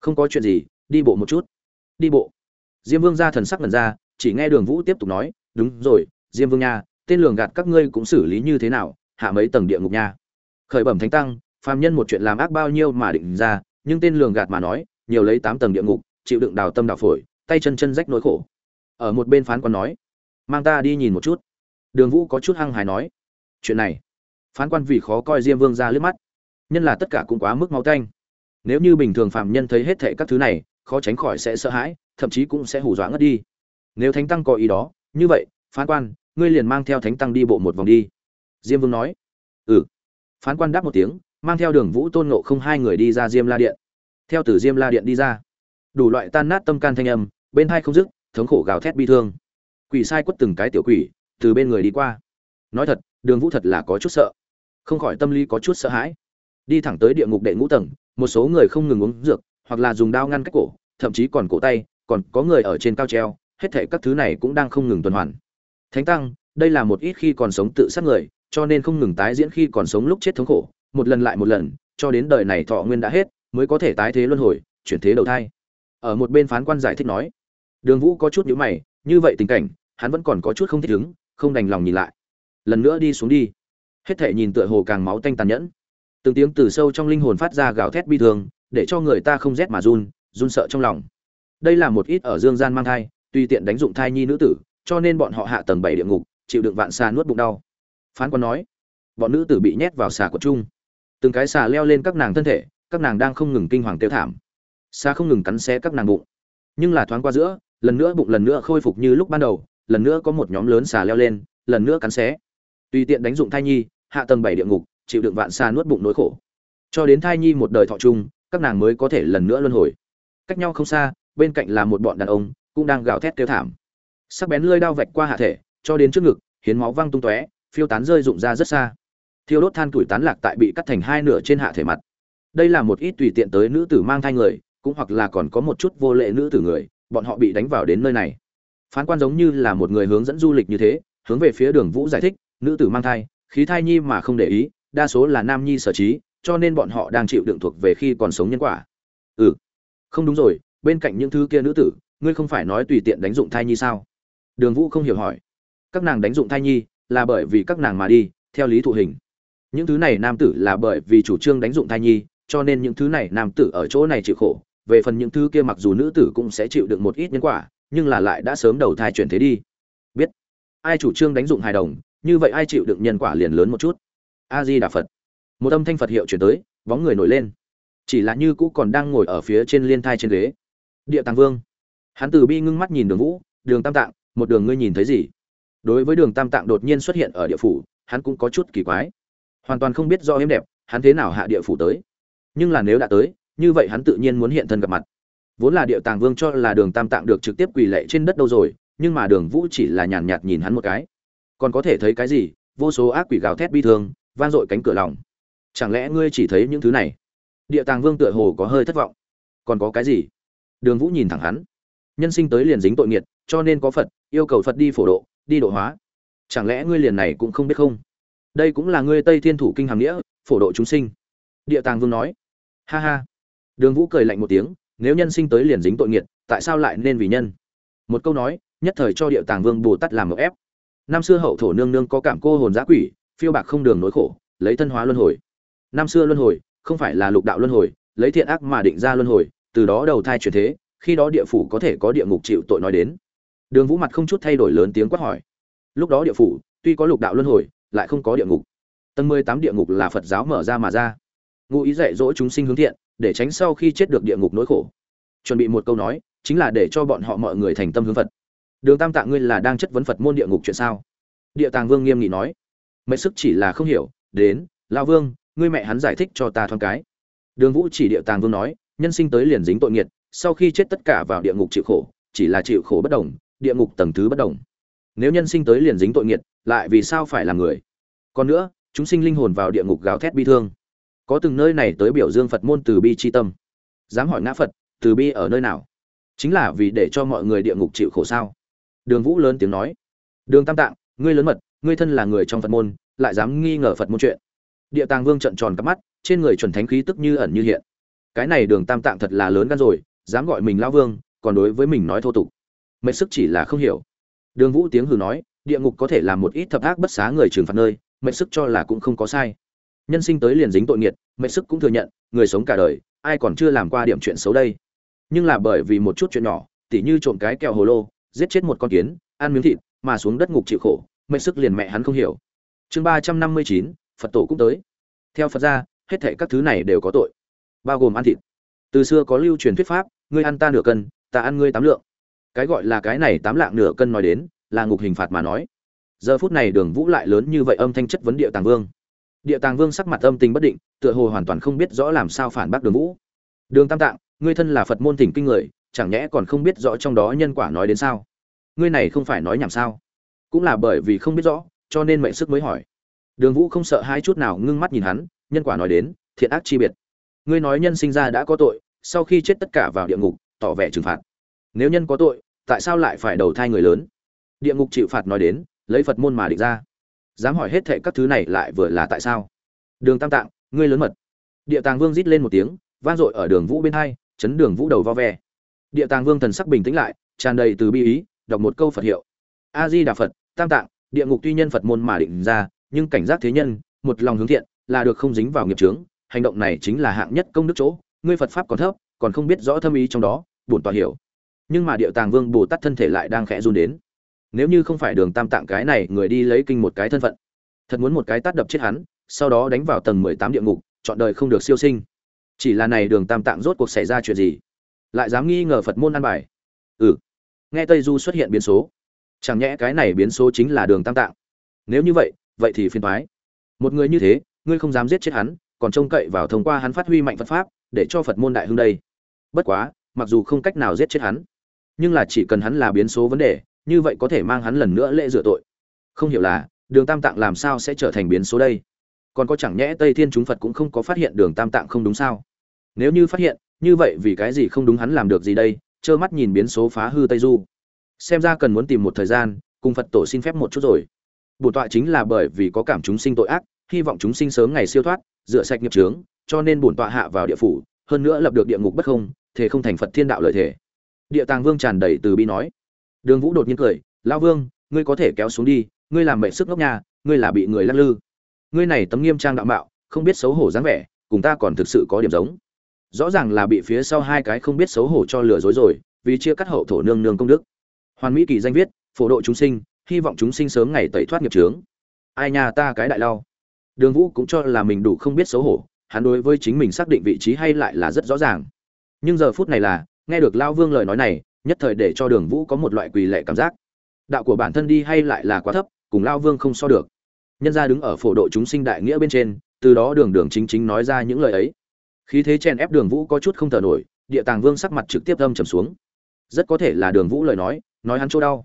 không có chuyện gì, đi bộ một chút. Đi bộ. Diêm vương ra thần sắc lần ra, chỉ nghe đường vũ tiếp tục nói, đúng rồi, diêm vương nha, tên lường gạt các ngươi cũng xử lý như thế nào, hạ mấy tầng địa ngục nha. Khởi bẩm thánh tăng, phàm nhân một chuyện làm ác bao nhiêu mà định ra, nhưng tên lường gạt mà nói, nhiều lấy tám tầng địa ngục, chịu đựng đào tâm đào phổi, tay chân chân rách nỗi khổ. Ở một bên phán quan nói, mang ta đi nhìn một chút đường vũ có chút hăng hài nói, chuyện này, phán quan vì khó coi diêm vương ra liếc mắt. Nhân là tất cả cũng quá mức máu canh nếu như bình thường phạm nhân thấy hết thệ các thứ này, khó tránh khỏi sẽ sợ hãi, thậm chí cũng sẽ hù dọa ngất đi. Nếu thánh tăng có ý đó, như vậy, phán quan, ngươi liền mang theo thánh tăng đi bộ một vòng đi. Diêm vương nói. Ừ. Phán quan đáp một tiếng, mang theo đường vũ tôn ngộ không hai người đi ra diêm la điện. Theo từ diêm la điện đi ra, đủ loại tan nát tâm can thanh âm, bên hai không dứt, thống khổ gào thét bi thương. Quỷ sai quất từng cái tiểu quỷ từ bên người đi qua. Nói thật, đường vũ thật là có chút sợ. Không khỏi tâm lý có chút sợ hãi. Đi thẳng tới địa ngục đệ ngũ tầng, một số người không ngừng uống dược, hoặc là dùng đao ngăn cách cổ, thậm chí còn cổ tay, còn có người ở trên cao treo, hết thể các thứ này cũng đang không ngừng tuần hoàn. Thánh tăng, đây là một ít khi còn sống tự sát người, cho nên không ngừng tái diễn khi còn sống lúc chết thống khổ, một lần lại một lần, cho đến đời này thọ nguyên đã hết, mới có thể tái thế luân hồi, chuyển thế đầu thai. Ở một bên phán quan giải thích nói, đường vũ có chút nhữ mày, như vậy tình cảnh, hắn vẫn còn có chút không thích ứng không đành lòng nhìn lại. Lần nữa đi xuống đi. Hết thể nhìn tựa hồ càng máu tanh tàn nhẫn. Từng tiếng từ sâu trong linh hồn phát ra gào thét bi thương, để cho người ta không rét mà run run sợ trong lòng. Đây là một ít ở dương gian mang thai tùy tiện đánh dụng thai nhi nữ tử, cho nên bọn họ hạ tầng bảy địa ngục, chịu đựng vạn xa nuốt bụng đau. Phán quan nói, bọn nữ tử bị nhét vào xà của chung. Từng cái xà leo lên các nàng thân thể, các nàng đang không ngừng kinh hoàng tiêu thảm. Xa không ngừng cắn xé các nàng bụng. Nhưng là thoáng qua giữa, lần nữa bụng lần nữa khôi phục như lúc ban đầu lần nữa có một nhóm lớn xà leo lên, lần nữa cắn xé. Tùy tiện đánh dụng thai nhi, hạ tầng bảy địa ngục, chịu đựng vạn xà nuốt bụng nỗi khổ. Cho đến thai nhi một đời thọ chung, các nàng mới có thể lần nữa luân hồi. Cách nhau không xa, bên cạnh là một bọn đàn ông, cũng đang gào thét kêu thảm. Sắc bén lưỡi đao vạch qua hạ thể, cho đến trước ngực, hiến máu văng tung tóe, phiêu tán rơi rụng ra rất xa. Thiêu đốt than tuổi tán lạc tại bị cắt thành hai nửa trên hạ thể mặt. Đây là một ít tùy tiện tới nữ tử mang thai người, cũng hoặc là còn có một chút vô lệ nữ tử người, bọn họ bị đánh vào đến nơi này phán quan giống như là một người hướng dẫn du lịch như thế, hướng về phía đường vũ giải thích, nữ tử mang thai, khí thai nhi mà không để ý, đa số là nam nhi sở trí, cho nên bọn họ đang chịu đựng thuộc về khi còn sống nhân quả. Ừ không đúng rồi, bên cạnh những thứ kia nữ tử, ngươi không phải nói tùy tiện đánh dụng thai nhi sao? Đường vũ không hiểu hỏi. Các nàng đánh dụng thai nhi là bởi vì các nàng mà đi, theo lý thụ hình. Những thứ này nam tử là bởi vì chủ trương đánh dụng thai nhi, cho nên những thứ này nam tử ở chỗ này chịu khổ. Về phần những thứ kia mặc dù nữ tử cũng sẽ chịu được một ít nhân quả nhưng là lại đã sớm đầu thai chuyển thế đi. Biết. Ai chủ trương đánh dụng hài đồng, như vậy ai chịu đựng nhân quả liền lớn một chút. A di đà phật. Một âm thanh phật hiệu chuyển tới, bóng người nổi lên. Chỉ là như cũ còn đang ngồi ở phía trên liên thai trên ghế. Địa tàng vương. Hắn từ bi ngưng mắt nhìn đường vũ, đường tam tạng, một đường ngươi nhìn thấy gì? Đối với đường tam tạng đột nhiên xuất hiện ở địa phủ, hắn cũng có chút kỳ quái. Hoàn toàn không biết do êm đẹp, hắn thế nào hạ địa phủ tới. Nhưng là nếu đã tới, như vậy hắn tự nhiên muốn hiện thân gặp mặt vốn là địa tàng vương cho là đường tam tạng được trực tiếp quỳ lệ trên đất đâu rồi, nhưng mà đường vũ chỉ là nhàn nhạt nhìn hắn một cái. Còn có thể thấy cái gì? Vô số ác quỷ gào thét bi thương van dội cánh cửa lòng. Chẳng lẽ ngươi chỉ thấy những thứ này? Địa tàng vương tựa hồ có hơi thất vọng. Còn có cái gì? Đường vũ nhìn thẳng hắn. Nhân sinh tới liền dính tội nghiệt, cho nên có phật, yêu cầu phật đi phổ độ, đi độ hóa. Chẳng lẽ ngươi liền này cũng không biết không? Đây cũng là ngươi tây thiên thủ kinh hàm nghĩa, phổ độ chúng sinh. Địa tàng vương nói. Ha ha. Đường vũ cười lạnh một tiếng nếu nhân sinh tới liền dính tội nghiệt, tại sao lại nên vì nhân? Một câu nói, nhất thời cho địa tàng vương bồ tát làm một ép. Năm xưa hậu thổ nương nương có cảm cô hồn giã quỷ, phiêu bạc không đường nỗi khổ, lấy thân hóa luân hồi. Năm xưa luân hồi, không phải là lục đạo luân hồi, lấy thiện ác mà định ra luân hồi, từ đó đầu thai chuyển thế, khi đó địa phủ có thể có địa ngục chịu tội nói đến. Đường vũ mặt không chút thay đổi lớn tiếng quát hỏi. Lúc đó địa phủ, tuy có lục đạo luân hồi, lại không có địa ngục. Tầng mười tám địa ngục là phật giáo mở ra mà ra ngụ ý dạy dỗ chúng sinh hướng thiện, để tránh sau khi chết được địa ngục nỗi khổ. Chuẩn bị một câu nói, chính là để cho bọn họ mọi người thành tâm hướng phật. Đường tam tạng ngươi là đang chất vấn phật môn địa ngục chuyện sao? Địa tàng vương nghiêm nghị nói. Mẹ sức chỉ là không hiểu, đến, lao vương, ngươi mẹ hắn giải thích cho ta thoáng cái. Đường vũ chỉ địa tàng vương nói, nhân sinh tới liền dính tội nghiệt, sau khi chết tất cả vào địa ngục chịu khổ, chỉ là chịu khổ bất đồng, địa ngục tầng thứ bất đồng. Nếu nhân sinh tới liền dính tội nghiệt, lại vì sao phải là người? Còn nữa, chúng sinh linh hồn vào địa ngục gào thét bi thương có từng nơi này tới biểu dương phật môn từ bi c tâm. Dám hỏi ngã phật, từ bi ở nơi nào? Chính là vì để cho mọi người địa ngục chịu khổ sao? Đường vũ lớn tiếng nói. Đường tam tạng, ngươi lớn mật, ngươi thân là người trong phật môn, lại dám nghi ngờ phật môn chuyện. Địa tàng vương trận tròn cắp mắt, trên người chuẩn thánh khí tức như ẩn như hiện. Cái này đường tam tạng thật là lớn gan rồi, dám gọi mình lao vương, còn đối với mình nói thô tục. Mệt sức chỉ là không hiểu. Đường vũ tiếng hừ nói, địa ngục có thể làm một ít thập ác bất xá người trừng phạt nơi, mệt sức cho là cũng không có sai nhân sinh tới liền dính tội nghiệt mệnh sức cũng thừa nhận, người sống cả đời, ai còn chưa làm qua điểm chuyện xấu đây. Nhưng là bởi vì một chút chuyện nhỏ, tỉ như trộm cái kẹo hồ lô, giết chết một con kiến, ăn miếng thịt, mà xuống đất ngục chịu khổ mệnh sức liền mẹ hắn không hiểu. Chương ba trăm năm mươi chín, phật tổ cũng tới. Theo phật gia hết thệ các thứ này đều có tội, bao gồm ăn thịt. Từ xưa có lưu truyền thuyết pháp, ngươi ăn ta nửa cân, ta ăn ngươi tám lượng. Cái gọi là cái này tám lạng nửa cân nói đến, là ngục hình phạt mà nói. Giờ phút này đường vũ lại lớn như vậy âm thanh chất vấn địa tàng vương địa tàng vương sắc mặt âm tình bất định, tựa hồ hoàn toàn không biết rõ làm sao phản bác đường vũ. Đường tam tạng, ngươi thân là phật môn thỉnh kinh người, chẳng nhẽ còn không biết rõ trong đó nhân quả nói đến sao? Ngươi này không phải nói nhảm sao? Cũng là bởi vì không biết rõ, cho nên mệnh sức mới hỏi. Đường vũ không sợ hai chút nào ngưng mắt nhìn hắn, nhân quả nói đến, thiện ác chi biệt. Ngươi nói nhân sinh ra đã có tội, sau khi chết tất cả vào địa ngục, tỏ vẻ trừng phạt. Nếu nhân có tội, tại sao lại phải đầu thai người lớn? Địa ngục chịu phạt nói đến, lấy phật môn mà định ra dám hỏi hết thệ các thứ này lại vừa là tại sao? Đường tam tạng, ngươi lớn mật. Địa tàng vương rít lên một tiếng, vang dội ở đường vũ bên hai, chấn đường vũ đầu vo ve. Địa tàng vương thần sắc bình tĩnh lại, tràn đầy từ bi ý, đọc một câu phật hiệu. A di đà phật, tam tạng, địa ngục tuy nhân phật môn mà định ra, nhưng cảnh giác thế nhân, một lòng hướng thiện, là được không dính vào nghiệp trướng hành động này chính là hạng nhất công đức chỗ, ngươi phật pháp còn thấp, còn không biết rõ thâm ý trong đó, bổn tọa hiểu. Nhưng mà địa tàng vương bồ tát thân thể lại đang khẽ run đến nếu như không phải đường tam tạng cái này, người đi lấy kinh một cái thân phận, thật muốn một cái tát đập chết hắn, sau đó đánh vào tầng mười tám địa ngục, chọn đời không được siêu sinh. Chỉ là này đường tam tạng rốt cuộc xảy ra chuyện gì? Lại dám nghi ngờ phật môn ăn bài? Ừ. Nghe tây du xuất hiện biến số. Chẳng nhẽ cái này biến số chính là đường tam tạng? Nếu như vậy vậy thì phiền thoái một người như thế, ngươi không dám giết chết hắn, còn trông cậy vào thông qua hắn phát huy mạnh phật pháp, để cho phật môn đại hưng đây. Bất quá, mặc dù không cách nào giết chết hắn, nhưng là chỉ cần hắn là biến số vấn đề như vậy có thể mang hắn lần nữa lễ rửa tội. Không hiểu là, đường tam tạng làm sao sẽ trở thành biến số đây? Còn có chẳng nhẽ tây thiên chúng phật cũng không có phát hiện đường tam tạng không đúng sao? Nếu như phát hiện, như vậy vì cái gì không đúng hắn làm được gì đây? Trơ mắt nhìn biến số phá hư tây du. Xem ra cần muốn tìm một thời gian, cùng phật tổ xin phép một chút rồi. Bổn tọa chính là bởi vì có cảm chúng sinh tội ác, hy vọng chúng sinh sớm ngày siêu thoát, rửa sạch nghiệp chướng, cho nên bổn tọa hạ vào địa phủ, hơn nữa lập được địa ngục bất không thể không thành phật thiên đạo lợi thể địa tàng vương tràn đầy từ bi nói đường vũ đột nhiên cười lao vương, ngươi có thể kéo xuống đi, ngươi làm mệnh sức ngốc nhà ngươi là bị người lắc lư. Ngươi này tấm nghiêm trang đạo mạo, không biết xấu hổ dáng vẻ, cùng ta còn thực sự có điểm giống. Rõ ràng là bị phía sau hai cái không biết xấu hổ cho lừa dối rồi, vì chia cắt hậu thổ nương nương công đức. Hoàn mỹ kỳ danh viết, phổ độ chúng sinh, hy vọng chúng sinh sớm ngày tẩy thoát nghiệp trướng ai nhà ta cái đại lao. Đường vũ cũng cho là mình đủ không biết xấu hổ, hắn đối với chính mình xác định vị trí hay lại là rất rõ ràng. Nhưng giờ phút này là, nghe được lao vương lời nói này nhất thời để cho đường vũ có một loại quỳ lệ cảm giác. Đạo của bản thân đi hay lại là quá thấp, cùng lao vương không so được. Nhân ra đứng ở phổ độ chúng sinh đại nghĩa bên trên, từ đó đường đường chính chính nói ra những lời ấy. Khí thế chèn ép đường vũ có chút không thở nổi, địa tàng vương sắc mặt trực tiếp âm trầm xuống. Rất có thể là đường vũ lời nói nói hắn chỗ đau.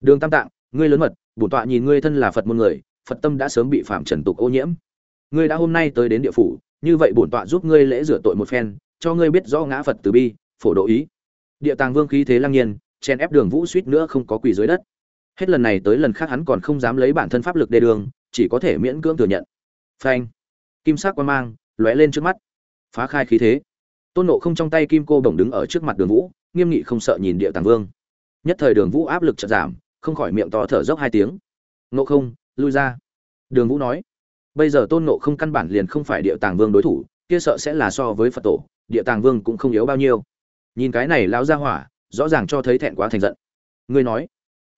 Đường tam tạng, ngươi lớn mật, bổn tọa nhìn ngươi thân là phật môn người, phật tâm đã sớm bị phạm trần tục ô nhiễm. Ngươi đã hôm nay tới đến địa phủ, như vậy bổn tọa giúp ngươi lễ rửa tội một phen, cho ngươi biết rõ ngã phật từ bi, phổ độ ý địa tàng vương khí thế lăng nhiên chen ép đường vũ suýt nữa không có quỳ dưới đất. Hết lần này tới lần khác hắn còn không dám lấy bản thân pháp lực đê đường, chỉ có thể miễn cưỡng thừa nhận. Phanh! Kim sắc quan mang lóe lên trước mắt. Phá khai khí thế. Tôn nộ không trong tay kim cô bổng đứng ở trước mặt đường vũ, nghiêm nghị không sợ nhìn địa tàng vương. Nhất thời đường vũ áp lực chợt giảm, không khỏi miệng to thở dốc hai tiếng. Nộ không, lui ra. Đường vũ nói, bây giờ tôn nộ không căn bản liền không phải địa tàng vương đối thủ, kia sợ sẽ là so với phật tổ, địa tàng vương cũng không yếu bao nhiêu nhìn cái này lão ra hỏa, rõ ràng cho thấy thẹn quá thành giận. Ngươi nói.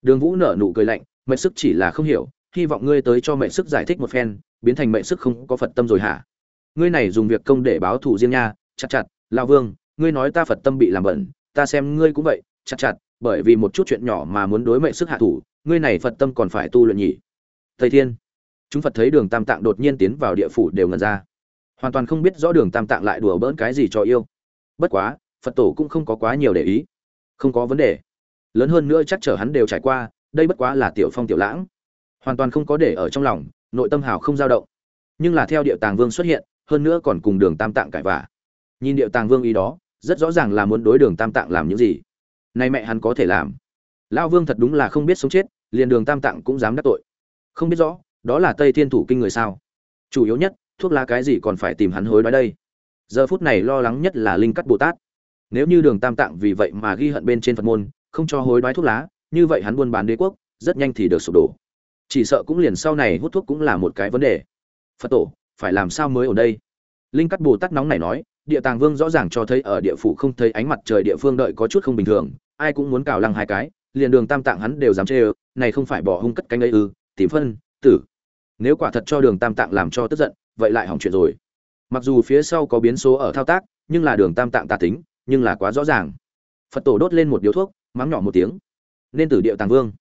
Đường vũ nở nụ cười lạnh, mệnh sức chỉ là không hiểu, hy vọng ngươi tới cho mệnh sức giải thích một phen, biến thành mệnh sức không có phật tâm rồi hả? Ngươi này dùng việc công để báo thù riêng nha, chặt chặt lao vương, ngươi nói ta phật tâm bị làm bẩn, ta xem ngươi cũng vậy, chặt chặt, bởi vì một chút chuyện nhỏ mà muốn đối mệnh sức hạ thủ, ngươi này phật tâm còn phải tu luyện nhỉ? Thầy thiên. Chúng phật thấy đường tam tạng đột nhiên tiến vào địa phủ đều ngần ra. Hoàn toàn không biết rõ đường tam tạng lại đùa bỡn cái gì cho yêu. Bất quá phật tổ cũng không có quá nhiều để ý. Không có vấn đề. Lớn hơn nữa chắc chở hắn đều trải qua, đây bất quá là tiểu phong tiểu lãng. Hoàn toàn không có để ở trong lòng, nội tâm hào không dao động. Nhưng là theo địa tàng vương xuất hiện, hơn nữa còn cùng đường tam tạng cãi vả nhìn địa tàng vương ý đó, rất rõ ràng là muốn đối đường tam tạng làm những gì. Nay mẹ hắn có thể làm. Lão vương thật đúng là không biết sống chết, liền đường tam tạng cũng dám đắc tội. Không biết rõ, đó là tây thiên thủ kinh người sao? Chủ yếu nhất, thuốc lá cái gì còn phải tìm hắn hối đoái đây? Giờ phút này lo lắng nhất là linh cắt bồ tát nếu như đường tam tạng vì vậy mà ghi hận bên trên phật môn, không cho hối đoái thuốc lá, như vậy hắn buôn bán đế quốc, rất nhanh thì được sụp đổ. Chỉ sợ cũng liền sau này hút thuốc cũng là một cái vấn đề. Phật tổ, phải làm sao mới ở đây? Linh cắt bồ tát nóng này nói, địa tàng vương rõ ràng cho thấy ở địa phủ không thấy ánh mặt trời địa phương đợi có chút không bình thường, ai cũng muốn cào lăng hai cái, liền đường tam tạng hắn đều dám chê ơ, này không phải bỏ hung cất cánh ấy ư, tìm phân, tử. Nếu quả thật cho đường tam tạng làm cho tức giận, vậy lại hỏng chuyện rồi. Mặc dù phía sau có biến số ở thao tác, nhưng là đường tam tạng tà tính nhưng là quá rõ ràng. Phật tổ đốt lên một điếu thuốc, mắng nhỏ một tiếng. Nên tử địa tàng vương.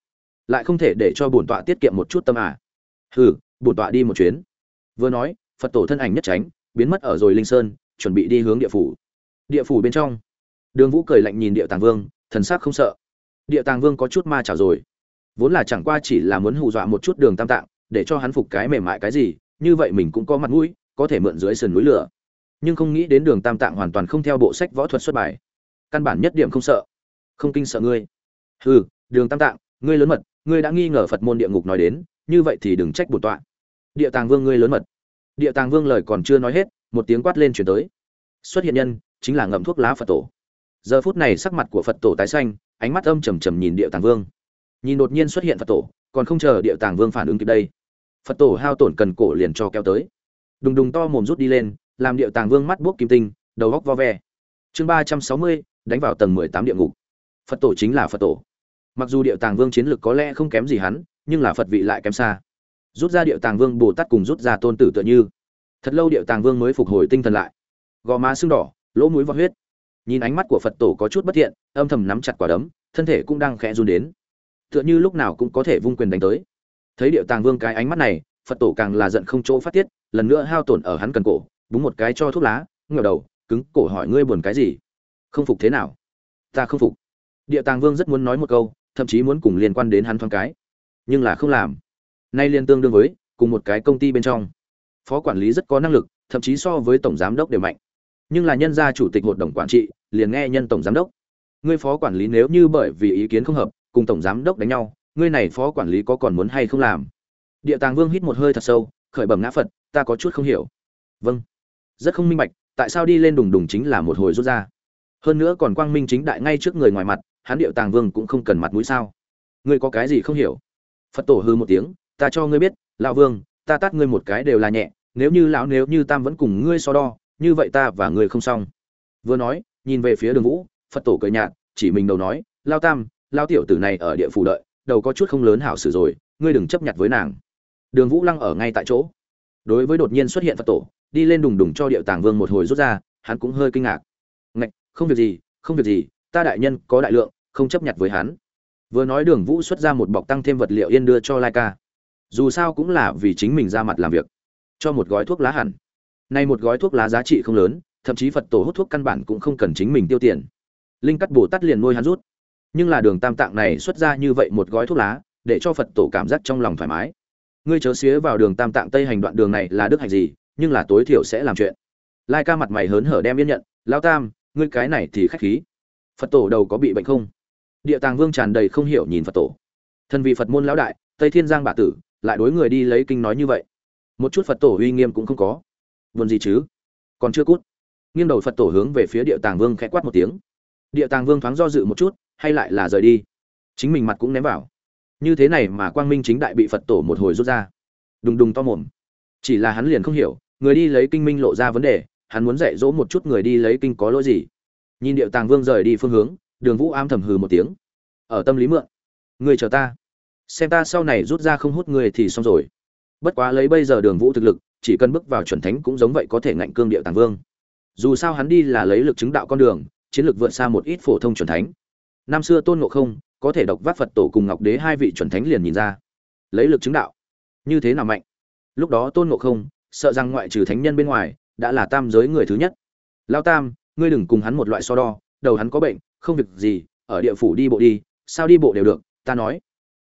Lại không thể để cho bổn tọa tiết kiệm một chút tâm à. Hừ, bổn tọa đi một chuyến. Vừa nói, phật tổ thân ảnh nhất tránh, biến mất ở rồi linh sơn, chuẩn bị đi hướng địa phủ. Địa phủ bên trong. Đường vũ cười lạnh nhìn địa tàng vương, thần sắc không sợ. Địa tàng vương có chút ma chảo rồi. Vốn là chẳng qua chỉ là muốn hù dọa một chút đường tam tạng, để cho hắn phục cái mềm mại cái gì, như vậy mình cũng có mặt mũi, có thể mượn dưới sườn núi lửa nhưng không nghĩ đến đường tam tạng hoàn toàn không theo bộ sách võ thuật xuất bài. Căn bản nhất điểm không sợ. Không kinh sợ ngươi. Hừ, đường tam tạng, ngươi lớn mật, ngươi đã nghi ngờ phật môn địa ngục nói đến, như vậy thì đừng trách bổn tọa. Địa tàng vương ngươi lớn mật. Địa tàng vương lời còn chưa nói hết, một tiếng quát lên chuyển tới. Xuất hiện nhân, chính là ngậm thuốc lá phật tổ. Giờ phút này sắc mặt của phật tổ tái xanh, ánh mắt âm trầm trầm nhìn địa tàng vương. Nhìn đột nhiên xuất hiện phật tổ, còn không chờ địa tàng vương phản ứng kịp đây. Phật tổ hao tổn cần cổ liền cho kéo tới. Đùng đùng to mồm rút đi lên làm địa tàng vương mắt buốc kim tinh, đầu góc vo ve. Chương ba trăm sáu mươi, đánh vào tầng mười tám địa ngục. Phật tổ chính là phật tổ. Mặc dù địa tàng vương chiến lược có lẽ không kém gì hắn, nhưng là phật vị lại kém xa. Rút ra địa tàng vương bồ tát cùng rút ra tôn tử tựa như. Thật lâu địa tàng vương mới phục hồi tinh thần lại. Gò má sưng đỏ, lỗ mũi vọt huyết. Nhìn ánh mắt của phật tổ có chút bất thiện, âm thầm nắm chặt quả đấm, thân thể cũng đang khẽ run đến. Tựa như lúc nào cũng có thể vung quyền đánh tới. Thấy địa tàng vương cái ánh mắt này, phật tổ càng là giận không chỗ phát tiết, lần nữa hao tổn ở hắn cần cổ búng một cái cho thuốc lá ngẩng đầu, cứng cổ hỏi ngươi buồn cái gì? Không phục thế nào? Ta không phục. Địa tàng vương rất muốn nói một câu, thậm chí muốn cùng liên quan đến hắn thoáng cái. Nhưng là không làm. Nay liên tương đương với, cùng một cái công ty bên trong. Phó quản lý rất có năng lực, thậm chí so với tổng giám đốc đều mạnh. Nhưng là nhân gia chủ tịch hội đồng quản trị, liền nghe nhân tổng giám đốc. Ngươi phó quản lý nếu như bởi vì ý kiến không hợp, cùng tổng giám đốc đánh nhau, ngươi này phó quản lý có còn muốn hay không làm? Địa tàng vương hít một hơi thật sâu, khởi bẩm ngã phật, ta có chút không hiểu. Vâng rất không minh bạch, tại sao đi lên đùng đùng chính là một hồi rút ra. Hơn nữa còn quang minh chính đại ngay trước người ngoài mặt, hắn điệu tàng vương cũng không cần mặt mũi sao. Ngươi có cái gì không hiểu? Phật tổ hư một tiếng, ta cho ngươi biết, lão vương, ta tát ngươi một cái đều là nhẹ, nếu như lão nếu như tam vẫn cùng ngươi so đo, như vậy ta và ngươi không xong. Vừa nói, nhìn về phía đường vũ, phật tổ cười nhạt, chỉ mình đầu nói lao tam lao tiểu tử này ở địa phủ đợi, đầu có chút không lớn hảo xử rồi, ngươi đừng chấp nhận với nàng. Đường vũ lăng ở ngay tại chỗ. Đối với đột nhiên xuất hiện phật tổ đi lên đùng đùng cho điệu tàng vương một hồi rút ra, hắn cũng hơi kinh ngạc. Ngạch, không việc gì, không việc gì, ta đại nhân có đại lượng, không chấp nhận với hắn. Vừa nói đường vũ xuất ra một bọc tăng thêm vật liệu yên đưa cho lai ca dù sao cũng là vì chính mình ra mặt làm việc. Cho một gói thuốc lá hẳn. Nay một gói thuốc lá giá trị không lớn, thậm chí phật tổ hút thuốc căn bản cũng không cần chính mình tiêu tiền. Linh cắt bồ tát liền nuôi hắn rút. Nhưng là đường tam tạng này xuất ra như vậy một gói thuốc lá, để cho phật tổ cảm giác trong lòng thoải mái. Ngươi chớ xía vào đường tam tạng tây hành đoạn đường này là đức hạnh gì nhưng là tối thiểu sẽ làm chuyện. Lai ca mặt mày hớn hở đem yên nhận lao tam, ngươi cái này thì khách khí. Phật tổ đầu có bị bệnh không? Địa tàng vương tràn đầy không hiểu nhìn phật tổ. Thân vị phật môn lão đại, tây thiên giang bà tử, lại đối người đi lấy kinh nói như vậy. Một chút phật tổ uy nghiêm cũng không có. Buồn gì chứ? Còn chưa cút. Nghiêng đầu phật tổ hướng về phía địa tàng vương khẽ quát một tiếng. Địa tàng vương thoáng do dự một chút, hay lại là rời đi. Chính mình mặt cũng ném vào. Như thế này mà quang minh chính đại bị phật tổ một hồi rút ra. Đùng đùng to mồm. Chỉ là hắn liền không hiểu người đi lấy kinh minh lộ ra vấn đề, hắn muốn dạy dỗ một chút người đi lấy kinh có lỗi gì. Nhìn điệu tàng vương rời đi phương hướng, đường vũ am thầm hừ một tiếng. Ở tâm lý mượn, người chờ ta. Xem ta sau này rút ra không hút người thì xong rồi. Bất quá lấy bây giờ đường vũ thực lực, chỉ cần bước vào chuẩn thánh cũng giống vậy có thể ngạnh cương điệu tàng vương. Dù sao hắn đi là lấy lực chứng đạo con đường, chiến lược vượt xa một ít phổ thông chuẩn thánh. Năm xưa tôn ngộ không, có thể độc vác phật tổ cùng ngọc đế hai vị chuẩn thánh liền nhìn ra. Lấy lực chứng đạo, như thế nào mạnh? Lúc đó tôn ngộ không sợ rằng ngoại trừ thánh nhân bên ngoài, đã là tam giới người thứ nhất. Lao tam, ngươi đừng cùng hắn một loại so đo, đầu hắn có bệnh, không việc gì, ở địa phủ đi bộ đi, sao đi bộ đều được, ta nói.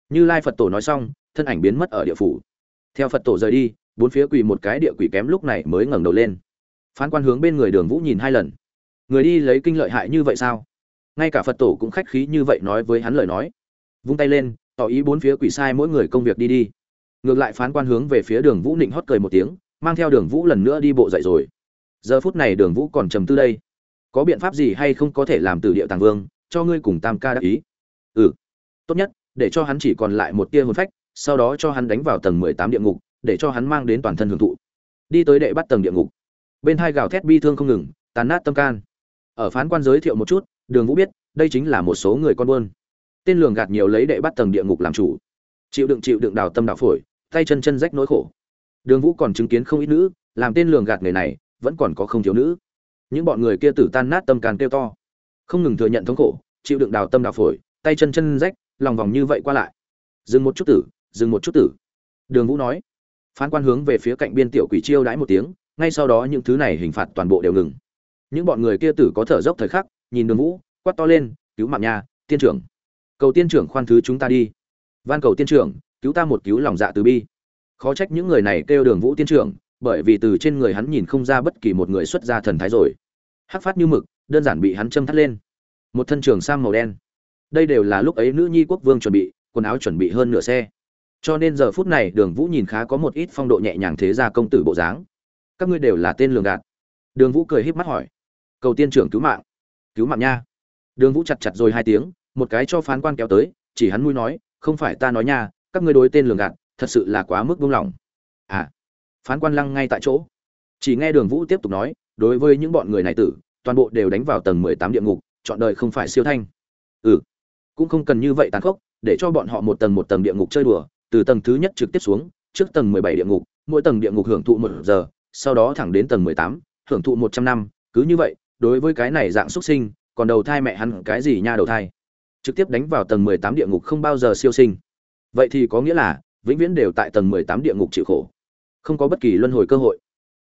Như lai phật tổ nói xong, thân ảnh biến mất ở địa phủ. Theo phật tổ rời đi, bốn phía quỳ một cái địa quỷ kém lúc này mới ngẩng đầu lên. Phán quan hướng bên người đường vũ nhìn hai lần. Người đi lấy kinh lợi hại như vậy sao? Ngay cả phật tổ cũng khách khí như vậy nói với hắn lời nói. Vung tay lên, tỏ ý bốn phía quỷ sai mỗi người công việc đi đi. Ngược lại phán quan hướng về phía đường vũ nịnh hót cười một tiếng mang theo đường vũ lần nữa đi bộ dậy rồi. Giờ phút này đường vũ còn trầm tư đây. Có biện pháp gì hay không có thể làm từ điệu tàng vương, cho ngươi cùng tam ca đắc ý? Ừ. Tốt nhất, để cho hắn chỉ còn lại một tia hồn phách, sau đó cho hắn đánh vào tầng mười tám địa ngục, để cho hắn mang đến toàn thân hưởng thụ. Đi tới đệ bắt tầng địa ngục. Bên hai gào thét bi thương không ngừng, tàn nát tâm can. Ở phán quan giới thiệu một chút, đường vũ biết, đây chính là một số người con buôn. Tên lường gạt nhiều lấy đệ bắt tầng địa ngục làm chủ. Chịu đựng chịu đựng đào tâm đào phổi, tay chân chân rách nỗi khổ đường vũ còn chứng kiến không ít nữ, làm tên lường gạt người này, vẫn còn có không thiếu nữ. Những bọn người kia tử tan nát tâm can kêu to. Không ngừng thừa nhận thống khổ, chịu đựng đào tâm đào phổi, tay chân chân rách, lòng vòng như vậy qua lại. Dừng một chút tử, dừng một chút tử. Đường vũ nói. Phán quan hướng về phía cạnh biên tiểu quỷ chiêu đãi một tiếng, ngay sau đó những thứ này hình phạt toàn bộ đều ngừng. Những bọn người kia tử có thở dốc thời khắc, nhìn đường vũ, quát to lên, cứu mạng nhà tiên trưởng. Cầu tiên trưởng khoan thứ chúng ta đi. Van cầu tiên trưởng, cứu ta một cứu lòng dạ từ bi khó trách những người này kêu đường vũ tiên trưởng, bởi vì từ trên người hắn nhìn không ra bất kỳ một người xuất gia thần thái rồi. Hắc phát như mực, đơn giản bị hắn châm thắt lên. Một thân trường sam màu đen. Đây đều là lúc ấy nữ nhi quốc vương chuẩn bị, quần áo chuẩn bị hơn nửa xe. Cho nên giờ phút này đường vũ nhìn khá có một ít phong độ nhẹ nhàng thế ra công tử bộ dáng. Các ngươi đều là tên lường gạt. Đường vũ cười híp mắt hỏi. Cầu tiên trưởng cứu mạng. Cứu mạng nha. Đường vũ chặt chặt rồi hai tiếng, một cái cho phán quan kéo tới, chỉ hắn mui nói, không phải ta nói nha, các ngươi đối tên lường gạt thật sự là quá mức buông lỏng. À phán quan lăng ngay tại chỗ. Chỉ nghe đường vũ tiếp tục nói, đối với những bọn người này tử, toàn bộ đều đánh vào tầng mười tám địa ngục, chọn đời không phải siêu thanh. Ừ cũng không cần như vậy tàn khốc, để cho bọn họ một tầng một tầng địa ngục chơi đùa, từ tầng thứ nhất trực tiếp xuống, trước tầng mười bảy địa ngục, mỗi tầng địa ngục hưởng thụ một giờ, sau đó thẳng đến tầng mười tám, hưởng thụ một trăm năm, cứ như vậy, đối với cái này dạng xuất sinh, còn đầu thai mẹ hắn cái gì nha đầu thai. Trực tiếp đánh vào tầng mười tám địa ngục không bao giờ siêu sinh. Vậy thì có nghĩa là vĩnh viễn đều tại tầng mười tám địa ngục chịu khổ. Không có bất kỳ luân hồi cơ hội.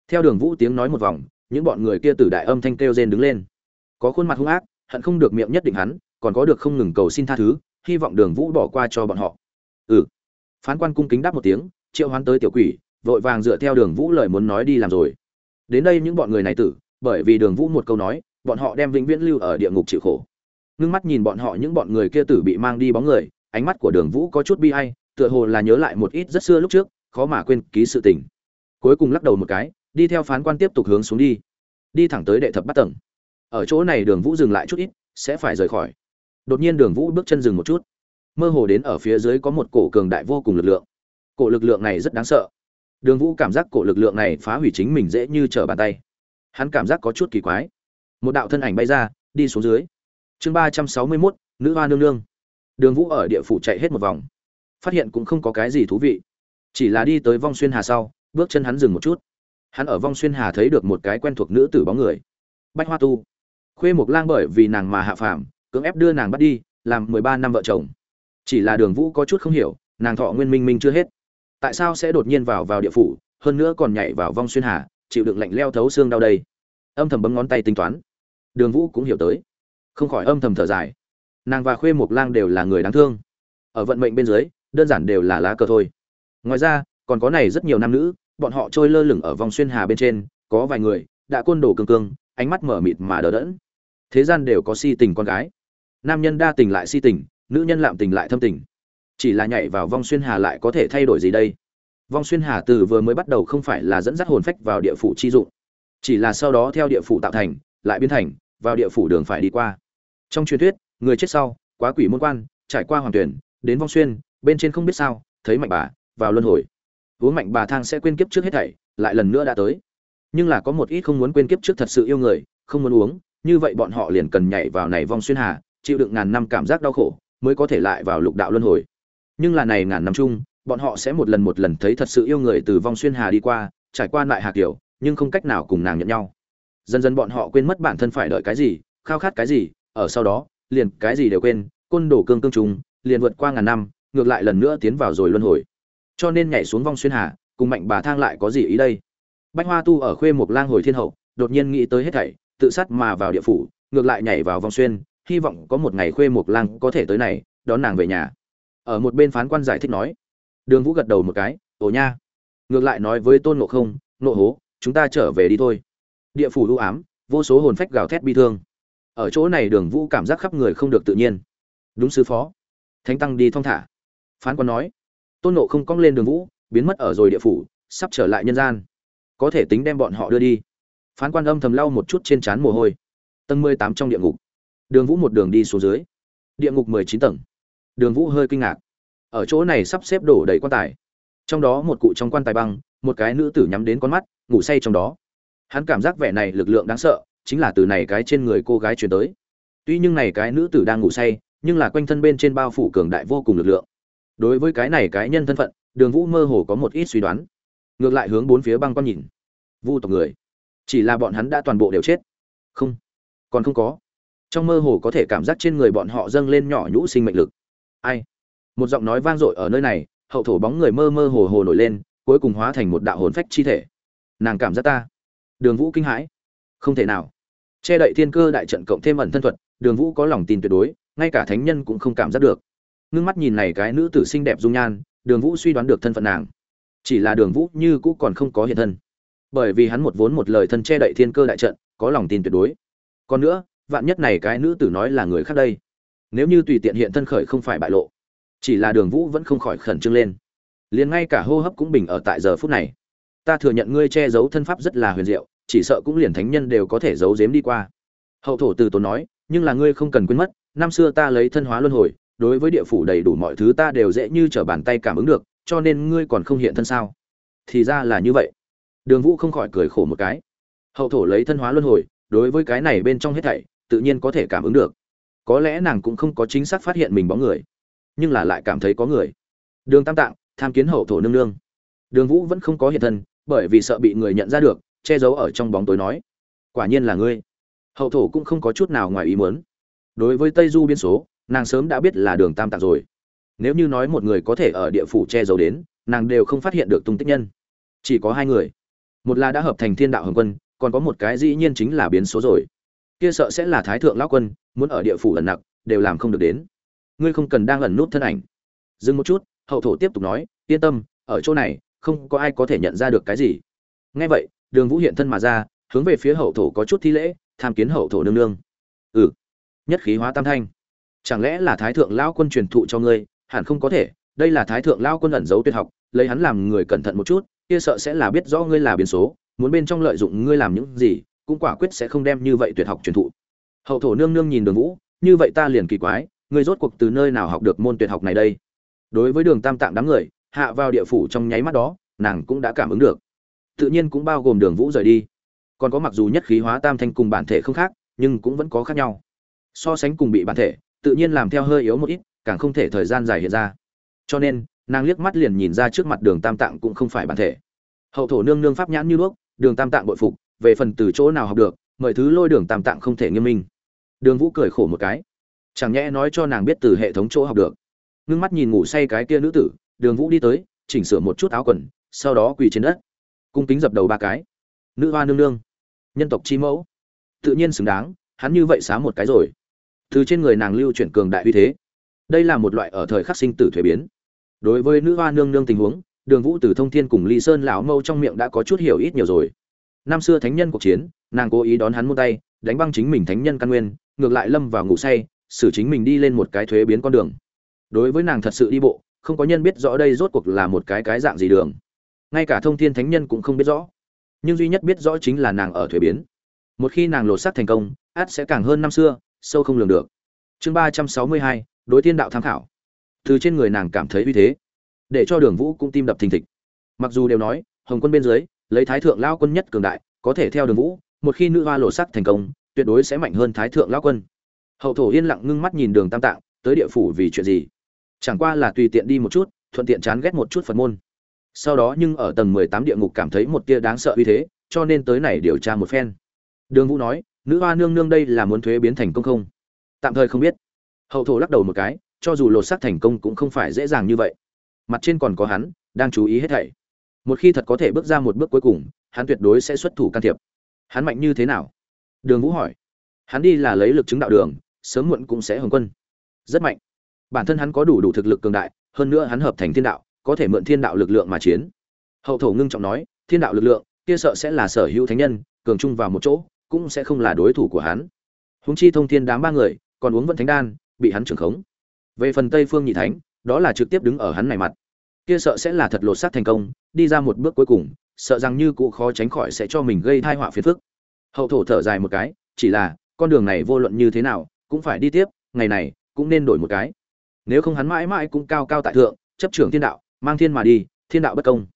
Theo đường vũ tiếng nói một vòng, những bọn người kia từ đại âm thanh kêu rên đứng lên. Có khuôn mặt hung ác, hận không được miệng nhất định hắn, còn có được không ngừng cầu xin tha thứ, hy vọng đường vũ bỏ qua cho bọn họ. Ừ. Phán quan cung kính đáp một tiếng, triệu hoán tới tiểu quỷ, vội vàng dựa theo đường vũ lời muốn nói đi làm rồi. Đến đây những bọn người này tử, bởi vì đường vũ một câu nói, bọn họ đem vĩnh viễn lưu ở địa ngục chịu khổ. Ngưng mắt nhìn bọn họ, những bọn người kia tử bị mang đi bóng người, ánh mắt của đường vũ có chút bi ai tựa hồ là nhớ lại một ít rất xưa lúc trước, khó mà quên ký sự tình. Cuối cùng lắc đầu một cái, đi theo phán quan tiếp tục hướng xuống đi. Đi thẳng tới đệ thập bát tầng. Ở chỗ này đường vũ dừng lại chút ít, sẽ phải rời khỏi. Đột nhiên đường vũ bước chân dừng một chút. Mơ hồ đến ở phía dưới có một cổ cường đại vô cùng lực lượng. Cổ lực lượng này rất đáng sợ. Đường vũ cảm giác cổ lực lượng này phá hủy chính mình dễ như trở bàn tay. Hắn cảm giác có chút kỳ quái. Một đạo thân ảnh bay ra, đi xuống dưới. Chương ba trăm sáu mươi mốt, nữ hoa nương nương. Đường vũ ở địa phủ chạy hết một vòng phát hiện cũng không có cái gì thú vị. Chỉ là đi tới vong xuyên hà sau, bước chân hắn dừng một chút. Hắn ở vong xuyên hà thấy được một cái quen thuộc nữ tử bóng người. Bách hoa tu. Khuê mộc lang bởi vì nàng mà hạ phàm, cưỡng ép đưa nàng bắt đi, làm mười ba năm vợ chồng. Chỉ là đường vũ có chút không hiểu, nàng thọ nguyên minh minh chưa hết. Tại sao sẽ đột nhiên vào vào địa phủ, hơn nữa còn nhảy vào vong xuyên hà, chịu đựng lạnh leo thấu xương đau đây. Âm thầm bấm ngón tay tính toán. Đường vũ cũng hiểu tới. Không khỏi âm thầm thở dài. Nàng và khuê mộc lang đều là người đáng thương. Ở vận mệnh bên dưới đơn giản đều là lá cờ thôi. Ngoài ra, còn có này rất nhiều nam nữ, bọn họ trôi lơ lửng ở vòng xuyên hà bên trên, có vài người, đã côn đồ cương cương, ánh mắt mở mịt mà đờ đẫn. Thế gian đều có si tình con gái. Nam nhân đa tình lại si tình, nữ nhân lạm tình lại thâm tình. Chỉ là nhảy vào vong xuyên hà lại có thể thay đổi gì đây? Vong xuyên hà từ vừa mới bắt đầu không phải là dẫn dắt hồn phách vào địa phủ chi dụng. Chỉ là sau đó theo địa phủ tạo thành, lại biến thành, vào địa phủ đường phải đi qua. Trong truyền thuyết, người chết sau, quá quỷ môn quan, trải qua hoàng tuyển, đến vong xuyên bên trên không biết sao, thấy mạnh bà, vào luân hồi. Uống mạnh bà thang sẽ quên kiếp trước hết thảy, lại lần nữa đã tới. Nhưng là có một ít không muốn quên kiếp trước thật sự yêu người, không muốn uống, như vậy bọn họ liền cần nhảy vào này vong xuyên hà, chịu đựng ngàn năm cảm giác đau khổ, mới có thể lại vào lục đạo luân hồi. Nhưng là này ngàn năm chung, bọn họ sẽ một lần một lần thấy thật sự yêu người từ vong xuyên hà đi qua, trải qua lại hà kiểu, nhưng không cách nào cùng nàng nhận nhau. Dần dần bọn họ quên mất bản thân phải đợi cái gì, khao khát cái gì, ở sau đó, liền cái gì đều quên, côn đổ cương cương trùng, liền vượt qua ngàn năm ngược lại lần nữa tiến vào rồi luân hồi. Cho nên nhảy xuống vong xuyên hà, cùng mạnh bà thang lại có gì ý đây? Bách hoa tu ở khuê một lang hồi thiên hậu, đột nhiên nghĩ tới hết thảy, tự sát mà vào địa phủ, ngược lại nhảy vào vong xuyên, hy vọng có một ngày khuê một lang có thể tới này, đón nàng về nhà. Ở một bên phán quan giải thích nói, đường vũ gật đầu một cái, ồ nha. Ngược lại nói với tôn ngộ không nộ hố, chúng ta trở về đi thôi. Địa phủ ưu ám, vô số hồn phách gào thét bi thương. Ở chỗ này đường vũ cảm giác khắp người không được tự nhiên. Đúng sư phó. Thánh tăng đi thong thả phán quan nói, tôn nộ không cong lên đường vũ, biến mất ở rồi địa phủ, sắp trở lại nhân gian. Có thể tính đem bọn họ đưa đi. Phán quan âm thầm lau một chút trên trán mồ hôi. Tầng mười tám trong địa ngục. Đường vũ một đường đi xuống dưới. Địa ngục mười chín tầng. Đường vũ hơi kinh ngạc. Ở chỗ này sắp xếp đổ đầy quan tài. Trong đó một cụ trong quan tài băng, một cái nữ tử nhắm đến con mắt, ngủ say trong đó. Hắn cảm giác vẻ này lực lượng đáng sợ, chính là từ này cái trên người cô gái truyền tới. Tuy nhưng này cái nữ tử đang ngủ say, nhưng là quanh thân bên trên bao phủ cường đại vô cùng lực lượng đối với cái này cái nhân thân phận, đường vũ mơ hồ có một ít suy đoán. Ngược lại hướng bốn phía băng quan nhìn. Vu tộc người. Chỉ là bọn hắn đã toàn bộ đều chết. Không. Còn không có. Trong mơ hồ có thể cảm giác trên người bọn họ dâng lên nhỏ nhũ sinh mệnh lực. Ai? Một giọng nói vang dội ở nơi này, hậu thổ bóng người mơ mơ hồ hồ nổi lên, cuối cùng hóa thành một đạo hồn phách chi thể. Nàng cảm giác ta. Đường vũ kinh hãi. Không thể nào. Che đậy thiên cơ đại trận cộng thêm ẩn thân thuật, đường vũ có lòng tin tuyệt đối, ngay cả thánh nhân cũng không cảm giác được ngưng mắt nhìn này cái nữ tử xinh đẹp dung nhan, đường vũ suy đoán được thân phận nàng. Chỉ là đường vũ như cũ còn không có hiện thân. Bởi vì hắn một vốn một lời thân che đậy thiên cơ đại trận, có lòng tin tuyệt đối. Còn nữa, vạn nhất này cái nữ tử nói là người khác đây, nếu như tùy tiện hiện thân khởi không phải bại lộ, chỉ là đường vũ vẫn không khỏi khẩn trương lên. Liền ngay cả hô hấp cũng bình ở tại giờ phút này. Ta thừa nhận ngươi che giấu thân pháp rất là huyền diệu, chỉ sợ cũng liền thánh nhân đều có thể giấu giếm đi qua. Hậu thổ từ tốn nói, nhưng là ngươi không cần quên mất, năm xưa ta lấy thân hóa luân hồi đối với địa phủ đầy đủ mọi thứ ta đều dễ như trở bàn tay cảm ứng được, cho nên ngươi còn không hiện thân sao? Thì ra là như vậy. Đường vũ không khỏi cười khổ một cái. Hậu thổ lấy thân hóa luân hồi, đối với cái này bên trong hết thảy, tự nhiên có thể cảm ứng được. Có lẽ nàng cũng không có chính xác phát hiện mình bóng người, nhưng là lại cảm thấy có người. Đường tam tạng, tham kiến hậu thổ nương nương. Đường vũ vẫn không có hiện thân, bởi vì sợ bị người nhận ra được, che giấu ở trong bóng tối nói, quả nhiên là ngươi. Hậu thổ cũng không có chút nào ngoài ý muốn. Đối với tây du biên số nàng sớm đã biết là đường tam tạng rồi. Nếu như nói một người có thể ở địa phủ che giấu đến, nàng đều không phát hiện được tung tích nhân. Chỉ có hai người. Một là đã hợp thành thiên đạo hồng quân, còn có một cái dĩ nhiên chính là biến số rồi. Kia sợ sẽ là thái thượng lão quân, muốn ở địa phủ ẩn nặc, đều làm không được đến. Ngươi không cần đang ẩn nút thân ảnh. Dừng một chút, hậu thổ tiếp tục nói, yên tâm, ở chỗ này, không có ai có thể nhận ra được cái gì. Nghe vậy, đường vũ hiện thân mà ra, hướng về phía hậu thổ có chút thi lễ, tham kiến hậu thổ nương nương. Ừ. Nhất khí hóa tam thanh chẳng lẽ là thái thượng lão quân truyền thụ cho ngươi? Hẳn không có thể. Đây là thái thượng lão quân ẩn giấu tuyệt học, lấy hắn làm người cẩn thận một chút, kia sợ sẽ là biết rõ ngươi là biến số, muốn bên trong lợi dụng ngươi làm những gì, cũng quả quyết sẽ không đem như vậy tuyệt học truyền thụ. Hậu thổ nương nương nhìn đường vũ, như vậy ta liền kỳ quái, ngươi rốt cuộc từ nơi nào học được môn tuyệt học này đây? Đối với đường tam tạng đám người, hạ vào địa phủ trong nháy mắt đó, nàng cũng đã cảm ứng được. Tự nhiên cũng bao gồm đường vũ rời đi. Còn có mặc dù nhất khí hóa tam thanh cùng bản thể không khác, nhưng cũng vẫn có khác nhau. So sánh cùng bị bản thể tự nhiên làm theo hơi yếu một ít, càng không thể thời gian dài hiện ra. Cho nên, nàng liếc mắt liền nhìn ra trước mặt đường tam tạng cũng không phải bản thể. Hậu thổ nương nương pháp nhãn như đuốc, đường tam tạng bội phục, về phần từ chỗ nào học được, mọi thứ lôi đường tam tạng không thể nghiêm minh. Đường vũ cười khổ một cái. Chẳng nhẽ nói cho nàng biết từ hệ thống chỗ học được. Ngưng mắt nhìn ngủ say cái kia nữ tử, đường vũ đi tới, chỉnh sửa một chút áo quần, sau đó quỳ trên đất. Cung kính dập đầu ba cái. Nữ hoa nương nương. Nhân tộc chi mẫu. Tự nhiên xứng đáng, hắn như vậy xá một cái rồi từ trên người nàng lưu chuyển cường đại uy thế. Đây là một loại ở thời khắc sinh tử thuế biến. Đối với nữ hoa nương nương tình huống, đường vũ từ thông thiên cùng ly sơn lão mâu trong miệng đã có chút hiểu ít nhiều rồi. Năm xưa thánh nhân cuộc chiến, nàng cố ý đón hắn muôn tay, đánh băng chính mình thánh nhân căn nguyên, ngược lại lâm vào ngủ say, xử chính mình đi lên một cái thuế biến con đường. Đối với nàng thật sự đi bộ, không có nhân biết rõ đây rốt cuộc là một cái cái dạng gì đường. Ngay cả thông thiên thánh nhân cũng không biết rõ. Nhưng duy nhất biết rõ chính là nàng ở thuế biến. Một khi nàng lột xác thành công, át sẽ càng hơn năm xưa sâu không lường được. Chương ba trăm sáu mươi hai, đối thiên đạo tham khảo. Từ trên người nàng cảm thấy uy thế, để cho đường vũ cũng tim đập thình thịch. Mặc dù đều nói, hồng quân bên dưới, lấy thái thượng lao quân nhất cường đại, có thể theo đường vũ, một khi nữ hoa lộ sắc thành công, tuyệt đối sẽ mạnh hơn thái thượng lao quân. Hậu thổ yên lặng ngưng mắt nhìn đường tam tạng, tới địa phủ vì chuyện gì? Chẳng qua là tùy tiện đi một chút, thuận tiện chán ghét một chút phật môn. Sau đó nhưng ở tầng mười tám địa ngục cảm thấy một tia đáng sợ uy thế, cho nên tới này điều tra một phen. Đường vũ nói nữ hoa nương nương đây là muốn thuế biến thành công không? Tạm thời không biết. Hậu thổ lắc đầu một cái, cho dù lột xác thành công cũng không phải dễ dàng như vậy. Mặt trên còn có hắn, đang chú ý hết thảy. Một khi thật có thể bước ra một bước cuối cùng, hắn tuyệt đối sẽ xuất thủ can thiệp. Hắn mạnh như thế nào? Đường vũ hỏi. Hắn đi là lấy lực chứng đạo đường, sớm muộn cũng sẽ hồng quân. Rất mạnh. Bản thân hắn có đủ đủ thực lực cường đại, hơn nữa hắn hợp thành thiên đạo, có thể mượn thiên đạo lực lượng mà chiến. Hậu thổ ngưng trọng nói, thiên đạo lực lượng, kia sợ sẽ là sở hữu thánh nhân, cường chung vào một chỗ cũng sẽ không là đối thủ của hắn. Húng chi thông thiên đám ba người, còn uống vận thánh đan, bị hắn trưởng khống. Về phần tây phương nhị thánh, đó là trực tiếp đứng ở hắn này mặt. Kia sợ sẽ là thật lột xác thành công, đi ra một bước cuối cùng, sợ rằng như cụ khó tránh khỏi sẽ cho mình gây thai họa phiền phức. Hậu thổ thở dài một cái, chỉ là, con đường này vô luận như thế nào, cũng phải đi tiếp, ngày này, cũng nên đổi một cái. Nếu không hắn mãi mãi cũng cao cao tại thượng, chấp trưởng thiên đạo, mang thiên mà đi, thiên đạo bất công.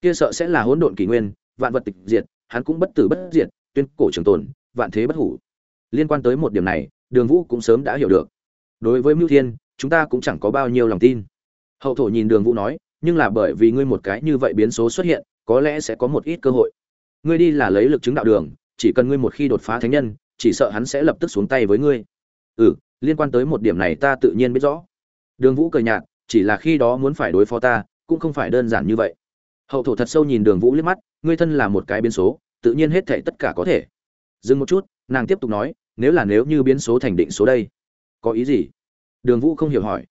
Kia sợ sẽ là hỗn độn kỷ nguyên, vạn vật tịch diệt, hắn cũng bất tử bất diệt tuyên cổ trường tồn, vạn thế bất hủ. Liên quan tới một điểm này, đường vũ cũng sớm đã hiểu được. Đối với mưu thiên, chúng ta cũng chẳng có bao nhiêu lòng tin. Hậu thổ nhìn đường vũ nói, nhưng là bởi vì ngươi một cái như vậy biến số xuất hiện, có lẽ sẽ có một ít cơ hội. Ngươi đi là lấy lực chứng đạo đường, chỉ cần ngươi một khi đột phá thánh nhân, chỉ sợ hắn sẽ lập tức xuống tay với ngươi. Ừ liên quan tới một điểm này ta tự nhiên biết rõ. Đường vũ cười nhạt, chỉ là khi đó muốn phải đối phó ta, cũng không phải đơn giản như vậy. Hậu thổ thật sâu nhìn đường vũ liếc mắt, ngươi thân là một cái biến số tự nhiên hết thảy tất cả có thể. Dừng một chút, nàng tiếp tục nói, nếu là nếu như biến số thành định số đây, có ý gì? Đường vũ không hiểu hỏi.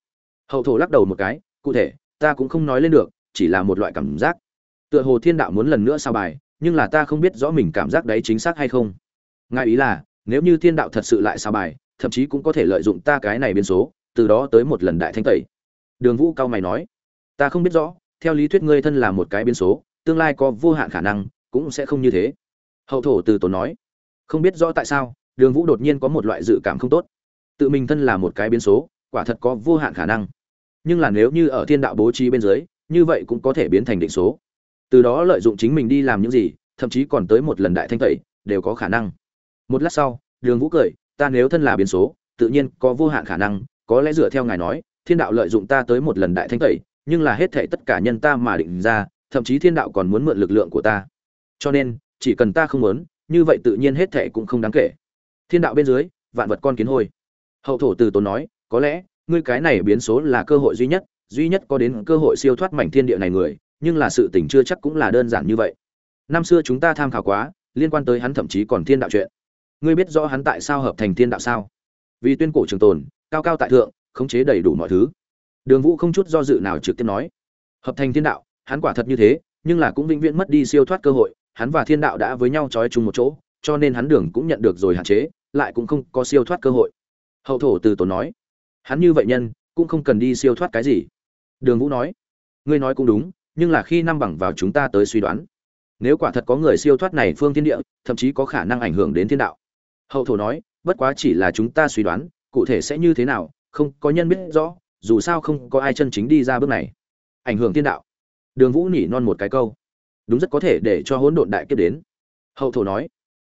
Hậu thổ lắc đầu một cái, cụ thể, ta cũng không nói lên được, chỉ là một loại cảm giác. Tựa hồ thiên đạo muốn lần nữa sao bài, nhưng là ta không biết rõ mình cảm giác đấy chính xác hay không. Ngài ý là, nếu như thiên đạo thật sự lại sao bài, thậm chí cũng có thể lợi dụng ta cái này biến số, từ đó tới một lần đại thanh tẩy. Đường vũ cao mày nói, ta không biết rõ, theo lý thuyết ngươi thân là một cái biến số, tương lai có vô hạn khả năng cũng sẽ không như thế. Hậu thổ từ tốn nói, không biết rõ tại sao, đường vũ đột nhiên có một loại dự cảm không tốt. Tự mình thân là một cái biến số, quả thật có vô hạn khả năng. Nhưng là nếu như ở thiên đạo bố trí bên dưới, như vậy cũng có thể biến thành định số. Từ đó lợi dụng chính mình đi làm những gì, thậm chí còn tới một lần đại thanh tẩy, đều có khả năng. Một lát sau, đường vũ cười, ta nếu thân là biến số, tự nhiên có vô hạn khả năng, có lẽ dựa theo ngài nói, thiên đạo lợi dụng ta tới một lần đại thanh tẩy, nhưng là hết thể tất cả nhân ta mà định ra, thậm chí thiên đạo còn muốn mượn lực lượng của ta cho nên, chỉ cần ta không muốn, như vậy tự nhiên hết thệ cũng không đáng kể. Thiên đạo bên dưới, vạn vật con kiến hôi. Hậu thổ từ tốn nói, có lẽ, ngươi cái này biến số là cơ hội duy nhất duy nhất có đến cơ hội siêu thoát mảnh thiên địa này người, nhưng là sự tình chưa chắc cũng là đơn giản như vậy. Năm xưa chúng ta tham khảo quá, liên quan tới hắn thậm chí còn thiên đạo chuyện. Ngươi biết rõ hắn tại sao hợp thành thiên đạo sao? Vì tuyên cổ trường tồn, cao cao tại thượng, khống chế đầy đủ mọi thứ. Đường vũ không chút do dự nào trực tiếp nói, hợp thành thiên đạo, hắn quả thật như thế, nhưng là cũng vĩnh viễn mất đi siêu thoát cơ hội hắn và thiên đạo đã với nhau trói chung một chỗ, cho nên hắn đường cũng nhận được rồi hạn chế, lại cũng không có siêu thoát cơ hội. Hậu thổ từ tốn nói, hắn như vậy nhân, cũng không cần đi siêu thoát cái gì. Đường vũ nói, ngươi nói cũng đúng, nhưng là khi năm bằng vào chúng ta tới suy đoán. Nếu quả thật có người siêu thoát này phương thiên địa, thậm chí có khả năng ảnh hưởng đến thiên đạo. Hậu thổ nói, bất quá chỉ là chúng ta suy đoán, cụ thể sẽ như thế nào, không có nhân biết rõ, dù sao không có ai chân chính đi ra bước này. Ảnh hưởng thiên đạo. Đường vũ nhỉ non một cái câu đúng rất có thể để cho hỗn độn đại kiếp đến. Hậu thổ nói,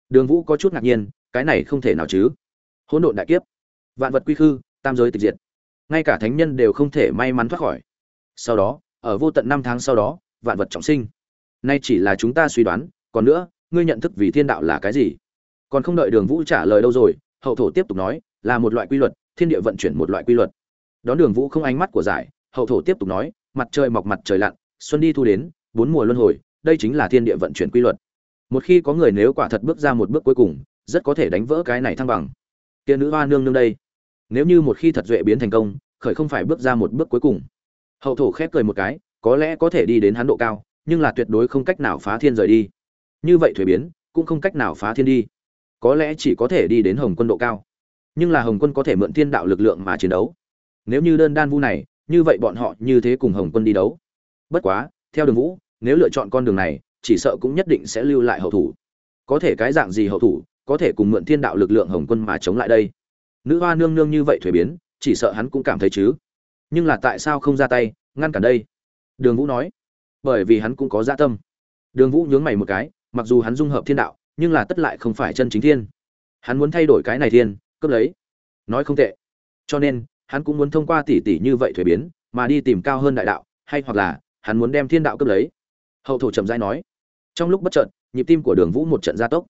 đường vũ có chút ngạc nhiên, cái này không thể nào chứ. Hỗn độn đại kiếp, vạn vật quy khư, tam giới tịch diệt. Ngay cả thánh nhân đều không thể may mắn thoát khỏi. Sau đó, ở vô tận năm tháng sau đó, vạn vật trọng sinh. Nay chỉ là chúng ta suy đoán, còn nữa, ngươi nhận thức vì thiên đạo là cái gì? Còn không đợi đường vũ trả lời đâu rồi, hậu thổ tiếp tục nói, là một loại quy luật, thiên địa vận chuyển một loại quy luật. Đón đường vũ không ánh mắt của giải, hậu thổ tiếp tục nói, mặt trời mọc mặt trời lặn, xuân đi thu đến, bốn mùa luân hồi đây chính là thiên địa vận chuyển quy luật. Một khi có người nếu quả thật bước ra một bước cuối cùng, rất có thể đánh vỡ cái này thăng bằng. Kia nữ hoa nương nương đây. Nếu như một khi thật duệ biến thành công, khởi không phải bước ra một bước cuối cùng. Hậu thổ khép cười một cái, có lẽ có thể đi đến hắn độ cao, nhưng là tuyệt đối không cách nào phá thiên rời đi. Như vậy thuế biến, cũng không cách nào phá thiên đi. Có lẽ chỉ có thể đi đến hồng quân độ cao. Nhưng là hồng quân có thể mượn thiên đạo lực lượng mà chiến đấu. Nếu như đơn đan vu này, như vậy bọn họ như thế cùng hồng quân đi đấu. Bất quá, theo đường vũ nếu lựa chọn con đường này, chỉ sợ cũng nhất định sẽ lưu lại hậu thủ. Có thể cái dạng gì hậu thủ, có thể cùng mượn thiên đạo lực lượng hồng quân mà chống lại đây. Nữ hoa nương nương như vậy thuế biến, chỉ sợ hắn cũng cảm thấy chứ. Nhưng là tại sao không ra tay, ngăn cản đây? Đường vũ nói. Bởi vì hắn cũng có dạ tâm. Đường vũ nhướng mày một cái, mặc dù hắn dung hợp thiên đạo, nhưng là tất lại không phải chân chính thiên. Hắn muốn thay đổi cái này thiên, cướp lấy. Nói không tệ. Cho nên, hắn cũng muốn thông qua tỷ tỷ như vậy thuế biến, mà đi tìm cao hơn đại đạo, hay hoặc là, hắn muốn đem thiên đạo cướp lấy hậu thổ trầm rãi nói, trong lúc bất chợt, nhịp tim của đường vũ một trận gia tốc.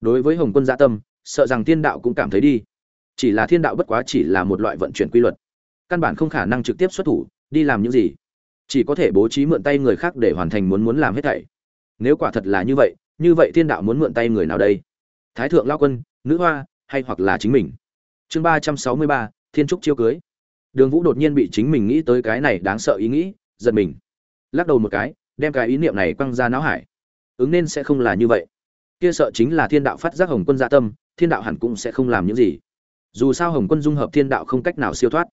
Đối với hồng quân gia tâm, sợ rằng thiên đạo cũng cảm thấy đi. Chỉ là thiên đạo bất quá chỉ là một loại vận chuyển quy luật. Căn bản không khả năng trực tiếp xuất thủ, đi làm những gì. Chỉ có thể bố trí mượn tay người khác để hoàn thành muốn muốn làm hết thảy. Nếu quả thật là như vậy như vậy thiên đạo muốn mượn tay người nào đây? Thái thượng lao quân, nữ hoa, hay hoặc là chính mình? Chương ba trăm sáu mươi ba, thiên trúc chiêu cưới. Đường vũ đột nhiên bị chính mình nghĩ tới cái này đáng sợ ý nghĩ, giật mình. Lắc đầu một cái đem cái ý niệm này quăng ra não hải. Ứng nên sẽ không là như vậy. Kia sợ chính là thiên đạo phát giác hồng quân gia tâm, thiên đạo hẳn cũng sẽ không làm những gì. Dù sao hồng quân dung hợp thiên đạo không cách nào siêu thoát,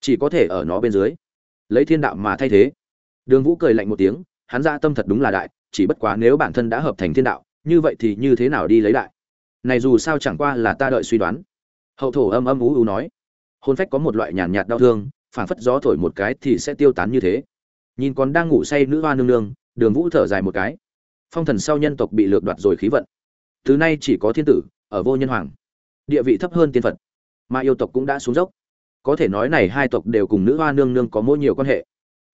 chỉ có thể ở nó bên dưới. Lấy thiên đạo mà thay thế. Đường vũ cười lạnh một tiếng, hắn gia tâm thật đúng là đại, chỉ bất quá nếu bản thân đã hợp thành thiên đạo, như vậy thì như thế nào đi lấy đại? Này dù sao chẳng qua là ta đợi suy đoán. Hậu thổ âm âm ú ú nói. Hôn phách có một loại nhàn nhạt đau thương, phảng phất gió thổi một cái thì sẽ tiêu tán như thế nhìn còn đang ngủ say nữ hoa nương nương, đường vũ thở dài một cái. Phong thần sau nhân tộc bị lược đoạt rồi khí vận. Từ nay chỉ có thiên tử, ở vô nhân hoàng. Địa vị thấp hơn tiên phật. Mà yêu tộc cũng đã xuống dốc. Có thể nói này hai tộc đều cùng nữ hoa nương nương có mỗi nhiều quan hệ.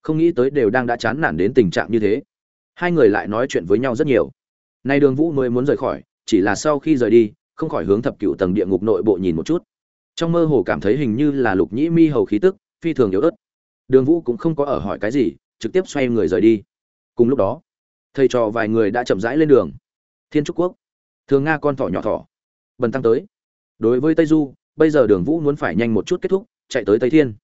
Không nghĩ tới đều đang đã chán nản đến tình trạng như thế. Hai người lại nói chuyện với nhau rất nhiều. Nay đường vũ mới muốn rời khỏi, chỉ là sau khi rời đi, không khỏi hướng thập cựu tầng địa ngục nội bộ nhìn một chút. Trong mơ hồ cảm thấy hình như là lục nhĩ mi hầu khí tức, phi thường yếu ớt. Đường vũ cũng không có ở hỏi cái gì trực tiếp xoay người rời đi. Cùng lúc đó, thầy trò vài người đã chậm rãi lên đường. Thiên trúc quốc. Thường nga con thỏ nhỏ thỏ. Bần tăng tới. Đối với tây du, bây giờ đường vũ muốn phải nhanh một chút kết thúc, chạy tới tây thiên.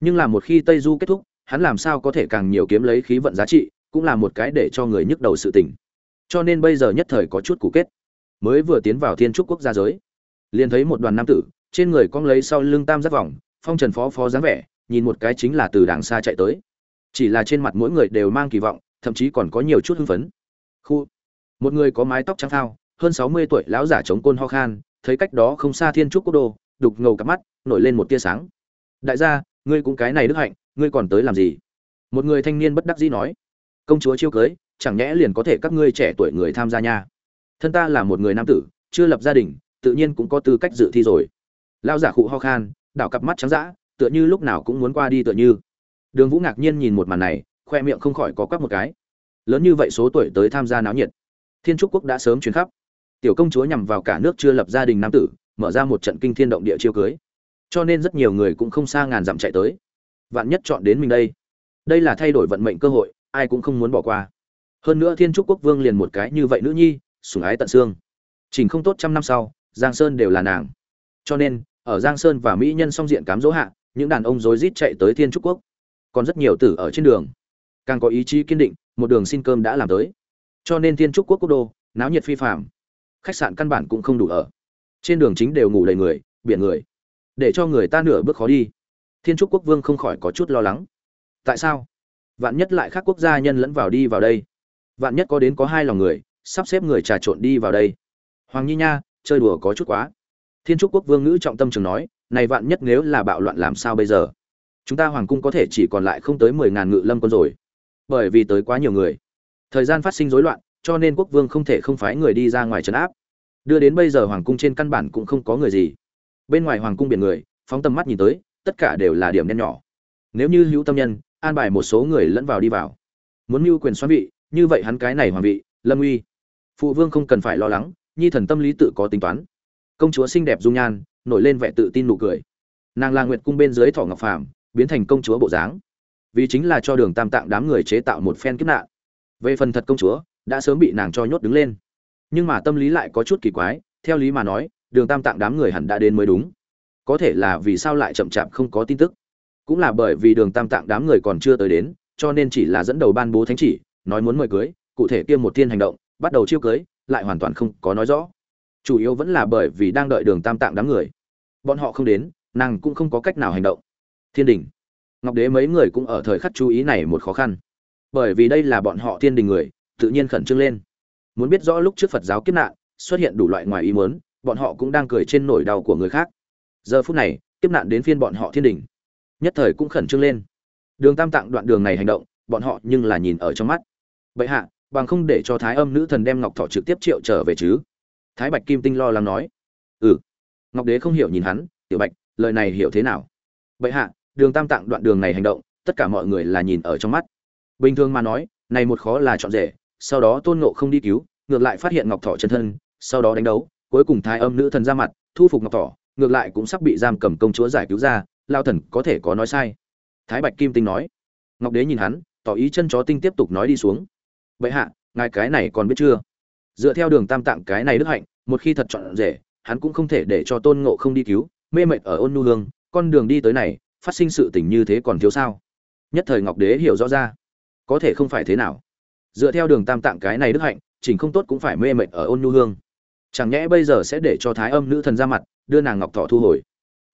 Nhưng là một khi tây du kết thúc, hắn làm sao có thể càng nhiều kiếm lấy khí vận giá trị, cũng là một cái để cho người nhức đầu sự tỉnh cho nên bây giờ nhất thời có chút cũ kết. Mới vừa tiến vào thiên trúc quốc gia giới, liền thấy một đoàn nam tử, trên người cong lấy sau lưng tam giác vòng, phong trần phó phó dáng vẻ, nhìn một cái chính là từ đàng xa chạy tới chỉ là trên mặt mỗi người đều mang kỳ vọng, thậm chí còn có nhiều chút hưng phấn. Khu, một người có mái tóc trắng thao, hơn sáu mươi tuổi lão giả chống côn ho khan, thấy cách đó không xa thiên trúc quốc đô, đục ngầu cặp mắt, nổi lên một tia sáng. Đại gia, ngươi cũng cái này đức hạnh, ngươi còn tới làm gì? Một người thanh niên bất đắc dĩ nói. Công chúa chiêu cưới, chẳng nhẽ liền có thể các ngươi trẻ tuổi người tham gia nha. Thân ta là một người nam tử, chưa lập gia đình, tự nhiên cũng có tư cách dự thi rồi. Lão giả khụ ho khan, đảo cặp mắt trắng dã, tựa như lúc nào cũng muốn qua đi tựa như đường vũ ngạc nhiên nhìn một màn này, khoe miệng không khỏi có quắc một cái. Lớn như vậy số tuổi tới tham gia náo nhiệt. Thiên trúc quốc đã sớm truyền khắp. Tiểu công chúa nhằm vào cả nước chưa lập gia đình nam tử, mở ra một trận kinh thiên động địa chiêu cưới. Cho nên rất nhiều người cũng không xa ngàn dặm chạy tới. Vạn nhất chọn đến mình đây. Đây là thay đổi vận mệnh cơ hội, ai cũng không muốn bỏ qua. Hơn nữa thiên trúc quốc vương liền một cái như vậy nữ nhi, sủng ái tận xương. Chỉnh không tốt trăm năm sau, giang sơn đều là nàng. Cho nên, ở giang sơn và mỹ nhân song diện cám dỗ hạ, những đàn ông rối rít chạy tới thiên trúc quốc còn rất nhiều tử ở trên đường. Càng có ý chí kiên định, một đường xin cơm đã làm tới. Cho nên thiên trúc quốc quốc đô, náo nhiệt phi phạm khách sạn căn bản cũng không đủ ở. Trên đường chính đều ngủ đầy người, biển người. Để cho người ta nửa bước khó đi. Thiên trúc quốc vương không khỏi có chút lo lắng. Tại sao? Vạn nhất lại khác quốc gia nhân lẫn vào đi vào đây. Vạn nhất có đến có hai lòng người, sắp xếp người trà trộn đi vào đây. Hoàng nhi nha, chơi đùa có chút quá. Thiên trúc quốc vương ngữ trọng tâm trường nói, này vạn nhất nếu là bạo loạn làm sao bây giờ? Chúng ta hoàng cung có thể chỉ còn lại không tới mười ngàn ngự lâm quân rồi. Bởi vì tới quá nhiều người. Thời gian phát sinh rối loạn, cho nên quốc vương không thể không phái người đi ra ngoài trấn áp. Đưa đến bây giờ hoàng cung trên căn bản cũng không có người gì. Bên ngoài hoàng cung biển người, phóng tầm mắt nhìn tới, tất cả đều là điểm đen nhỏ. Nếu như hữu tâm nhân, an bài một số người lẫn vào đi vào. Muốn mưu quyền xoắn vị, như vậy hắn cái này hoàng vị, lâm uy. Phụ vương không cần phải lo lắng, nhi thần tâm lý tự có tính toán. Công chúa xinh đẹp dung nhan, nổi lên vẻ tự tin nụ cười. Nàng là nguyệt cung bên dưới thỏ ngọc phàm biến thành công chúa bộ dáng. Vì chính là cho đường tam tạng đám người chế tạo một phen kiếp nạn. Về phần thật công chúa, đã sớm bị nàng cho nhốt đứng lên. Nhưng mà tâm lý lại có chút kỳ quái, theo lý mà nói, đường tam tạng đám người hẳn đã đến mới đúng. Có thể là vì sao lại chậm chạp không có tin tức. Cũng là bởi vì đường tam tạng đám người còn chưa tới đến, cho nên chỉ là dẫn đầu ban bố thánh chỉ, nói muốn mời cưới, cụ thể kia một thiên hành động, bắt đầu chiêu cưới, lại hoàn toàn không có nói rõ. Chủ yếu vẫn là bởi vì đang đợi đường tam tạng đám người. Bọn họ không đến, nàng cũng không có cách nào hành động thiên đình. Ngọc đế mấy người cũng ở thời khắc chú ý này một khó khăn. Bởi vì đây là bọn họ thiên đình người, tự nhiên khẩn trương lên. Muốn biết rõ lúc trước phật giáo kiếp nạn, xuất hiện đủ loại ngoài ý muốn, bọn họ cũng đang cười trên nỗi đau của người khác. Giờ phút này, kiếp nạn đến phiên bọn họ thiên đình. Nhất thời cũng khẩn trương lên. Đường tam tạng đoạn đường này hành động, bọn họ nhưng là nhìn ở trong mắt. Vậy hạ, bằng không để cho thái âm nữ thần đem ngọc thọ trực tiếp triệu trở về chứ? Thái bạch kim tinh lo lắng nói. Ừ. Ngọc đế không hiểu nhìn hắn, tiểu bạch, lời này hiểu thế nào? Vậy hạ đường tam tạng đoạn đường này hành động, tất cả mọi người là nhìn ở trong mắt. Bình thường mà nói, này một khó là chọn rể, sau đó tôn ngộ không đi cứu, ngược lại phát hiện ngọc thọ chân thân, sau đó đánh đấu, cuối cùng thái âm nữ thần ra mặt, thu phục ngọc thọ ngược lại cũng sắp bị giam cầm công chúa giải cứu ra, lao thần có thể có nói sai. Thái bạch kim tinh nói. Ngọc đế nhìn hắn, tỏ ý chân chó tinh tiếp tục nói đi xuống. Vậy hạ, ngài cái này còn biết chưa? Dựa theo đường tam tạng cái này đức hạnh, một khi thật chọn rể, hắn cũng không thể để cho tôn ngộ không đi cứu, mê mệt ở ôn nu hương, con đường đi tới này phát sinh sự tình như thế còn thiếu sao? Nhất thời ngọc đế hiểu rõ ra, có thể không phải thế nào. Dựa theo đường tam tạng cái này đức hạnh, chỉnh không tốt cũng phải mê mệt ở ôn nhu hương. Chẳng nhẽ bây giờ sẽ để cho thái âm nữ thần ra mặt, đưa nàng ngọc thọ thu hồi.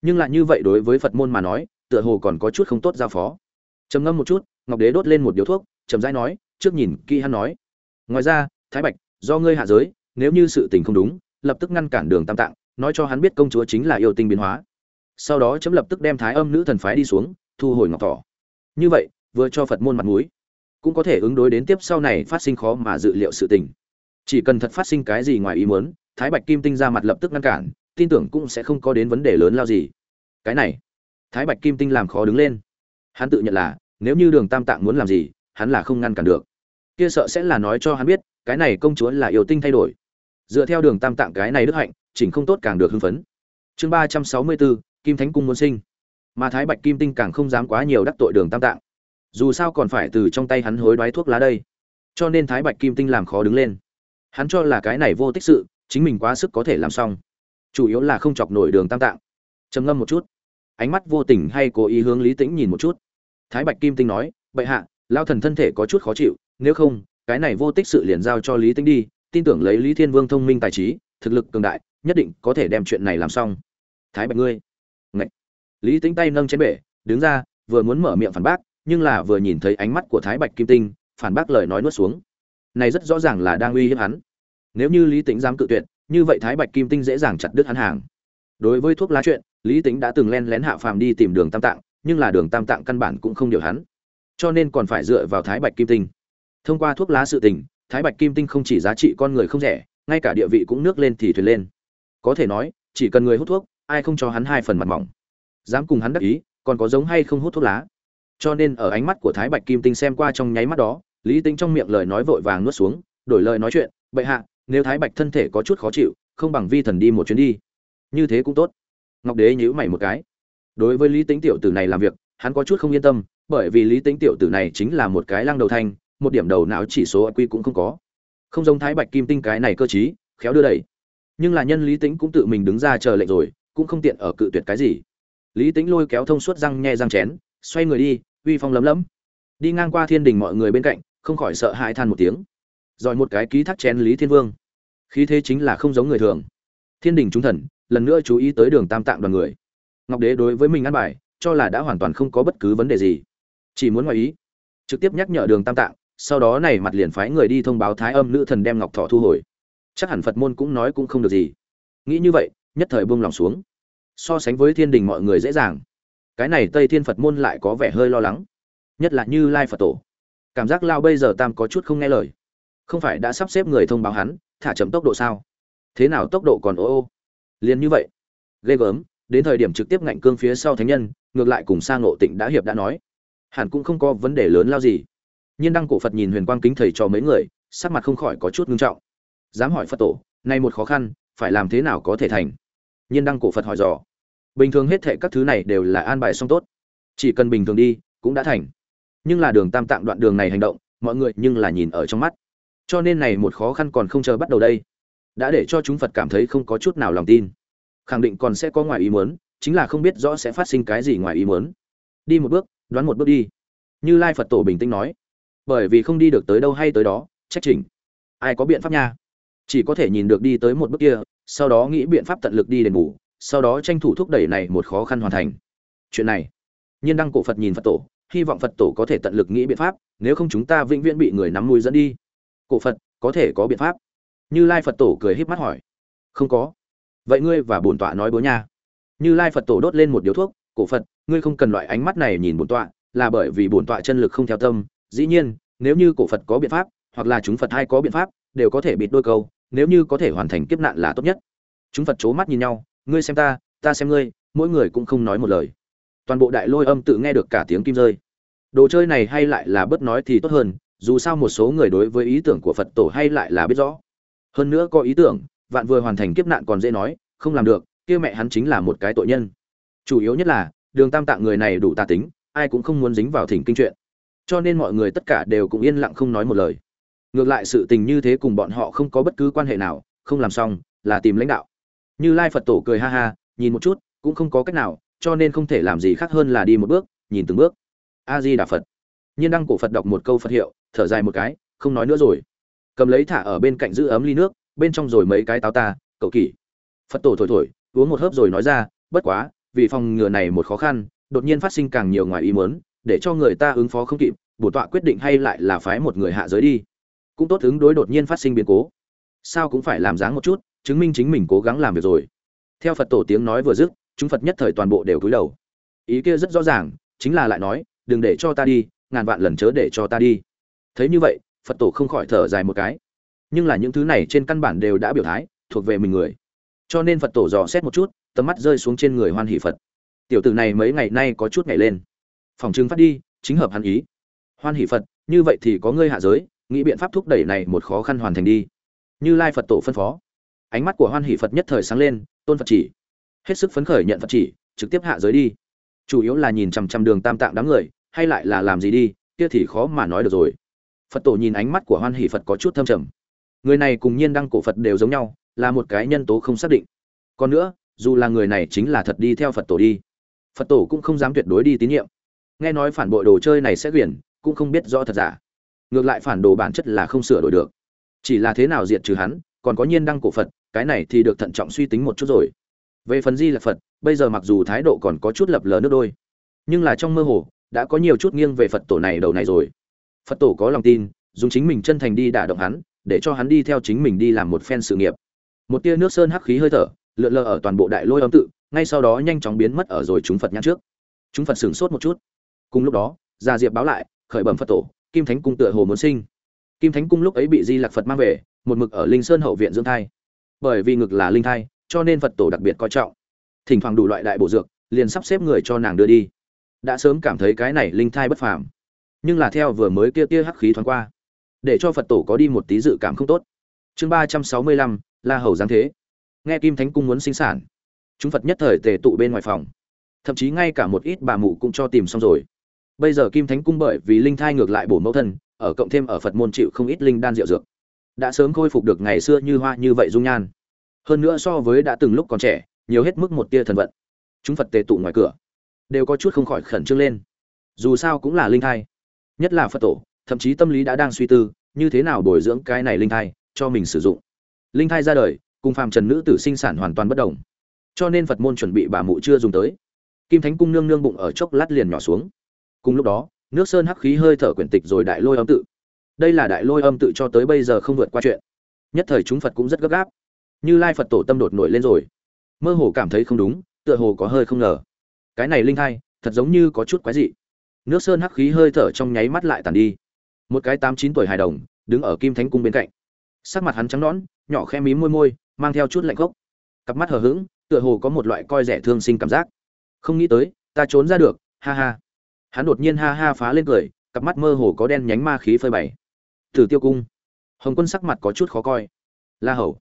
Nhưng lại như vậy đối với phật môn mà nói, tựa hồ còn có chút không tốt giao phó. Trầm ngâm một chút, ngọc đế đốt lên một điếu thuốc trầm rãi nói, trước nhìn kỹ hắn nói. Ngoài ra, thái bạch, do ngươi hạ giới, nếu như sự tình không đúng, lập tức ngăn cản đường tam tạng, nói cho hắn biết công chúa chính là yêu tinh biến hóa sau đó chấm lập tức đem thái âm nữ thần phái đi xuống, thu hồi ngọc thỏ. Như vậy, vừa cho phật môn mặt mũi, cũng có thể ứng đối đến tiếp sau này phát sinh khó mà dự liệu sự tình. Chỉ cần thật phát sinh cái gì ngoài ý muốn, thái bạch kim tinh ra mặt lập tức ngăn cản, tin tưởng cũng sẽ không có đến vấn đề lớn lao gì. Cái này, thái bạch kim tinh làm khó đứng lên. Hắn tự nhận là, nếu như đường tam tạng muốn làm gì, hắn là không ngăn cản được. Kia sợ sẽ là nói cho hắn biết, cái này công chúa là yêu tinh thay đổi. Dựa theo đường tam tạng cái này đức hạnh, chỉnh không tốt càng được hưng phấn. Chương ba trăm sáu mươi bốn kim thánh cung muốn sinh. Mà thái bạch kim tinh càng không dám quá nhiều đắc tội đường tam tạng. Dù sao còn phải từ trong tay hắn hối đoái thuốc lá đây. Cho nên thái bạch kim tinh làm khó đứng lên. Hắn cho là cái này vô tích sự, chính mình quá sức có thể làm xong. Chủ yếu là không chọc nổi đường tam tạng. Trầm ngâm một chút. Ánh mắt vô tình hay cố ý hướng lý tĩnh nhìn một chút. Thái bạch kim tinh nói, bệ hạ lao thần thân thể có chút khó chịu, nếu không, cái này vô tích sự liền giao cho lý tĩnh đi, tin tưởng lấy lý thiên vương thông minh tài trí, thực lực cường đại, nhất định có thể đem chuyện này làm xong. Thái bạch ngươi lý tĩnh tay nâng chén bể, đứng ra, vừa muốn mở miệng phản bác, nhưng là vừa nhìn thấy ánh mắt của thái bạch kim tinh, phản bác lời nói nuốt xuống. Này rất rõ ràng là đang uy hiếp hắn. Nếu như lý tĩnh dám cự tuyệt, như vậy thái bạch kim tinh dễ dàng chặt đứt hắn hàng. Đối với thuốc lá chuyện, lý tĩnh đã từng len lén hạ phàm đi tìm đường tam tạng, nhưng là đường tam tạng căn bản cũng không điều hắn. Cho nên còn phải dựa vào thái bạch kim tinh. Thông qua thuốc lá sự tình, thái bạch kim tinh không chỉ giá trị con người không rẻ, ngay cả địa vị cũng nước lên thì thuyền lên. Có thể nói, chỉ cần người hút thuốc, ai không cho hắn hai phần mặt mỏng dám cùng hắn đắc ý, còn có giống hay không hút thuốc lá. Cho nên ở ánh mắt của thái bạch kim tinh xem qua trong nháy mắt đó, lý tính trong miệng lời nói vội vàng nuốt xuống, đổi lời nói chuyện, bệ hạ, nếu thái bạch thân thể có chút khó chịu, không bằng vi thần đi một chuyến đi. Như thế cũng tốt. Ngọc đế nhíu mày một cái. Đối với lý tính tiểu tử này làm việc, hắn có chút không yên tâm, bởi vì lý tính tiểu tử này chính là một cái lăng đầu thanh, một điểm đầu não chỉ số quy cũng không có. Không giống thái bạch kim tinh cái này cơ chí khéo đưa đẩy. Nhưng là nhân lý tính cũng tự mình đứng ra chờ lệnh rồi, cũng không tiện ở cự tuyệt cái gì lý tính lôi kéo thông suốt răng nhe răng chén, xoay người đi, uy phong lấm lấm. Đi ngang qua thiên đình mọi người bên cạnh, không khỏi sợ hãi than một tiếng. Rồi một cái ký thác chén lý thiên vương. Khí thế chính là không giống người thường. Thiên đình chúng thần, lần nữa chú ý tới đường tam tạng đoàn người. Ngọc đế đối với mình ăn bài, cho là đã hoàn toàn không có bất cứ vấn đề gì. Chỉ muốn ngoài ý, trực tiếp nhắc nhở đường tam tạng, sau đó này mặt liền phái người đi thông báo thái âm nữ thần đem ngọc thọ thu hồi. Chắc hẳn phật môn cũng nói cũng không được gì. Nghĩ như vậy, nhất thời buông lòng xuống so sánh với thiên đình mọi người dễ dàng. Cái này tây thiên phật môn lại có vẻ hơi lo lắng. Nhất là như lai phật tổ. Cảm giác lao bây giờ tam có chút không nghe lời. Không phải đã sắp xếp người thông báo hắn, thả chậm tốc độ sao? Thế nào tốc độ còn ô ô? Liền như vậy. Ghê gớm, đến thời điểm trực tiếp ngạnh cương phía sau thánh nhân, ngược lại cùng sang ngộ tịnh đã hiệp đã nói. Hẳn cũng không có vấn đề lớn lao gì. Nhiên đăng cổ phật nhìn huyền quang kính thầy cho mấy người, sắc mặt không khỏi có chút ngưng trọng. Dám hỏi phật tổ, nay một khó khăn, phải làm thế nào có thể thành? Nhiên đăng cổ phật hỏi dò. Bình thường hết thệ các thứ này đều là an bài xong tốt. Chỉ cần bình thường đi, cũng đã thành. Nhưng là đường tam tạng đoạn đường này hành động, mọi người nhưng là nhìn ở trong mắt. Cho nên này một khó khăn còn không chờ bắt đầu đây. Đã để cho chúng phật cảm thấy không có chút nào lòng tin. Khẳng định còn sẽ có ngoài ý muốn, chính là không biết rõ sẽ phát sinh cái gì ngoài ý muốn. Đi một bước, đoán một bước đi. Như lai phật tổ bình tĩnh nói. Bởi vì không đi được tới đâu hay tới đó, trách chỉnh. Ai có biện pháp nha? Chỉ có thể nhìn được đi tới một bước kia sau đó nghĩ biện pháp tận lực đi đền bù, sau đó tranh thủ thúc đẩy này một khó khăn hoàn thành. Chuyện này, nhiên đăng cổ phật nhìn phật tổ, hy vọng phật tổ có thể tận lực nghĩ biện pháp, nếu không chúng ta vĩnh viễn bị người nắm mũi dẫn đi. Cổ phật, có thể có biện pháp. Như lai phật tổ cười híp mắt hỏi. Không có. Vậy ngươi và bổn tọa nói bố nha. Như lai phật tổ đốt lên một điếu thuốc. Cổ phật, ngươi không cần loại ánh mắt này nhìn bổn tọa, là bởi vì bổn tọa chân lực không theo tâm. Dĩ nhiên, nếu như cổ phật có biện pháp, hoặc là chúng phật hay có biện pháp, đều có thể bịt đôi câu nếu như có thể hoàn thành kiếp nạn là tốt nhất. Chúng phật c mắt nhìn nhau, ngươi xem ta ta xem ngươi, mỗi người cũng không nói một lời. Toàn bộ đại lôi âm tự nghe được cả tiếng kim rơi. Đồ chơi này hay lại là bớt nói thì tốt hơn, dù sao một số người đối với ý tưởng của phật tổ hay lại là biết rõ. Hơn nữa có ý tưởng, vạn vừa hoàn thành kiếp nạn còn dễ nói, không làm được, kia mẹ hắn chính là một cái tội nhân. Chủ yếu nhất là, đường tam tạng người này đủ tà tính, ai cũng không muốn dính vào thỉnh kinh chuyện. Cho nên mọi người tất cả đều cũng yên lặng không nói một lời ngược lại sự tình như thế cùng bọn họ không có bất cứ quan hệ nào, không làm xong, là tìm lãnh đạo. Như lai phật tổ cười ha ha, nhìn một chút, cũng không có cách nào, cho nên không thể làm gì khác hơn là đi một bước, nhìn từng bước. A di đà phật. Nhiên đăng cổ phật đọc một câu phật hiệu, thở dài một cái, không nói nữa rồi. Cầm lấy thả ở bên cạnh giữ ấm ly nước, bên trong rồi mấy cái táo ta, cậu kỷ. Phật tổ thổi thổi, uống một hớp rồi nói ra, bất quá, vì phòng ngừa này một khó khăn, đột nhiên phát sinh càng nhiều ngoài ý muốn, để cho người ta ứng phó không kịp, bổ tọa quyết định hay lại là phái một người hạ giới đi cũng tốt ứng đối đột nhiên phát sinh biến cố. Sao cũng phải làm dáng một chút, chứng minh chính mình cố gắng làm việc rồi. Theo phật tổ tiếng nói vừa dứt, chúng phật nhất thời toàn bộ đều cúi đầu. Ý kia rất rõ ràng, chính là lại nói, đừng để cho ta đi, ngàn vạn lần chớ để cho ta đi. Thấy như vậy, phật tổ không khỏi thở dài một cái. Nhưng là những thứ này trên căn bản đều đã biểu thái, thuộc về mình người. Cho nên phật tổ dò xét một chút, tầm mắt rơi xuống trên người hoan hỷ phật. Tiểu tử này mấy ngày nay có chút ngày lên. Phòng chứng phát đi, chính hợp hắn ý. Hoan hỷ phật, như vậy thì có ngươi hạ giới nghĩ biện pháp thúc đẩy này một khó khăn hoàn thành đi. Như lai phật tổ phân phó, ánh mắt của hoan hỷ phật nhất thời sáng lên, tôn phật chỉ. Hết sức phấn khởi nhận phật chỉ, trực tiếp hạ giới đi. Chủ yếu là nhìn chằm chằm đường tam tạng đám người, hay lại là làm gì đi, kia thì khó mà nói được rồi. Phật tổ nhìn ánh mắt của hoan hỷ phật có chút thâm trầm. Người này cùng nhiên đăng cổ phật đều giống nhau, là một cái nhân tố không xác định. Còn nữa, dù là người này chính là thật đi theo phật tổ đi, phật tổ cũng không dám tuyệt đối đi tín nhiệm. Nghe nói phản bội đồ chơi này sẽ quyển, cũng không biết rõ thật giả ngược lại phản đồ bản chất là không sửa đổi được. Chỉ là thế nào diệt trừ hắn, còn có nhiên đăng cổ phật, cái này thì được thận trọng suy tính một chút rồi. Về phần di là phật, bây giờ mặc dù thái độ còn có chút lập lờ nước đôi, nhưng là trong mơ hồ, đã có nhiều chút nghiêng về phật tổ này đầu này rồi. Phật tổ có lòng tin, dùng chính mình chân thành đi đả động hắn, để cho hắn đi theo chính mình đi làm một phen sự nghiệp. Một tia nước sơn hắc khí hơi thở, lượn lờ ở toàn bộ đại lôi âm tự, ngay sau đó nhanh chóng biến mất ở rồi chúng phật nhãn trước. Chúng phật sửng sốt một chút. Cùng lúc đó, gia diệp báo lại, khởi bẩm phật tổ kim thánh cung tựa hồ muốn sinh. Kim thánh cung lúc ấy bị di lạc phật mang về, một mực ở linh sơn hậu viện dưỡng thai. Bởi vì ngực là linh thai, cho nên phật tổ đặc biệt coi trọng. Thỉnh thoảng đủ loại đại bổ dược, liền sắp xếp người cho nàng đưa đi. Đã sớm cảm thấy cái này linh thai bất phàm. Nhưng là theo vừa mới kia tia hắc khí thoáng qua, để cho phật tổ có đi một tí dự cảm không tốt. Chương ba trăm sáu mươi lăm, la hầu giáng thế. Nghe kim thánh cung muốn sinh sản, chúng phật nhất thời tề tụ bên ngoài phòng. Thậm chí ngay cả một ít bà mụ cũng cho tìm xong rồi bây giờ kim thánh cung bởi vì linh thai ngược lại bổ mẫu thân, ở cộng thêm ở phật môn chịu không ít linh đan rượu dược. Đã sớm khôi phục được ngày xưa như hoa như vậy dung nhan. Hơn nữa so với đã từng lúc còn trẻ, nhiều hết mức một tia thần vận. Chúng phật tề tụ ngoài cửa, đều có chút không khỏi khẩn trương lên. Dù sao cũng là linh thai, nhất là phật tổ, thậm chí tâm lý đã đang suy tư, như thế nào bồi dưỡng cái này linh thai cho mình sử dụng. Linh thai ra đời, cùng phàm trần nữ tử sinh sản hoàn toàn bất đồng. Cho nên phật môn chuẩn bị bà mụ chưa dùng tới. Kim thánh cung nương nương bụng ở chốc lát liền nhỏ xuống cùng lúc đó, nước sơn hắc khí hơi thở quyển tịch rồi đại lôi âm tự. Đây là đại lôi âm tự cho tới bây giờ không vượt qua chuyện. Nhất thời chúng phật cũng rất gấp gáp. Như lai phật tổ tâm đột nổi lên rồi. Mơ hồ cảm thấy không đúng, tựa hồ có hơi không ngờ. Cái này linh thai, thật giống như có chút quái dị. Nước sơn hắc khí hơi thở trong nháy mắt lại tàn đi. Một cái tám chín tuổi hài đồng, đứng ở kim thánh cung bên cạnh. Sắc mặt hắn trắng nõn, nhỏ khe mí môi môi, mang theo chút lạnh gốc cặp mắt hờ hững, tựa hồ có một loại coi rẻ thương sinh cảm giác. Không nghĩ tới, ta trốn ra được, ha ha hắn đột nhiên ha ha phá lên cười, cặp mắt mơ hồ có đen nhánh ma khí phơi bày. Tử tiêu cung. Hồng quân sắc mặt có chút khó coi. La hầu.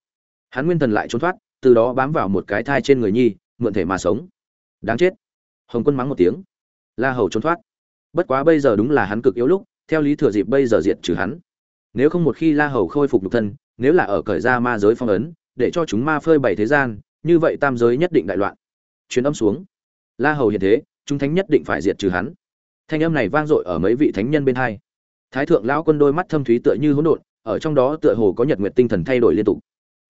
Hắn nguyên thần lại trốn thoát, từ đó bám vào một cái thai trên người nhi, mượn thể mà sống. Đáng chết. Hồng quân mắng một tiếng. La hầu trốn thoát. Bất quá bây giờ đúng là hắn cực yếu lúc, theo lý thừa dịp bây giờ diệt trừ hắn. Nếu không một khi la hầu khôi phục nhục thân, nếu là ở cởi ra ma giới phong ấn, để cho chúng ma phơi bày thế gian, như vậy tam giới nhất định đại loạn. Chuyến âm xuống. La hầu hiện thế, chúng thánh nhất định phải diệt trừ hắn thanh âm này vang dội ở mấy vị thánh nhân bên hai. Thái thượng lão quân đôi mắt thâm thúy tựa như hỗn độn, ở trong đó tựa hồ có nhật nguyệt tinh thần thay đổi liên tục.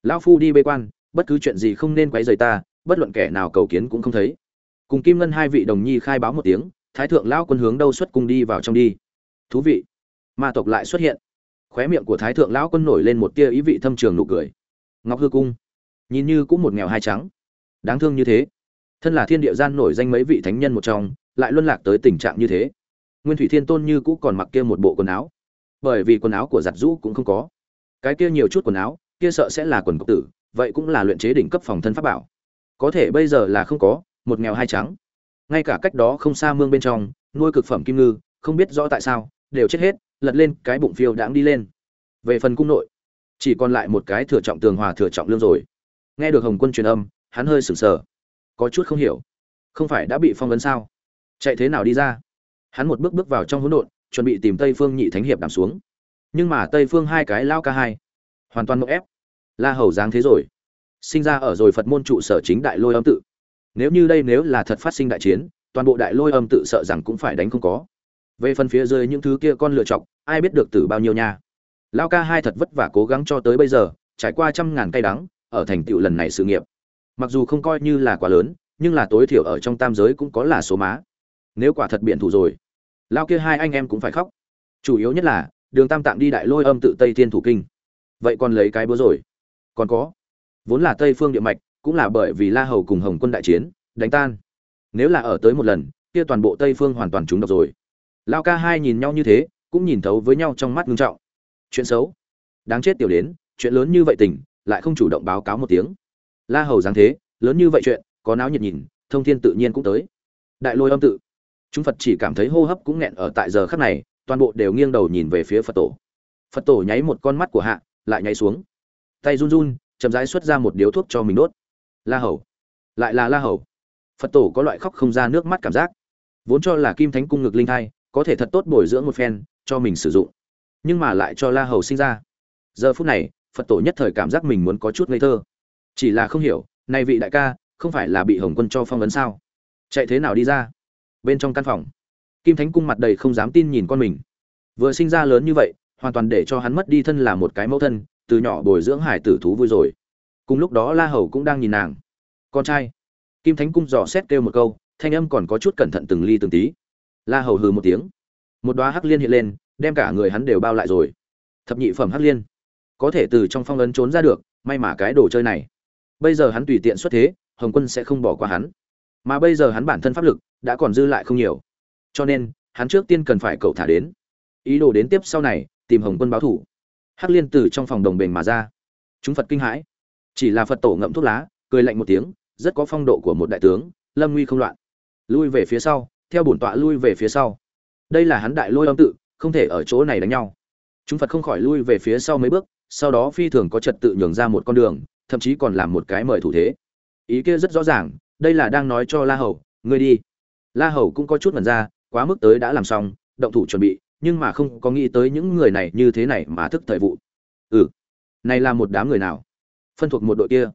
Lão phu đi bê quan, bất cứ chuyện gì không nên quấy rầy ta, bất luận kẻ nào cầu kiến cũng không thấy. Cùng kim ngân hai vị đồng nhi khai báo một tiếng, thái thượng lão quân hướng đâu xuất cung đi vào trong đi. Thú vị. Ma tộc lại xuất hiện. Khóe miệng của thái thượng lão quân nổi lên một tia ý vị thâm trường nụ cười. Ngọc hư cung. Nhìn như cũng một nghèo hai trắng. Đáng thương như thế. Thân là thiên địa gian nổi danh mấy vị thánh nhân một trong lại luân lạc tới tình trạng như thế. Nguyên thủy thiên tôn như cũ còn mặc kia một bộ quần áo. Bởi vì quần áo của giặt rũ cũng không có. Cái kia nhiều chút quần áo, kia sợ sẽ là quần cốc tử, vậy cũng là luyện chế đỉnh cấp phòng thân pháp bảo. Có thể bây giờ là không có, một nghèo hai trắng. Ngay cả cách đó không xa mương bên trong, nuôi cực phẩm kim ngư, không biết rõ tại sao, đều chết hết, lật lên cái bụng phiêu đãng đi lên. Về phần cung nội, chỉ còn lại một cái thừa trọng tường hòa thừa trọng lương rồi. Nghe được hồng quân truyền âm, hắn hơi sừng sờ. Có chút không hiểu. Không phải đã bị phong vấn sao? Chạy thế nào đi ra? Hắn một bước bước vào trong hỗn độn, chuẩn bị tìm tây phương nhị thánh hiệp đàm xuống. Nhưng mà tây phương hai cái lao ca hai, hoàn toàn mộng ép. La hầu giáng thế rồi. Sinh ra ở rồi phật môn trụ sở chính đại lôi âm tự. Nếu như đây nếu là thật phát sinh đại chiến, toàn bộ đại lôi âm tự sợ rằng cũng phải đánh không có. Về phần phía dưới những thứ kia con lựa chọc, ai biết được từ bao nhiêu nha. Lao ca hai thật vất vả cố gắng cho tới bây giờ, trải qua trăm ngàn cây đắng, ở thành tựu lần này sự nghiệp. Mặc dù không coi như là quá lớn, nhưng là tối thiểu ở trong tam giới cũng có là số má nếu quả thật biện thủ rồi, lao kia hai anh em cũng phải khóc. Chủ yếu nhất là, đường tam tạng đi đại lôi âm tự tây thiên thủ kinh. Vậy còn lấy cái búa rồi? Còn có, vốn là tây phương địa mạch, cũng là bởi vì la hầu cùng hồng quân đại chiến, đánh tan. Nếu là ở tới một lần, kia toàn bộ tây phương hoàn toàn trúng độc rồi. Lao ca hai nhìn nhau như thế, cũng nhìn thấu với nhau trong mắt ngưng trọng. Chuyện xấu? Đáng chết tiểu đến, chuyện lớn như vậy tình, lại không chủ động báo cáo một tiếng. La hầu giáng thế, lớn như vậy chuyện, có náo nhiệt nhìn, thông thiên tự nhiên cũng tới. Đại lôi âm tự chúng phật chỉ cảm thấy hô hấp cũng nghẹn ở tại giờ khắc này, toàn bộ đều nghiêng đầu nhìn về phía phật tổ. Phật tổ nháy một con mắt của hạ, lại nháy xuống. Tay run run, chậm rãi xuất ra một điếu thuốc cho mình đốt. La hầu. Lại là la hầu. Phật tổ có loại khóc không ra nước mắt cảm giác. Vốn cho là kim thánh cung ngực linh thai, có thể thật tốt bồi dưỡng một phen, cho mình sử dụng. Nhưng mà lại cho la hầu sinh ra. Giờ phút này, phật tổ nhất thời cảm giác mình muốn có chút ngây thơ. Chỉ là không hiểu nay vị đại ca, không phải là bị hồng quân cho phong vấn sao? Chạy thế nào đi ra? Bên trong căn phòng. Kim thánh cung mặt đầy không dám tin nhìn con mình. Vừa sinh ra lớn như vậy, hoàn toàn để cho hắn mất đi thân là một cái mẫu thân, từ nhỏ bồi dưỡng hải tử thú vui rồi. Cùng lúc đó la hầu cũng đang nhìn nàng. Con trai. Kim thánh cung dò xét kêu một câu, thanh âm còn có chút cẩn thận từng ly từng tí. La hầu hừ một tiếng. Một đoá hắc liên hiện lên, đem cả người hắn đều bao lại rồi. Thập nhị phẩm hắc liên. Có thể từ trong phong ấn trốn ra được, may mà cái đồ chơi này. Bây giờ hắn tùy tiện xuất thế, hồng quân sẽ không bỏ qua hắn. Mà bây giờ hắn bản thân pháp lực đã còn dư lại không nhiều. Cho nên, hắn trước tiên cần phải cậu thả đến. Ý đồ đến tiếp sau này, tìm hồng quân báo thủ. Hắc liên từ trong phòng đồng bền mà ra. Chúng phật kinh hãi. Chỉ là phật tổ ngậm thuốc lá, cười lạnh một tiếng, rất có phong độ của một đại tướng, lâm nguy không loạn. Lui về phía sau, theo bổn tọa lui về phía sau. Đây là hắn đại lôi âm tự, không thể ở chỗ này đánh nhau. Chúng phật không khỏi lui về phía sau mấy bước, sau đó phi thường có trật tự nhường ra một con đường, thậm chí còn làm một cái mời thủ thế. Ý kia rất rõ ràng, đây là đang nói cho la hầu, ngươi đi la hầu cũng có chút mần ra, quá mức tới đã làm xong, động thủ chuẩn bị, nhưng mà không có nghĩ tới những người này như thế này mà thức thời vụ. Ừ này là một đám người nào? Phân thuộc một đội kia.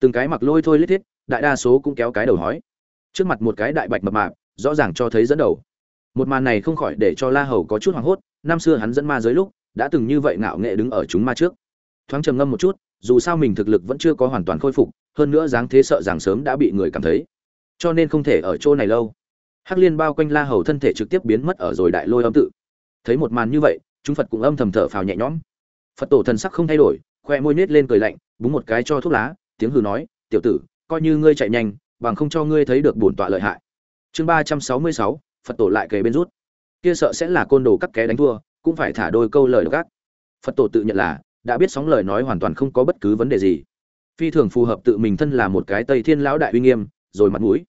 Từng cái mặc lôi thôi lít thiết, đại đa số cũng kéo cái đầu hói. Trước mặt một cái đại bạch mập mạp, rõ ràng cho thấy dẫn đầu. Một màn này không khỏi để cho la hầu có chút hoảng hốt, năm xưa hắn dẫn ma giới lúc, đã từng như vậy ngạo nghệ đứng ở chúng ma trước. Thoáng trầm ngâm một chút, dù sao mình thực lực vẫn chưa có hoàn toàn khôi phục, hơn nữa dáng thế sợ rằng sớm đã bị người cảm thấy. Cho nên không thể ở chỗ này lâu hắc liên bao quanh la hầu thân thể trực tiếp biến mất ở rồi đại lôi âm tự. Thấy một màn như vậy, chúng phật cũng âm thầm thở phào nhẹ nhõm. Phật tổ thần sắc không thay đổi, khoe môi nết lên cười lạnh, búng một cái cho thuốc lá, tiếng hừ nói, tiểu tử, coi như ngươi chạy nhanh, bằng không cho ngươi thấy được bổn tọa lợi hại. Chương ba trăm sáu mươi sáu, phật tổ lại kề bên rút. Kia sợ sẽ là côn đồ cắt ké đánh thua, cũng phải thả đôi câu lời gác phật tổ tự nhận là, đã biết sóng lời nói hoàn toàn không có bất cứ vấn đề gì. Phi thường phù hợp tự mình thân là một cái tây thiên lão đại uy nghiêm, rồi mặt mũi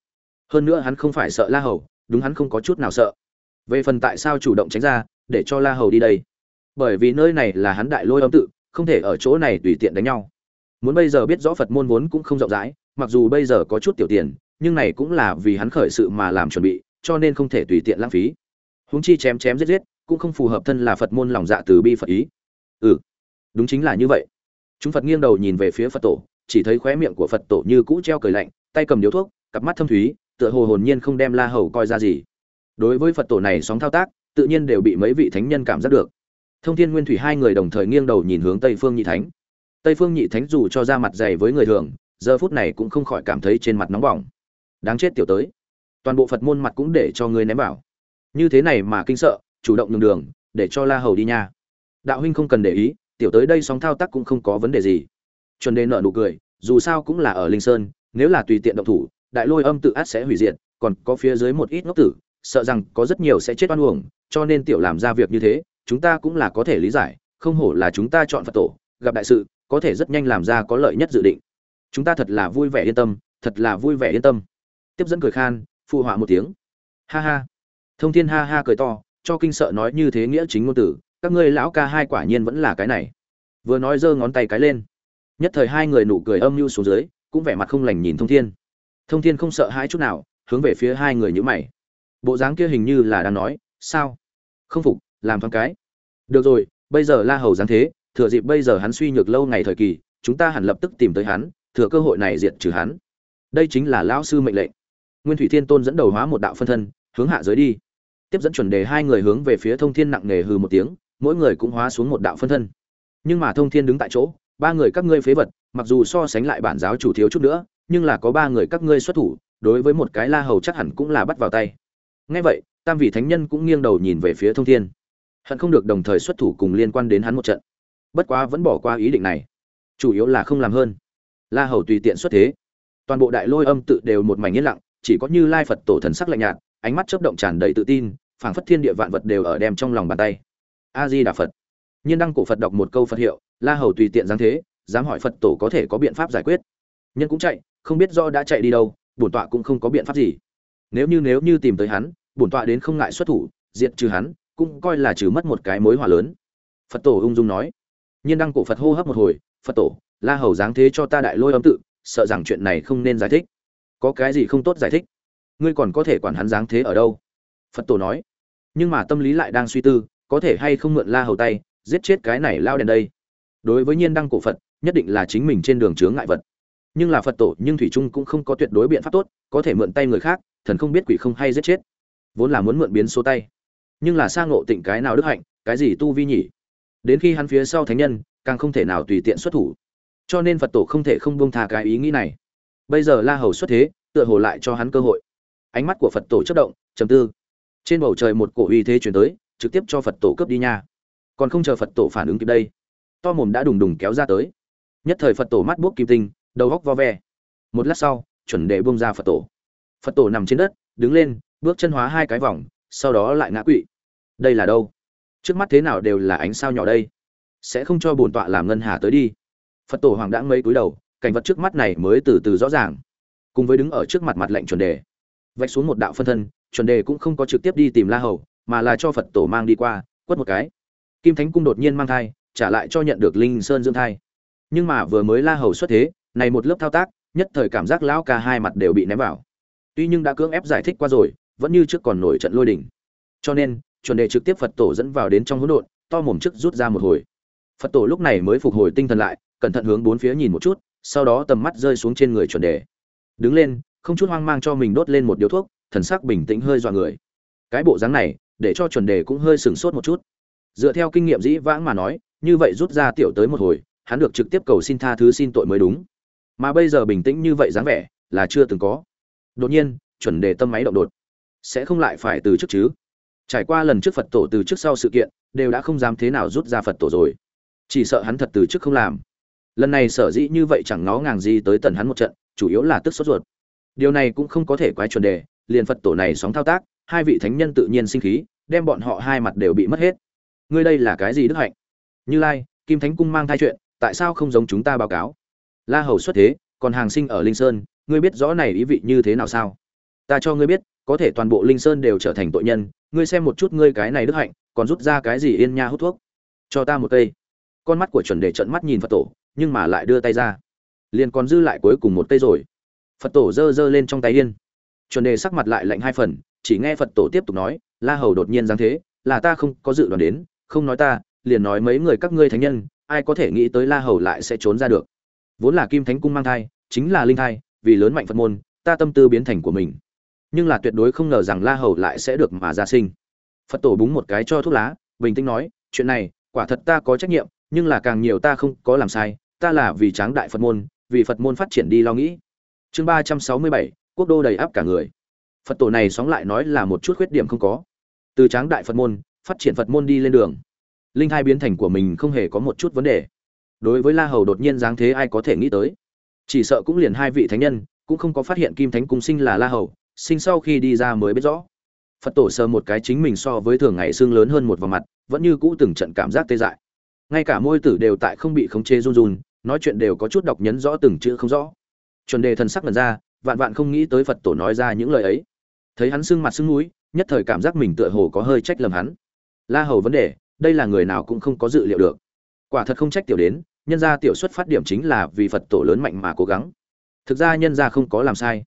hơn nữa hắn không phải sợ la hầu, đúng hắn không có chút nào sợ. Về phần tại sao chủ động tránh ra, để cho la hầu đi đây. Bởi vì nơi này là hắn đại lôi âm tự, không thể ở chỗ này tùy tiện đánh nhau. Muốn bây giờ biết rõ phật môn vốn cũng không rộng rãi, mặc dù bây giờ có chút tiểu tiền, nhưng này cũng là vì hắn khởi sự mà làm chuẩn bị, cho nên không thể tùy tiện lãng phí. Huống chi chém chém giết giết, cũng không phù hợp thân là phật môn lòng dạ từ bi phật ý. Ừ đúng chính là như vậy. Chúng phật nghiêng đầu nhìn về phía phật tổ, chỉ thấy khóe miệng của phật tổ như cũ treo cười lạnh, tay cầm điếu thuốc, cặp mắt thâm thúy tựa hồ hồn nhiên không đem la hầu coi ra gì. Đối với phật tổ này sóng thao tác, tự nhiên đều bị mấy vị thánh nhân cảm giác được. Thông thiên nguyên thủy hai người đồng thời nghiêng đầu nhìn hướng tây phương nhị thánh. Tây phương nhị thánh dù cho ra mặt dày với người thường, giờ phút này cũng không khỏi cảm thấy trên mặt nóng bỏng. Đáng chết tiểu tới. Toàn bộ phật môn mặt cũng để cho ngươi ném bảo. như thế này mà kinh sợ, chủ động nhường đường, để cho la hầu đi nha. Đạo huynh không cần để ý, tiểu tới đây sóng thao tác cũng không có vấn đề gì. Chuẩn đề nợ nụ cười, dù sao cũng là ở linh sơn, nếu là tùy tiện động thủ đại lôi âm tự át sẽ hủy diệt, còn có phía dưới một ít ngốc tử, sợ rằng có rất nhiều sẽ chết oan uổng, cho nên tiểu làm ra việc như thế, chúng ta cũng là có thể lý giải, không hổ là chúng ta chọn phật tổ, gặp đại sự, có thể rất nhanh làm ra có lợi nhất dự định. Chúng ta thật là vui vẻ yên tâm, thật là vui vẻ yên tâm. Tiếp dẫn cười khan, phụ họa một tiếng. Ha ha. Thông thiên ha ha cười to, cho kinh sợ nói như thế nghĩa chính ngôn tử, các ngươi lão ca hai quả nhiên vẫn là cái này. Vừa nói giơ ngón tay cái lên. Nhất thời hai người nụ cười âm mưu xuống dưới, cũng vẻ mặt không lành nhìn thông thiên thông thiên không sợ hãi chút nào, hướng về phía hai người nhữ mày. Bộ dáng kia hình như là đang nói, sao? Không phục, làm thoáng cái. Được rồi, bây giờ la hầu dáng thế, thừa dịp bây giờ hắn suy nhược lâu ngày thời kỳ, chúng ta hẳn lập tức tìm tới hắn, thừa cơ hội này diệt trừ hắn. Đây chính là lão sư mệnh lệnh. Nguyên thủy thiên tôn dẫn đầu hóa một đạo phân thân, hướng hạ giới đi. Tiếp dẫn chuẩn đề hai người hướng về phía thông thiên nặng nề hừ một tiếng, mỗi người cũng hóa xuống một đạo phân thân. Nhưng mà thông thiên đứng tại chỗ, ba người các ngươi phế vật, mặc dù so sánh lại bản giáo chủ thiếu chút nữa nhưng là có ba người các ngươi xuất thủ, đối với một cái la hầu chắc hẳn cũng là bắt vào tay. Ngay vậy, tam vị thánh nhân cũng nghiêng đầu nhìn về phía thông thiên. Hận không được đồng thời xuất thủ cùng liên quan đến hắn một trận. Bất quá vẫn bỏ qua ý định này. Chủ yếu là không làm hơn. La hầu tùy tiện xuất thế. Toàn bộ đại lôi âm tự đều một mảnh yên lặng, chỉ có như lai phật tổ thần sắc lạnh nhạt, ánh mắt chớp động tràn đầy tự tin, phảng phất thiên địa vạn vật đều ở đem trong lòng bàn tay. A di đà phật. Nhiên đăng cổ phật đọc một câu phật hiệu, la hầu tùy tiện giáng thế, dám hỏi phật tổ có thể có biện pháp giải quyết. Nhân cũng chạy không biết do đã chạy đi đâu, bổn tọa cũng không có biện pháp gì. Nếu như nếu như tìm tới hắn, bổn tọa đến không ngại xuất thủ diện trừ hắn, cũng coi là trừ mất một cái mối hỏa lớn. Phật tổ ung dung nói. Nhiên đăng cổ phật hô hấp một hồi, phật tổ, la hầu giáng thế cho ta đại lôi âm tự, sợ rằng chuyện này không nên giải thích. Có cái gì không tốt giải thích? Ngươi còn có thể quản hắn giáng thế ở đâu? Phật tổ nói. Nhưng mà tâm lý lại đang suy tư, có thể hay không mượn la hầu tay, giết chết cái này lao đèn đây. Đối với nhiên đăng cổ phật, nhất định là chính mình trên đường chướng ngại vật nhưng là phật tổ nhưng thủy trung cũng không có tuyệt đối biện pháp tốt, có thể mượn tay người khác, thần không biết quỷ không hay giết chết. Vốn là muốn mượn biến số tay, nhưng là sang ngộ tịnh cái nào đức hạnh, cái gì tu vi nhỉ? Đến khi hắn phía sau thánh nhân, càng không thể nào tùy tiện xuất thủ. Cho nên phật tổ không thể không buông thà cái ý nghĩ này. Bây giờ la hầu xuất thế, tựa hồ lại cho hắn cơ hội. Ánh mắt của phật tổ chất động, trầm tư. Trên bầu trời một cổ uy thế chuyển tới, trực tiếp cho phật tổ cướp đi nha. Còn không chờ phật tổ phản ứng kịp đây, to mồm đã đùng đùng kéo ra tới. Nhất thời phật tổ mắt buốc kim tinh đầu góc vo ve. Một lát sau, chuẩn đề bông ra phật tổ. Phật tổ nằm trên đất, đứng lên, bước chân hóa hai cái vòng, sau đó lại ngã quỵ. Đây là đâu? Trước mắt thế nào đều là ánh sao nhỏ đây. Sẽ không cho bổn tọa làm ngân hà tới đi. Phật tổ hoàng đã mấy cúi đầu, cảnh vật trước mắt này mới từ từ rõ ràng. Cùng với đứng ở trước mặt mặt lệnh chuẩn đề vạch xuống một đạo phân thân, chuẩn đề cũng không có trực tiếp đi tìm la hầu, mà là cho phật tổ mang đi qua, quất một cái. Kim thánh cung đột nhiên mang thai, trả lại cho nhận được linh sơn dưỡng thai. Nhưng mà vừa mới la hầu xuất thế này một lớp thao tác, nhất thời cảm giác lão ca hai mặt đều bị ném vào. Tuy nhưng đã cưỡng ép giải thích qua rồi, vẫn như trước còn nổi trận lôi đỉnh cho nên, chuẩn đề trực tiếp phật tổ dẫn vào đến trong hỗn độn, to mồm trước rút ra một hồi. Phật tổ lúc này mới phục hồi tinh thần lại, cẩn thận hướng bốn phía nhìn một chút, sau đó tầm mắt rơi xuống trên người chuẩn đề. Đứng lên, không chút hoang mang cho mình đốt lên một điếu thuốc, thần sắc bình tĩnh hơi dọa người. Cái bộ dáng này, để cho chuẩn đề cũng hơi sửng sốt một chút. Dựa theo kinh nghiệm dĩ vãng mà nói, như vậy rút ra tiểu tới một hồi, hắn được trực tiếp cầu xin tha thứ xin tội mới đúng mà bây giờ bình tĩnh như vậy dáng vẻ là chưa từng có. Đột nhiên, chuẩn đề tâm máy động đột. Sẽ không lại phải từ trước chứ? Trải qua lần trước phật tổ từ trước sau sự kiện, đều đã không dám thế nào rút ra phật tổ rồi. Chỉ sợ hắn thật từ trước không làm. Lần này sở dĩ như vậy chẳng ngó ngàng gì tới tần hắn một trận, chủ yếu là tức sốt ruột. Điều này cũng không có thể quái chuẩn đề, liền phật tổ này sóng thao tác, hai vị thánh nhân tự nhiên sinh khí, đem bọn họ hai mặt đều bị mất hết. Ngươi đây là cái gì đức hạnh? Như lai, kim thánh cung mang thai chuyện, tại sao không giống chúng ta báo cáo? La hầu xuất thế, còn hàng sinh ở linh sơn, ngươi biết rõ này ý vị như thế nào sao? Ta cho ngươi biết, có thể toàn bộ linh sơn đều trở thành tội nhân, ngươi xem một chút ngươi cái này đức hạnh, còn rút ra cái gì yên nha hút thuốc? Cho ta một cây. Con mắt của chuẩn đề trận mắt nhìn phật tổ, nhưng mà lại đưa tay ra. Liền còn dư lại cuối cùng một cây rồi. Phật tổ giơ giơ lên trong tay yên. Chuẩn đề sắc mặt lại lạnh hai phần, chỉ nghe phật tổ tiếp tục nói, la hầu đột nhiên giáng thế, là ta không có dự đoán đến, không nói ta, liền nói mấy người các ngươi thánh nhân, ai có thể nghĩ tới la hầu lại sẽ trốn ra được? Vốn là kim thánh cung mang thai, chính là linh thai, vì lớn mạnh phật môn, ta tâm tư biến thành của mình. Nhưng là tuyệt đối không ngờ rằng la hầu lại sẽ được mà ra sinh. Phật tổ búng một cái cho thuốc lá, bình tĩnh nói, chuyện này, quả thật ta có trách nhiệm, nhưng là càng nhiều ta không có làm sai, ta là vì tráng đại phật môn, vì phật môn phát triển đi lo nghĩ. Chương ba trăm sáu mươi bảy, quốc đô đầy áp cả người. Phật tổ này sóng lại nói là một chút khuyết điểm không có. Từ tráng đại phật môn, phát triển phật môn đi lên đường, linh hai biến thành của mình không hề có một chút vấn đề đối với la hầu đột nhiên dáng thế ai có thể nghĩ tới? Chỉ sợ cũng liền hai vị thánh nhân, cũng không có phát hiện kim thánh cung sinh là la hầu, sinh sau khi đi ra mới biết rõ. Phật tổ sờ một cái chính mình so với thường ngày xương lớn hơn một vào mặt, vẫn như cũ từng trận cảm giác tê dại. Ngay cả môi tử đều tại không bị khống chế run run, nói chuyện đều có chút đọc nhấn rõ từng chữ không rõ. Chuẩn đề thần sắc lần ra, vạn vạn không nghĩ tới phật tổ nói ra những lời ấy. Thấy hắn sưng mặt sưng mũi, nhất thời cảm giác mình tựa hồ có hơi trách lầm hắn. La hầu vấn đề, đây là người nào cũng không có dự liệu được. Quả thật không trách tiểu đến nhân gia tiểu xuất phát điểm chính là vì phật tổ lớn mạnh mà cố gắng. Thực ra nhân gia không có làm sai.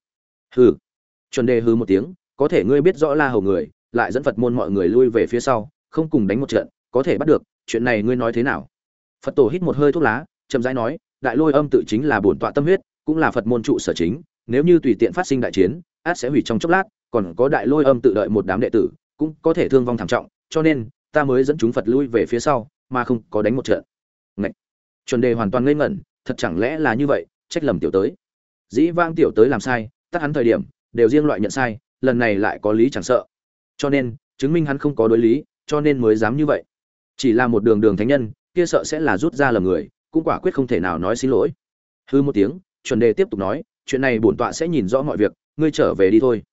Hừ. Chuẩn đề hừ một tiếng, có thể ngươi biết rõ la hầu người, lại dẫn phật môn mọi người lui về phía sau, không cùng đánh một trận, có thể bắt được, chuyện này ngươi nói thế nào? Phật tổ hít một hơi thuốc lá, chậm rãi nói, đại lôi âm tự chính là bổn tọa tâm huyết, cũng là phật môn trụ sở chính, nếu như tùy tiện phát sinh đại chiến, át sẽ hủy trong chốc lát, còn có đại lôi âm tự đợi một đám đệ tử, cũng có thể thương vong thảm trọng, cho nên ta mới dẫn chúng phật lui về phía sau, mà không có đánh một trận chuẩn đề hoàn toàn ngây ngẩn, thật chẳng lẽ là như vậy, trách lầm tiểu tới. Dĩ vang tiểu tới làm sai, tắt hắn thời điểm, đều riêng loại nhận sai, lần này lại có lý chẳng sợ. Cho nên, chứng minh hắn không có đối lý, cho nên mới dám như vậy. Chỉ là một đường đường thánh nhân, kia sợ sẽ là rút ra lầm người, cũng quả quyết không thể nào nói xin lỗi. Hư một tiếng, chuẩn đề tiếp tục nói, chuyện này bổn tọa sẽ nhìn rõ mọi việc, ngươi trở về đi thôi.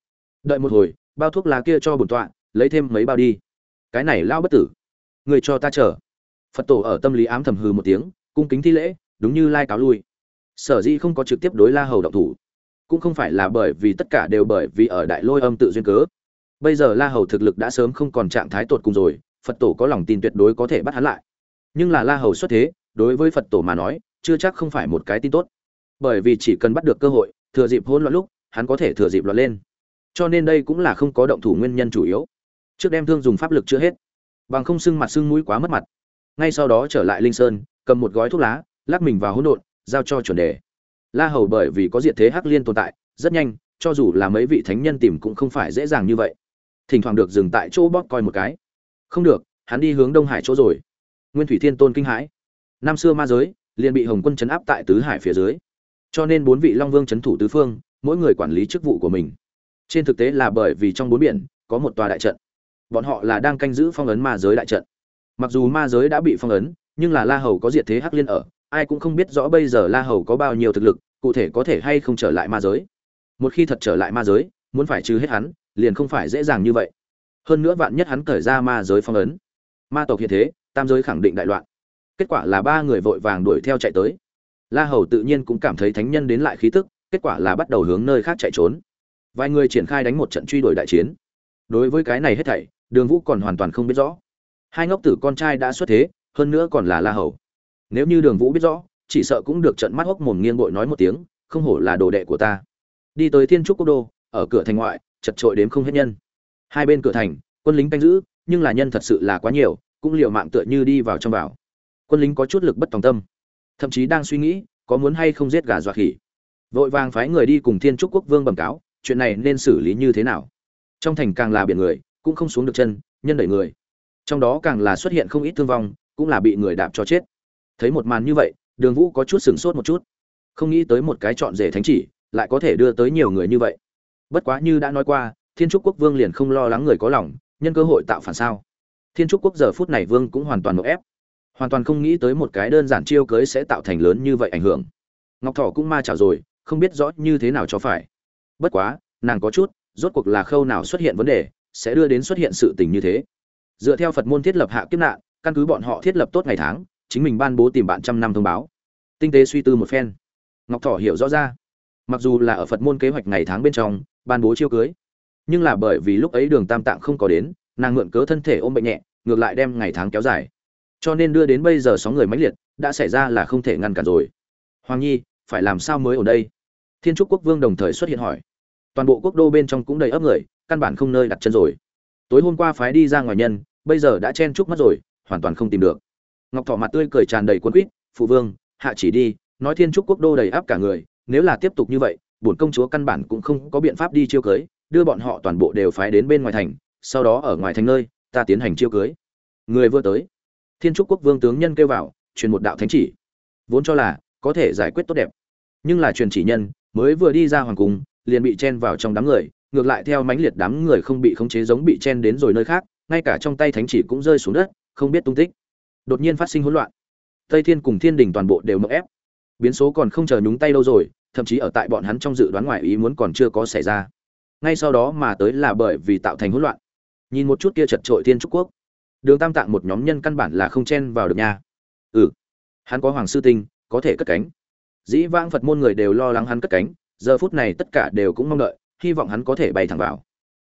Đợi một hồi, bao thuốc lá kia cho bổn tọa, lấy thêm mấy bao đi. Cái này lao bất tử người cho ta chờ. Phật tổ ở tâm lý ám thầm hư một tiếng cung kính thi lễ, đúng như lai cáo lui. Sở dĩ không có trực tiếp đối la hầu động thủ, cũng không phải là bởi vì tất cả đều bởi vì ở đại lôi âm tự duyên cớ. Bây giờ la hầu thực lực đã sớm không còn trạng thái tột cùng rồi, phật tổ có lòng tin tuyệt đối có thể bắt hắn lại. Nhưng là la hầu xuất thế, đối với phật tổ mà nói, chưa chắc không phải một cái tin tốt. Bởi vì chỉ cần bắt được cơ hội, thừa dịp hỗn loạn lúc, hắn có thể thừa dịp loạn lên. Cho nên đây cũng là không có động thủ nguyên nhân chủ yếu. Trước đem thương dùng pháp lực chưa hết, bằng không sưng mặt sưng mũi quá mất mặt. Ngay sau đó trở lại linh sơn cầm một gói thuốc lá, lắc mình vào hỗn độn, giao cho chuẩn đề. La hầu bởi vì có diệt thế hắc liên tồn tại, rất nhanh, cho dù là mấy vị thánh nhân tìm cũng không phải dễ dàng như vậy. Thỉnh thoảng được dừng tại chỗ bóp coi một cái. Không được, hắn đi hướng đông hải chỗ rồi. Nguyên thủy thiên tôn kinh hãi. Năm xưa ma giới, liền bị hồng quân chấn áp tại tứ hải phía dưới. Cho nên bốn vị long vương chấn thủ tứ phương, mỗi người quản lý chức vụ của mình. Trên thực tế là bởi vì trong bốn biển, có một tòa đại trận. Bọn họ là đang canh giữ phong ấn ma giới đại trận. Mặc dù ma giới đã bị phong ấn nhưng là la hầu có diệt thế hắc liên ở, ai cũng không biết rõ bây giờ la hầu có bao nhiêu thực lực, cụ thể có thể hay không trở lại ma giới. Một khi thật trở lại ma giới, muốn phải trừ hết hắn, liền không phải dễ dàng như vậy. Hơn nữa vạn nhất hắn cởi ra ma giới phong ấn. Ma tộc hiện thế, tam giới khẳng định đại loạn. Kết quả là ba người vội vàng đuổi theo chạy tới. La hầu tự nhiên cũng cảm thấy thánh nhân đến lại khí tức, kết quả là bắt đầu hướng nơi khác chạy trốn. Vài người triển khai đánh một trận truy đuổi đại chiến. Đối với cái này hết thảy, đường vũ còn hoàn toàn không biết rõ. Hai ngốc tử con trai đã xuất thế hơn nữa còn là la hầu. Nếu như đường vũ biết rõ, chỉ sợ cũng được trận mắt hốc mồm nghiêng bội nói một tiếng, không hổ là đồ đệ của ta. Đi tới thiên trúc quốc đô, ở cửa thành ngoại, chật trội đếm không hết nhân. Hai bên cửa thành, quân lính canh giữ, nhưng là nhân thật sự là quá nhiều, cũng liệu mạng tựa như đi vào trong vào. Quân lính có chút lực bất tòng tâm, thậm chí đang suy nghĩ, có muốn hay không giết gà dọa khỉ. Vội vàng phái người đi cùng thiên trúc quốc vương bẩm cáo, chuyện này nên xử lý như thế nào. Trong thành càng là biển người, cũng không xuống được chân, nhân đẩy người. Trong đó càng là xuất hiện không ít thương vong cũng là bị người đạp cho chết. Thấy một màn như vậy, đường vũ có chút sửng sốt một chút. Không nghĩ tới một cái chọn rể thánh chỉ lại có thể đưa tới nhiều người như vậy. Bất quá như đã nói qua, thiên trúc quốc vương liền không lo lắng người có lòng, nhân cơ hội tạo phản sao. Thiên trúc quốc giờ phút này vương cũng hoàn toàn một ép. Hoàn toàn không nghĩ tới một cái đơn giản chiêu cưới sẽ tạo thành lớn như vậy ảnh hưởng. Ngọc thỏ cũng ma chảo rồi, không biết rõ như thế nào cho phải. Bất quá, nàng có chút, rốt cuộc là khâu nào xuất hiện vấn đề, sẽ đưa đến xuất hiện sự tình như thế. Dựa theo phật môn thiết lập hạ kiếp nạn căn cứ bọn họ thiết lập tốt ngày tháng, chính mình ban bố tìm bạn trăm năm thông báo. Tinh tế suy tư một phen. Ngọc thỏ hiểu rõ ra. Mặc dù là ở phật môn kế hoạch ngày tháng bên trong, ban bố chiêu cưới, nhưng là bởi vì lúc ấy đường tam tạng không có đến, nàng mượn cớ thân thể ôm bệnh nhẹ, ngược lại đem ngày tháng kéo dài. Cho nên đưa đến bây giờ sóng người mãnh liệt, đã xảy ra là không thể ngăn cản rồi. Hoàng nhi, phải làm sao mới ở đây? Thiên trúc quốc vương đồng thời xuất hiện hỏi. Toàn bộ quốc đô bên trong cũng đầy ấp người, căn bản không nơi đặt chân rồi. Tối hôm qua phái đi ra ngoài nhân, bây giờ đã chen chúc mất rồi hoàn toàn không tìm được. Ngọc thọ mặt tươi cười tràn đầy cuốn quýt, phụ vương, hạ chỉ đi, nói thiên trúc quốc đô đầy áp cả người, nếu là tiếp tục như vậy, bổn công chúa căn bản cũng không có biện pháp đi chiêu cưới, đưa bọn họ toàn bộ đều phái đến bên ngoài thành, sau đó ở ngoài thành nơi, ta tiến hành chiêu cưới. Người vừa tới, thiên trúc quốc vương tướng nhân kêu vào, truyền một đạo thánh chỉ. Vốn cho là có thể giải quyết tốt đẹp, nhưng là truyền chỉ nhân mới vừa đi ra hoàng cung, liền bị chen vào trong đám người, ngược lại theo mãnh liệt đám người không bị khống chế giống bị chen đến rồi nơi khác, ngay cả trong tay thánh chỉ cũng rơi xuống đất không biết tung tích. Đột nhiên phát sinh hỗn loạn. Tây thiên cùng thiên đình toàn bộ đều mậu ép. Biến số còn không chờ nhúng tay đâu rồi, thậm chí ở tại bọn hắn trong dự đoán ngoài ý muốn còn chưa có xảy ra. Ngay sau đó mà tới là bởi vì tạo thành hỗn loạn. Nhìn một chút kia chật trội thiên trúc quốc. Đường tam tạng một nhóm nhân căn bản là không chen vào được nha. Ừ hắn có hoàng sư tinh, có thể cất cánh. Dĩ vãng phật môn người đều lo lắng hắn cất cánh, giờ phút này tất cả đều cũng mong đợi, hy vọng hắn có thể bay thẳng vào.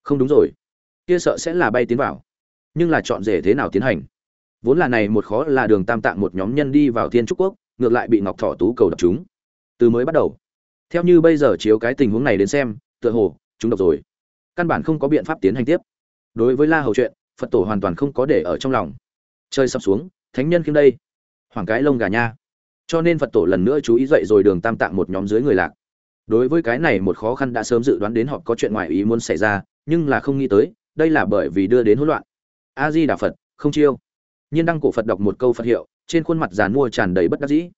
Không đúng rồi. Kia sợ sẽ là bay tiến vào. Nhưng là chọn rể thế nào tiến hành? Vốn là này một khó là đường tam tạng một nhóm nhân đi vào thiên trúc quốc, ngược lại bị ngọc thọ tú cầu đập chúng. Từ mới bắt đầu. Theo như bây giờ chiếu cái tình huống này đến xem, tựa hồ, chúng độc rồi. Căn bản không có biện pháp tiến hành tiếp. Đối với la hầu chuyện, phật tổ hoàn toàn không có để ở trong lòng. Chơi sập xuống, thánh nhân khiêm đây. Hoàng cái lông gà nha. Cho nên phật tổ lần nữa chú ý dậy rồi đường tam tạng một nhóm dưới người lạc. Đối với cái này một khó khăn đã sớm dự đoán đến họ có chuyện ngoài ý muốn xảy ra, nhưng là không nghĩ tới, đây là bởi vì đưa đến hỗn loạn. A di đà phật, không chiêu nhiên đăng cổ phật đọc một câu phật hiệu, trên khuôn mặt giàn mua tràn đầy bất đắc dĩ.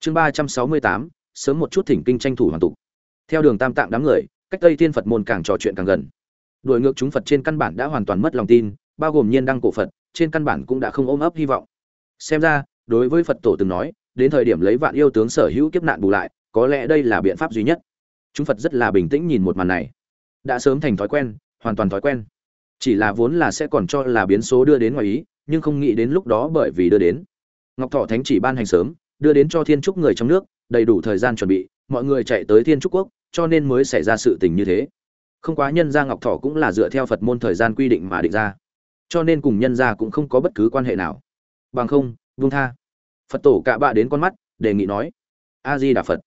Chương ba trăm sáu mươi tám, sớm một chút thỉnh kinh tranh thủ hoàn tục. Theo đường tam tạng đám người, cách tây thiên phật môn càng trò chuyện càng gần. Đuổi ngược chúng phật trên căn bản đã hoàn toàn mất lòng tin, bao gồm nhiên đăng cổ phật, trên căn bản cũng đã không ôm ấp hy vọng. Xem ra, đối với phật tổ từng nói, đến thời điểm lấy vạn yêu tướng sở hữu kiếp nạn bù lại, có lẽ đây là biện pháp duy nhất. Chúng phật rất là bình tĩnh nhìn một màn này. Đã sớm thành thói quen, hoàn toàn thói quen. Chỉ là vốn là sẽ còn cho là biến số đưa đến ngoài ý nhưng không nghĩ đến lúc đó bởi vì đưa đến. Ngọc thọ thánh chỉ ban hành sớm, đưa đến cho thiên trúc người trong nước, đầy đủ thời gian chuẩn bị, mọi người chạy tới thiên trúc quốc, cho nên mới xảy ra sự tình như thế. Không quá nhân gia ngọc thọ cũng là dựa theo phật môn thời gian quy định mà định ra. Cho nên cùng nhân gia cũng không có bất cứ quan hệ nào. Bằng không vung tha. Phật tổ cạ bạ đến con mắt, đề nghị nói a di đà phật.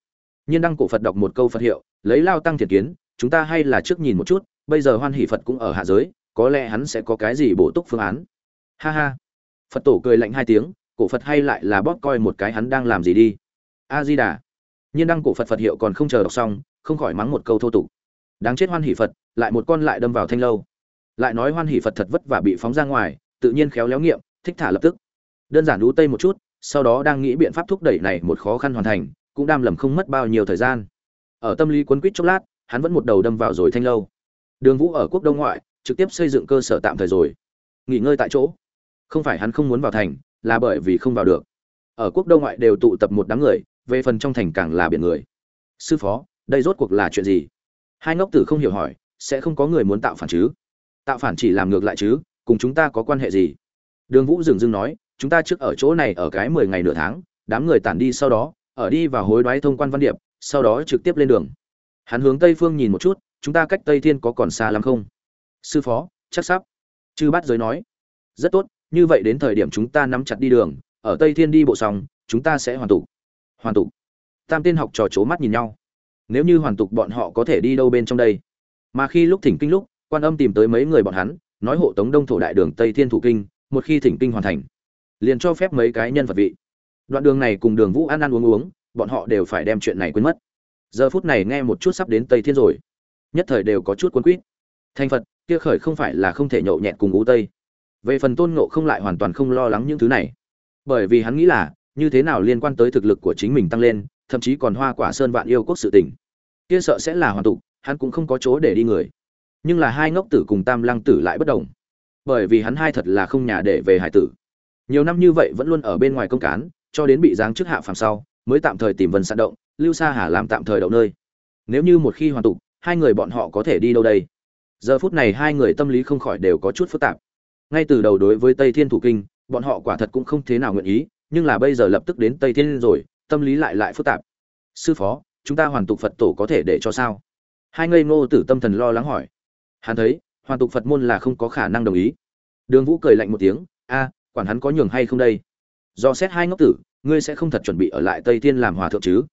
Nhiên đăng cổ phật đọc một câu phật hiệu, lấy lao tăng thiệt kiến, chúng ta hay là trước nhìn một chút, bây giờ hoan hỷ phật cũng ở hạ giới, có lẽ hắn sẽ có cái gì bổ túc phương án ha ha. Phật tổ cười lạnh hai tiếng, cổ phật hay lại là bóp coi một cái hắn đang làm gì đi. A di đà nhiên đăng cổ phật phật hiệu còn không chờ đọc xong, không khỏi mắng một câu thô tục. Đáng chết hoan hỷ phật, lại một con lại đâm vào thanh lâu. Lại nói hoan hỷ phật thật vất vả bị phóng ra ngoài, tự nhiên khéo léo nghiệm, thích thả lập tức. Đơn giản đú tây một chút, sau đó đang nghĩ biện pháp thúc đẩy này một khó khăn hoàn thành, cũng đam lầm không mất bao nhiêu thời gian. Ở tâm lý quấn quýt chốc lát, hắn vẫn một đầu đâm vào rồi thanh lâu. Đường vũ ở quốc đông ngoại, trực tiếp xây dựng cơ sở tạm thời rồi. Nghỉ ngơi tại chỗ không phải hắn không muốn vào thành, là bởi vì không vào được. Ở quốc đông ngoại đều tụ tập một đám người, về phần trong thành càng là biển người. Sư phó, đây rốt cuộc là chuyện gì? Hai ngốc tử không hiểu hỏi, sẽ không có người muốn tạo phản chứ? Tạo phản chỉ làm ngược lại chứ, cùng chúng ta có quan hệ gì? Đường vũ dừng dưng nói, chúng ta trước ở chỗ này ở cái mười ngày nửa tháng, đám người tản đi sau đó, ở đi và hối đoái thông quan văn điệp, sau đó trực tiếp lên đường. Hắn hướng tây phương nhìn một chút, chúng ta cách tây thiên có còn xa lắm không? Sư phó, chắc sắp. Chư bát giới nói, rất tốt như vậy đến thời điểm chúng ta nắm chặt đi đường, ở tây thiên đi bộ xong, chúng ta sẽ hoàn tục. Hoàn tục. Tam tên học trò c mắt nhìn nhau. Nếu như hoàn tục bọn họ có thể đi đâu bên trong đây? Mà khi lúc thỉnh kinh lúc, quan âm tìm tới mấy người bọn hắn, nói hộ tống đông thổ đại đường tây thiên thủ kinh, một khi thỉnh kinh hoàn thành, liền cho phép mấy cái nhân vật vị. Đoạn đường này cùng đường vũ ăn ăn uống uống, bọn họ đều phải đem chuyện này quên mất. Giờ phút này nghe một chút sắp đến tây thiên rồi, nhất thời đều có chút cuốn quýt. Thành phật, kia khởi không phải là không thể nhậu nhẹt cùng ú tây về phần tôn ngộ không lại hoàn toàn không lo lắng những thứ này. Bởi vì hắn nghĩ là, như thế nào liên quan tới thực lực của chính mình tăng lên, thậm chí còn hoa quả sơn vạn yêu quốc sự tình. Kia sợ sẽ là hoàn tục, hắn cũng không có chỗ để đi người. Nhưng là hai ngốc tử cùng tam lăng tử lại bất đồng. Bởi vì hắn hai thật là không nhà để về hải tử. Nhiều năm như vậy vẫn luôn ở bên ngoài công cán, cho đến bị giáng chức hạ phàm sau, mới tạm thời tìm vân sạn động, lưu sa hà làm tạm thời đậu nơi. Nếu như một khi hoàn tục, hai người bọn họ có thể đi đâu đây? Giờ phút này hai người tâm lý không khỏi đều có chút phức tạp ngay từ đầu đối với tây thiên thủ kinh, bọn họ quả thật cũng không thế nào nguyện ý, nhưng là bây giờ lập tức đến tây thiên rồi, tâm lý lại lại phức tạp. Sư phó, chúng ta hoàn tục phật tổ có thể để cho sao? Hai ngây ngô tử tâm thần lo lắng hỏi. Hắn thấy, hoàn tục phật môn là không có khả năng đồng ý. Đường vũ cười lạnh một tiếng, a, quản hắn có nhường hay không đây? Do xét hai ngốc tử, ngươi sẽ không thật chuẩn bị ở lại tây thiên làm hòa thượng chứ?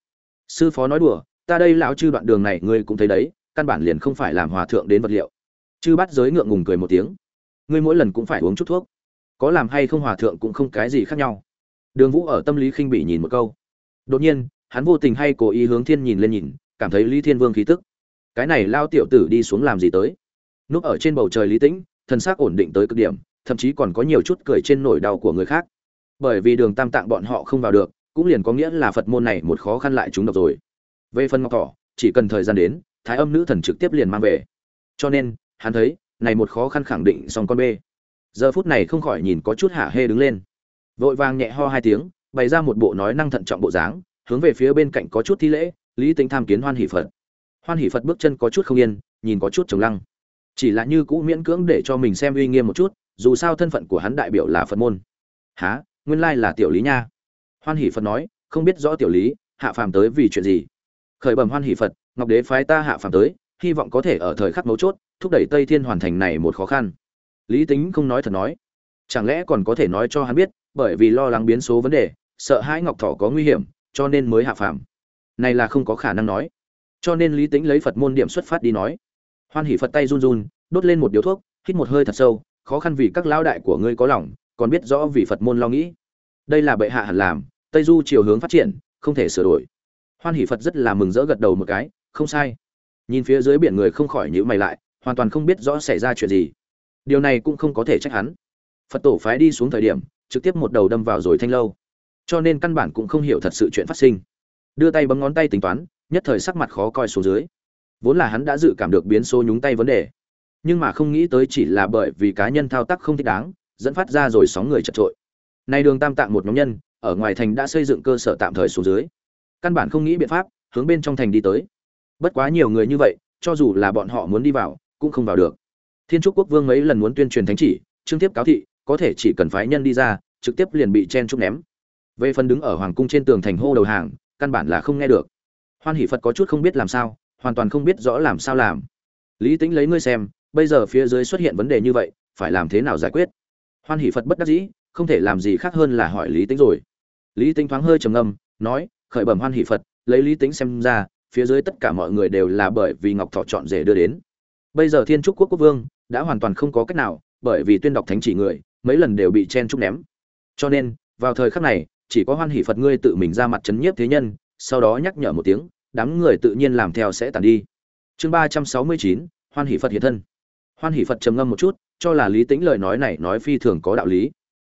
Sư phó nói đùa, ta đây lão chư đoạn đường này ngươi cũng thấy đấy, căn bản liền không phải làm hòa thượng đến vật liệu. Chư bắt giới ngượng ngùng cười một tiếng ngươi mỗi lần cũng phải uống chút thuốc. Có làm hay không hòa thượng cũng không cái gì khác nhau. Đường vũ ở tâm lý khinh bị nhìn một câu. Đột nhiên, hắn vô tình hay cố ý hướng thiên nhìn lên nhìn, cảm thấy lý thiên vương khí tức. Cái này lao tiểu tử đi xuống làm gì tới? Núp ở trên bầu trời lý tĩnh thân xác ổn định tới cực điểm, thậm chí còn có nhiều chút cười trên nỗi đau của người khác. Bởi vì đường tam tạng bọn họ không vào được, cũng liền có nghĩa là phật môn này một khó khăn lại chúng độc rồi. Về phần ngọc thỏ chỉ cần thời gian đến, thái âm nữ thần trực tiếp liền mang về. Cho nên, hắn thấy này một khó khăn khẳng định xong con bê. Giờ phút này không khỏi nhìn có chút hả hê đứng lên. Vội vàng nhẹ ho hai tiếng, bày ra một bộ nói năng thận trọng bộ dáng, hướng về phía bên cạnh có chút thi lễ, lý tính tham kiến hoan hỷ phật. Hoan hỷ phật bước chân có chút không yên, nhìn có chút trồng lăng. Chỉ là như cũ miễn cưỡng để cho mình xem uy nghiêm một chút, dù sao thân phận của hắn đại biểu là phật môn. Há nguyên lai là tiểu lý nha. Hoan hỷ phật nói, không biết rõ tiểu lý, hạ phàm tới vì chuyện gì? Khởi bẩm hoan hỷ phật, ngọc đế phái ta hạ phàm tới, hy vọng có thể ở thời khắc mấu chốt thúc đẩy tây thiên hoàn thành này một khó khăn. Lý tính không nói thật nói. Chẳng lẽ còn có thể nói cho hắn biết, bởi vì lo lắng biến số vấn đề, sợ hãi ngọc Thỏ có nguy hiểm, cho nên mới hạ phàm. Này là không có khả năng nói. Cho nên lý tính lấy phật môn điểm xuất phát đi nói. Hoan hỷ phật tay run run, đốt lên một điếu thuốc, hít một hơi thật sâu, khó khăn vì các lão đại của ngươi có lòng, còn biết rõ vì phật môn lo nghĩ. Đây là bệ hạ hẳn làm, tây du chiều hướng phát triển, không thể sửa đổi. Hoan hỷ phật rất là mừng rỡ gật đầu một cái, không sai. Nhìn phía dưới biển người không khỏi nhíu mày lại hoàn toàn không biết rõ xảy ra chuyện gì. Điều này cũng không có thể trách hắn. Phật tổ phái đi xuống thời điểm, trực tiếp một đầu đâm vào rồi thanh lâu. Cho nên căn bản cũng không hiểu thật sự chuyện phát sinh. Đưa tay bấm ngón tay tính toán, nhất thời sắc mặt khó coi xuống dưới. Vốn là hắn đã dự cảm được biến số nhúng tay vấn đề. Nhưng mà không nghĩ tới chỉ là bởi vì cá nhân thao tác không thích đáng, dẫn phát ra rồi sóng người chật trội. Nay đường tam tạng một nhóm nhân, ở ngoài thành đã xây dựng cơ sở tạm thời xuống dưới. Căn bản không nghĩ biện pháp, hướng bên trong thành đi tới. Bất quá nhiều người như vậy, cho dù là bọn họ muốn đi vào cũng không vào được. Thiên trúc quốc vương mấy lần muốn tuyên truyền thánh chỉ, trương tiếp cáo thị, có thể chỉ cần phái nhân đi ra, trực tiếp liền bị chen chúc ném. Về phần đứng ở hoàng cung trên tường thành hô đầu hàng, căn bản là không nghe được. Hoan hỷ phật có chút không biết làm sao, hoàn toàn không biết rõ làm sao làm. Lý tính lấy ngươi xem, bây giờ phía dưới xuất hiện vấn đề như vậy, phải làm thế nào giải quyết? Hoan hỷ phật bất đắc dĩ, không thể làm gì khác hơn là hỏi lý tính rồi. Lý tính thoáng hơi trầm ngâm, nói, khởi bẩm hoan hỷ phật, lấy lý tính xem ra, phía dưới tất cả mọi người đều là bởi vì ngọc thọ chọn rể đưa đến bây giờ thiên trúc quốc quốc vương đã hoàn toàn không có cách nào, bởi vì tuyên đọc thánh chỉ người, mấy lần đều bị chen trúc ném. Cho nên, vào thời khắc này, chỉ có hoan hỷ phật ngươi tự mình ra mặt chấn nhiếp thế nhân, sau đó nhắc nhở một tiếng, đám người tự nhiên làm theo sẽ tàn đi. Chương ba trăm sáu mươi chín, hoan hỷ phật hiện thân. Hoan hỷ phật trầm ngâm một chút, cho là lý tính lời nói này nói phi thường có đạo lý.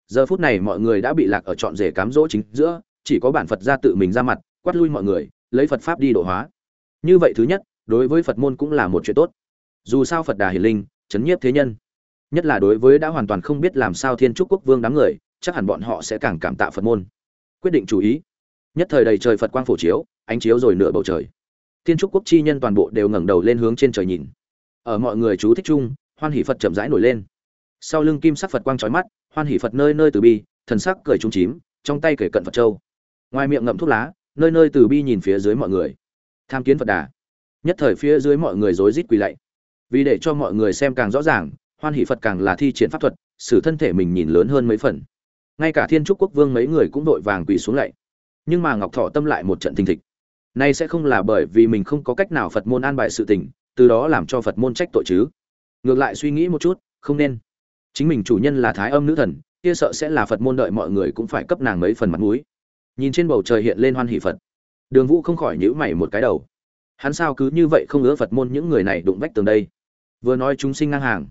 Giờ phút này mọi người đã bị lạc ở trọn rể cám dỗ chính giữa, chỉ có bản phật ra tự mình ra mặt, quát lui mọi người, lấy phật pháp đi độ hóa. Như vậy thứ nhất, đối với phật môn cũng là một chuyện tốt dù sao phật đà hiền linh, chấn nhiếp thế nhân. Nhất là đối với đã hoàn toàn không biết làm sao thiên trúc quốc vương đám người, chắc hẳn bọn họ sẽ càng cảm tạ phật môn. Quyết định chú ý. Nhất thời đầy trời phật quang phổ chiếu, ánh chiếu rồi nửa bầu trời. Thiên trúc quốc chi nhân toàn bộ đều ngẩng đầu lên hướng trên trời nhìn. Ở mọi người chú thích chung, hoan hỷ phật chậm rãi nổi lên. Sau lưng kim sắc phật quang trói mắt, hoan hỷ phật nơi nơi từ bi, thần sắc cười trung chím, trong tay kể cận phật châu. Ngoài miệng ngậm thuốc lá, nơi nơi từ bi nhìn phía dưới mọi người. Tham kiến phật đà. Nhất thời phía dưới mọi người rối rít quỳ lạy vì để cho mọi người xem càng rõ ràng hoan hỷ phật càng là thi triển pháp thuật, sử thân thể mình nhìn lớn hơn mấy phần. Ngay cả thiên trúc quốc vương mấy người cũng vội vàng quỳ xuống lạy. Nhưng mà ngọc thọ tâm lại một trận thình thịch. Nay sẽ không là bởi vì mình không có cách nào phật môn an bài sự tình từ đó làm cho phật môn trách tội chứ. Ngược lại suy nghĩ một chút không nên. Chính mình chủ nhân là thái âm nữ thần kia sợ sẽ là phật môn đợi mọi người cũng phải cấp nàng mấy phần mặt mũi. Nhìn trên bầu trời hiện lên hoan hỷ phật. Đường vũ không khỏi nhíu mày một cái đầu. Hắn sao cứ như vậy không ngứa phật môn những người này đụng vách tường đây? Vừa nói chúng sinh ngang hàng.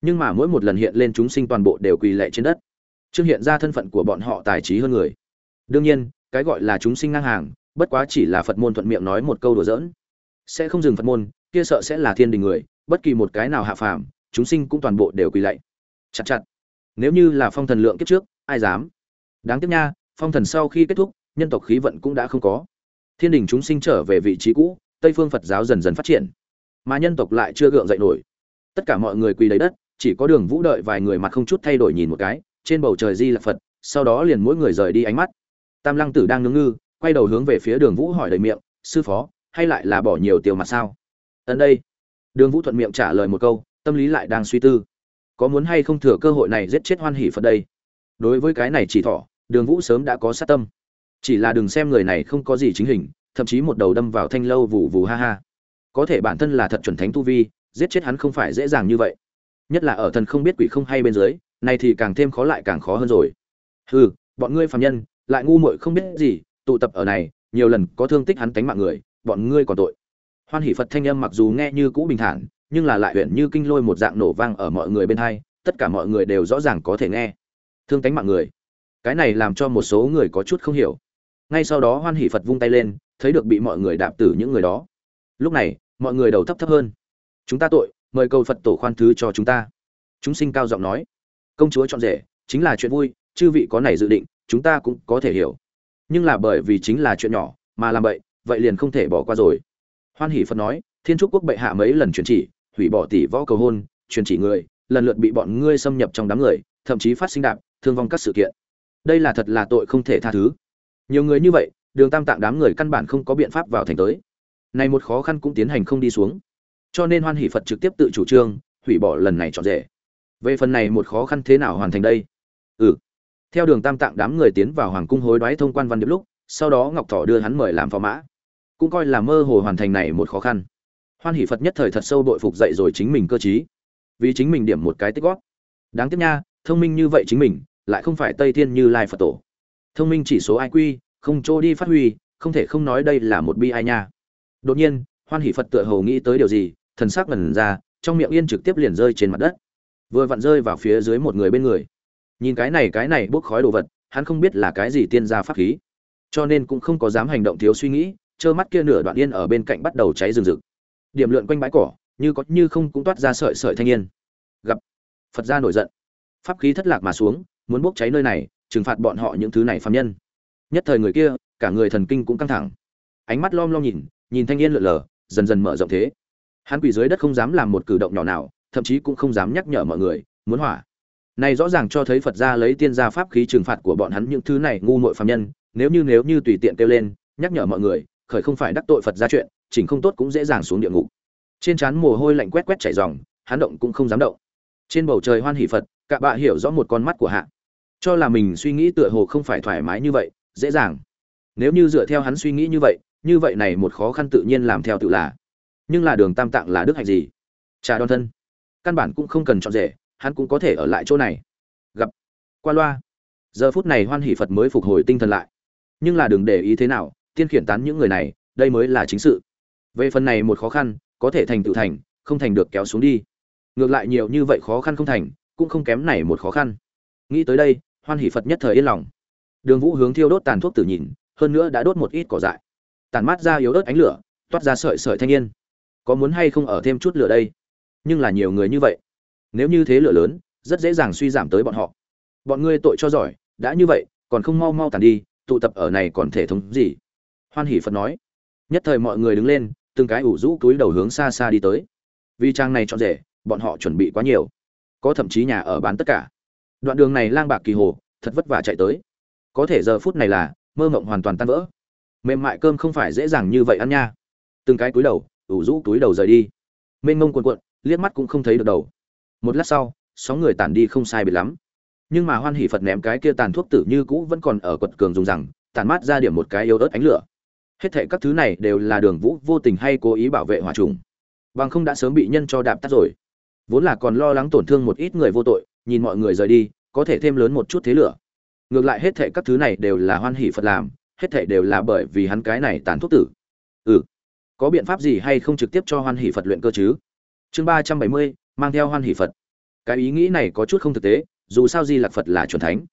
Nhưng mà mỗi một lần hiện lên chúng sinh toàn bộ đều quỳ lệ trên đất. Chưa hiện ra thân phận của bọn họ tài trí hơn người. Đương nhiên, cái gọi là chúng sinh ngang hàng, bất quá chỉ là phật môn thuận miệng nói một câu đùa giỡn. Sẽ không dừng phật môn, kia sợ sẽ là thiên đình người, bất kỳ một cái nào hạ phàm, chúng sinh cũng toàn bộ đều quỳ lạy. Chặt chặt. Nếu như là phong thần lượng kiếp trước, ai dám? Đáng tiếc nha, phong thần sau khi kết thúc, nhân tộc khí vận cũng đã không có. Thiên đình chúng sinh trở về vị trí cũ, tây phương phật giáo dần dần phát triển mà nhân tộc lại chưa gượng dậy nổi. Tất cả mọi người quỳ lấy đất, chỉ có đường vũ đợi vài người mặt không chút thay đổi nhìn một cái, trên bầu trời di là phật, sau đó liền mỗi người rời đi ánh mắt. Tam lăng tử đang nướng ngư, quay đầu hướng về phía đường vũ hỏi đầy miệng, sư phó, hay lại là bỏ nhiều tiêu mặt sao? Ấn đây. Đường vũ thuận miệng trả lời một câu, tâm lý lại đang suy tư. Có muốn hay không thừa cơ hội này giết chết hoan hỷ phật đây? Đối với cái này chỉ thỏ, đường vũ sớm đã có sát tâm. Chỉ là đừng xem người này không có gì chính hình, thậm chí một đầu đâm vào thanh lâu vù vù ha ha có thể bản thân là thật chuẩn thánh tu vi, giết chết hắn không phải dễ dàng như vậy. Nhất là ở thần không biết quỷ không hay bên dưới này thì càng thêm khó lại càng khó hơn rồi. Hừ, bọn ngươi phàm nhân, lại ngu muội không biết gì, tụ tập ở này, nhiều lần có thương tích hắn tánh mạng người, bọn ngươi còn tội. Hoan hỷ phật thanh âm mặc dù nghe như cũ bình thản, nhưng là lại huyện như kinh lôi một dạng nổ vang ở mọi người bên hai, tất cả mọi người đều rõ ràng có thể nghe. Thương tánh mạng người. Cái này làm cho một số người có chút không hiểu. Ngay sau đó hoan hỷ phật vung tay lên, thấy được bị mọi người đạp tử những người đó lúc này, mọi người đầu thấp thấp hơn. Chúng ta tội, mời cầu phật tổ khoan thứ cho chúng ta. Chúng sinh cao giọng nói. Công chúa chọn rể, chính là chuyện vui, chư vị có này dự định, chúng ta cũng có thể hiểu. Nhưng là bởi vì chính là chuyện nhỏ, mà làm vậy vậy liền không thể bỏ qua rồi. Hoan hỷ phật nói, thiên trúc quốc bệ hạ mấy lần truyền chỉ, hủy bỏ tỷ võ cầu hôn truyền chỉ người, lần lượt bị bọn ngươi xâm nhập trong đám người, thậm chí phát sinh đạp, thương vong các sự kiện. Đây là thật là tội không thể tha thứ. Nhiều người như vậy, đường tam tạng đám người căn bản không có biện pháp vào thành tới này một khó khăn cũng tiến hành không đi xuống. Cho nên hoan hỷ phật trực tiếp tự chủ trương, hủy bỏ lần này trọn rể. Về phần này một khó khăn thế nào hoàn thành đây? Ừ. Theo đường tam tạng đám người tiến vào hoàng cung hối đoái thông quan văn điệp lúc, sau đó ngọc thọ đưa hắn mời làm phò mã. Cũng coi là mơ hồ hoàn thành này một khó khăn. Hoan hỷ phật nhất thời thật sâu bội phục dậy rồi chính mình cơ t vì chính mình điểm một cái tích gót đáng tiếc nha, thông minh như vậy chính mình, lại không phải tây thiên như lai phật tổ. Thông minh chỉ số iq không chỗ đi phát huy, không thể không nói đây là một bi ai nha đột nhiên, hoan hỷ phật tựa hồ nghĩ tới điều gì, thần sắc ngẩn ra, trong miệng yên trực tiếp liền rơi trên mặt đất. Vừa vặn rơi vào phía dưới một người bên người. Nhìn cái này cái này bốc khói đồ vật, hắn không biết là cái gì tiên gia pháp khí. Cho nên cũng không có dám hành động thiếu suy nghĩ, trơ mắt kia nửa đoạn yên ở bên cạnh bắt đầu cháy rừng rực. Điểm lượn quanh bãi cỏ, như có như không cũng toát ra sợi sợi thanh niên. Gặp phật gia nổi giận. Pháp khí thất lạc mà xuống, muốn bốc cháy nơi này, trừng phạt bọn họ những thứ này phạm nhân. Nhất thời người kia, cả người thần kinh cũng căng thẳng. Ánh mắt lom lom nhìn nhìn thanh niên lượn lờ, dần dần mở rộng thế. Hắn quỳ dưới đất không dám làm một cử động nhỏ nào, thậm chí cũng không dám nhắc nhở mọi người, muốn hỏa. Này rõ ràng cho thấy phật gia lấy tiên gia pháp khí trừng phạt của bọn hắn những thứ này ngu muội phàm nhân, nếu như nếu như tùy tiện kêu lên, nhắc nhở mọi người, khởi không phải đắc tội phật gia chuyện, chỉnh không tốt cũng dễ dàng xuống địa ngục. Trên trán mồ hôi lạnh quét quét chảy ròng, hắn động cũng không dám động. Trên bầu trời hoan hỷ phật cạ bạ hiểu rõ một con mắt của hạ. Cho là mình suy nghĩ tựa hồ không phải thoải mái như vậy, dễ dàng. Nếu như dựa theo hắn suy nghĩ như vậy như vậy này một khó khăn tự nhiên làm theo tự là. Nhưng là đường tam tạng là đức hạnh gì? Trà đoan thân. Căn bản cũng không cần chọn rể, hắn cũng có thể ở lại chỗ này. Gặp. Qua loa. Giờ phút này hoan hỷ phật mới phục hồi tinh thần lại. Nhưng là đừng để ý thế nào, tiên khiển tán những người này, đây mới là chính sự. Về phần này một khó khăn, có thể thành tự thành, không thành được kéo xuống đi. Ngược lại nhiều như vậy khó khăn không thành, cũng không kém này một khó khăn. Nghĩ tới đây, hoan hỷ phật nhất thời yên lòng. Đường vũ hướng thiêu đốt tàn thuốc tử nhìn, hơn nữa đã đốt một ít cỏ dại tàn mát ra yếu ớt ánh lửa, toát ra sợi sợi thanh niên. Có muốn hay không ở thêm chút lửa đây? Nhưng là nhiều người như vậy. Nếu như thế lửa lớn, rất dễ dàng suy giảm tới bọn họ. Bọn ngươi tội cho giỏi, đã như vậy, còn không mau mau tàn đi, tụ tập ở này còn thể thống gì? Hoan hỷ phật nói. Nhất thời mọi người đứng lên, từng cái ủ rũ túi đầu hướng xa xa đi tới. Vì trang này chọn rể, bọn họ chuẩn bị quá nhiều. Có thậm chí nhà ở bán tất cả. Đoạn đường này lang bạc kỳ hồ, thật vất vả chạy tới. Có thể giờ phút này là, mơ mộng hoàn toàn tan vỡ mềm mại cơm không phải dễ dàng như vậy ăn nha. Từng cái túi đầu, ủ rũ túi đầu rời đi. Mênh mông cuồn cuộn, liếc mắt cũng không thấy được đầu. Một lát sau sáu người tản đi không sai biệt lắm. Nhưng mà hoan hỷ phật ném cái kia tàn thuốc tử như cũ vẫn còn ở quật cường dùng rằng tàn mát ra điểm một cái yếu ớt ánh lửa. Hết thệ các thứ này đều là đường vũ vô tình hay cố ý bảo vệ hỏa trùng. Bằng không đã sớm bị nhân cho đạp tắt rồi. Vốn là còn lo lắng tổn thương một ít người vô tội, nhìn mọi người rời đi, có thể thêm lớn một chút thế lửa. Ngược lại hết thệ các thứ này đều là hoan hỷ phật làm hết thảy đều là bởi vì hắn cái này tàn thuốc tử. Ừ. Có biện pháp gì hay không trực tiếp cho hoan hỷ phật luyện cơ chứ? Chương ba trăm bảy mươi, mang theo hoan hỷ phật. Cái ý nghĩ này có chút không thực tế, dù sao di lạc phật là chuẩn thánh.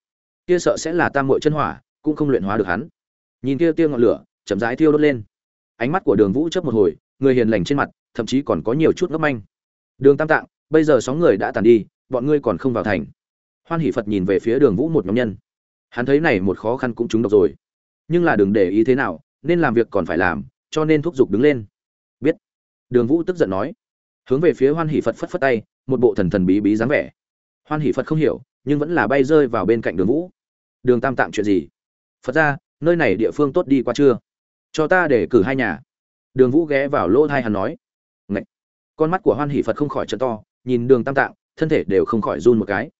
Kia sợ sẽ là tam muội chân hỏa, cũng không luyện hóa được hắn. Nhìn kia tiêu ngọn lửa, chậm rãi thiêu đốt lên. Ánh mắt của đường vũ chớp một hồi, người hiền lành trên mặt, thậm chí còn có nhiều chút ngấp manh. Đường tam tạng, bây giờ sóng người đã tàn đi, bọn ngươi còn không vào thành. Hoan hỷ phật nhìn về phía đường vũ một nhóm nhân. Hắn thấy này một khó khăn cũng trúng độc rồi nhưng là đừng để ý thế nào, nên làm việc còn phải làm, cho nên thúc giục đứng lên. Biết. Đường vũ tức giận nói. Hướng về phía hoan hỷ phật phất phất tay, một bộ thần thần bí bí dáng vẻ. Hoan hỷ phật không hiểu, nhưng vẫn là bay rơi vào bên cạnh đường vũ. Đường tam tạm chuyện gì? Phật ra, nơi này địa phương tốt đi qua chưa? Cho ta để cử hai nhà. Đường vũ ghé vào lỗ thai hắn nói. Ngậy! con mắt của hoan hỷ phật không khỏi chân to, nhìn đường tam tạng, thân thể đều không khỏi run một cái.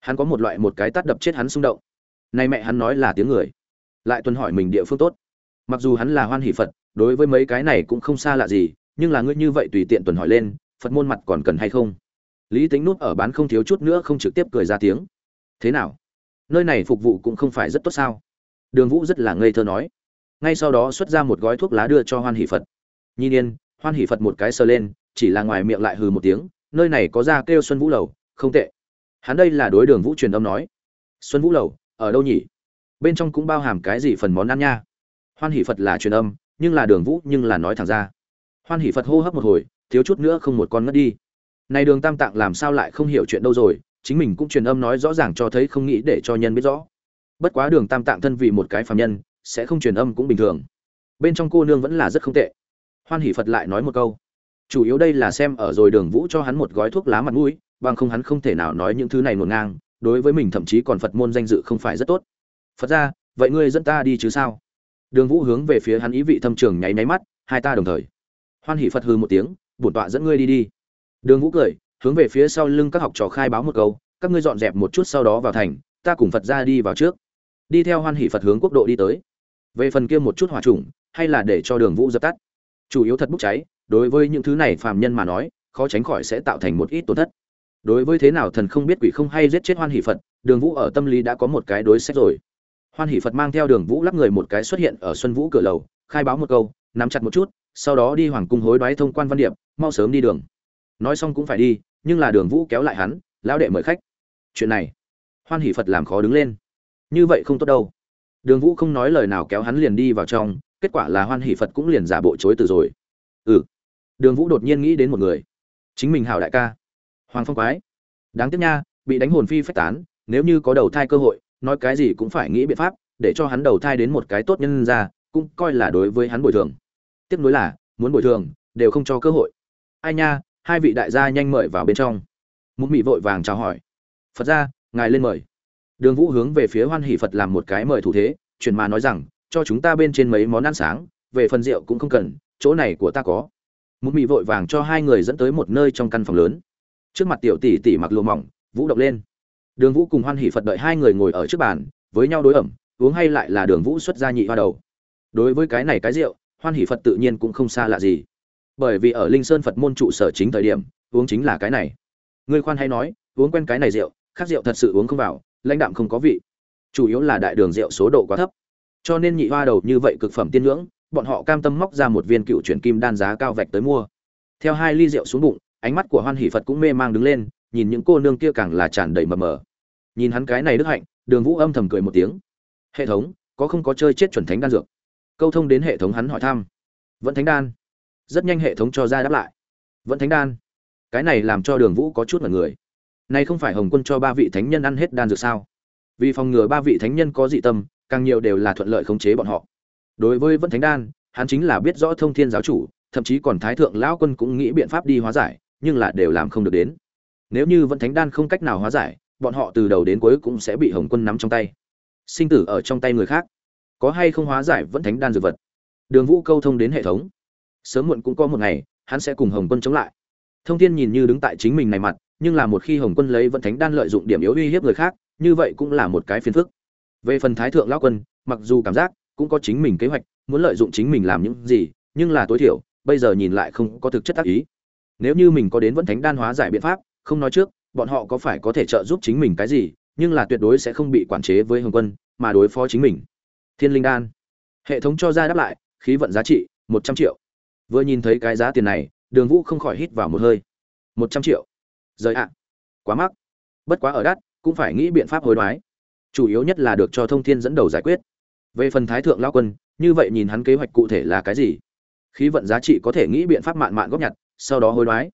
Hắn có một loại một cái tắt đập chết hắn xung động. Nay mẹ hắn nói là tiếng người lại tuần hỏi mình địa phương tốt. Mặc dù hắn là hoan hỷ phật, đối với mấy cái này cũng không xa lạ gì, nhưng là ngươi như vậy tùy tiện tuần hỏi lên, phật môn mặt còn cần hay không? Lý tính nút ở bán không thiếu chút nữa không trực tiếp cười ra tiếng. Thế nào? Nơi này phục vụ cũng không phải rất tốt sao? Đường vũ rất là ngây thơ nói. Ngay sau đó xuất ra một gói thuốc lá đưa cho hoan hỷ phật. Nhìn yên, hoan hỷ phật một cái sờ lên, chỉ là ngoài miệng lại hừ một tiếng, nơi này có ra kêu xuân vũ lầu, không tệ. Hắn đây là đối đường vũ truyền âm nói. Xuân vũ lầu, ở đâu nhỉ? Bên trong cũng bao hàm cái gì phần món ăn nha? Hoan hỷ phật là truyền âm, nhưng là đường vũ nhưng là nói thẳng ra. Hoan hỷ phật hô hấp một hồi, thiếu chút nữa không một con ngất đi. Này đường tam tạng làm sao lại không hiểu chuyện đâu rồi, chính mình cũng truyền âm nói rõ ràng cho thấy không nghĩ để cho nhân biết rõ. Bất quá đường tam tạng thân vì một cái phàm nhân, sẽ không truyền âm cũng bình thường. Bên trong cô nương vẫn là rất không tệ. Hoan hỷ phật lại nói một câu. Chủ yếu đây là xem ở rồi đường vũ cho hắn một gói thuốc lá mặt mũi, bằng không hắn không thể nào nói những thứ này ngổn ngang, đối với mình thậm chí còn phật môn danh dự không phải rất tốt phật ra, vậy ngươi dẫn ta đi chứ sao? Đường vũ hướng về phía hắn ý vị thâm trường nháy nháy mắt, hai ta đồng thời. Hoan hỷ phật hư một tiếng, bổn tọa dẫn ngươi đi đi. Đường vũ cười, hướng về phía sau lưng các học trò khai báo một câu, các ngươi dọn dẹp một chút sau đó vào thành, ta cùng phật ra đi vào trước. Đi theo hoan hỷ phật hướng quốc độ đi tới. Về phần kia một chút hỏa trùng, hay là để cho đường vũ dập tắt. Chủ yếu thật bốc cháy, đối với những thứ này phàm nhân mà nói, khó tránh khỏi sẽ tạo thành một ít tổn thất. Đối với thế nào thần không biết quỷ không hay giết chết hoan hỷ phật, đường vũ ở tâm lý đã có một cái đối sách rồi hoan hỷ phật mang theo đường vũ lắp người một cái xuất hiện ở xuân vũ cửa lầu, khai báo một câu, nắm chặt một chút, sau đó đi hoàng cung hối đoái thông quan văn điệp, mau sớm đi đường. Nói xong cũng phải đi, nhưng là đường vũ kéo lại hắn, lão đệ mời khách. Chuyện này? Hoan hỷ phật làm khó đứng lên. Như vậy không tốt đâu. Đường vũ không nói lời nào kéo hắn liền đi vào trong, kết quả là hoan hỷ phật cũng liền giả bộ chối từ rồi. Ừ. Đường vũ đột nhiên nghĩ đến một người. Chính mình hảo đại ca. Hoàng phong quái. Đáng tiếc nha, bị đánh hồn phi phách tán, nếu như có đầu thai cơ hội nói cái gì cũng phải nghĩ biện pháp, để cho hắn đầu thai đến một cái tốt nhân ra cũng coi là đối với hắn bồi thường. Tiếp nối là, muốn bồi thường, đều không cho cơ hội. Ai nha, hai vị đại gia nhanh mời vào bên trong. Mục mị vội vàng chào hỏi. Phật ra ngài lên mời. Đường vũ hướng về phía hoan hỷ phật làm một cái mời thủ thế chuyển mà nói rằng, cho chúng ta bên trên mấy món ăn sáng, về phần rượu cũng không cần, chỗ này của ta có. Một mị vội vàng cho hai người dẫn tới một nơi trong căn phòng lớn. Trước mặt tiểu tỷ tỷ mặc lụa mỏng, vũ động lên đường vũ cùng hoan hỷ phật đợi hai người ngồi ở trước bàn, với nhau đối ẩm, uống hay lại là đường vũ xuất ra nhị hoa đầu. Đối với cái này cái rượu, hoan hỷ phật tự nhiên cũng không xa lạ gì. Bởi vì ở linh sơn phật môn trụ sở chính thời điểm, uống chính là cái này. Người khoan hay nói, uống quen cái này rượu, khác rượu thật sự uống không vào, lãnh đạm không có vị. Chủ yếu là đại đường rượu số độ quá thấp. Cho nên nhị hoa đầu như vậy cực phẩm tiên ngưỡng, bọn họ cam tâm móc ra một viên cựu chuyển kim đan giá cao vạch tới mua. Theo hai ly rượu xuống bụng, ánh mắt của hoan hỷ phật cũng mê mang đứng lên nhìn những cô nương kia càng là tràn đầy mờ mờ. Nhìn hắn cái này đức hạnh, đường vũ âm thầm cười một tiếng. Hệ thống, có không có chơi chết chuẩn thánh đan dược? Câu thông đến hệ thống hắn hỏi thăm. Vẫn thánh đan. Rất nhanh hệ thống cho ra đáp lại. Vẫn thánh đan. Cái này làm cho đường vũ có chút mật người. Nay không phải hồng quân cho ba vị thánh nhân ăn hết đan dược sao? Vì phòng ngừa ba vị thánh nhân có dị tâm, càng nhiều đều là thuận lợi khống chế bọn họ. Đối với vẫn thánh đan, hắn chính là biết rõ thông thiên giáo chủ, thậm chí còn thái thượng lão quân cũng nghĩ biện pháp đi hóa giải, nhưng là đều làm không được đến nếu như vẫn thánh đan không cách nào hóa giải, bọn họ từ đầu đến cuối cũng sẽ bị hồng quân nắm trong tay. Sinh tử ở trong tay người khác. Có hay không hóa giải vẫn thánh đan dược vật? Đường vũ câu thông đến hệ thống. Sớm muộn cũng có một ngày, hắn sẽ cùng hồng quân chống lại. Thông thiên nhìn như đứng tại chính mình này mặt, nhưng là một khi hồng quân lấy vẫn thánh đan lợi dụng điểm yếu uy hiếp người khác, như vậy cũng là một cái phiền phức. Về phần thái thượng lão quân, mặc dù cảm giác cũng có chính mình kế hoạch, muốn lợi dụng chính mình làm những gì, nhưng là tối thiểu, bây giờ nhìn lại không có thực chất tác ý. Nếu như mình có đến vẫn thánh đan hóa giải biện pháp không nói trước, bọn họ có phải có thể trợ giúp chính mình cái gì, nhưng là tuyệt đối sẽ không bị quản chế với hồng quân, mà đối phó chính mình. Thiên linh đan. Hệ thống cho ra đáp lại, khí vận giá trị, một trăm triệu. Vừa nhìn thấy cái giá tiền này, đường vũ không khỏi hít vào một hơi. một trăm triệu. Rời ạ. Quá mắc. Bất quá ở đắt, cũng phải nghĩ biện pháp hối đoái. Chủ yếu nhất là được cho thông thiên dẫn đầu giải quyết. Về phần thái thượng lao quân, như vậy nhìn hắn kế hoạch cụ thể là cái gì? Khí vận giá trị có thể nghĩ biện pháp mạn mạn góp nhặt, sau đó hối đoái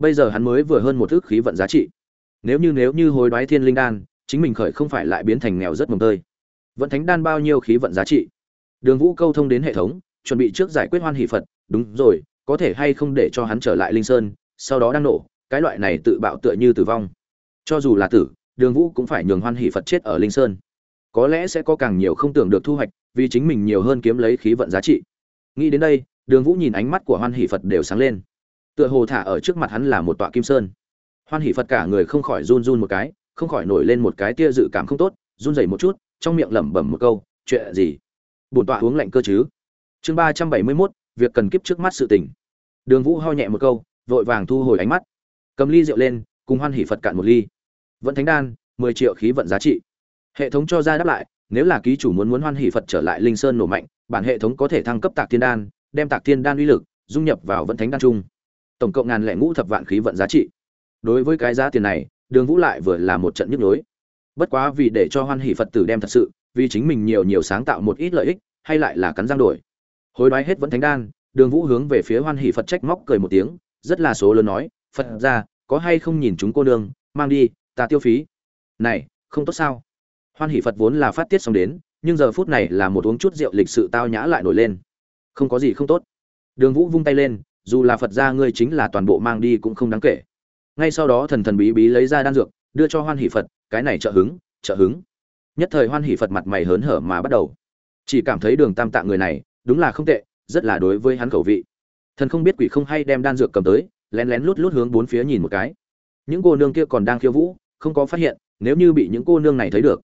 bây giờ hắn mới vừa hơn một thước khí vận giá trị. Nếu như nếu như hối đoái thiên linh đan, chính mình khởi không phải lại biến thành nghèo rất mồm tơi. Vận thánh đan bao nhiêu khí vận giá trị? Đường vũ câu thông đến hệ thống, chuẩn bị trước giải quyết hoan hỷ phật. Đúng rồi, có thể hay không để cho hắn trở lại linh sơn, sau đó đang nổ, cái loại này tự bạo tựa như tử vong. Cho dù là tử, đường vũ cũng phải nhường hoan hỷ phật chết ở linh sơn. Có lẽ sẽ có càng nhiều không tưởng được thu hoạch, vì chính mình nhiều hơn kiếm lấy khí vận giá trị. Nghĩ đến đây, đường vũ nhìn ánh mắt của hoan hỷ phật đều sáng lên tựa hồ thả ở trước mặt hắn là một tọa kim sơn. Hoan hỷ phật cả người không khỏi run run một cái, không khỏi nổi lên một cái tia dự cảm không tốt, run rẩy một chút, trong miệng lẩm bẩm một câu, chuyện gì? Bổn tọa uống lạnh cơ chứ? Chương ba trăm bảy mươi mốt, việc cần kiếp trước mắt sự tình. Đường vũ ho nhẹ một câu, vội vàng thu hồi ánh mắt. Cầm ly rượu lên, cùng hoan hỷ phật cạn một ly. Vận thánh đan, mười triệu khí vận giá trị. Hệ thống cho ra đáp lại, nếu là ký chủ muốn muốn hoan hỷ phật trở lại linh sơn nổ mạnh, bản hệ thống có thể thăng cấp tạc thiên đan, đem tạc thiên đan uy lực dung nhập vào vận thánh đan trung tổng cộng ngàn lẻ ngũ thập vạn khí vận giá trị. Đối với cái giá tiền này, đường vũ lại vừa là một trận nhức nhối. Bất quá vì để cho hoan hỷ phật tử đem thật sự, vì chính mình nhiều nhiều sáng tạo một ít lợi ích, hay lại là cắn răng đổi. Hối đoái hết vẫn thánh đan, đường vũ hướng về phía hoan hỷ phật trách móc cười một tiếng, rất là số lớn nói, phật ra có hay không nhìn chúng cô nương, mang đi, ta tiêu phí. Này, không tốt sao? Hoan hỷ phật vốn là phát tiết xong đến, nhưng giờ phút này là một uống chút rượu lịch sự tao nhã lại nổi lên. Không có gì không tốt. Đường vũ vung tay lên dù là phật gia ngươi chính là toàn bộ mang đi cũng không đáng kể. Ngay sau đó thần thần bí bí lấy ra đan dược, đưa cho hoan hỷ phật, cái này trợ hứng trợ hứng. Nhất thời hoan hỷ phật mặt mày hớn hở mà bắt đầu. Chỉ cảm thấy đường tam tạng người này, đúng là không tệ, rất là đối với hắn khẩu vị. Thần không biết quỷ không hay đem đan dược cầm tới, lén lén lút lút hướng bốn phía nhìn một cái. Những cô nương kia còn đang khiêu vũ, không có phát hiện, nếu như bị những cô nương này thấy được.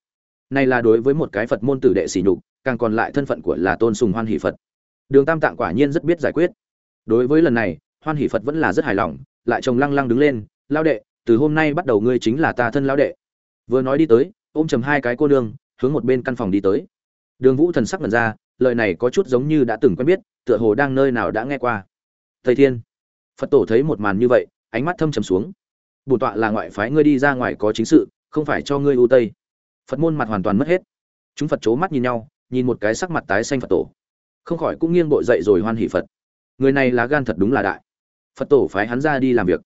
Này là đối với một cái phật môn tử đệ sỉ nhục, càng còn lại thân phận của là tôn sùng hoan hỷ phật. Đường tam tạng quả nhiên rất biết giải quyết đối với lần này, hoan hỷ phật vẫn là rất hài lòng, lại chồng lăng lăng đứng lên lao đệ, từ hôm nay bắt đầu ngươi chính là ta thân lao đệ. Vừa nói đi tới, ôm chầm hai cái cô nương, hướng một bên căn phòng đi tới. Đường vũ thần sắc mật ra, lời này có chút giống như đã từng quen biết, tựa hồ đang nơi nào đã nghe qua. Thầy thiên. Phật tổ thấy một màn như vậy, ánh mắt thâm trầm xuống. Bổn tọa là ngoại phái ngươi đi ra ngoài có chính sự, không phải cho ngươi ưu tây. Phật môn mặt hoàn toàn mất hết. Chúng phật c mắt nhìn nhau, nhìn một cái sắc mặt tái xanh phật tổ. Không khỏi cũng nghiêng bội dậy rồi hoan hỷ phật người này là gan thật đúng là đại. Phật tổ phái hắn ra đi làm việc.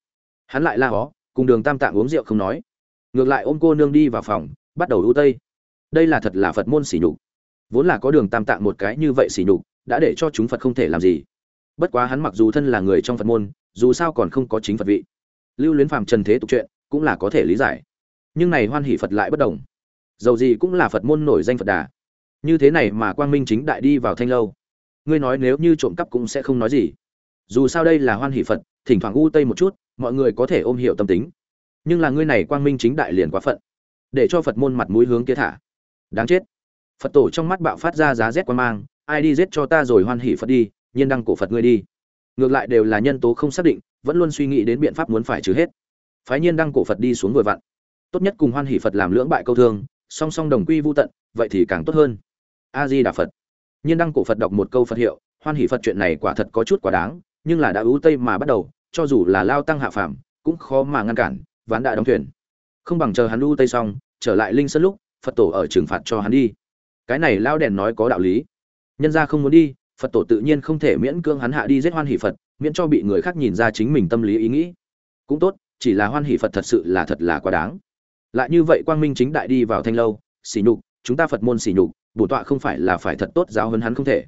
Hắn lại la hó, cùng đường tam tạng uống rượu không nói. Ngược lại ôm cô nương đi vào phòng, bắt đầu ưu tây. Đây là thật là phật môn sỉ nhục. Vốn là có đường tam tạng một cái như vậy sỉ nhục, đã để cho chúng phật không thể làm gì. Bất quá hắn mặc dù thân là người trong phật môn, dù sao còn không có chính phật vị. Lưu luyến phàm trần thế tục chuyện, cũng là có thể lý giải. Nhưng này hoan hỷ phật lại bất đồng. Dầu gì cũng là phật môn nổi danh phật đà. Như thế này mà quang minh chính đại đi vào thanh lâu ngươi nói nếu như trộm cắp cũng sẽ không nói gì. Dù sao đây là hoan hỷ phật, thỉnh thoảng u tây một chút, mọi người có thể ôm hiểu tâm tính. Nhưng là ngươi này quang minh chính đại liền quá phận, để cho phật môn mặt mũi hướng kia thả. Đáng chết. Phật tổ trong mắt bạo phát ra giá rét quan mang, ai đi giết cho ta rồi hoan hỷ phật đi, nhiên đăng cổ phật ngươi đi. Ngược lại đều là nhân tố không xác định, vẫn luôn suy nghĩ đến biện pháp muốn phải trừ hết. Phái nhiên đăng cổ phật đi xuống vừa vặn. Tốt nhất cùng hoan hỷ phật làm lưỡng bại câu thương, song song đồng quy vô tận, vậy thì càng tốt hơn. A di đà phật nhiên đăng cổ phật đọc một câu phật hiệu, hoan hỷ phật chuyện này quả thật có chút quá đáng, nhưng là đã ưu tây mà bắt đầu, cho dù là lao tăng hạ phàm, cũng khó mà ngăn cản, ván đã đóng thuyền. Không bằng chờ hắn ưu tây xong, trở lại linh sơn lúc, phật tổ ở trừng phạt cho hắn đi. Cái này lao đèn nói có đạo lý. Nhân ra không muốn đi, phật tổ tự nhiên không thể miễn cưỡng hắn hạ đi giết hoan hỷ phật, miễn cho bị người khác nhìn ra chính mình tâm lý ý nghĩ. Cũng tốt, chỉ là hoan hỷ phật thật sự là thật là quá đáng. Lại như vậy quang minh chính đại đi vào thanh lâu xỉ nhục, chúng ta phật môn xỉ nhục bổ tọa không phải là phải thật tốt giáo hơn hắn không thể.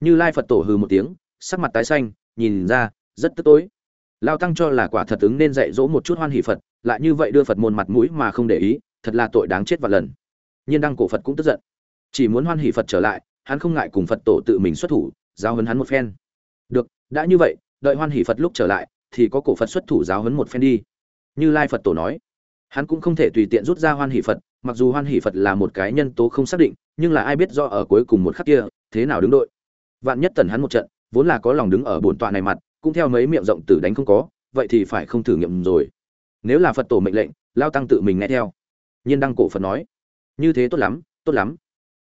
Như lai phật tổ hừ một tiếng, sắc mặt tái xanh, nhìn ra, rất tức tối. Lao tăng cho là quả thật ứng nên dạy dỗ một chút hoan hỷ phật, lại như vậy đưa phật môn mặt mũi mà không để ý, thật là tội đáng chết vạn lần. Nhiên đăng cổ phật cũng tức giận. Chỉ muốn hoan hỷ phật trở lại, hắn không ngại cùng phật tổ tự mình xuất thủ, giáo huấn hắn một phen. Được, đã như vậy, đợi hoan hỷ phật lúc trở lại, thì có cổ phật xuất thủ giáo huấn một phen đi. Như lai phật tổ nói, hắn cũng không thể tùy tiện rút ra hoan hỷ phật mặc dù hoan hỷ phật là một cái nhân tố không xác định, nhưng là ai biết do ở cuối cùng một khắc kia, thế nào đứng đội. Vạn nhất tần hắn một trận, vốn là có lòng đứng ở bổn tọa này mặt, cũng theo mấy miệng rộng tử đánh không có, vậy thì phải không thử nghiệm rồi. Nếu là phật tổ mệnh lệnh, lao tăng tự mình nghe theo. Nhiên đăng cổ phật nói, như thế tốt lắm tốt lắm.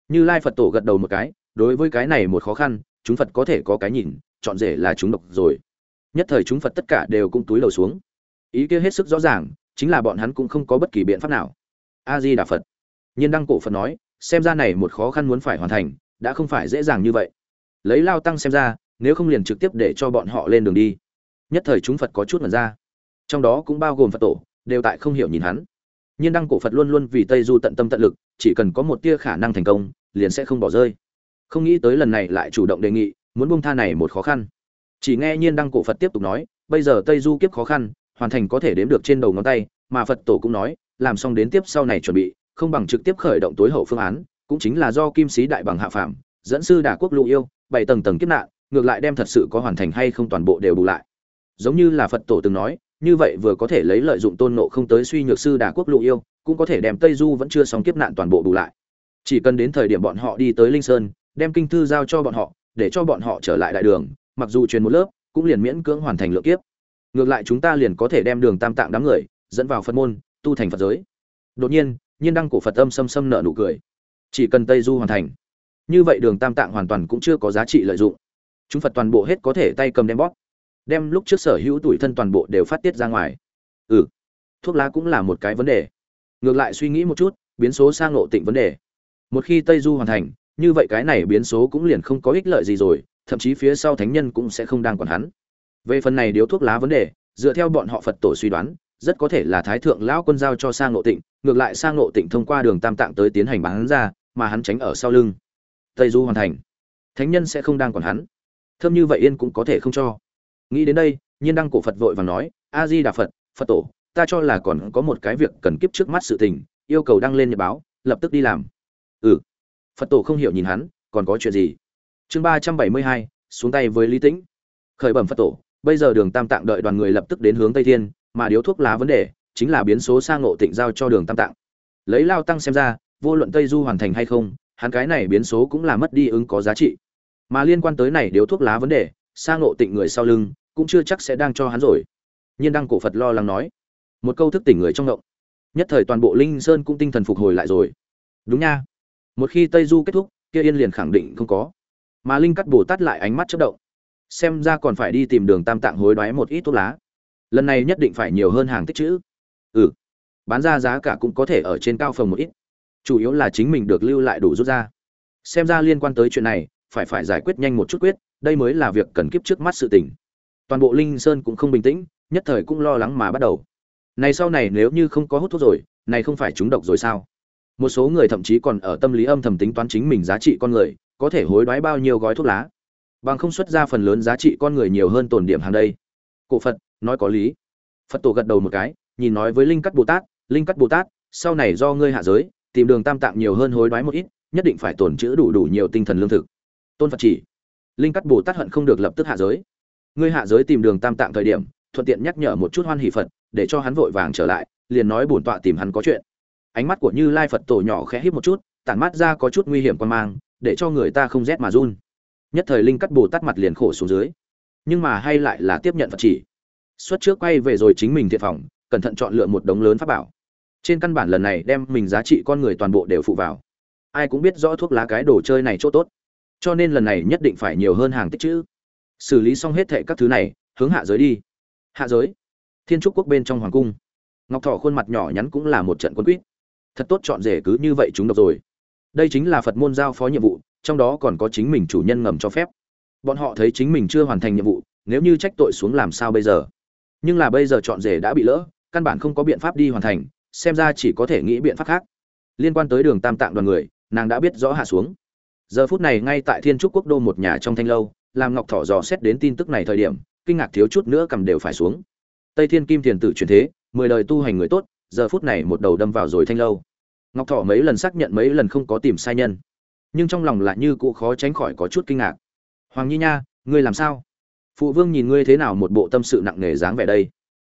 Như lai phật tổ gật đầu một cái, đối với cái này một khó khăn, chúng phật có thể có cái nhìn, chọn rể là chúng độc rồi. Nhất thời chúng phật tất cả đều cũng túi đầu xuống. Ý kia hết sức rõ ràng, chính là bọn hắn cũng không có bất kỳ biện pháp nào a di đà phật. Nhiên đăng cổ phật nói, xem ra này một khó khăn muốn phải hoàn thành, đã không phải dễ dàng như vậy. Lấy lao tăng xem ra, nếu không liền trực tiếp để cho bọn họ lên đường đi. Nhất thời chúng phật có chút mật ra. Trong đó cũng bao gồm phật tổ, đều tại không hiểu nhìn hắn. Nhiên đăng cổ phật luôn luôn vì tây du tận tâm tận lực, chỉ cần có một tia khả năng thành công, liền sẽ không bỏ rơi. Không nghĩ tới lần này lại chủ động đề nghị, muốn buông tha này một khó khăn. Chỉ nghe nhiên đăng cổ phật tiếp tục nói, bây giờ tây du kiếp khó khăn, hoàn thành có thể đếm được trên đầu ngón tay, mà phật tổ cũng nói làm xong đến tiếp sau này chuẩn bị, không bằng trực tiếp khởi động tối hậu phương án, cũng chính là do kim sĩ đại bằng hạ phạm dẫn sư đà quốc lụ yêu, bảy tầng tầng kiếp nạn, ngược lại đem thật sự có hoàn thành hay không toàn bộ đều bù lại. Giống như là phật tổ từng nói, như vậy vừa có thể lấy lợi dụng tôn nộ không tới suy nhược sư đà quốc lụ yêu, cũng có thể đem tây du vẫn chưa xong kiếp nạn toàn bộ bù lại. Chỉ cần đến thời điểm bọn họ đi tới linh sơn, đem kinh thư giao cho bọn họ, để cho bọn họ trở lại đại đường, mặc dù truyền một lớp, cũng liền miễn cưỡng hoàn thành lượng kiếp. Ngược lại chúng ta liền có thể đem đường tam tạng đám người, dẫn vào phật môn tu thành phật giới. Đột nhiên nhiên đăng cổ phật âm xâm xâm nợ nụ cười. Chỉ cần tây du hoàn thành, như vậy đường tam tạng hoàn toàn cũng chưa có giá trị lợi dụng. Chúng phật toàn bộ hết có thể tay cầm đem bóp, đem lúc trước sở hữu tuổi thân toàn bộ đều phát tiết ra ngoài. Ừ thuốc lá cũng là một cái vấn đề. Ngược lại suy nghĩ một chút, biến số sang lộ tịnh vấn đề. Một khi tây du hoàn thành, như vậy cái này biến số cũng liền không có ích lợi gì rồi, thậm chí phía sau thánh nhân cũng sẽ không đang còn hắn. Về phần này điếu thuốc lá vấn đề, dựa theo bọn họ phật tổ suy đoán rất có thể là thái thượng lão quân giao cho sang ngộ tịnh, ngược lại sang ngộ tịnh thông qua đường tam tạng tới tiến hành bán ra, mà hắn tránh ở sau lưng. Tây du hoàn thành. Thánh nhân sẽ không đang còn hắn. Thơm như vậy yên cũng có thể không cho. Nghĩ đến đây, nhiên đăng cổ phật vội và nói, a di đà phật phật tổ, ta cho là còn có một cái việc cần kiếp trước mắt sự tình, yêu cầu đăng lên nhật báo, lập tức đi làm. Ừ. Phật tổ không hiểu nhìn hắn, còn có chuyện gì? Chương ba trăm bảy mươi hai, xuống tay với lý tĩnh. Khởi bẩm phật tổ, bây giờ đường tam tạng đợi đoàn người lập tức đến hướng tây thiên mà điếu thuốc lá vấn đề chính là biến số sang ngộ tịnh giao cho đường tam tạng. Lấy lao tăng xem ra, vô luận tây du hoàn thành hay không, hắn cái này biến số cũng là mất đi ứng có giá trị. Mà liên quan tới này điếu thuốc lá vấn đề sang ngộ tịnh người sau lưng cũng chưa chắc sẽ đang cho hắn rồi. Nhiên đăng cổ phật lo lắng nói, một câu thức tỉnh người trong ngộng. Nhất thời toàn bộ linh sơn cũng tinh thần phục hồi lại rồi. Đúng nha. Một khi tây du kết thúc, kia yên liền khẳng định không có. Mà linh cắt bồ tát lại ánh mắt chất động. Xem ra còn phải đi tìm đường tam tạng hối đoái một ít thuốc lá lần này nhất định phải nhiều hơn hàng tích chữ. Ừ bán ra giá cả cũng có thể ở trên cao phòng một ít. Chủ yếu là chính mình được lưu lại đủ rút ra. Xem ra liên quan tới chuyện này, phải phải giải quyết nhanh một chút quyết, đây mới là việc cần kiếp trước mắt sự tình. Toàn bộ linh sơn cũng không bình tĩnh, nhất thời cũng lo lắng mà bắt đầu. Này sau này nếu như không có hút thuốc rồi, này không phải chúng độc rồi sao? Một số người thậm chí còn ở tâm lý âm thầm tính toán chính mình giá trị con người, có thể hối đoái bao nhiêu gói thuốc lá. Bằng không xuất ra phần lớn giá trị con người nhiều hơn tồn điểm hàng đây. Cổ phật nói có lý. Phật tổ gật đầu một cái, nhìn nói với linh cắt bồ tát, linh cắt bồ tát, sau này do ngươi hạ giới, tìm đường tam tạng nhiều hơn hối đoái một ít, nhất định phải tồn trữ đủ đủ nhiều tinh thần lương thực. Tôn phật chỉ. Linh cắt bồ tát hận không được lập tức hạ giới. Ngươi hạ giới tìm đường tam tạng thời điểm, thuận tiện nhắc nhở một chút hoan hỷ phật, để cho hắn vội vàng trở lại, liền nói bổn tọa tìm hắn có chuyện. Ánh mắt của như lai phật tổ nhỏ khẽ híp một chút, tản mắt ra có chút nguy hiểm quan mang, để cho người ta không rét mà run. Nhất thời linh cắt bồ tát mặt liền khổ xuống dưới. Nhưng mà hay lại là tiếp nhận phật chỉ xuất trước quay về rồi chính mình thiện phòng, cẩn thận chọn lựa một đống lớn pháp bảo. Trên căn bản lần này đem mình giá trị con người toàn bộ đều phụ vào. Ai cũng biết rõ thuốc lá cái đồ chơi này chỗ tốt. Cho nên lần này nhất định phải nhiều hơn hàng tích chữ. Xử lý xong hết thệ các thứ này, hướng hạ giới đi. Hạ giới. Thiên trúc quốc bên trong hoàng cung. Ngọc thọ khuôn mặt nhỏ nhắn cũng là một trận quân quýt. Thật tốt chọn rể cứ như vậy chúng độc rồi. Đây chính là phật môn giao phó nhiệm vụ, trong đó còn có chính mình chủ nhân ngầm cho phép. Bọn họ thấy chính mình chưa hoàn thành nhiệm vụ, nếu như trách tội xuống làm sao bây giờ? Nhưng là bây giờ chọn rể đã bị lỡ, căn bản không có biện pháp đi hoàn thành, xem ra chỉ có thể nghĩ biện pháp khác. Liên quan tới đường tam tạng đoàn người, nàng đã biết rõ hạ xuống. Giờ phút này ngay tại thiên trúc quốc đô một nhà trong thanh lâu, làm ngọc thỏ dò xét đến tin tức này thời điểm, kinh ngạc thiếu chút nữa cầm đều phải xuống. Tây thiên kim thiền tử truyền thế, mười lời tu hành người tốt, giờ phút này một đầu đâm vào rồi thanh lâu. Ngọc thọ mấy lần xác nhận mấy lần không có tìm sai nhân. Nhưng trong lòng lại như cụ khó tránh khỏi có chút kinh ngạc. Hoàng nhi nha, ngươi làm sao? Phụ vương nhìn ngươi thế nào một bộ tâm sự nặng nề dáng vẻ đây?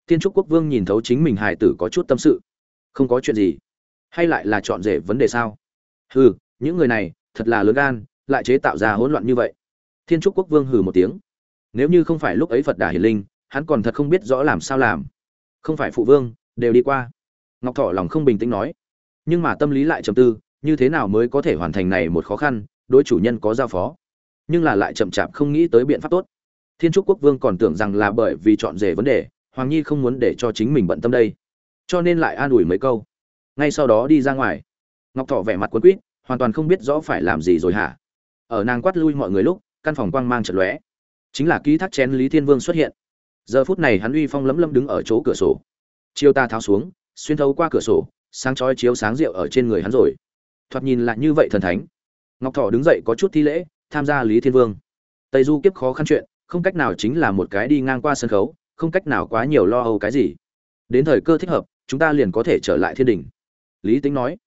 Tiên trúc quốc vương nhìn thấu chính mình hài tử có chút tâm sự. Không có chuyện gì. Hay lại là chọn rể vấn đề sao? Hừ, những người này, thật là lớn gan, lại chế tạo ra hỗn loạn như vậy. Thiên trúc quốc vương hừ một tiếng. Nếu như không phải lúc ấy phật đà hiền linh, hắn còn thật không biết rõ làm sao làm. Không phải phụ vương, đều đi qua. Ngọc thọ lòng không bình tĩnh nói. Nhưng mà tâm lý lại trầm tư, như thế nào mới có thể hoàn thành này một khó khăn, đối chủ nhân có giao phó? Nhưng là lại chậm chạp không nghĩ tới biện pháp tốt thiên trúc quốc vương còn tưởng rằng là bởi vì chọn rể vấn đề, hoàng nhi không muốn để cho chính mình bận tâm đây. Cho nên lại an ủi mấy câu. Ngay sau đó đi ra ngoài. Ngọc thọ vẻ mặt quấn quýt, hoàn toàn không biết rõ phải làm gì rồi hả? Ở nàng quát lui mọi người lúc, căn phòng quang mang trận lóe. Chính là ký thác chén lý thiên vương xuất hiện. Giờ phút này hắn uy phong lấm lấm đứng ở chỗ cửa sổ. Chiêu ta tháo xuống, xuyên thấu qua cửa sổ, sáng chói chiếu sáng rượu ở trên người hắn rồi. Thoạt nhìn lại như vậy thần thánh. Ngọc thọ đứng dậy có chút thi lễ, tham gia lý thiên vương. Tây du kiếp khó khăn chuyện không cách nào chính là một cái đi ngang qua sân khấu, không cách nào quá nhiều lo âu cái gì. Đến thời cơ thích hợp, chúng ta liền có thể trở lại thiên đình. Lý tính nói.